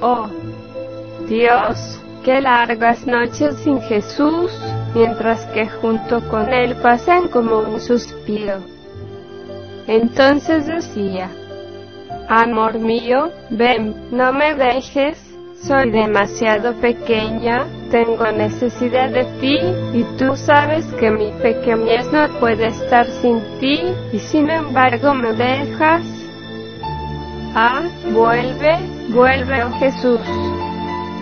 Oh, Dios, Qué largas noches sin Jesús, mientras que junto con Él pasan como un suspiro. Entonces decía, Amor mío, ven, no me dejes, soy demasiado pequeña, tengo necesidad de ti, y tú sabes que mi pequeñez no puede estar sin ti, y sin embargo me dejas. Ah, vuelve, vuelve, oh Jesús.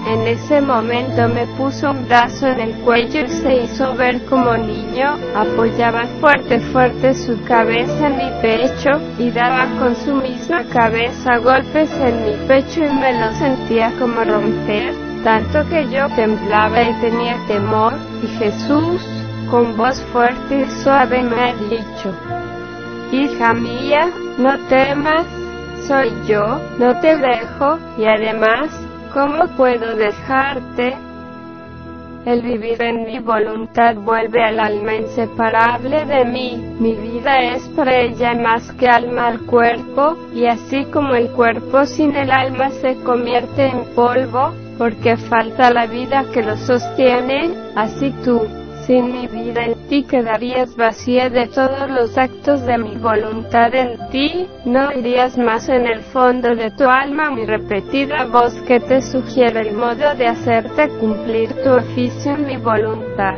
En ese momento me puso un brazo en el cuello y se hizo ver como niño, apoyaba fuerte fuerte su cabeza en mi pecho y daba con su misma cabeza golpes en mi pecho y me lo sentía como romper, tanto que yo temblaba y tenía temor, y Jesús, con voz fuerte y suave me ha dicho, Hija mía, no temas, soy yo, no te dejo, y además, ¿Cómo puedo dejarte? El vivir en mi voluntad vuelve al alma inseparable de mí. Mi vida es para ella más que alma al cuerpo, y así como el cuerpo sin el alma se convierte en polvo, porque falta la vida que lo sostiene, así tú, sin mi vida en ti quedarías vacía de todos los actos de mi voluntad en ti, no irías más en el fondo de tu alma mi repetida voz que te sugiere el modo de hacerte cumplir tu oficio en mi voluntad.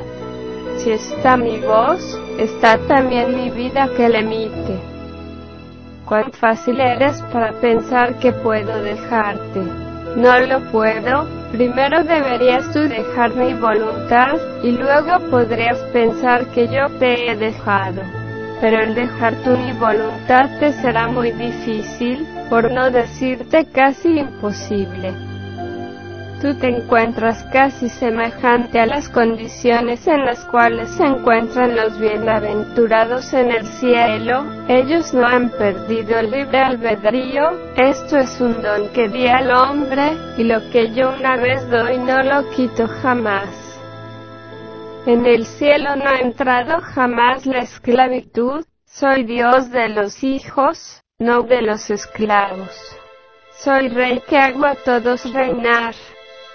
Si está mi voz, está también mi vida que le emite. Cuán fácil eres para pensar que puedo dejarte. No lo puedo, Primero deberías tú dejar mi voluntad y luego podrías pensar que yo te he dejado. Pero el dejar tu mi voluntad te será muy difícil, por no decirte casi imposible tú te encuentras casi semejante a las condiciones en las cuales se encuentran los bienaventurados en el cielo, ellos no han perdido el libre albedrío, esto es un don que di al hombre, y lo que yo una vez doy no lo quito jamás. En el cielo no ha entrado jamás la esclavitud, soy Dios de los hijos, no de los esclavos. Soy rey que hago a todos reinar.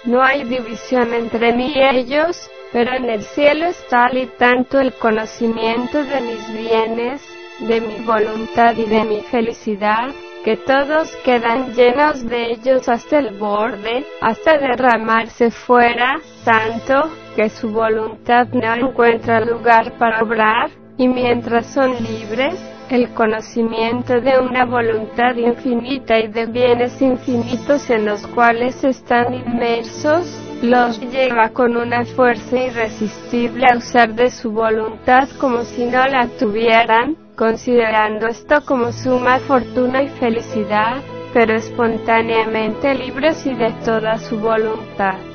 No hay división entre mí y ellos, pero en el cielo es tal y tanto el conocimiento de mis bienes, de mi voluntad y de mi felicidad, que todos quedan llenos de ellos hasta el borde, hasta derramarse fuera, tanto que su voluntad no encuentra lugar para obrar, y mientras son libres, el conocimiento de una voluntad infinita y de bienes infinitos en los cuales están inmersos, los lleva con una fuerza irresistible a usar de su voluntad como si no la tuvieran, considerando esto como suma fortuna y felicidad, pero espontáneamente libres y de toda su voluntad.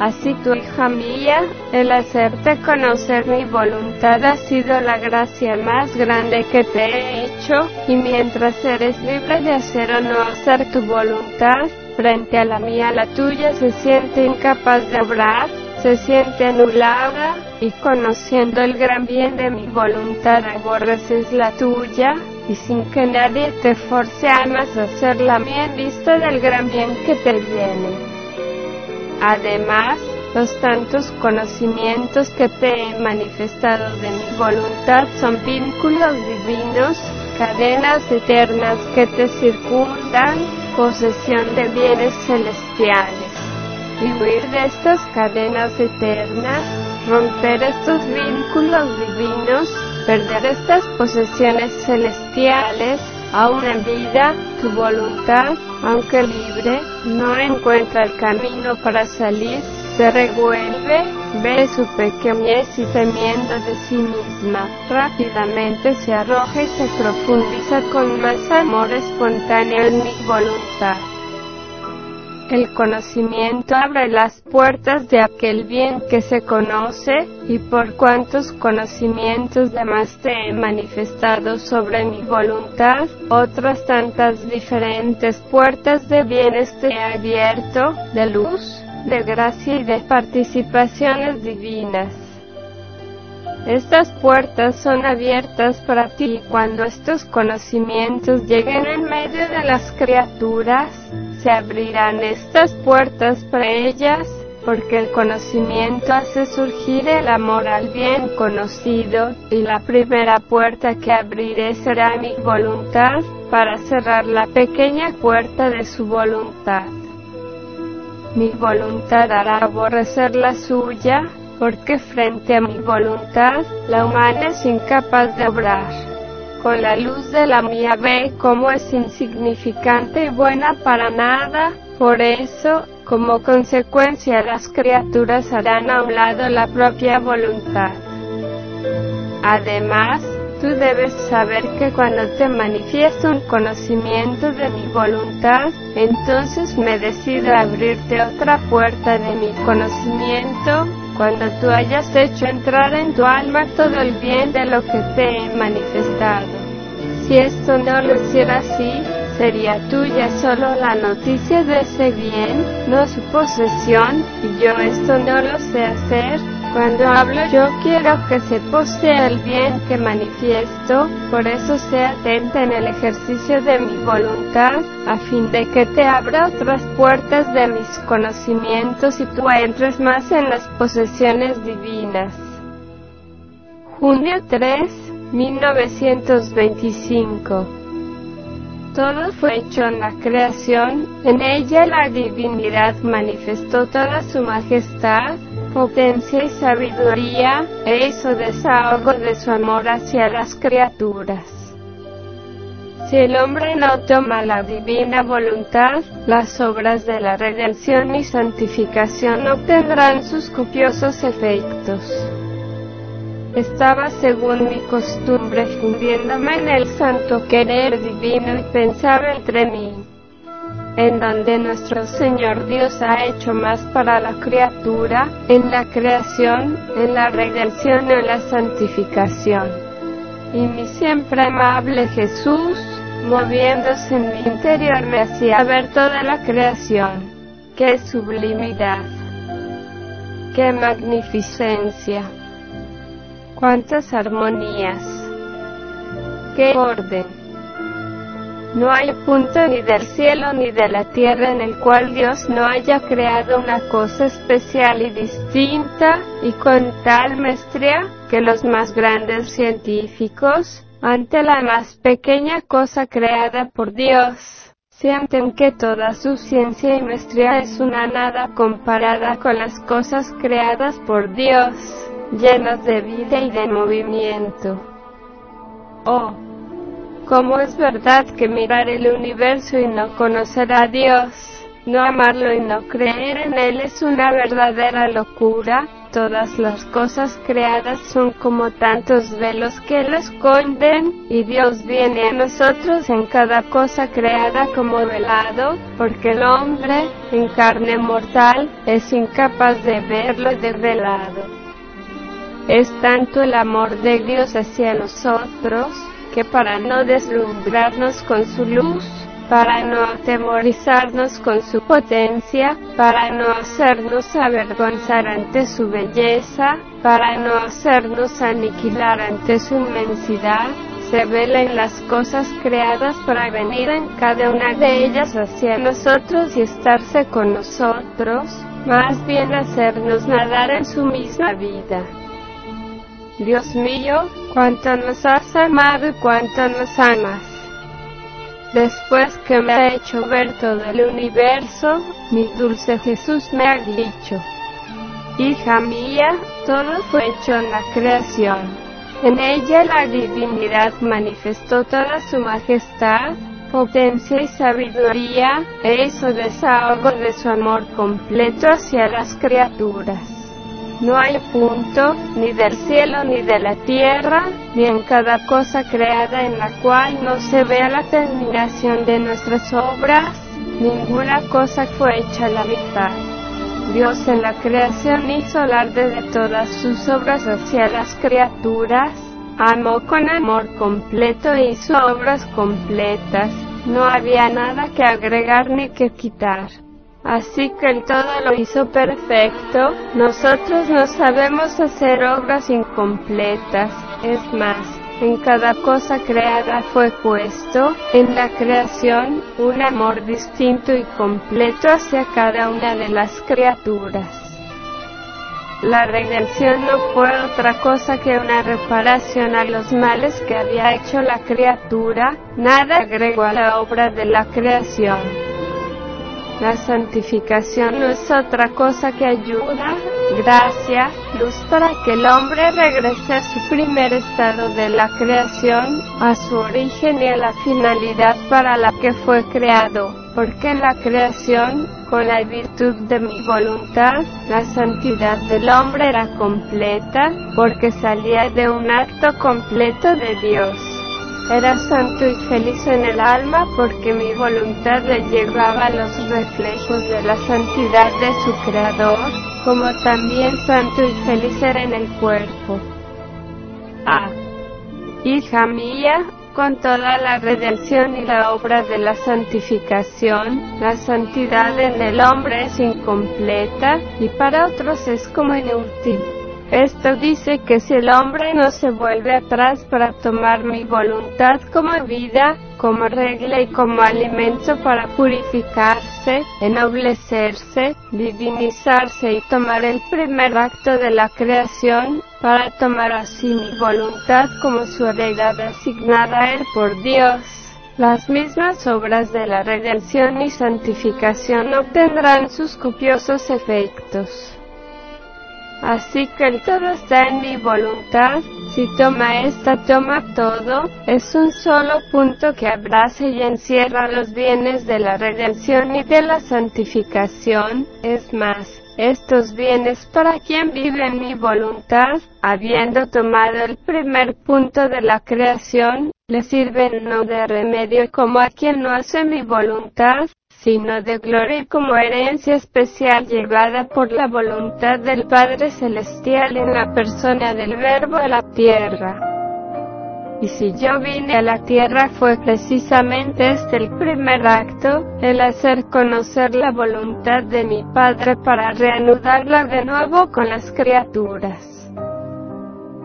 Así tu hija mía, el hacerte conocer mi voluntad ha sido la gracia más grande que te he hecho, y mientras eres libre de hacer o no hacer tu voluntad, frente a la mía la tuya se siente incapaz de obrar, se siente anulada, y conociendo el gran bien de mi voluntad aborreces la tuya, y sin que nadie te force amas a hacer la mía en vista del gran bien que te viene. Además, los tantos conocimientos que te he manifestado de mi voluntad son vínculos divinos, cadenas eternas que te circundan, posesión de bienes celestiales. Y huir de estas cadenas eternas, romper estos vínculos divinos, perder estas posesiones celestiales, Aún en vida, tu voluntad, aunque libre, no encuentra el camino para salir, se revuelve, ve su pequeñez y temiendo de sí misma, rápidamente se arroja y se profundiza con más amor espontáneo en mi voluntad. El conocimiento abre las puertas de aquel bien que se conoce, y por cuantos conocimientos demás te he manifestado sobre mi voluntad, otras tantas diferentes puertas de bienes te he abierto, de luz, de gracia y de participaciones divinas. Estas puertas son abiertas para ti cuando estos conocimientos lleguen en medio de las criaturas, se abrirán estas puertas para ellas, porque el conocimiento hace surgir el amor al bien conocido, y la primera puerta que abriré será mi voluntad, para cerrar la pequeña puerta de su voluntad. Mi voluntad hará aborrecer la suya, porque frente a mi voluntad, la humana es incapaz de obrar. Con la luz de la mía ve cómo es insignificante y buena para nada, por eso, como consecuencia las criaturas harán a un lado la propia voluntad. Además, tú debes saber que cuando te manifiesto un conocimiento de mi voluntad, entonces me decido a abrirte otra puerta de mi conocimiento, cuando tú hayas hecho entrar en tu alma todo el bien de lo que te he manifestado. Si esto no lo hiciera así, sería tuya solo la noticia de ese bien, no su posesión, y yo esto no lo sé hacer, cuando hablo yo quiero que se posea el bien que manifiesto, por eso sé atenta en el ejercicio de mi voluntad, a fin de que te abra otras puertas de mis conocimientos y tú entres más en las posesiones divinas. Junio 3, 1925 todo fue hecho en la creación, en ella la divinidad manifestó toda su majestad, potencia y sabiduría, e hizo desahogo de su amor hacia las criaturas. Si el hombre no toma la divina voluntad, las obras de la redención y santificación obtendrán sus copiosos efectos. Estaba según mi costumbre fundiéndome en el santo querer divino y pensaba entre mí en donde nuestro Señor Dios ha hecho más para la criatura, en la creación, en la redención en la santificación. Y mi siempre amable Jesús, moviéndose en mi interior, me hacía ver toda la creación. ¡Qué sublimidad! ¡Qué magnificencia! ¡Cuántas armonías! ¡Qué orden! No hay punto ni del cielo ni de la tierra en el cual Dios no haya creado una cosa especial y distinta, y con tal maestría, que los más grandes científicos, ante la más pequeña cosa creada por Dios, sienten que toda su ciencia y maestría es una nada comparada con las cosas creadas por Dios, llenas de vida y de movimiento. Oh, ¿Cómo es verdad que mirar el universo y no conocer a Dios, no amarlo y no creer en Él es una verdadera locura? Todas las cosas creadas son como tantos velos que lo esconden, y Dios viene a nosotros en cada cosa creada como velado, porque el hombre, en carne mortal, es incapaz de verlo de velado. Es tanto el amor de Dios hacia nosotros, que para no deslumbrarnos con su luz, para no atemorizarnos con su potencia, para no hacernos avergonzar ante su belleza, para no hacernos aniquilar ante su inmensidad, se vela en las cosas creadas para venir en cada una de ellas hacia nosotros y estarse con nosotros, más bien hacernos nadar en su misma vida. Dios mío, cuánto nos has amado y cuánto nos amas. Después que me ha hecho ver todo el universo, mi dulce Jesús me ha dicho, Hija mía, todo fue hecho en la creación. En ella la divinidad manifestó toda su majestad, potencia y sabiduría, e hizo desahogo de su amor completo hacia las criaturas. No hay punto, ni del cielo ni de la tierra, ni en cada cosa creada en la cual no se vea la terminación de nuestras obras, ninguna cosa fue hecha a la mitad. Dios en la creación hizo alarde de todas sus obras hacia las criaturas, amó con amor completo e hizo obras completas, no había nada que agregar ni que quitar. Así que el todo lo hizo perfecto, nosotros no sabemos hacer obras incompletas, es más, en cada cosa creada fue puesto, en la creación, un amor distinto y completo hacia cada una de las criaturas. La redención no fue otra cosa que una reparación a los males que había hecho la criatura, nada agregó a la obra de la creación. La santificación no es otra cosa que ayuda, gracia, luz para que el hombre regrese a su primer estado de la creación, a su origen y a la finalidad para la que fue creado, porque la creación, con la virtud de mi voluntad, la santidad del hombre era completa, porque salía de un acto completo de Dios. Era santo y feliz en el alma porque mi voluntad le llevaba los reflejos de la santidad de su Creador, como también santo y feliz era en el cuerpo. Ah, hija mía, con toda la redención y la obra de la santificación, la santidad en el hombre es incompleta y para otros es como inútil. Esto dice que si el hombre no se vuelve atrás para tomar mi voluntad como vida, como regla y como alimento para purificarse, ennoblecerse, divinizarse y tomar el primer acto de la creación, para tomar así mi voluntad como su heredad asignada a él por Dios. Las mismas obras de la redención y santificación obtendrán sus copiosos efectos. Así que el todo está en mi voluntad. Si toma esta, toma todo. Es un solo punto que abraza y encierra los bienes de la redención y de la santificación. Es más, estos bienes para quien vive en mi voluntad, habiendo tomado el primer punto de la creación, le sirven no de remedio como a quien no hace mi voluntad, sino de gloria como herencia especial llevada por la voluntad del Padre Celestial en la persona del Verbo a la tierra. Y si yo vine a la tierra fue precisamente este el primer acto, el hacer conocer la voluntad de mi Padre para reanudarla de nuevo con las criaturas.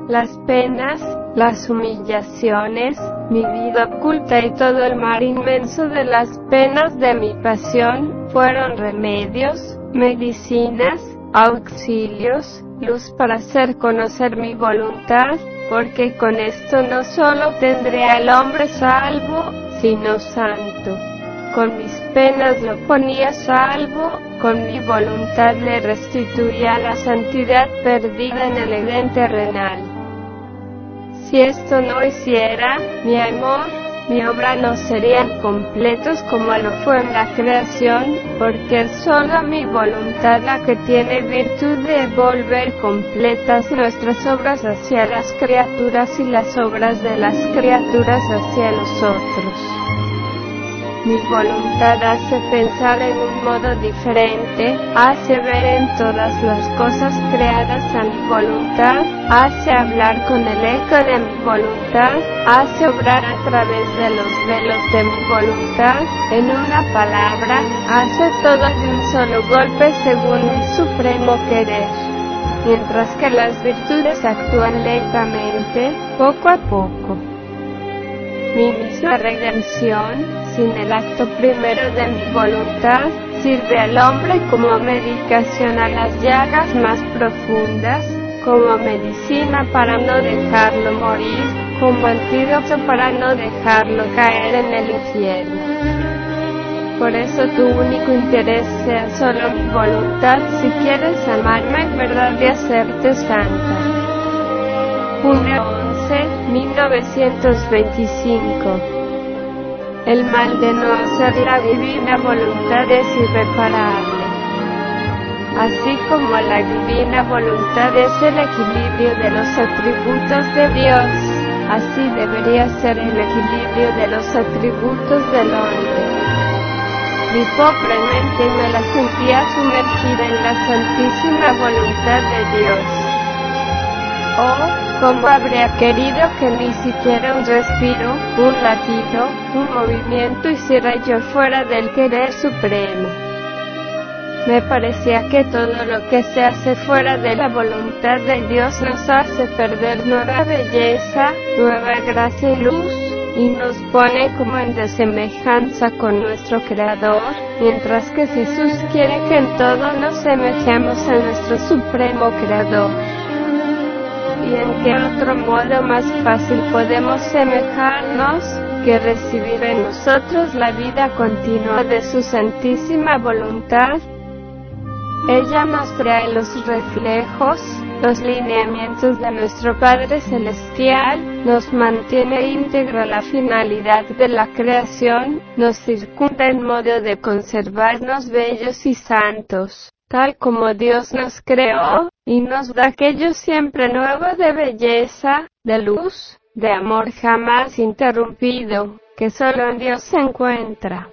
Las penas, las humillaciones, mi vida oculta y todo el mar inmenso de las penas de mi pasión, fueron remedios, medicinas, auxilios, luz para hacer conocer mi voluntad, porque con esto no solo tendré al hombre salvo, sino santo. Con mis penas lo ponía salvo, con mi voluntad le restituía la santidad perdida en el Edén terrenal. Si esto no hiciera, mi amor, mi obra no serían completos como lo fue en la creación, porque es solo mi voluntad la que tiene virtud de volver completas nuestras obras hacia las criaturas y las obras de las criaturas hacia nosotros. Mi voluntad hace pensar en un modo diferente, hace ver en todas las cosas creadas a mi voluntad, hace hablar con el eco de mi voluntad, hace obrar a través de los velos de mi voluntad, en una palabra, hace todo de un solo golpe según mi supremo querer. Mientras que las virtudes actúan lentamente, poco a poco. Mi misma redención, sin el acto primero de mi voluntad, sirve al hombre como medicación a las llagas más profundas, como medicina para no dejarlo morir, como antídoto para no dejarlo caer en el infierno. Por eso tu único interés sea solo mi voluntad si quieres amarme en verdad y hacerte santa. Junio 11, 1925 el mal de no hacer la divina voluntad es irreparable. Así como la divina voluntad es el equilibrio de los atributos de Dios, así debería ser el equilibrio de los atributos del hombre. Mi pobre mente me la sentía sumergida en la santísima voluntad de Dios. Oh, ¿Cómo habría querido que ni siquiera un respiro, un latido, un movimiento hiciera yo fuera del querer supremo? Me parecía que todo lo que se hace fuera de la voluntad de Dios nos hace perder nueva belleza, nueva gracia y luz, y nos pone como en desemejanza con nuestro Creador, mientras que Jesús quiere que en todo nos semejemos a nuestro Supremo Creador y en qué otro modo más fácil podemos semejarnos que recibir en nosotros la vida continua de su santísima voluntad. Ella nos trae los reflejos, los lineamientos de nuestro Padre Celestial, nos mantiene íntegra la finalidad de la creación, nos circunda en modo de conservarnos bellos y santos tal como Dios nos creó, y nos da aquello siempre nuevo de belleza, de luz, de amor jamás interrumpido, que solo en Dios se encuentra.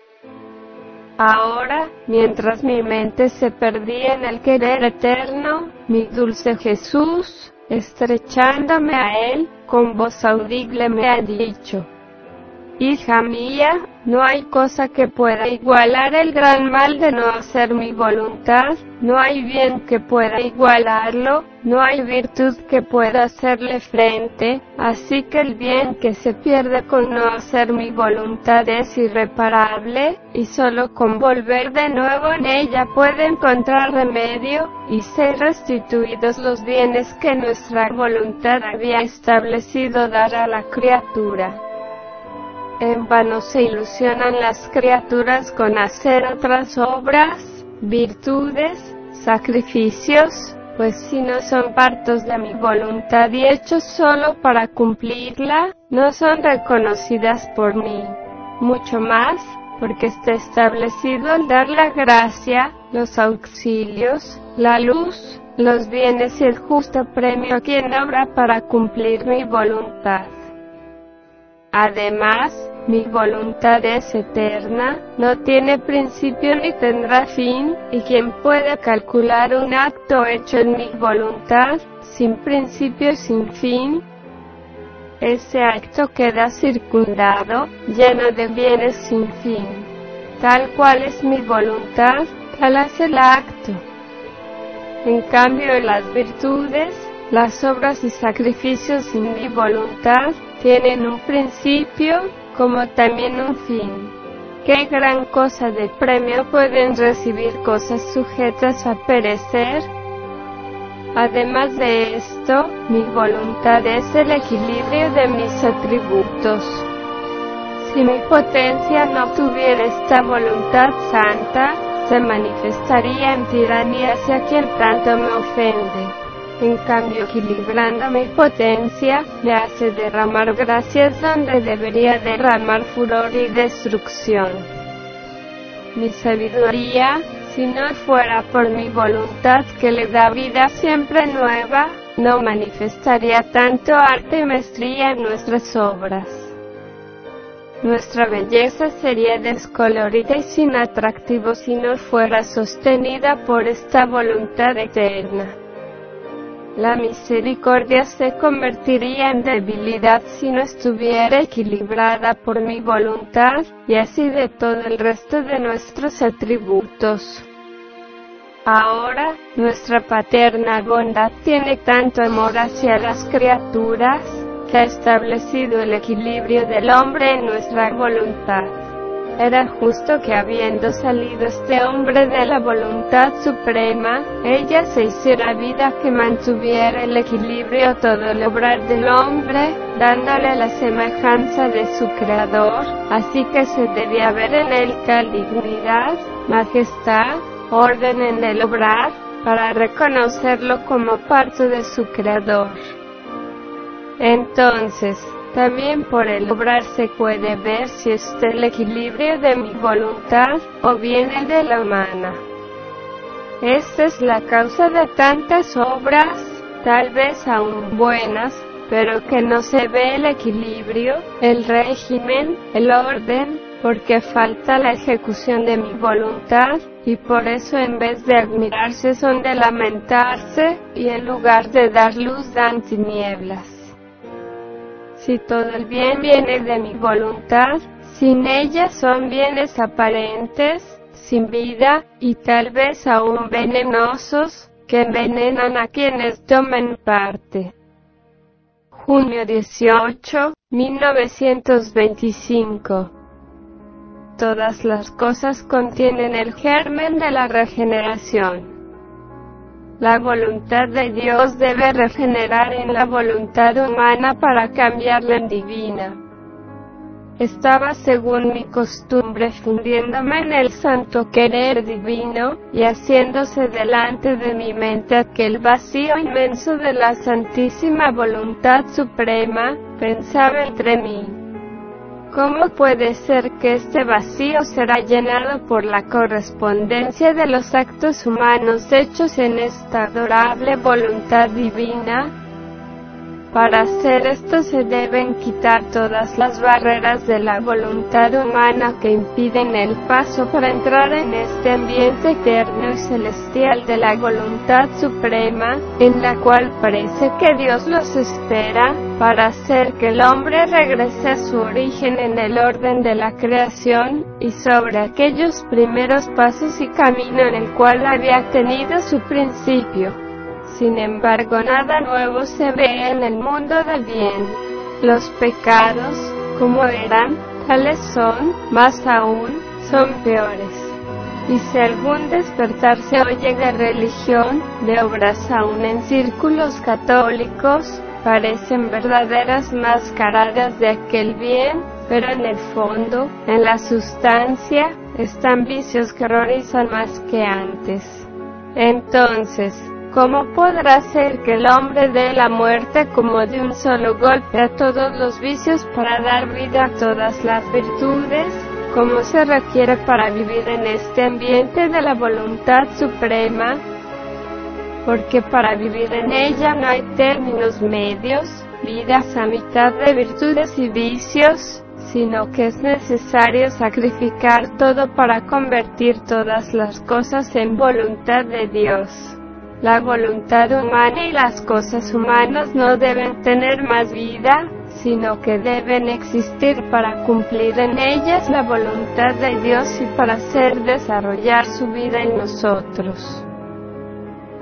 Ahora, mientras mi mente se perdía en el querer eterno, mi dulce Jesús, estrechándome a Él, con voz audible me ha dicho, Hija mía, no hay cosa que pueda igualar el gran mal de no hacer mi voluntad, no hay bien que pueda igualarlo, no hay virtud que pueda hacerle frente, así que el bien que se pierde con no hacer mi voluntad es irreparable, y solo con volver de nuevo en ella puede encontrar remedio, y ser restituidos los bienes que nuestra voluntad había establecido dar a la criatura. En vano se ilusionan las criaturas con hacer otras obras, virtudes, sacrificios, pues si no son partos de mi voluntad y hechos solo para cumplirla, no son reconocidas por mí. Mucho más, porque está establecido el dar la gracia, los auxilios, la luz, los bienes y el justo premio a quien obra para cumplir mi voluntad. Además, mi voluntad es eterna, no tiene principio ni tendrá fin, y quien puede calcular un acto hecho en mi voluntad, sin principio y sin fin, ese acto queda circundado, lleno de bienes sin fin. Tal cual es mi voluntad, tal es el acto. En cambio, las virtudes, Las obras y sacrificios sin mi voluntad tienen un principio como también un fin. ¿Qué gran cosa de premio pueden recibir cosas sujetas a perecer? Además de esto, mi voluntad es el equilibrio de mis atributos. Si mi potencia no tuviera esta voluntad santa, se manifestaría en tiranía hacia quien tanto me ofende. En cambio, equilibrando mi potencia, me hace derramar gracias donde debería derramar furor y destrucción. Mi sabiduría, si no fuera por mi voluntad que le da vida siempre nueva, no manifestaría tanto arte y maestría en nuestras obras. Nuestra belleza sería descolorida y sin atractivo si no fuera sostenida por esta voluntad eterna. La misericordia se convertiría en debilidad si no estuviera equilibrada por mi voluntad, y así de todo el resto de nuestros atributos. Ahora, nuestra paterna bondad tiene tanto amor hacia las criaturas, que ha establecido el equilibrio del hombre en nuestra voluntad. Era justo que habiendo salido este hombre de la voluntad suprema, ella se hiciera vida que mantuviera el equilibrio todo el obrar del hombre, dándole la semejanza de su creador, así que se debía ver en él dignidad, majestad, orden en el obrar, para reconocerlo como parte de su creador. Entonces, también por el obrar se puede ver si está el equilibrio de mi voluntad o bien el de la humana. Esta es la causa de tantas obras, tal vez aún buenas, pero que no se ve el equilibrio, el régimen, el orden, porque falta la ejecución de mi voluntad, y por eso en vez de admirarse son de lamentarse, y en lugar de dar luz dan tinieblas. Si todo el bien viene de mi voluntad, sin ella son bienes aparentes, sin vida, y tal vez aún venenosos, que envenenan a quienes tomen parte. Junio 18, 1925 Todas las cosas contienen el germen de la regeneración. La voluntad de Dios debe regenerar en la voluntad humana para cambiarla en divina. Estaba según mi costumbre fundiéndome en el santo querer divino, y haciéndose delante de mi mente aquel vacío inmenso de la santísima voluntad suprema, pensaba entre mí. ¿Cómo puede ser que este vacío será llenado por la correspondencia de los actos humanos hechos en esta adorable voluntad divina? Para hacer esto se deben quitar todas las barreras de la voluntad humana que impiden el paso para entrar en este ambiente eterno y celestial de la voluntad suprema, en la cual parece que Dios los espera, para hacer que el hombre regrese a su origen en el orden de la creación, y sobre aquellos primeros pasos y camino en el cual había tenido su principio. Sin embargo, nada nuevo se ve en el mundo del bien. Los pecados, como eran, tales son, más aún, son peores. Y si algún despertar se oye de religión, de obras aún en círculos católicos, parecen verdaderas mascaradas de aquel bien, pero en el fondo, en la sustancia, están vicios que horrorizan más que antes. Entonces, ¿Cómo podrá ser que el hombre dé la muerte como de un solo golpe a todos los vicios para dar vida a todas las virtudes? ¿Cómo se requiere para vivir en este ambiente de la voluntad suprema? Porque para vivir en ella no hay términos medios, vidas a mitad de virtudes y vicios, sino que es necesario sacrificar todo para convertir todas las cosas en voluntad de Dios. La voluntad humana y las cosas humanas no deben tener más vida, sino que deben existir para cumplir en ellas la voluntad de Dios y para hacer desarrollar su vida en nosotros.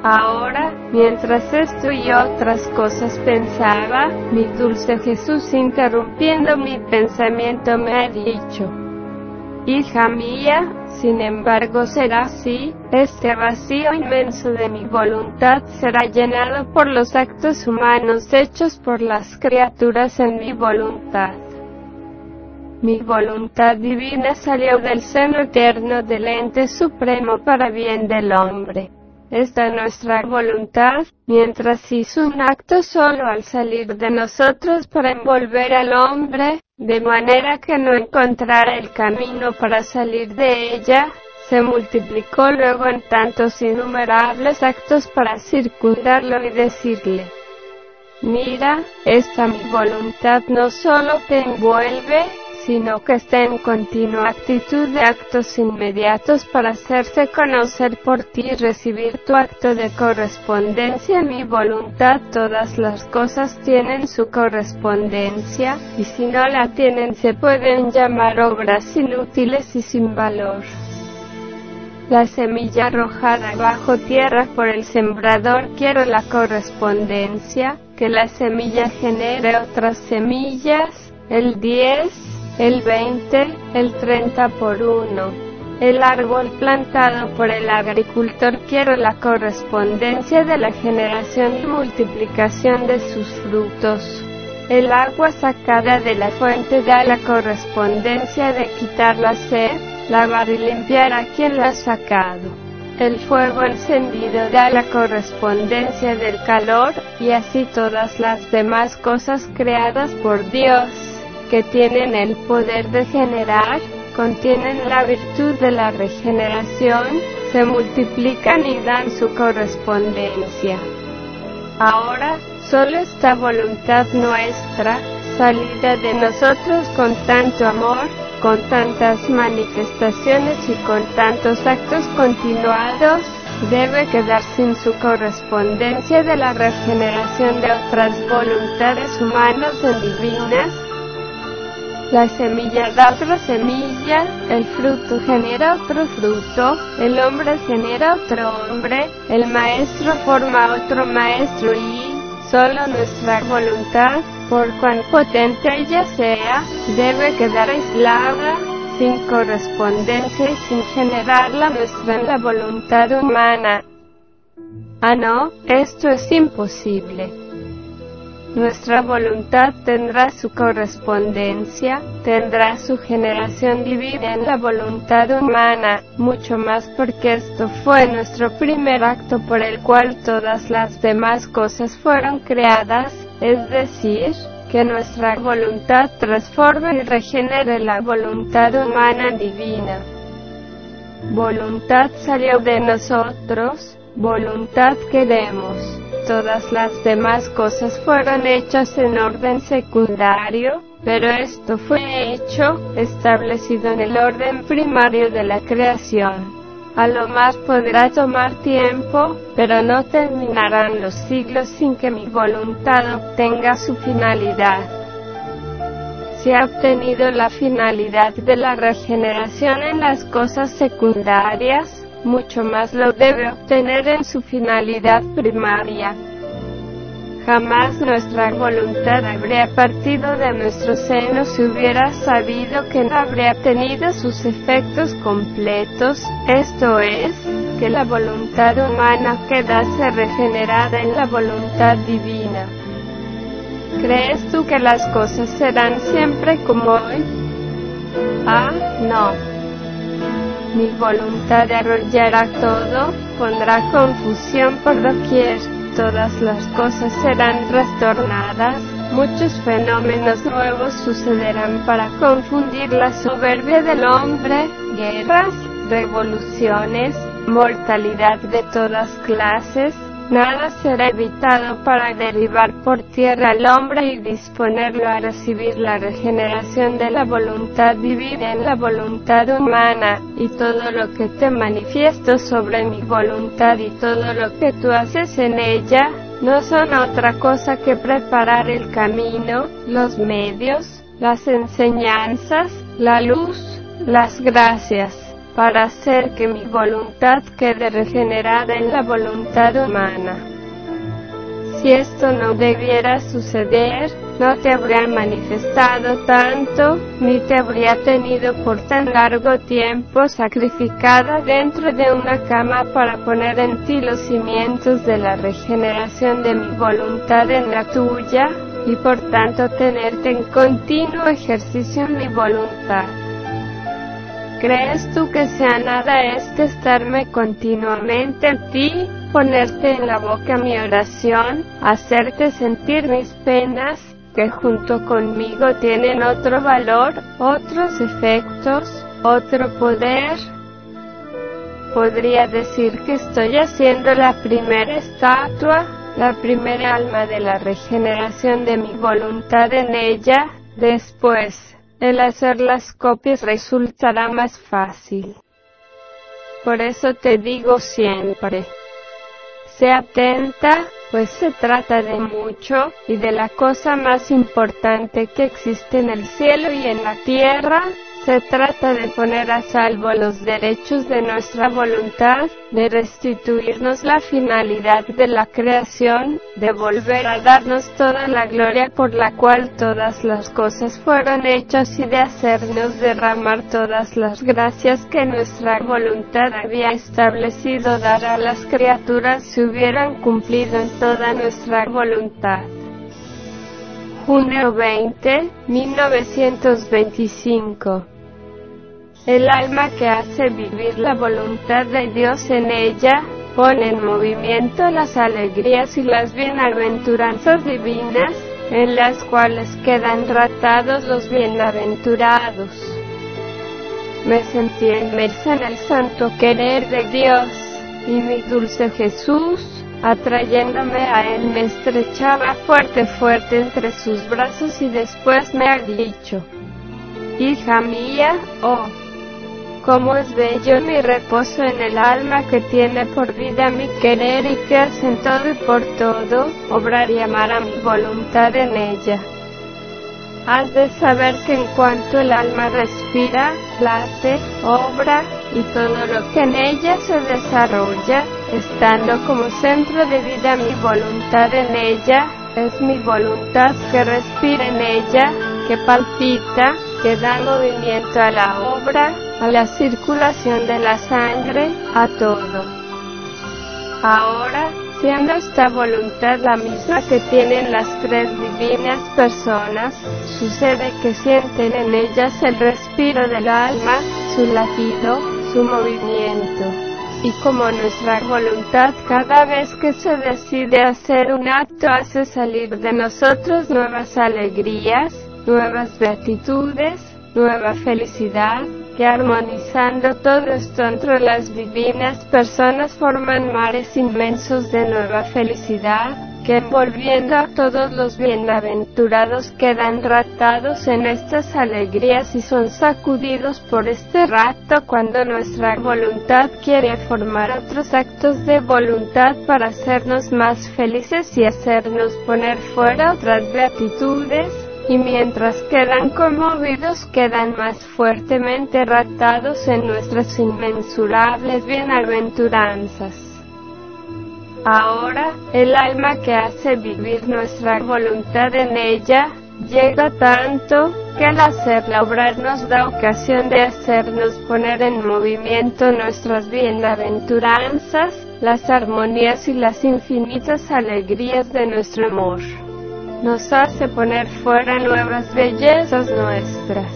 Ahora, mientras esto y otras cosas pensaba, mi dulce Jesús interrumpiendo mi pensamiento me ha dicho, Hija mía, sin embargo será así, este vacío inmenso de mi voluntad será llenado por los actos humanos hechos por las criaturas en mi voluntad. Mi voluntad divina salió del seno eterno del ente supremo para bien del hombre. Esta nuestra voluntad, mientras hizo un acto solo al salir de nosotros para envolver al hombre, de manera que no encontrara el camino para salir de ella, se multiplicó luego en tantos innumerables actos para circundarlo y decirle, Mira, esta mi voluntad no solo te envuelve, sino que está en continua actitud de actos inmediatos para hacerse conocer por ti y recibir tu acto de correspondencia. Mi voluntad, todas las cosas tienen su correspondencia, y si no la tienen se pueden llamar obras inútiles y sin valor. La semilla arrojada bajo tierra por el sembrador quiero la correspondencia, que la semilla genere otras semillas, el 10, el 20, el 30 por 1. El árbol plantado por el agricultor quiere la correspondencia de la generación y multiplicación de sus frutos. El agua sacada de la fuente da la correspondencia de quitar la sed, lavar y limpiar a quien la ha sacado. El fuego encendido da la correspondencia del calor, y así todas las demás cosas creadas por Dios que tienen el poder de generar, contienen la virtud de la regeneración, se multiplican y dan su correspondencia. Ahora, solo esta voluntad nuestra, salida de nosotros con tanto amor, con tantas manifestaciones y con tantos actos continuados, debe quedar sin su correspondencia de la regeneración de otras voluntades humanas en divinas, la semilla da otra semilla, el fruto genera otro fruto, el hombre genera otro hombre, el maestro forma otro maestro y solo nuestra voluntad, por cuán potente ella sea, debe quedar aislada, sin correspondencia y sin generarla nuestra la voluntad humana. Ah no, esto es imposible. Nuestra voluntad tendrá su correspondencia, tendrá su generación divina en la voluntad humana, mucho más porque esto fue nuestro primer acto por el cual todas las demás cosas fueron creadas, es decir, que nuestra voluntad transforme y regenere la voluntad humana divina. Voluntad salió de nosotros, voluntad queremos todas las demás cosas fueron hechas en orden secundario, pero esto fue hecho, establecido en el orden primario de la creación. A lo más podrá tomar tiempo, pero no terminarán los siglos sin que mi voluntad obtenga su finalidad. Se ha obtenido la finalidad de la regeneración en las cosas secundarias, mucho más lo debe obtener en su finalidad primaria. Jamás nuestra voluntad habría partido de nuestro seno si hubiera sabido que no habría tenido sus efectos completos, esto es, que la voluntad humana quedase regenerada en la voluntad divina. ¿Crees tú que las cosas serán siempre como hoy? Ah, no mi voluntad arrollará todo, pondrá confusión por doquier, todas las cosas serán trastornadas, muchos fenómenos nuevos sucederán para confundir la soberbia del hombre, guerras, revoluciones, mortalidad de todas clases, Nada será evitado para derribar por tierra al hombre y disponerlo a recibir la regeneración de la voluntad divina en la voluntad humana, y todo lo que te manifiesto sobre mi voluntad y todo lo que tú haces en ella, no son otra cosa que preparar el camino, los medios, las enseñanzas, la luz, las gracias para hacer que mi voluntad quede regenerada en la voluntad humana. Si esto no debiera suceder, no te habría manifestado tanto, ni te habría tenido por tan largo tiempo sacrificada dentro de una cama para poner en ti los cimientos de la regeneración de mi voluntad en la tuya, y por tanto tenerte en continuo ejercicio en mi voluntad. ¿Crees tú que sea nada este estarme continuamente en ti, ponerte en la boca mi oración, hacerte sentir mis penas, que junto conmigo tienen otro valor, otros efectos, otro poder? Podría decir que estoy haciendo la primera estatua, la primera alma de la regeneración de mi voluntad en ella, después, el hacer las copias resultará más fácil. Por eso te digo siempre, sea atenta, pues se trata de mucho, y de la cosa más importante que existe en el cielo y en la tierra, se trata de poner a salvo los derechos de nuestra voluntad, de restituirnos la finalidad de la creación, de volver a darnos toda la gloria por la cual todas las cosas fueron hechas y de hacernos derramar todas las gracias que nuestra voluntad había establecido dar a las criaturas si hubieran cumplido en toda nuestra voluntad. Junio 20, 1925 el alma que hace vivir la voluntad de Dios en ella, pone en movimiento las alegrías y las bienaventuranzas divinas, en las cuales quedan tratados los bienaventurados. Me sentí inmersa en el santo querer de Dios, y mi dulce Jesús, atrayéndome a él, me estrechaba fuerte, fuerte entre sus brazos y después me ha dicho, Hija mía, oh, Cómo es bello mi reposo en el alma que tiene por vida mi querer y que hace en todo y por todo, obrar y amar a mi voluntad en ella. Has de saber que en cuanto el alma respira, late, obra y todo lo que en ella se desarrolla, estando como centro de vida mi voluntad en ella, es mi voluntad que respira en ella, que palpita, que da movimiento a la obra, a la circulación de la sangre, a todo. Ahora, siendo esta voluntad la misma que tienen las tres divinas personas, sucede que sienten en ellas el respiro del alma, su latido, su movimiento. Y como nuestra voluntad cada vez que se decide hacer un acto hace salir de nosotros nuevas alegrías, nuevas beatitudes, nueva felicidad, que armonizando todo esto entre las divinas personas forman mares inmensos de nueva felicidad, que envolviendo a todos los bienaventurados quedan ratados en estas alegrías y son sacudidos por este rato cuando nuestra voluntad quiere formar otros actos de voluntad para hacernos más felices y hacernos poner fuera otras beatitudes, y mientras quedan conmovidos quedan más fuertemente ratados en nuestras inmensurables bienaventuranzas. Ahora, el alma que hace vivir nuestra voluntad en ella, llega tanto que al hacerla obrar nos da ocasión de hacernos poner en movimiento nuestras bienaventuranzas, las armonías y las infinitas alegrías de nuestro amor nos hace poner fuera nuevas bellezas nuestras.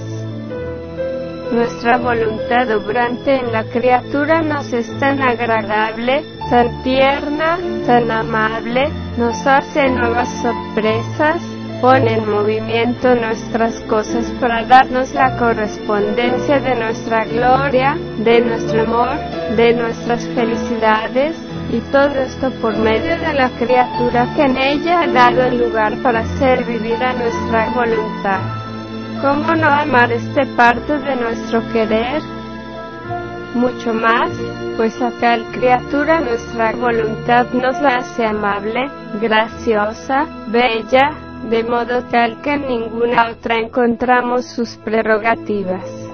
Nuestra voluntad obrante en la criatura nos es tan agradable, tan tierna, tan amable, nos hace nuevas sorpresas, pone en movimiento nuestras cosas para darnos la correspondencia de nuestra gloria, de nuestro amor, de nuestras felicidades, y todo esto por medio de la criatura que en ella ha dado el lugar para hacer vivir a nuestra voluntad. ¿Cómo no amar este parte de nuestro querer? Mucho más, pues a tal criatura nuestra voluntad nos la hace amable, graciosa, bella, de modo tal que en ninguna otra encontramos sus prerrogativas.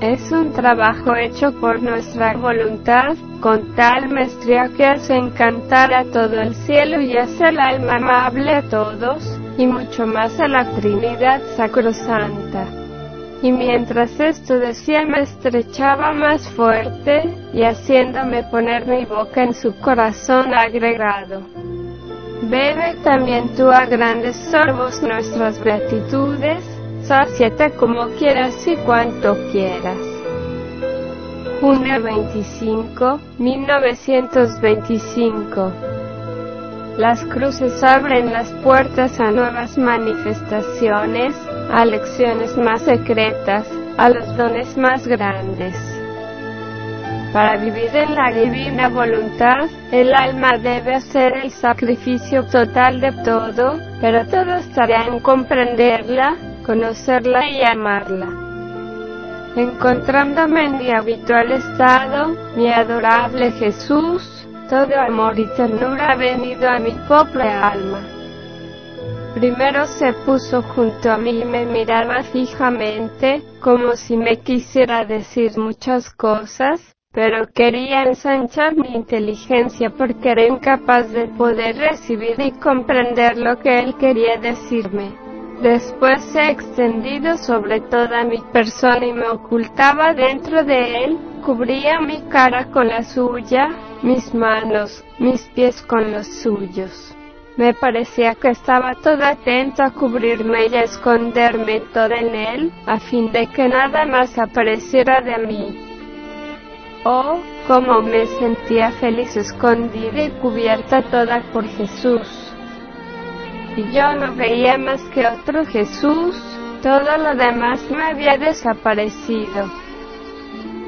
Es un trabajo hecho por nuestra voluntad, con tal maestría que hace encantar a todo el cielo y hace el alma amable a todos, y mucho más a la Trinidad Sacrosanta. Y mientras esto decía me estrechaba más fuerte, y haciéndome poner mi boca en su corazón agregado. Bebe también tú a grandes sorbos nuestras beatitudes, sáciate como quieras y cuanto quieras. Junio 25, 1925 las cruces abren las puertas a nuevas manifestaciones, a lecciones más secretas, a los dones más grandes. Para vivir en la divina voluntad, el alma debe hacer el sacrificio total de todo, pero todo estará en comprenderla, conocerla y amarla. Encontrándome en mi habitual estado, mi adorable Jesús, todo amor y ternura ha venido a mi pobre alma. Primero se puso junto a mí y me miraba fijamente, como si me quisiera decir muchas cosas, pero quería ensanchar mi inteligencia porque era incapaz de poder recibir y comprender lo que él quería decirme. Después se extendido sobre toda mi persona y me ocultaba dentro de él, cubría mi cara con la suya, mis manos, mis pies con los suyos. Me parecía que estaba todo atento a cubrirme y a esconderme todo en él, a fin de que nada más apareciera de mí. Oh, cómo me sentía feliz escondida y cubierta toda por Jesús yo no veía más que otro Jesús, todo lo demás me había desaparecido.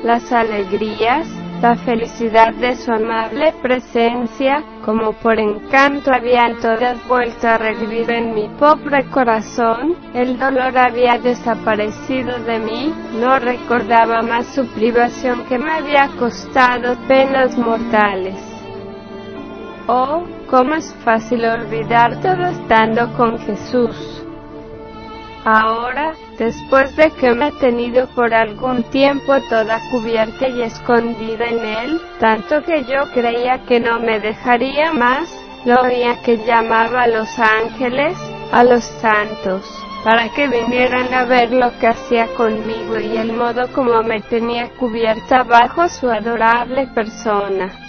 Las alegrías, la felicidad de su amable presencia, como por encanto habían todas vuelto a revivir en mi pobre corazón, el dolor había desaparecido de mí, no recordaba más su privación que me había costado penas mortales. Oh, cómo es fácil olvidar todo estando con Jesús. Ahora, después de que me he tenido por algún tiempo toda cubierta y escondida en Él, tanto que yo creía que no me dejaría más, lo oía que llamaba a los ángeles, a los santos, para que vinieran a ver lo que hacía conmigo y el modo como me tenía cubierta bajo su adorable persona.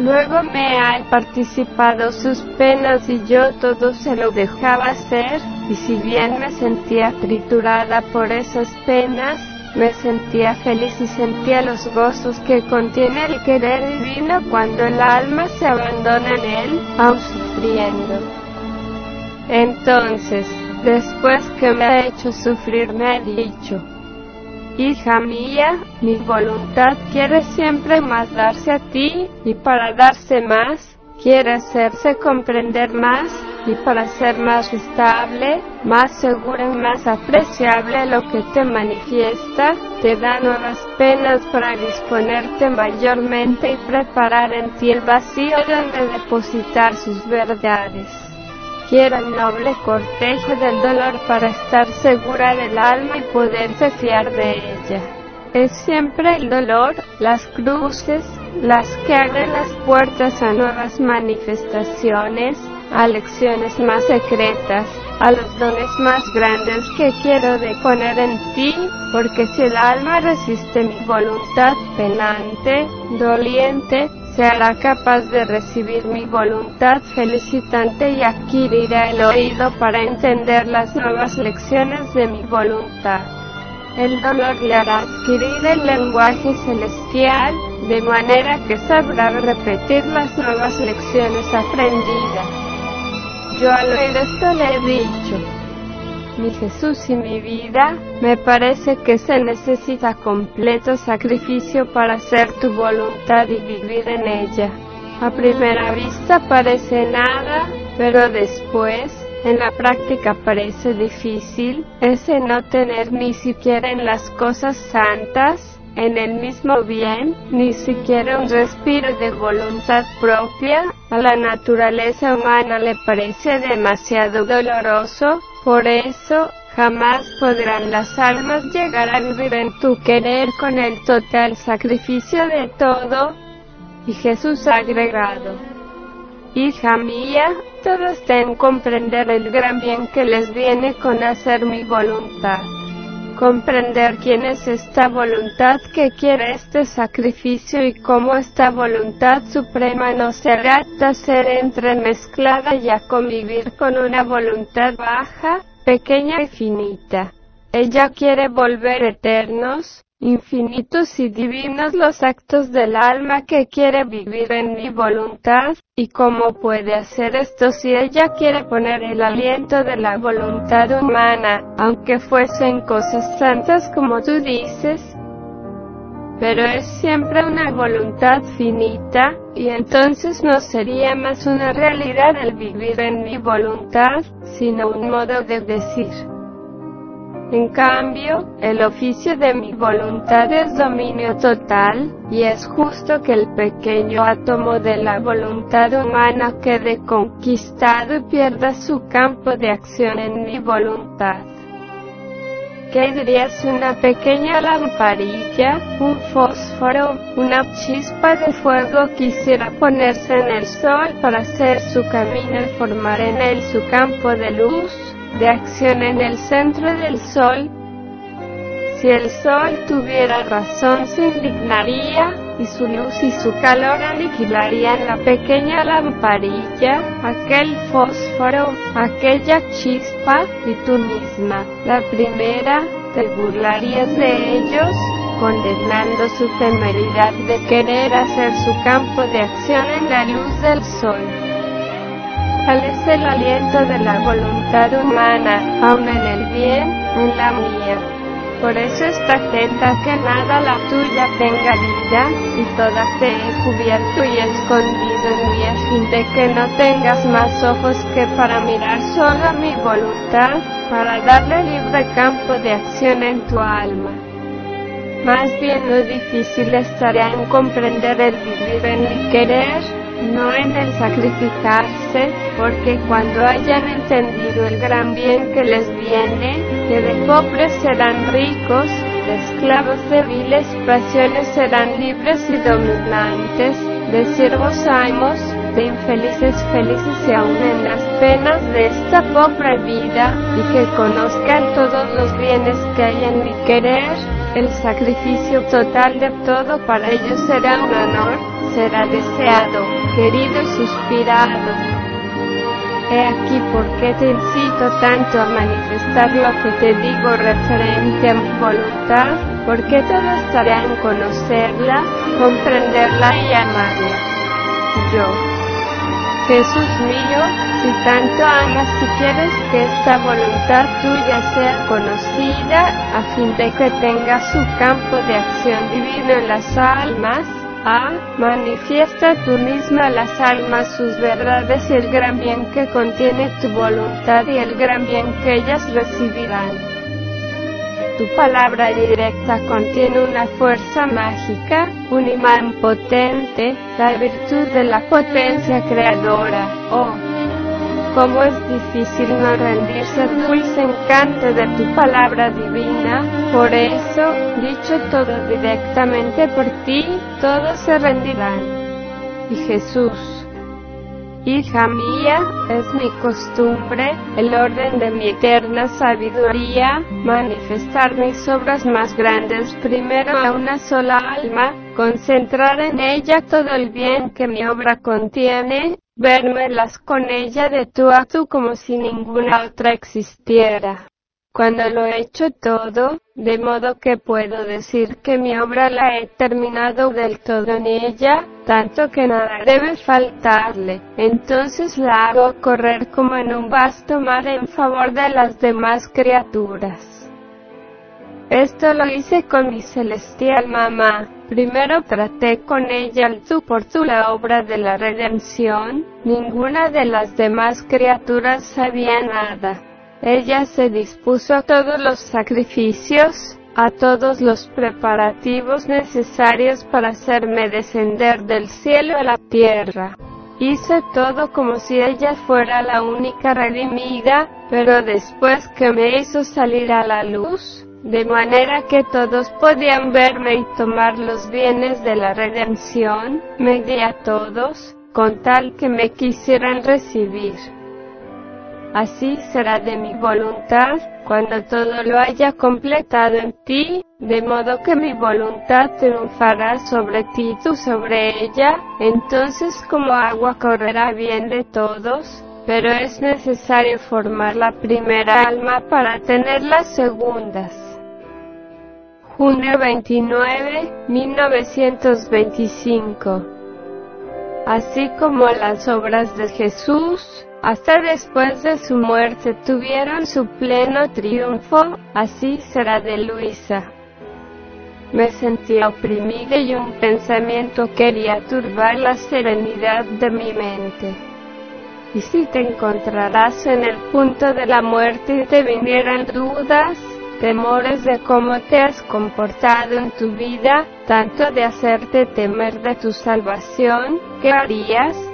Luego me ha participado sus penas y yo todo se lo dejaba hacer, y si bien me sentía triturada por esas penas, me sentía feliz y sentía los gozos que contiene el querer divino cuando el alma se abandona en él, aun sufriendo. Entonces, después que me ha hecho sufrir, me ha dicho, Hija mía, mi voluntad quiere siempre más darse a ti, y para darse más, quiere hacerse comprender más, y para ser más estable, más segura y más apreciable lo que te manifiesta, te da nuevas penas para disponerte mayormente y preparar en ti el vacío donde depositar sus verdades. Quiero el noble cortejo del dolor para estar segura del alma y poderse fiar de ella. Es siempre el dolor, las cruces, las que abren las puertas a nuevas manifestaciones, a lecciones más secretas, a los dones más grandes que quiero deponer en ti, porque si el alma resiste mi voluntad penante, doliente, se hará capaz de recibir mi voluntad felicitante y adquirirá el oído para entender las nuevas lecciones de mi voluntad. El dolor le hará adquirir el lenguaje celestial, de manera que sabrá repetir las nuevas lecciones aprendidas. Yo al oír esto le he dicho, mi Jesús y mi vida, me parece que se necesita completo sacrificio para hacer tu voluntad y vivir en ella. A primera vista parece nada, pero después, en la práctica parece difícil, ese no tener ni siquiera en las cosas santas, en el mismo bien, ni siquiera un respiro de voluntad propia, a la naturaleza humana le parece demasiado doloroso, por eso, Jamás podrán las almas llegar a vivir en tu querer con el total sacrificio de todo. Y Jesús ha agregado, Hija mía, todos en comprender el gran bien que les viene con hacer mi voluntad. Comprender quién es esta voluntad que quiere este sacrificio y cómo esta voluntad suprema no se adapta a ser entremezclada y a convivir con una voluntad baja, pequeña y finita. Ella quiere volver eternos, infinitos y divinos los actos del alma que quiere vivir en mi voluntad, y cómo puede hacer esto si ella quiere poner el aliento de la voluntad humana, aunque fuesen cosas santas como tú dices, pero es siempre una voluntad finita, y entonces no sería más una realidad el vivir en mi voluntad, sino un modo de decir. En cambio, el oficio de mi voluntad es dominio total, y es justo que el pequeño átomo de la voluntad humana quede conquistado y pierda su campo de acción en mi voluntad. ¿Qué dirías una pequeña lamparilla, un fósforo, una chispa de fuego quisiera ponerse en el sol para hacer su camino y formar en él su campo de luz, de acción en el centro del sol? Si el sol tuviera razón se indignaría, y su luz y su calor aniquilarían la pequeña lamparilla, aquel fósforo, aquella chispa, y tú misma, la primera, te burlarías de ellos, condenando su temeridad de querer hacer su campo de acción en la luz del sol. Es el aliento de la voluntad humana, aun en el bien, en la mía. Por eso está atenta que nada la tuya tenga vida, y toda te he cubierto y escondido en mí a fin de que no tengas más ojos que para mirar solo mi voluntad, para darle libre campo de acción en tu alma. Más bien lo difícil estaría en comprender el vivir en mi querer, no en el sacrificarse, porque cuando hayan entendido el gran bien que les viene, que de pobres serán ricos, de esclavos de viles pasiones serán libres y dominantes, de siervos amos, de infelices felices y aún en las penas de esta pobre vida, y que conozcan todos los bienes que hay en mi querer, el sacrificio total de todo para ellos será un honor, será deseado, querido y suspirado. He aquí por qué te incito tanto a manifestar lo que te digo referente a mi voluntad, porque todo estará en conocerla, comprenderla y amarla. Yo. Jesús mío, si tanto amas y quieres que esta voluntad tuya sea conocida, a fin de que tenga su campo de acción divino en las almas, a, manifiesta tú misma a las almas sus verdades y el gran bien que contiene tu voluntad y el gran bien que ellas recibirán. Tu palabra directa contiene una fuerza mágica, un imán potente, la virtud de la potencia creadora. Oh, cómo es difícil no rendirse al dulce encanto de tu palabra divina. Por eso, dicho todo directamente por ti, todos se rendirán. Y Jesús, Hija mía, es mi costumbre, el orden de mi eterna sabiduría, manifestar mis obras más grandes primero a una sola alma, concentrar en ella todo el bien que mi obra contiene, vérmelas con ella de tú a tú como si ninguna otra existiera. Cuando lo he hecho todo, de modo que puedo decir que mi obra la he terminado del todo en ella, tanto que nada debe faltarle, entonces la hago correr como en un vasto mar en favor de las demás criaturas. Esto lo hice con mi celestial mamá. Primero traté con ella al tú por tú la obra de la redención. Ninguna de las demás criaturas sabía nada. Ella se dispuso a todos los sacrificios, a todos los preparativos necesarios para hacerme descender del cielo a la tierra. Hice todo como si ella fuera la única redimida, pero después que me hizo salir a la luz, de manera que todos podían verme y tomar los bienes de la redención, me di a todos, con tal que me quisieran recibir. Así será de mi voluntad, cuando todo lo haya completado en ti, de modo que mi voluntad triunfará sobre ti y tú sobre ella, entonces como agua correrá bien de todos, pero es necesario formar la primera alma para tener las segundas. Junio 29, 1925 Así como las obras de Jesús, hasta después de su muerte tuvieron su pleno triunfo, así será de Luisa. Me sentía oprimida y un pensamiento quería turbar la serenidad de mi mente. Y si te encontrarás en el punto de la muerte y te vinieran dudas, temores de cómo te has comportado en tu vida, tanto de hacerte temer de tu salvación, ¿qué harías?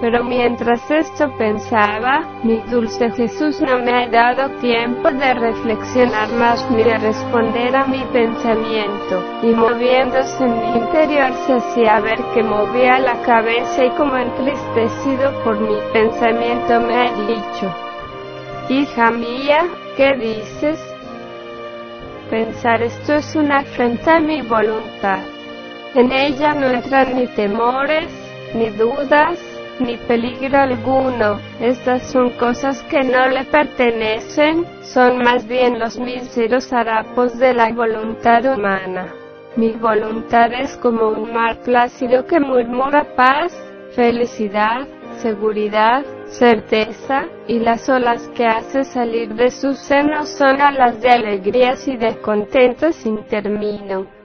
Pero mientras esto pensaba, mi dulce Jesús no me ha dado tiempo de reflexionar más ni de responder a mi pensamiento, y moviéndose en mi interior se hacía ver que movía la cabeza y como entristecido por mi pensamiento me ha dicho, Hija mía, ¿qué dices? Pensar esto es una afrenta a mi voluntad. En ella no entran ni temores, ni dudas, ni peligro alguno. Estas son cosas que no le pertenecen, son más bien los míseros harapos de la voluntad humana. Mi voluntad es como un mar plácido que murmura paz, felicidad, seguridad, certeza, y las olas que hace salir de su seno son alas de alegrías y de contentos sin término.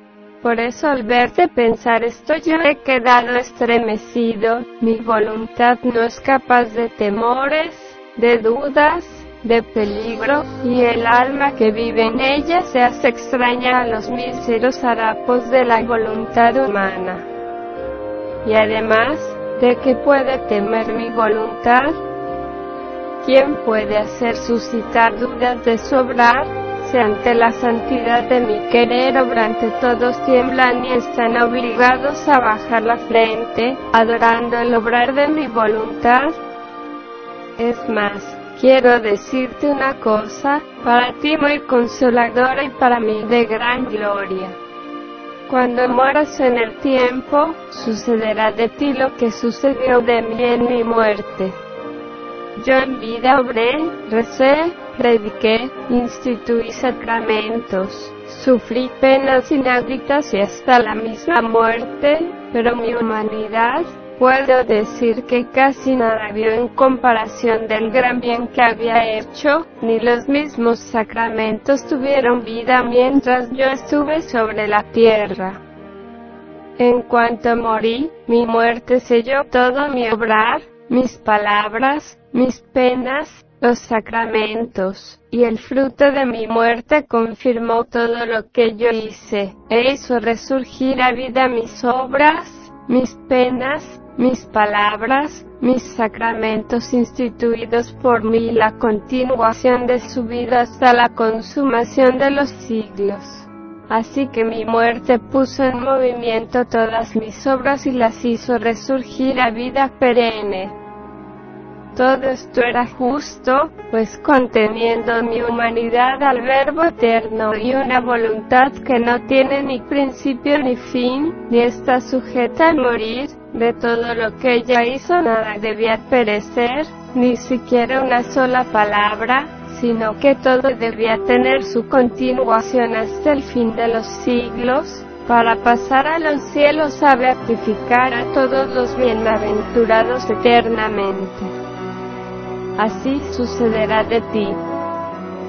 Por eso al verte pensar esto yo he quedado estremecido, mi voluntad no es capaz de temores, de dudas, de peligro, y el alma que vive en ella se hace extraña a los míseros harapos de la voluntad humana. Y además, ¿de qué puede temer mi voluntad? ¿Quién puede hacer suscitar dudas de sobrar? Ante la santidad de mi querer obrante todos tiemblan y están obligados a bajar la frente, adorando el obrar de mi voluntad. Es más, quiero decirte una cosa, para ti muy consoladora y para mí de gran gloria. Cuando moras en el tiempo, sucederá de ti lo que sucedió de mí en mi muerte. Yo en vida obré, recé, prediqué, instituí sacramentos, sufrí penas inauditas y hasta la misma muerte, pero mi humanidad, puedo decir que casi nada vio en comparación del gran bien que había hecho, ni los mismos sacramentos tuvieron vida mientras yo estuve sobre la tierra. En cuanto morí, mi muerte selló todo mi obrar, mis palabras, mis penas, los sacramentos, y el fruto de mi muerte confirmó todo lo que yo hice, e hizo resurgir a vida mis obras, mis penas, mis palabras, mis sacramentos instituidos por mí y la continuación de su vida hasta la consumación de los siglos. Así que mi muerte puso en movimiento todas mis obras y las hizo resurgir a vida perenne. Todo esto era justo, pues conteniendo mi humanidad al Verbo eterno y una voluntad que no tiene ni principio ni fin, ni está sujeta a morir, de todo lo que ella hizo nada debía perecer, ni siquiera una sola palabra, sino que todo debía tener su continuación hasta el fin de los siglos, para pasar a los cielos a beatificar a todos los bienaventurados eternamente así sucederá de ti.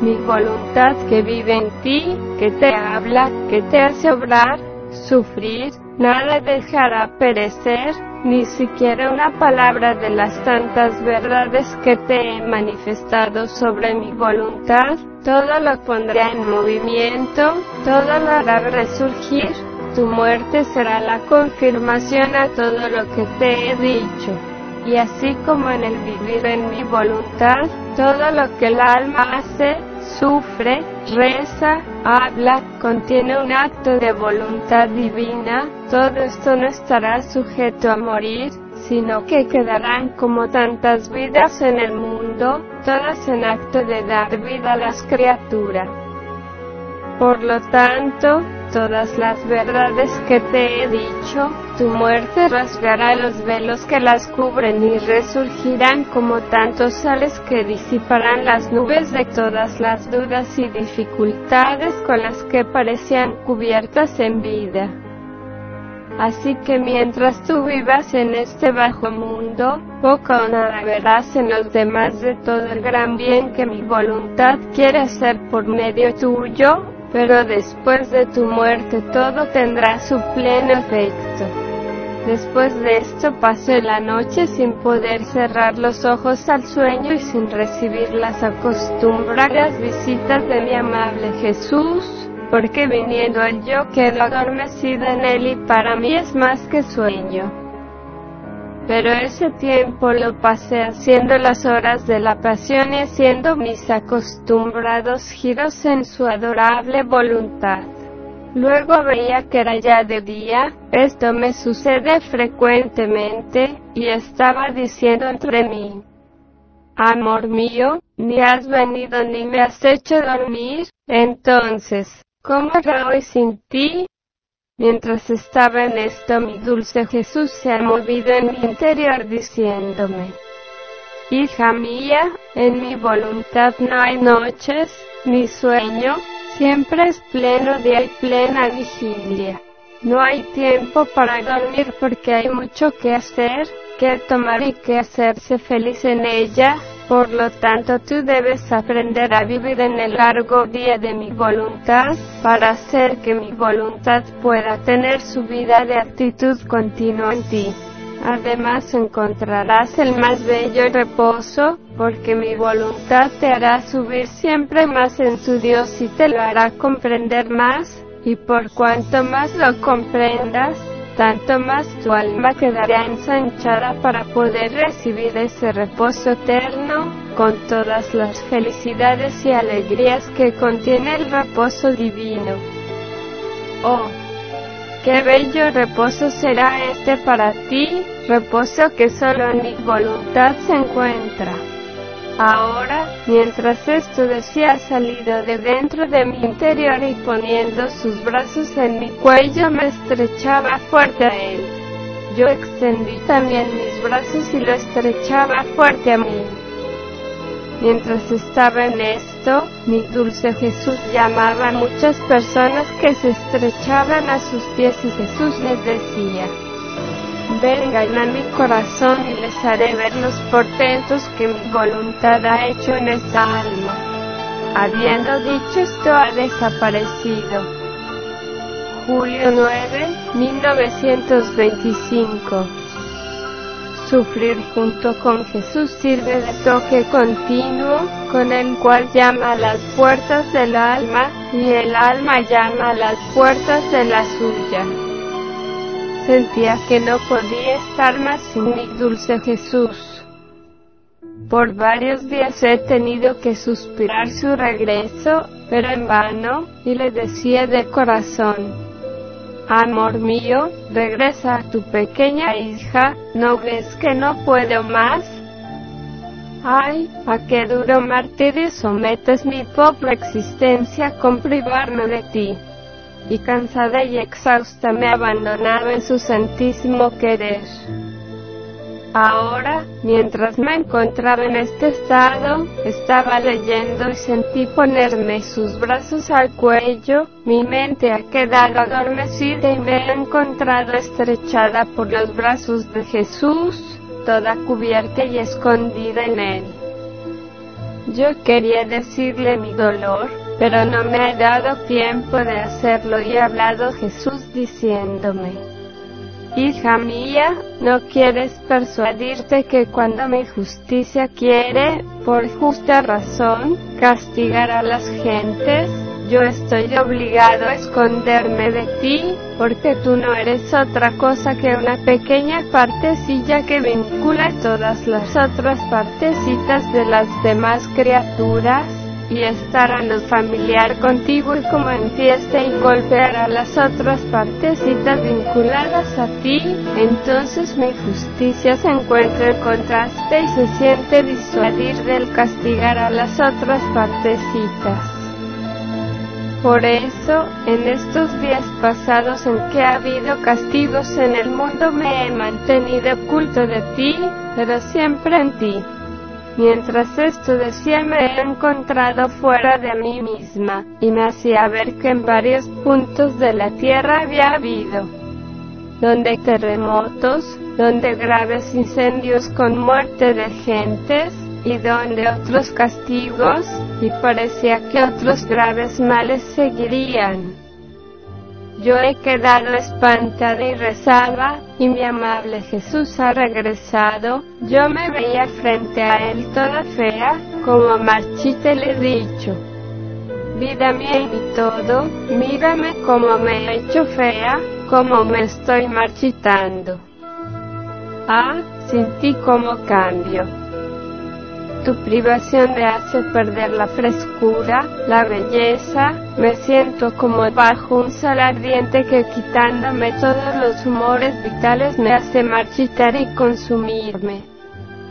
Mi voluntad que vive en ti, que te habla, que te hace obrar, sufrir, nada dejará perecer, ni siquiera una palabra de las tantas verdades que te he manifestado sobre mi voluntad, todo lo pondrá en movimiento, todo lo hará resurgir, tu muerte será la confirmación a todo lo que te he dicho. Y así como en el vivir en mi voluntad, todo lo que el alma hace, sufre, reza, habla, contiene un acto de voluntad divina, todo esto no estará sujeto a morir, sino que quedarán como tantas vidas en el mundo, todas en acto de dar vida a las criaturas. Por lo tanto, todas las verdades que te he dicho, tu muerte rasgará los velos que las cubren y resurgirán como tantos sales que disiparán las nubes de todas las dudas y dificultades con las que parecían cubiertas en vida. Así que mientras tú vivas en este bajo mundo, poco o nada verás en los demás de todo el gran bien que mi voluntad quiere hacer por medio tuyo, pero después de tu muerte todo tendrá su pleno efecto. Después de esto pasé la noche sin poder cerrar los ojos al sueño y sin recibir las acostumbradas visitas de mi amable Jesús, porque viniendo el yo quedo adormecido en él y para mí es más que sueño. Pero ese tiempo lo pasé haciendo las horas de la pasión y haciendo mis acostumbrados giros en su adorable voluntad. Luego veía que era ya de día, esto me sucede frecuentemente, y estaba diciendo entre mí, Amor mío, ni has venido ni me has hecho dormir, entonces, ¿Cómo era hoy sin ti? Mientras estaba en esto, mi dulce Jesús se ha movido en mi interior diciéndome, Hija mía, en mi voluntad no hay noches, ni sueño, siempre es pleno día y plena vigilia. No hay tiempo para dormir porque hay mucho que hacer, que tomar y que hacerse feliz en ella, por lo tanto, tú debes aprender a vivir en el largo día de mi voluntad, para hacer que mi voluntad pueda tener su vida de actitud continua en ti. Además encontrarás el más bello reposo, porque mi voluntad te hará subir siempre más en su Dios y te lo hará comprender más, y por cuanto más lo comprendas, tanto más tu alma quedará ensanchada para poder recibir ese reposo eterno, con todas las felicidades y alegrías que contiene el reposo divino. Oh, qué bello reposo será este para ti, reposo que solo en mi voluntad se encuentra. Ahora, mientras esto decía salido de dentro de mi interior y poniendo sus brazos en mi cuello me estrechaba fuerte a él. Yo extendí también mis brazos y lo estrechaba fuerte a mí. Mientras estaba en esto, mi dulce Jesús llamaba a muchas personas que se estrechaban a sus pies y Jesús les decía, vengan a mi corazón y les haré ver los portentos que mi voluntad ha hecho en esta alma. Habiendo dicho esto ha desaparecido. Julio 9, 1925 Sufrir junto con Jesús sirve de toque continuo, con el cual llama a las puertas del alma, y el alma llama a las puertas de la suya. Sentía que no podía estar más sin mi dulce Jesús. Por varios días he tenido que suspirar su regreso, pero en vano, y le decía de corazón, Amor mío, regresa a tu pequeña hija, ¿no ves que no puedo más? Ay, a qué duro martirio sometes mi pobre existencia con privarme de ti y cansada y exhausta me abandonaba en su santísimo querer. Ahora, mientras me encontraba en este estado, estaba leyendo y sentí ponerme sus brazos al cuello, mi mente ha quedado adormecida y me he encontrado estrechada por los brazos de Jesús, toda cubierta y escondida en él. Yo quería decirle mi dolor, pero no me he dado tiempo de hacerlo y ha hablado Jesús diciéndome, Hija mía, ¿no quieres persuadirte que cuando mi justicia quiere, por justa razón, castigar a las gentes, yo estoy obligado a esconderme de ti, porque tú no eres otra cosa que una pequeña partecilla que vincula todas las otras partecitas de las demás criaturas, y estará en lo familiar contigo y como en fiesta y golpear a las otras partecitas vinculadas a ti, entonces mi justicia se encuentra en contraste y se siente disuadir del castigar a las otras partecitas. Por eso, en estos días pasados en que ha habido castigos en el mundo me he mantenido oculto de ti, pero siempre en ti. Mientras esto decía me he encontrado fuera de mí misma, y me hacía ver que en varios puntos de la tierra había habido donde terremotos, donde graves incendios con muerte de gentes, y donde otros castigos, y parecía que otros graves males seguirían. Yo he quedado espantada y rezaba, y mi amable Jesús ha regresado. Yo me veía frente a él toda fea, como marchita le he dicho. Vida mía y mi todo, mírame como me he hecho fea, como me estoy marchitando. Ah, sin ti como cambio tu privación me hace perder la frescura, la belleza, me siento como bajo un sol ardiente que quitándome todos los humores vitales me hace marchitar y consumirme.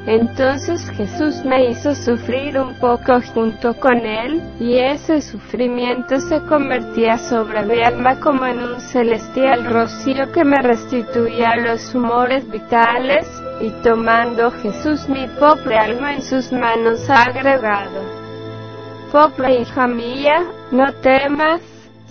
Entonces Jesús me hizo sufrir un poco junto con Él, y ese sufrimiento se convertía sobre mi alma como en un celestial rocío que me restituía los humores vitales, y tomando Jesús mi pobre alma en sus manos ha agregado. Pobre hija mía, no temas,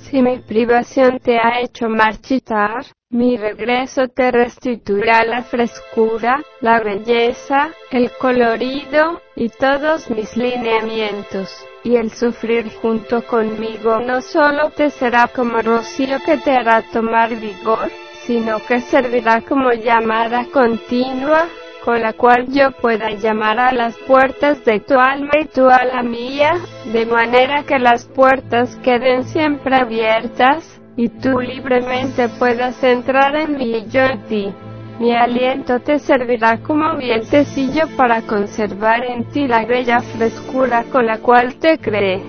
si mi privación te ha hecho marchitar, mi regreso te restituirá la frescura, la belleza, el colorido y todos mis lineamientos. Y el sufrir junto conmigo no solo te será como rocío que te hará tomar vigor, sino que servirá como llamada continua con la cual yo pueda llamar a las puertas de tu alma y tú a la mía, de manera que las puertas queden siempre abiertas, y tú libremente puedas entrar en mí y yo en ti. Mi aliento te servirá como vientecillo para conservar en ti la bella frescura con la cual te creé.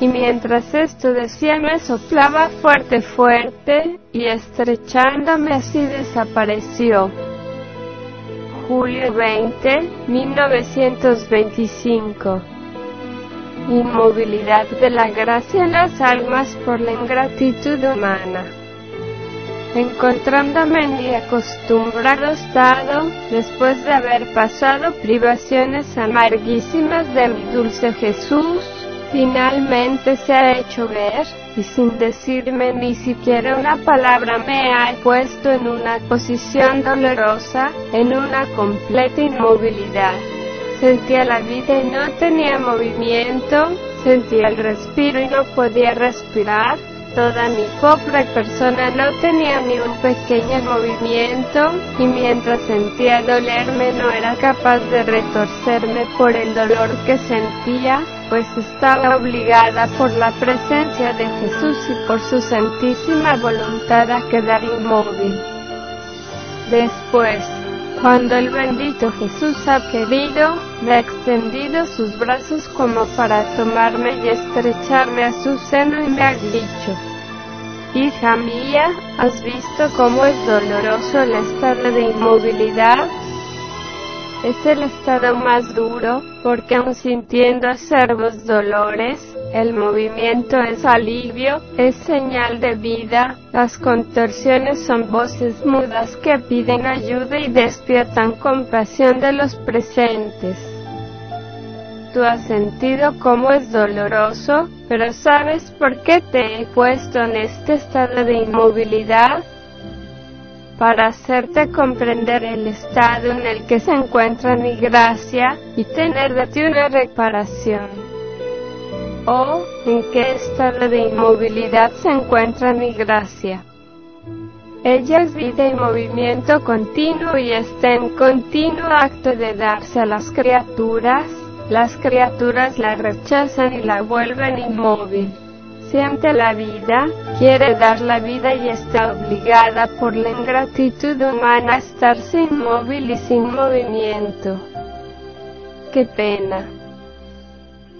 Y mientras esto decía me soplaba fuerte fuerte, y estrechándome así desapareció julio 20, 1925. Inmovilidad de la gracia en las almas por la ingratitud humana. Encontrándome en mi acostumbrado estado, después de haber pasado privaciones amarguísimas de mi dulce Jesús, finalmente se ha hecho ver, y sin decirme ni siquiera una palabra me ha puesto en una posición dolorosa, en una completa inmovilidad. Sentía la vida y no tenía movimiento, sentía el respiro y no podía respirar, toda mi pobre persona no tenía ni un pequeño movimiento, y mientras sentía dolerme no era capaz de retorcerme por el dolor que sentía, pues estaba obligada por la presencia de Jesús y por su santísima voluntad a quedar inmóvil. Después, cuando el bendito Jesús ha querido, me ha extendido sus brazos como para tomarme y estrecharme a su seno y me ha dicho, Hija mía, ¿has visto cómo es doloroso el estado de inmovilidad? Es el estado más duro, porque aun sintiendo acervos dolores, el movimiento es alivio, es señal de vida, las contorsiones son voces mudas que piden ayuda y despiertan compasión de los presentes. Tú has sentido cómo es doloroso, pero ¿sabes por qué te he puesto en este estado de inmovilidad? Para hacerte comprender el estado en el que se encuentra mi gracia y tener de ti una reparación. O en qué estado de inmovilidad se encuentra mi gracia. Ella es vida y movimiento continuo y está en continuo acto de darse a las criaturas, las criaturas la rechazan y la vuelven inmóvil. Siente la vida, quiere dar la vida y está obligada por la ingratitud humana a estarse inmóvil y sin movimiento. ¡Qué pena!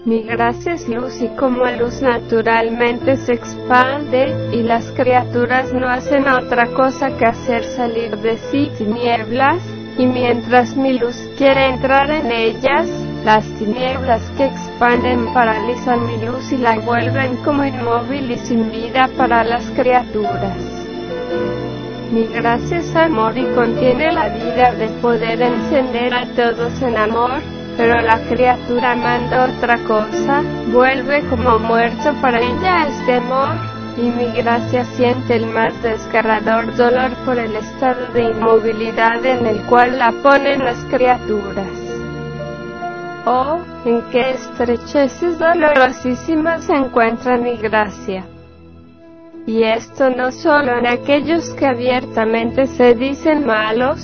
Mi gracia es luz y como luz naturalmente se expande, y las criaturas no hacen otra cosa que hacer salir de sí tinieblas, y mientras mi luz quiere entrar en ellas, las tinieblas que expanden paralizan mi luz y la vuelven como inmóvil y sin vida para las criaturas. Mi gracia es amor y contiene la vida de poder encender a todos en amor, pero la criatura manda otra cosa, vuelve como muerto para ella este amor, y mi gracia siente el más desgarrador dolor por el estado de inmovilidad en el cual la ponen las criaturas. Oh, en qué estrecheces dolorosísimas se encuentra mi gracia. Y esto no solo en aquellos que abiertamente se dicen malos,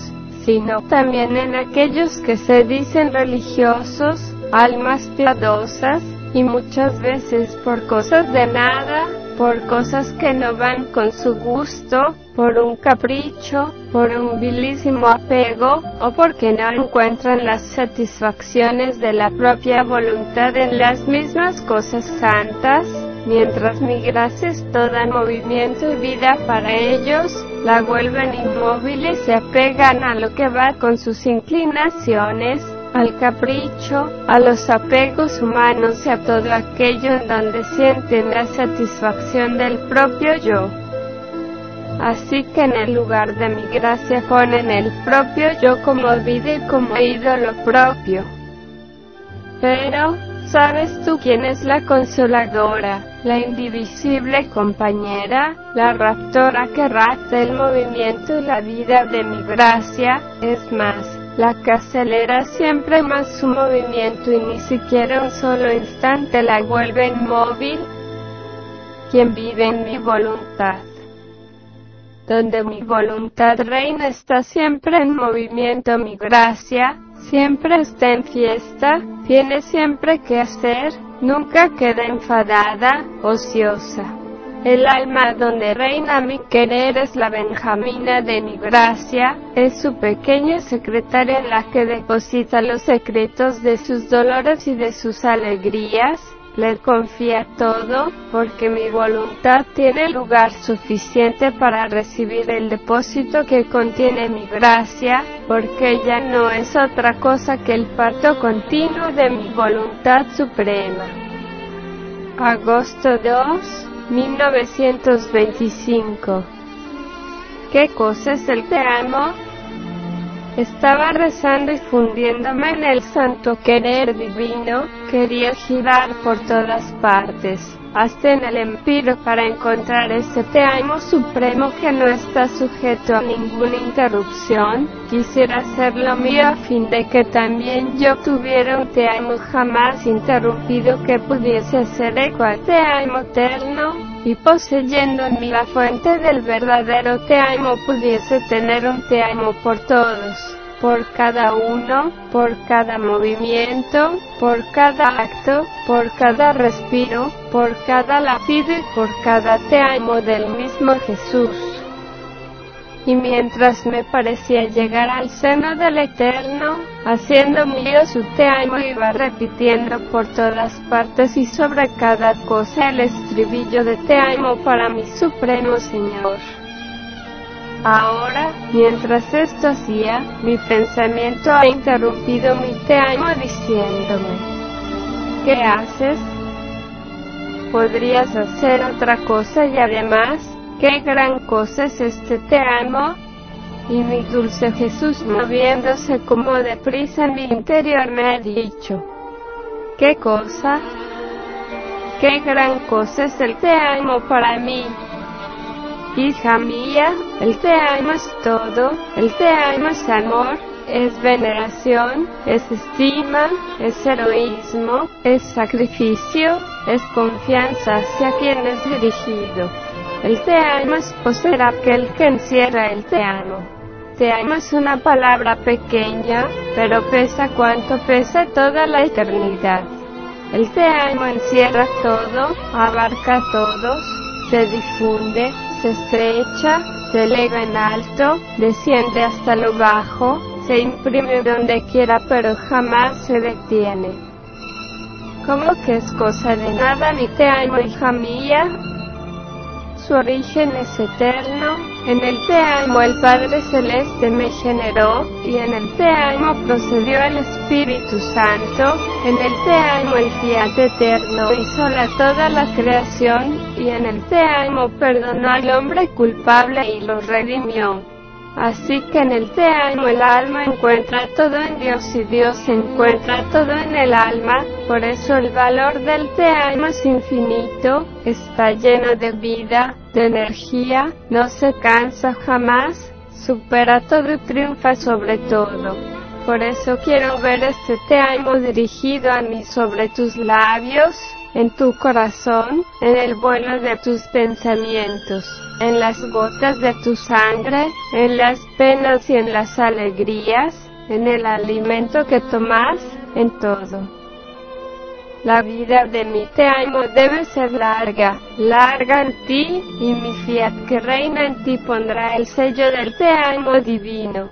sino también en aquellos que se dicen religiosos, almas piadosas, y muchas veces por cosas de nada, por cosas que no van con su gusto, por un capricho, por un vilísimo apego, o porque no encuentran las satisfacciones de la propia voluntad en las mismas cosas santas, mientras mi gracia es toda movimiento y vida para ellos, la vuelven inmóvil y se apegan a lo que va con sus inclinaciones, al capricho, a los apegos humanos y a todo aquello en donde sienten la satisfacción del propio yo. Así que en el lugar de mi gracia ponen el propio yo como vida y como ídolo propio. Pero, ¿sabes tú quién es la consoladora? la indivisible compañera, la raptora que rapta el movimiento y la vida de mi gracia, es más, la que acelera siempre más su movimiento y ni siquiera un solo instante la vuelve inmóvil, quien vive en mi voluntad. Donde mi voluntad reina está siempre en movimiento mi gracia, siempre está en fiesta, tiene siempre que hacer, nunca queda enfadada, ociosa. El alma donde reina mi querer es la Benjamina de mi gracia, es su pequeña secretaria en la que deposita los secretos de sus dolores y de sus alegrías, le confía todo, porque mi voluntad tiene lugar suficiente para recibir el depósito que contiene mi gracia, porque ella no es otra cosa que el parto continuo de mi voluntad suprema. Agosto 2, 1925 ¿Qué cosa es el te amo? Estaba rezando y fundiéndome en el santo querer divino, quería girar por todas partes, hasta en el empiro para encontrar ese te amo supremo que no está sujeto a ninguna interrupción. Quisiera hacerlo mío a fin de que también yo tuviera un te amo jamás interrumpido que pudiese hacer eco al te amo eterno, y poseyendo en mí la fuente del verdadero te amo pudiese tener un te amo por todos, por cada uno, por cada movimiento, por cada acto, por cada respiro, por cada y por cada te amo del mismo Jesús. Y mientras me parecía llegar al seno del Eterno, haciendo mío su te amo iba repitiendo por todas partes y sobre cada cosa el estribillo de te amo para mi supremo Señor. Ahora, mientras esto hacía, mi pensamiento ha interrumpido mi te amo diciéndome, ¿qué haces? Podrías hacer otra cosa y además, qué gran cosa es este te amo. Y mi dulce Jesús moviéndose como deprisa en mi interior me ha dicho, ¿qué cosa? ¿Qué gran cosa es el te amo para mí? Hija mía, el te amo es todo, el te amo es amor, es veneración, es estima, es heroísmo, es sacrificio, es confianza hacia quien es dirigido. El te amo es poseer aquel que encierra el te amo. Te amo es una palabra pequeña, pero pesa cuanto pesa toda la eternidad. El te amo encierra todo, abarca a todos, se difunde, se estrecha, se eleva en alto, desciende hasta lo bajo, se imprime donde quiera pero jamás se detiene. ¿Cómo que es cosa de nada mi te amo hija mía? Su origen es eterno, en el te amo el Padre Celeste me generó, y en el te amo procedió el Espíritu Santo, en el te amo el fiat eterno hizo la toda la creación, y en el te amo perdonó al hombre culpable y lo redimió. Así que en el te amo el alma encuentra todo en Dios y Dios encuentra todo en el alma, por eso el valor del te amo es infinito, está lleno de vida, de energía, no se cansa jamás, supera todo y triunfa sobre todo. Por eso quiero ver este te amo dirigido a mí sobre tus labios, en tu corazón, en el vuelo de tus pensamientos, en las gotas de tu sangre, en las penas y en las alegrías, en el alimento que tomas, en todo. La vida de mi te amo debe ser larga, larga en ti, y mi fiat que reina en ti pondrá el sello del te amo divino.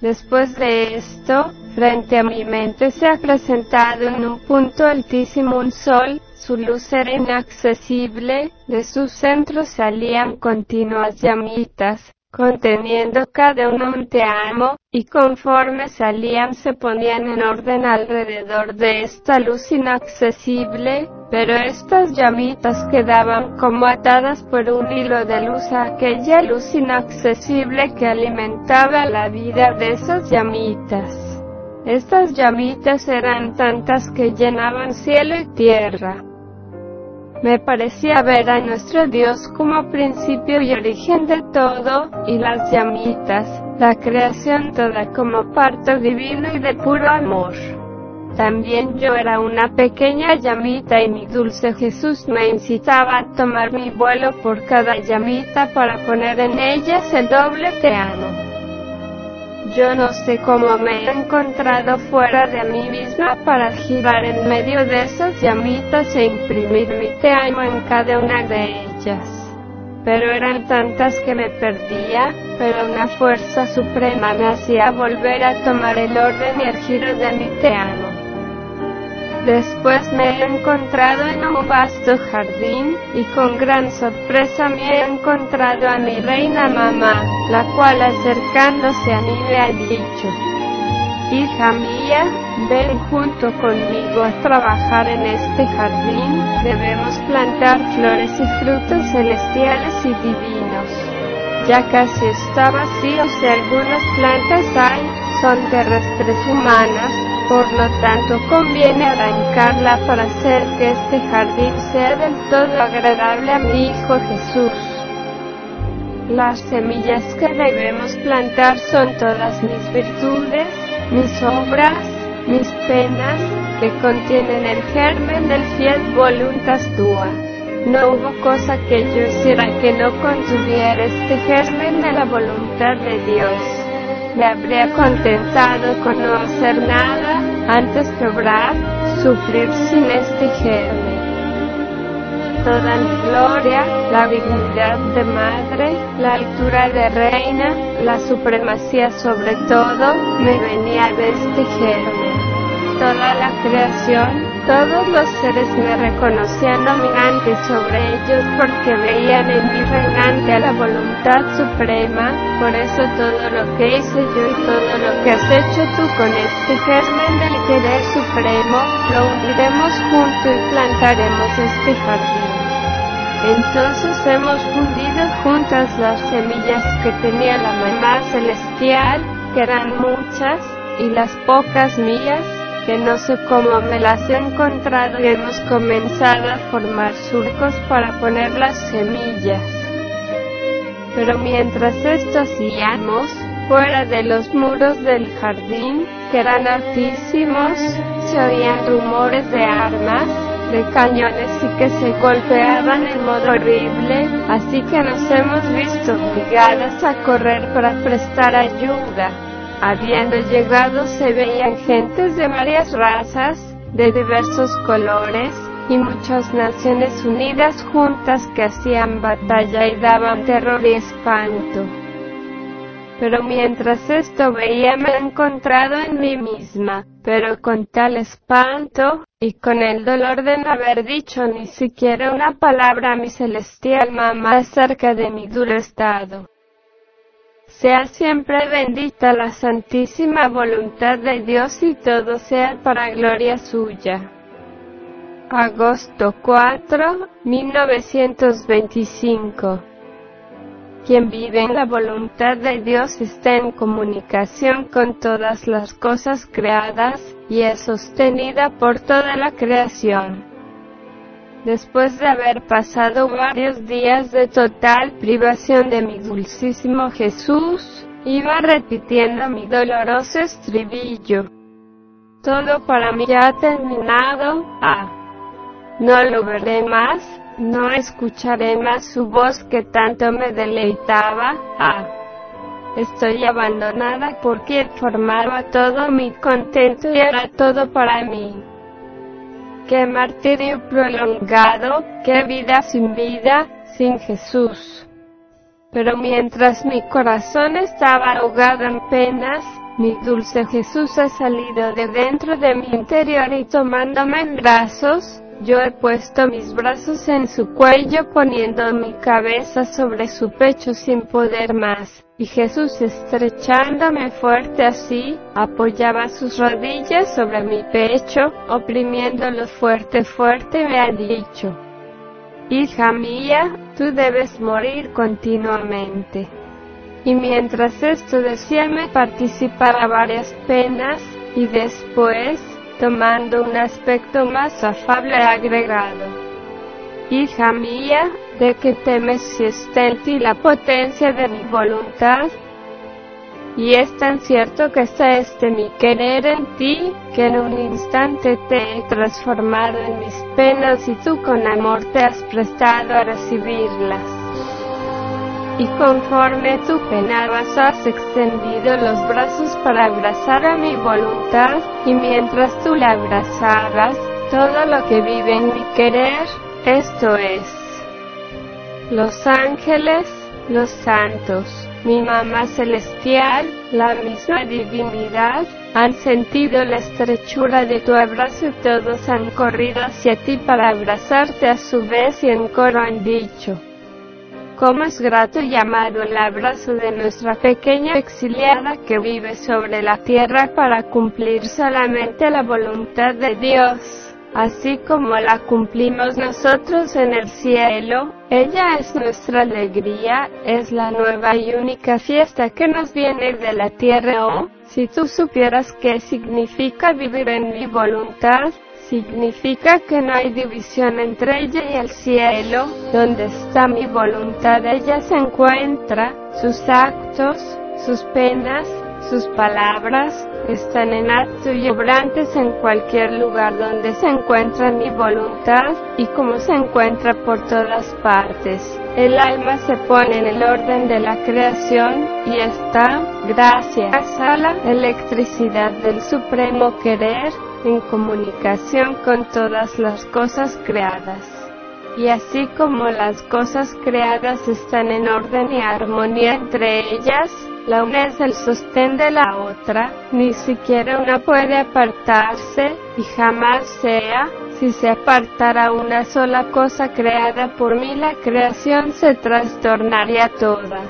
Después de esto, frente a mi mente se ha presentado en un punto altísimo un sol, su luz era inaccesible, de su centro salían continuas llamitas, conteniendo cada uno un te amo, y conforme salían se ponían en orden alrededor de esta luz inaccesible, pero estas llamitas quedaban como atadas por un hilo de luz a aquella luz inaccesible que alimentaba la vida de esas llamitas. Estas llamitas eran tantas que llenaban cielo y tierra. Me parecía ver a nuestro Dios como principio y origen de todo, y las llamitas, la creación toda como parto divino y de puro amor. También yo era una pequeña llamita y mi dulce Jesús me incitaba a tomar mi vuelo por cada llamita para poner en ellas el doble te amo. Yo no sé cómo me he encontrado fuera de mí misma para girar en medio de esas llamitas e imprimir mi te amo en cada una de ellas. Pero eran tantas que me perdía, pero una fuerza suprema me hacía volver a tomar el orden y el giro de mi te amo. Después me he encontrado en un vasto jardín, y con gran sorpresa me he encontrado a mi reina mamá, la cual acercándose a mí me ha dicho, Hija mía, ven junto conmigo a trabajar en este jardín, debemos plantar flores y frutos celestiales y divinos. Ya casi está vacío si algunas plantas hay, son terrestres humanas, por lo tanto, conviene arrancarla para hacer que este jardín sea del todo agradable a mi Hijo Jesús. Las semillas que debemos plantar son todas mis virtudes, mis obras, mis penas, que contienen el germen del fiel voluntas tua. No hubo cosa que yo hiciera que no contuviera este germen de la voluntad de Dios me habría contentado con no hacer nada antes que obrar, sufrir sin este germen. Toda mi gloria, la dignidad de madre, la altura de reina, la supremacía sobre todo, me venía de este germen. Toda la creación, todos los seres me reconocían dominante sobre ellos porque veían en mí reinante a la voluntad suprema, por eso todo lo que hice yo y todo lo que has hecho tú con este germen del querer supremo, lo uniremos junto y plantaremos este jardín. Entonces hemos fundido juntas las semillas que tenía la mamá celestial, que eran muchas, y las pocas mías, que no sé cómo me las he encontrado y hemos comenzado a formar surcos para poner las semillas. Pero mientras esto hacíamos, fuera de los muros del jardín, que eran altísimos, se oían rumores de armas, de cañones y que se golpeaban en modo horrible, así que nos hemos visto obligadas a correr para prestar ayuda. Habiendo llegado se veían gentes de varias razas, de diversos colores, y muchas naciones unidas juntas que hacían batalla y daban terror y espanto. Pero mientras esto veía me he encontrado en mí misma, pero con tal espanto, y con el dolor de no haber dicho ni siquiera una palabra a mi celestial mamá acerca de mi duro estado. Sea siempre bendita la santísima voluntad de Dios y todo sea para gloria suya. Agosto 4, 1925. Quien vive en la voluntad de Dios está en comunicación con todas las cosas creadas, y es sostenida por toda la creación. Después de haber pasado varios días de total privación de mi dulcísimo Jesús, iba repitiendo mi doloroso estribillo. Todo para mí ya ha terminado, ah. No lo veré más, no escucharé más su voz que tanto me deleitaba, ah. Estoy abandonada por quien formaba todo mi contento y era todo para mí. Qué martirio prolongado, qué vida sin vida, sin Jesús. Pero mientras mi corazón estaba ahogado en penas, mi dulce Jesús ha salido de dentro de mi interior y tomándome en brazos, yo he puesto mis brazos en su cuello poniendo mi cabeza sobre su pecho sin poder más, y Jesús estrechándome fuerte así, apoyaba sus rodillas sobre mi pecho, oprimiéndolo fuerte fuerte me ha dicho, Hija mía, tú debes morir continuamente. Y mientras esto decía me participaba varias penas, y después, tomando un aspecto más afable agregado. Hija mía, ¿de qué temes si está en ti la potencia de mi voluntad? Y es tan cierto que está este mi querer en ti, que en un instante te he transformado en mis penas y tú con amor te has prestado a recibirlas y conforme tú penabas has extendido los brazos para abrazar a mi voluntad, y mientras tú la abrazabas, todo lo que vive en mi querer, esto es. Los ángeles, los santos, mi mamá celestial, la misma divinidad, han sentido la estrechura de tu abrazo y todos han corrido hacia ti para abrazarte a su vez y en coro han dicho, Cómo es grato y amado el abrazo de nuestra pequeña exiliada que vive sobre la tierra para cumplir solamente la voluntad de Dios, así como la cumplimos nosotros en el cielo. Ella es nuestra alegría, es la nueva y única fiesta que nos viene de la tierra. Oh, si tú supieras qué significa vivir en mi voluntad, significa que no hay división entre ella y el cielo, donde está mi voluntad, ella se encuentra, sus actos, sus penas, sus palabras, están en acto y obrantes en cualquier lugar donde se encuentra mi voluntad y como se encuentra por todas partes. El alma se pone en el orden de la creación y está, gracias a la electricidad del supremo querer, en comunicación con todas las cosas creadas. Y así como las cosas creadas están en orden y armonía entre ellas, la una es el sostén de la otra, ni siquiera una puede apartarse, y jamás sea, si se apartara una sola cosa creada por mí, la creación se trastornaría toda.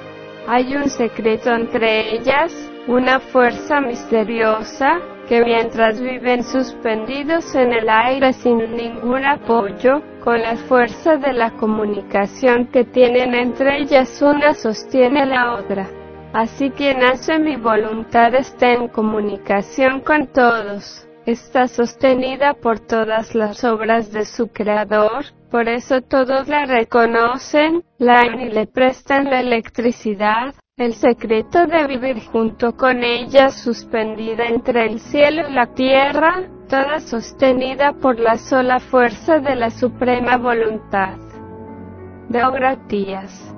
Hay un secreto entre ellas, una fuerza misteriosa, que mientras viven suspendidos en el aire sin ningún apoyo, con la fuerza de la comunicación que tienen entre ellas una sostiene la otra. Así quien hace mi voluntad está en comunicación con todos, está sostenida por todas las obras de su Creador, por eso todos la reconocen, la y le prestan la electricidad, el secreto de vivir junto con ella suspendida entre el cielo y la tierra, toda sostenida por la sola fuerza de la suprema voluntad. Deogratías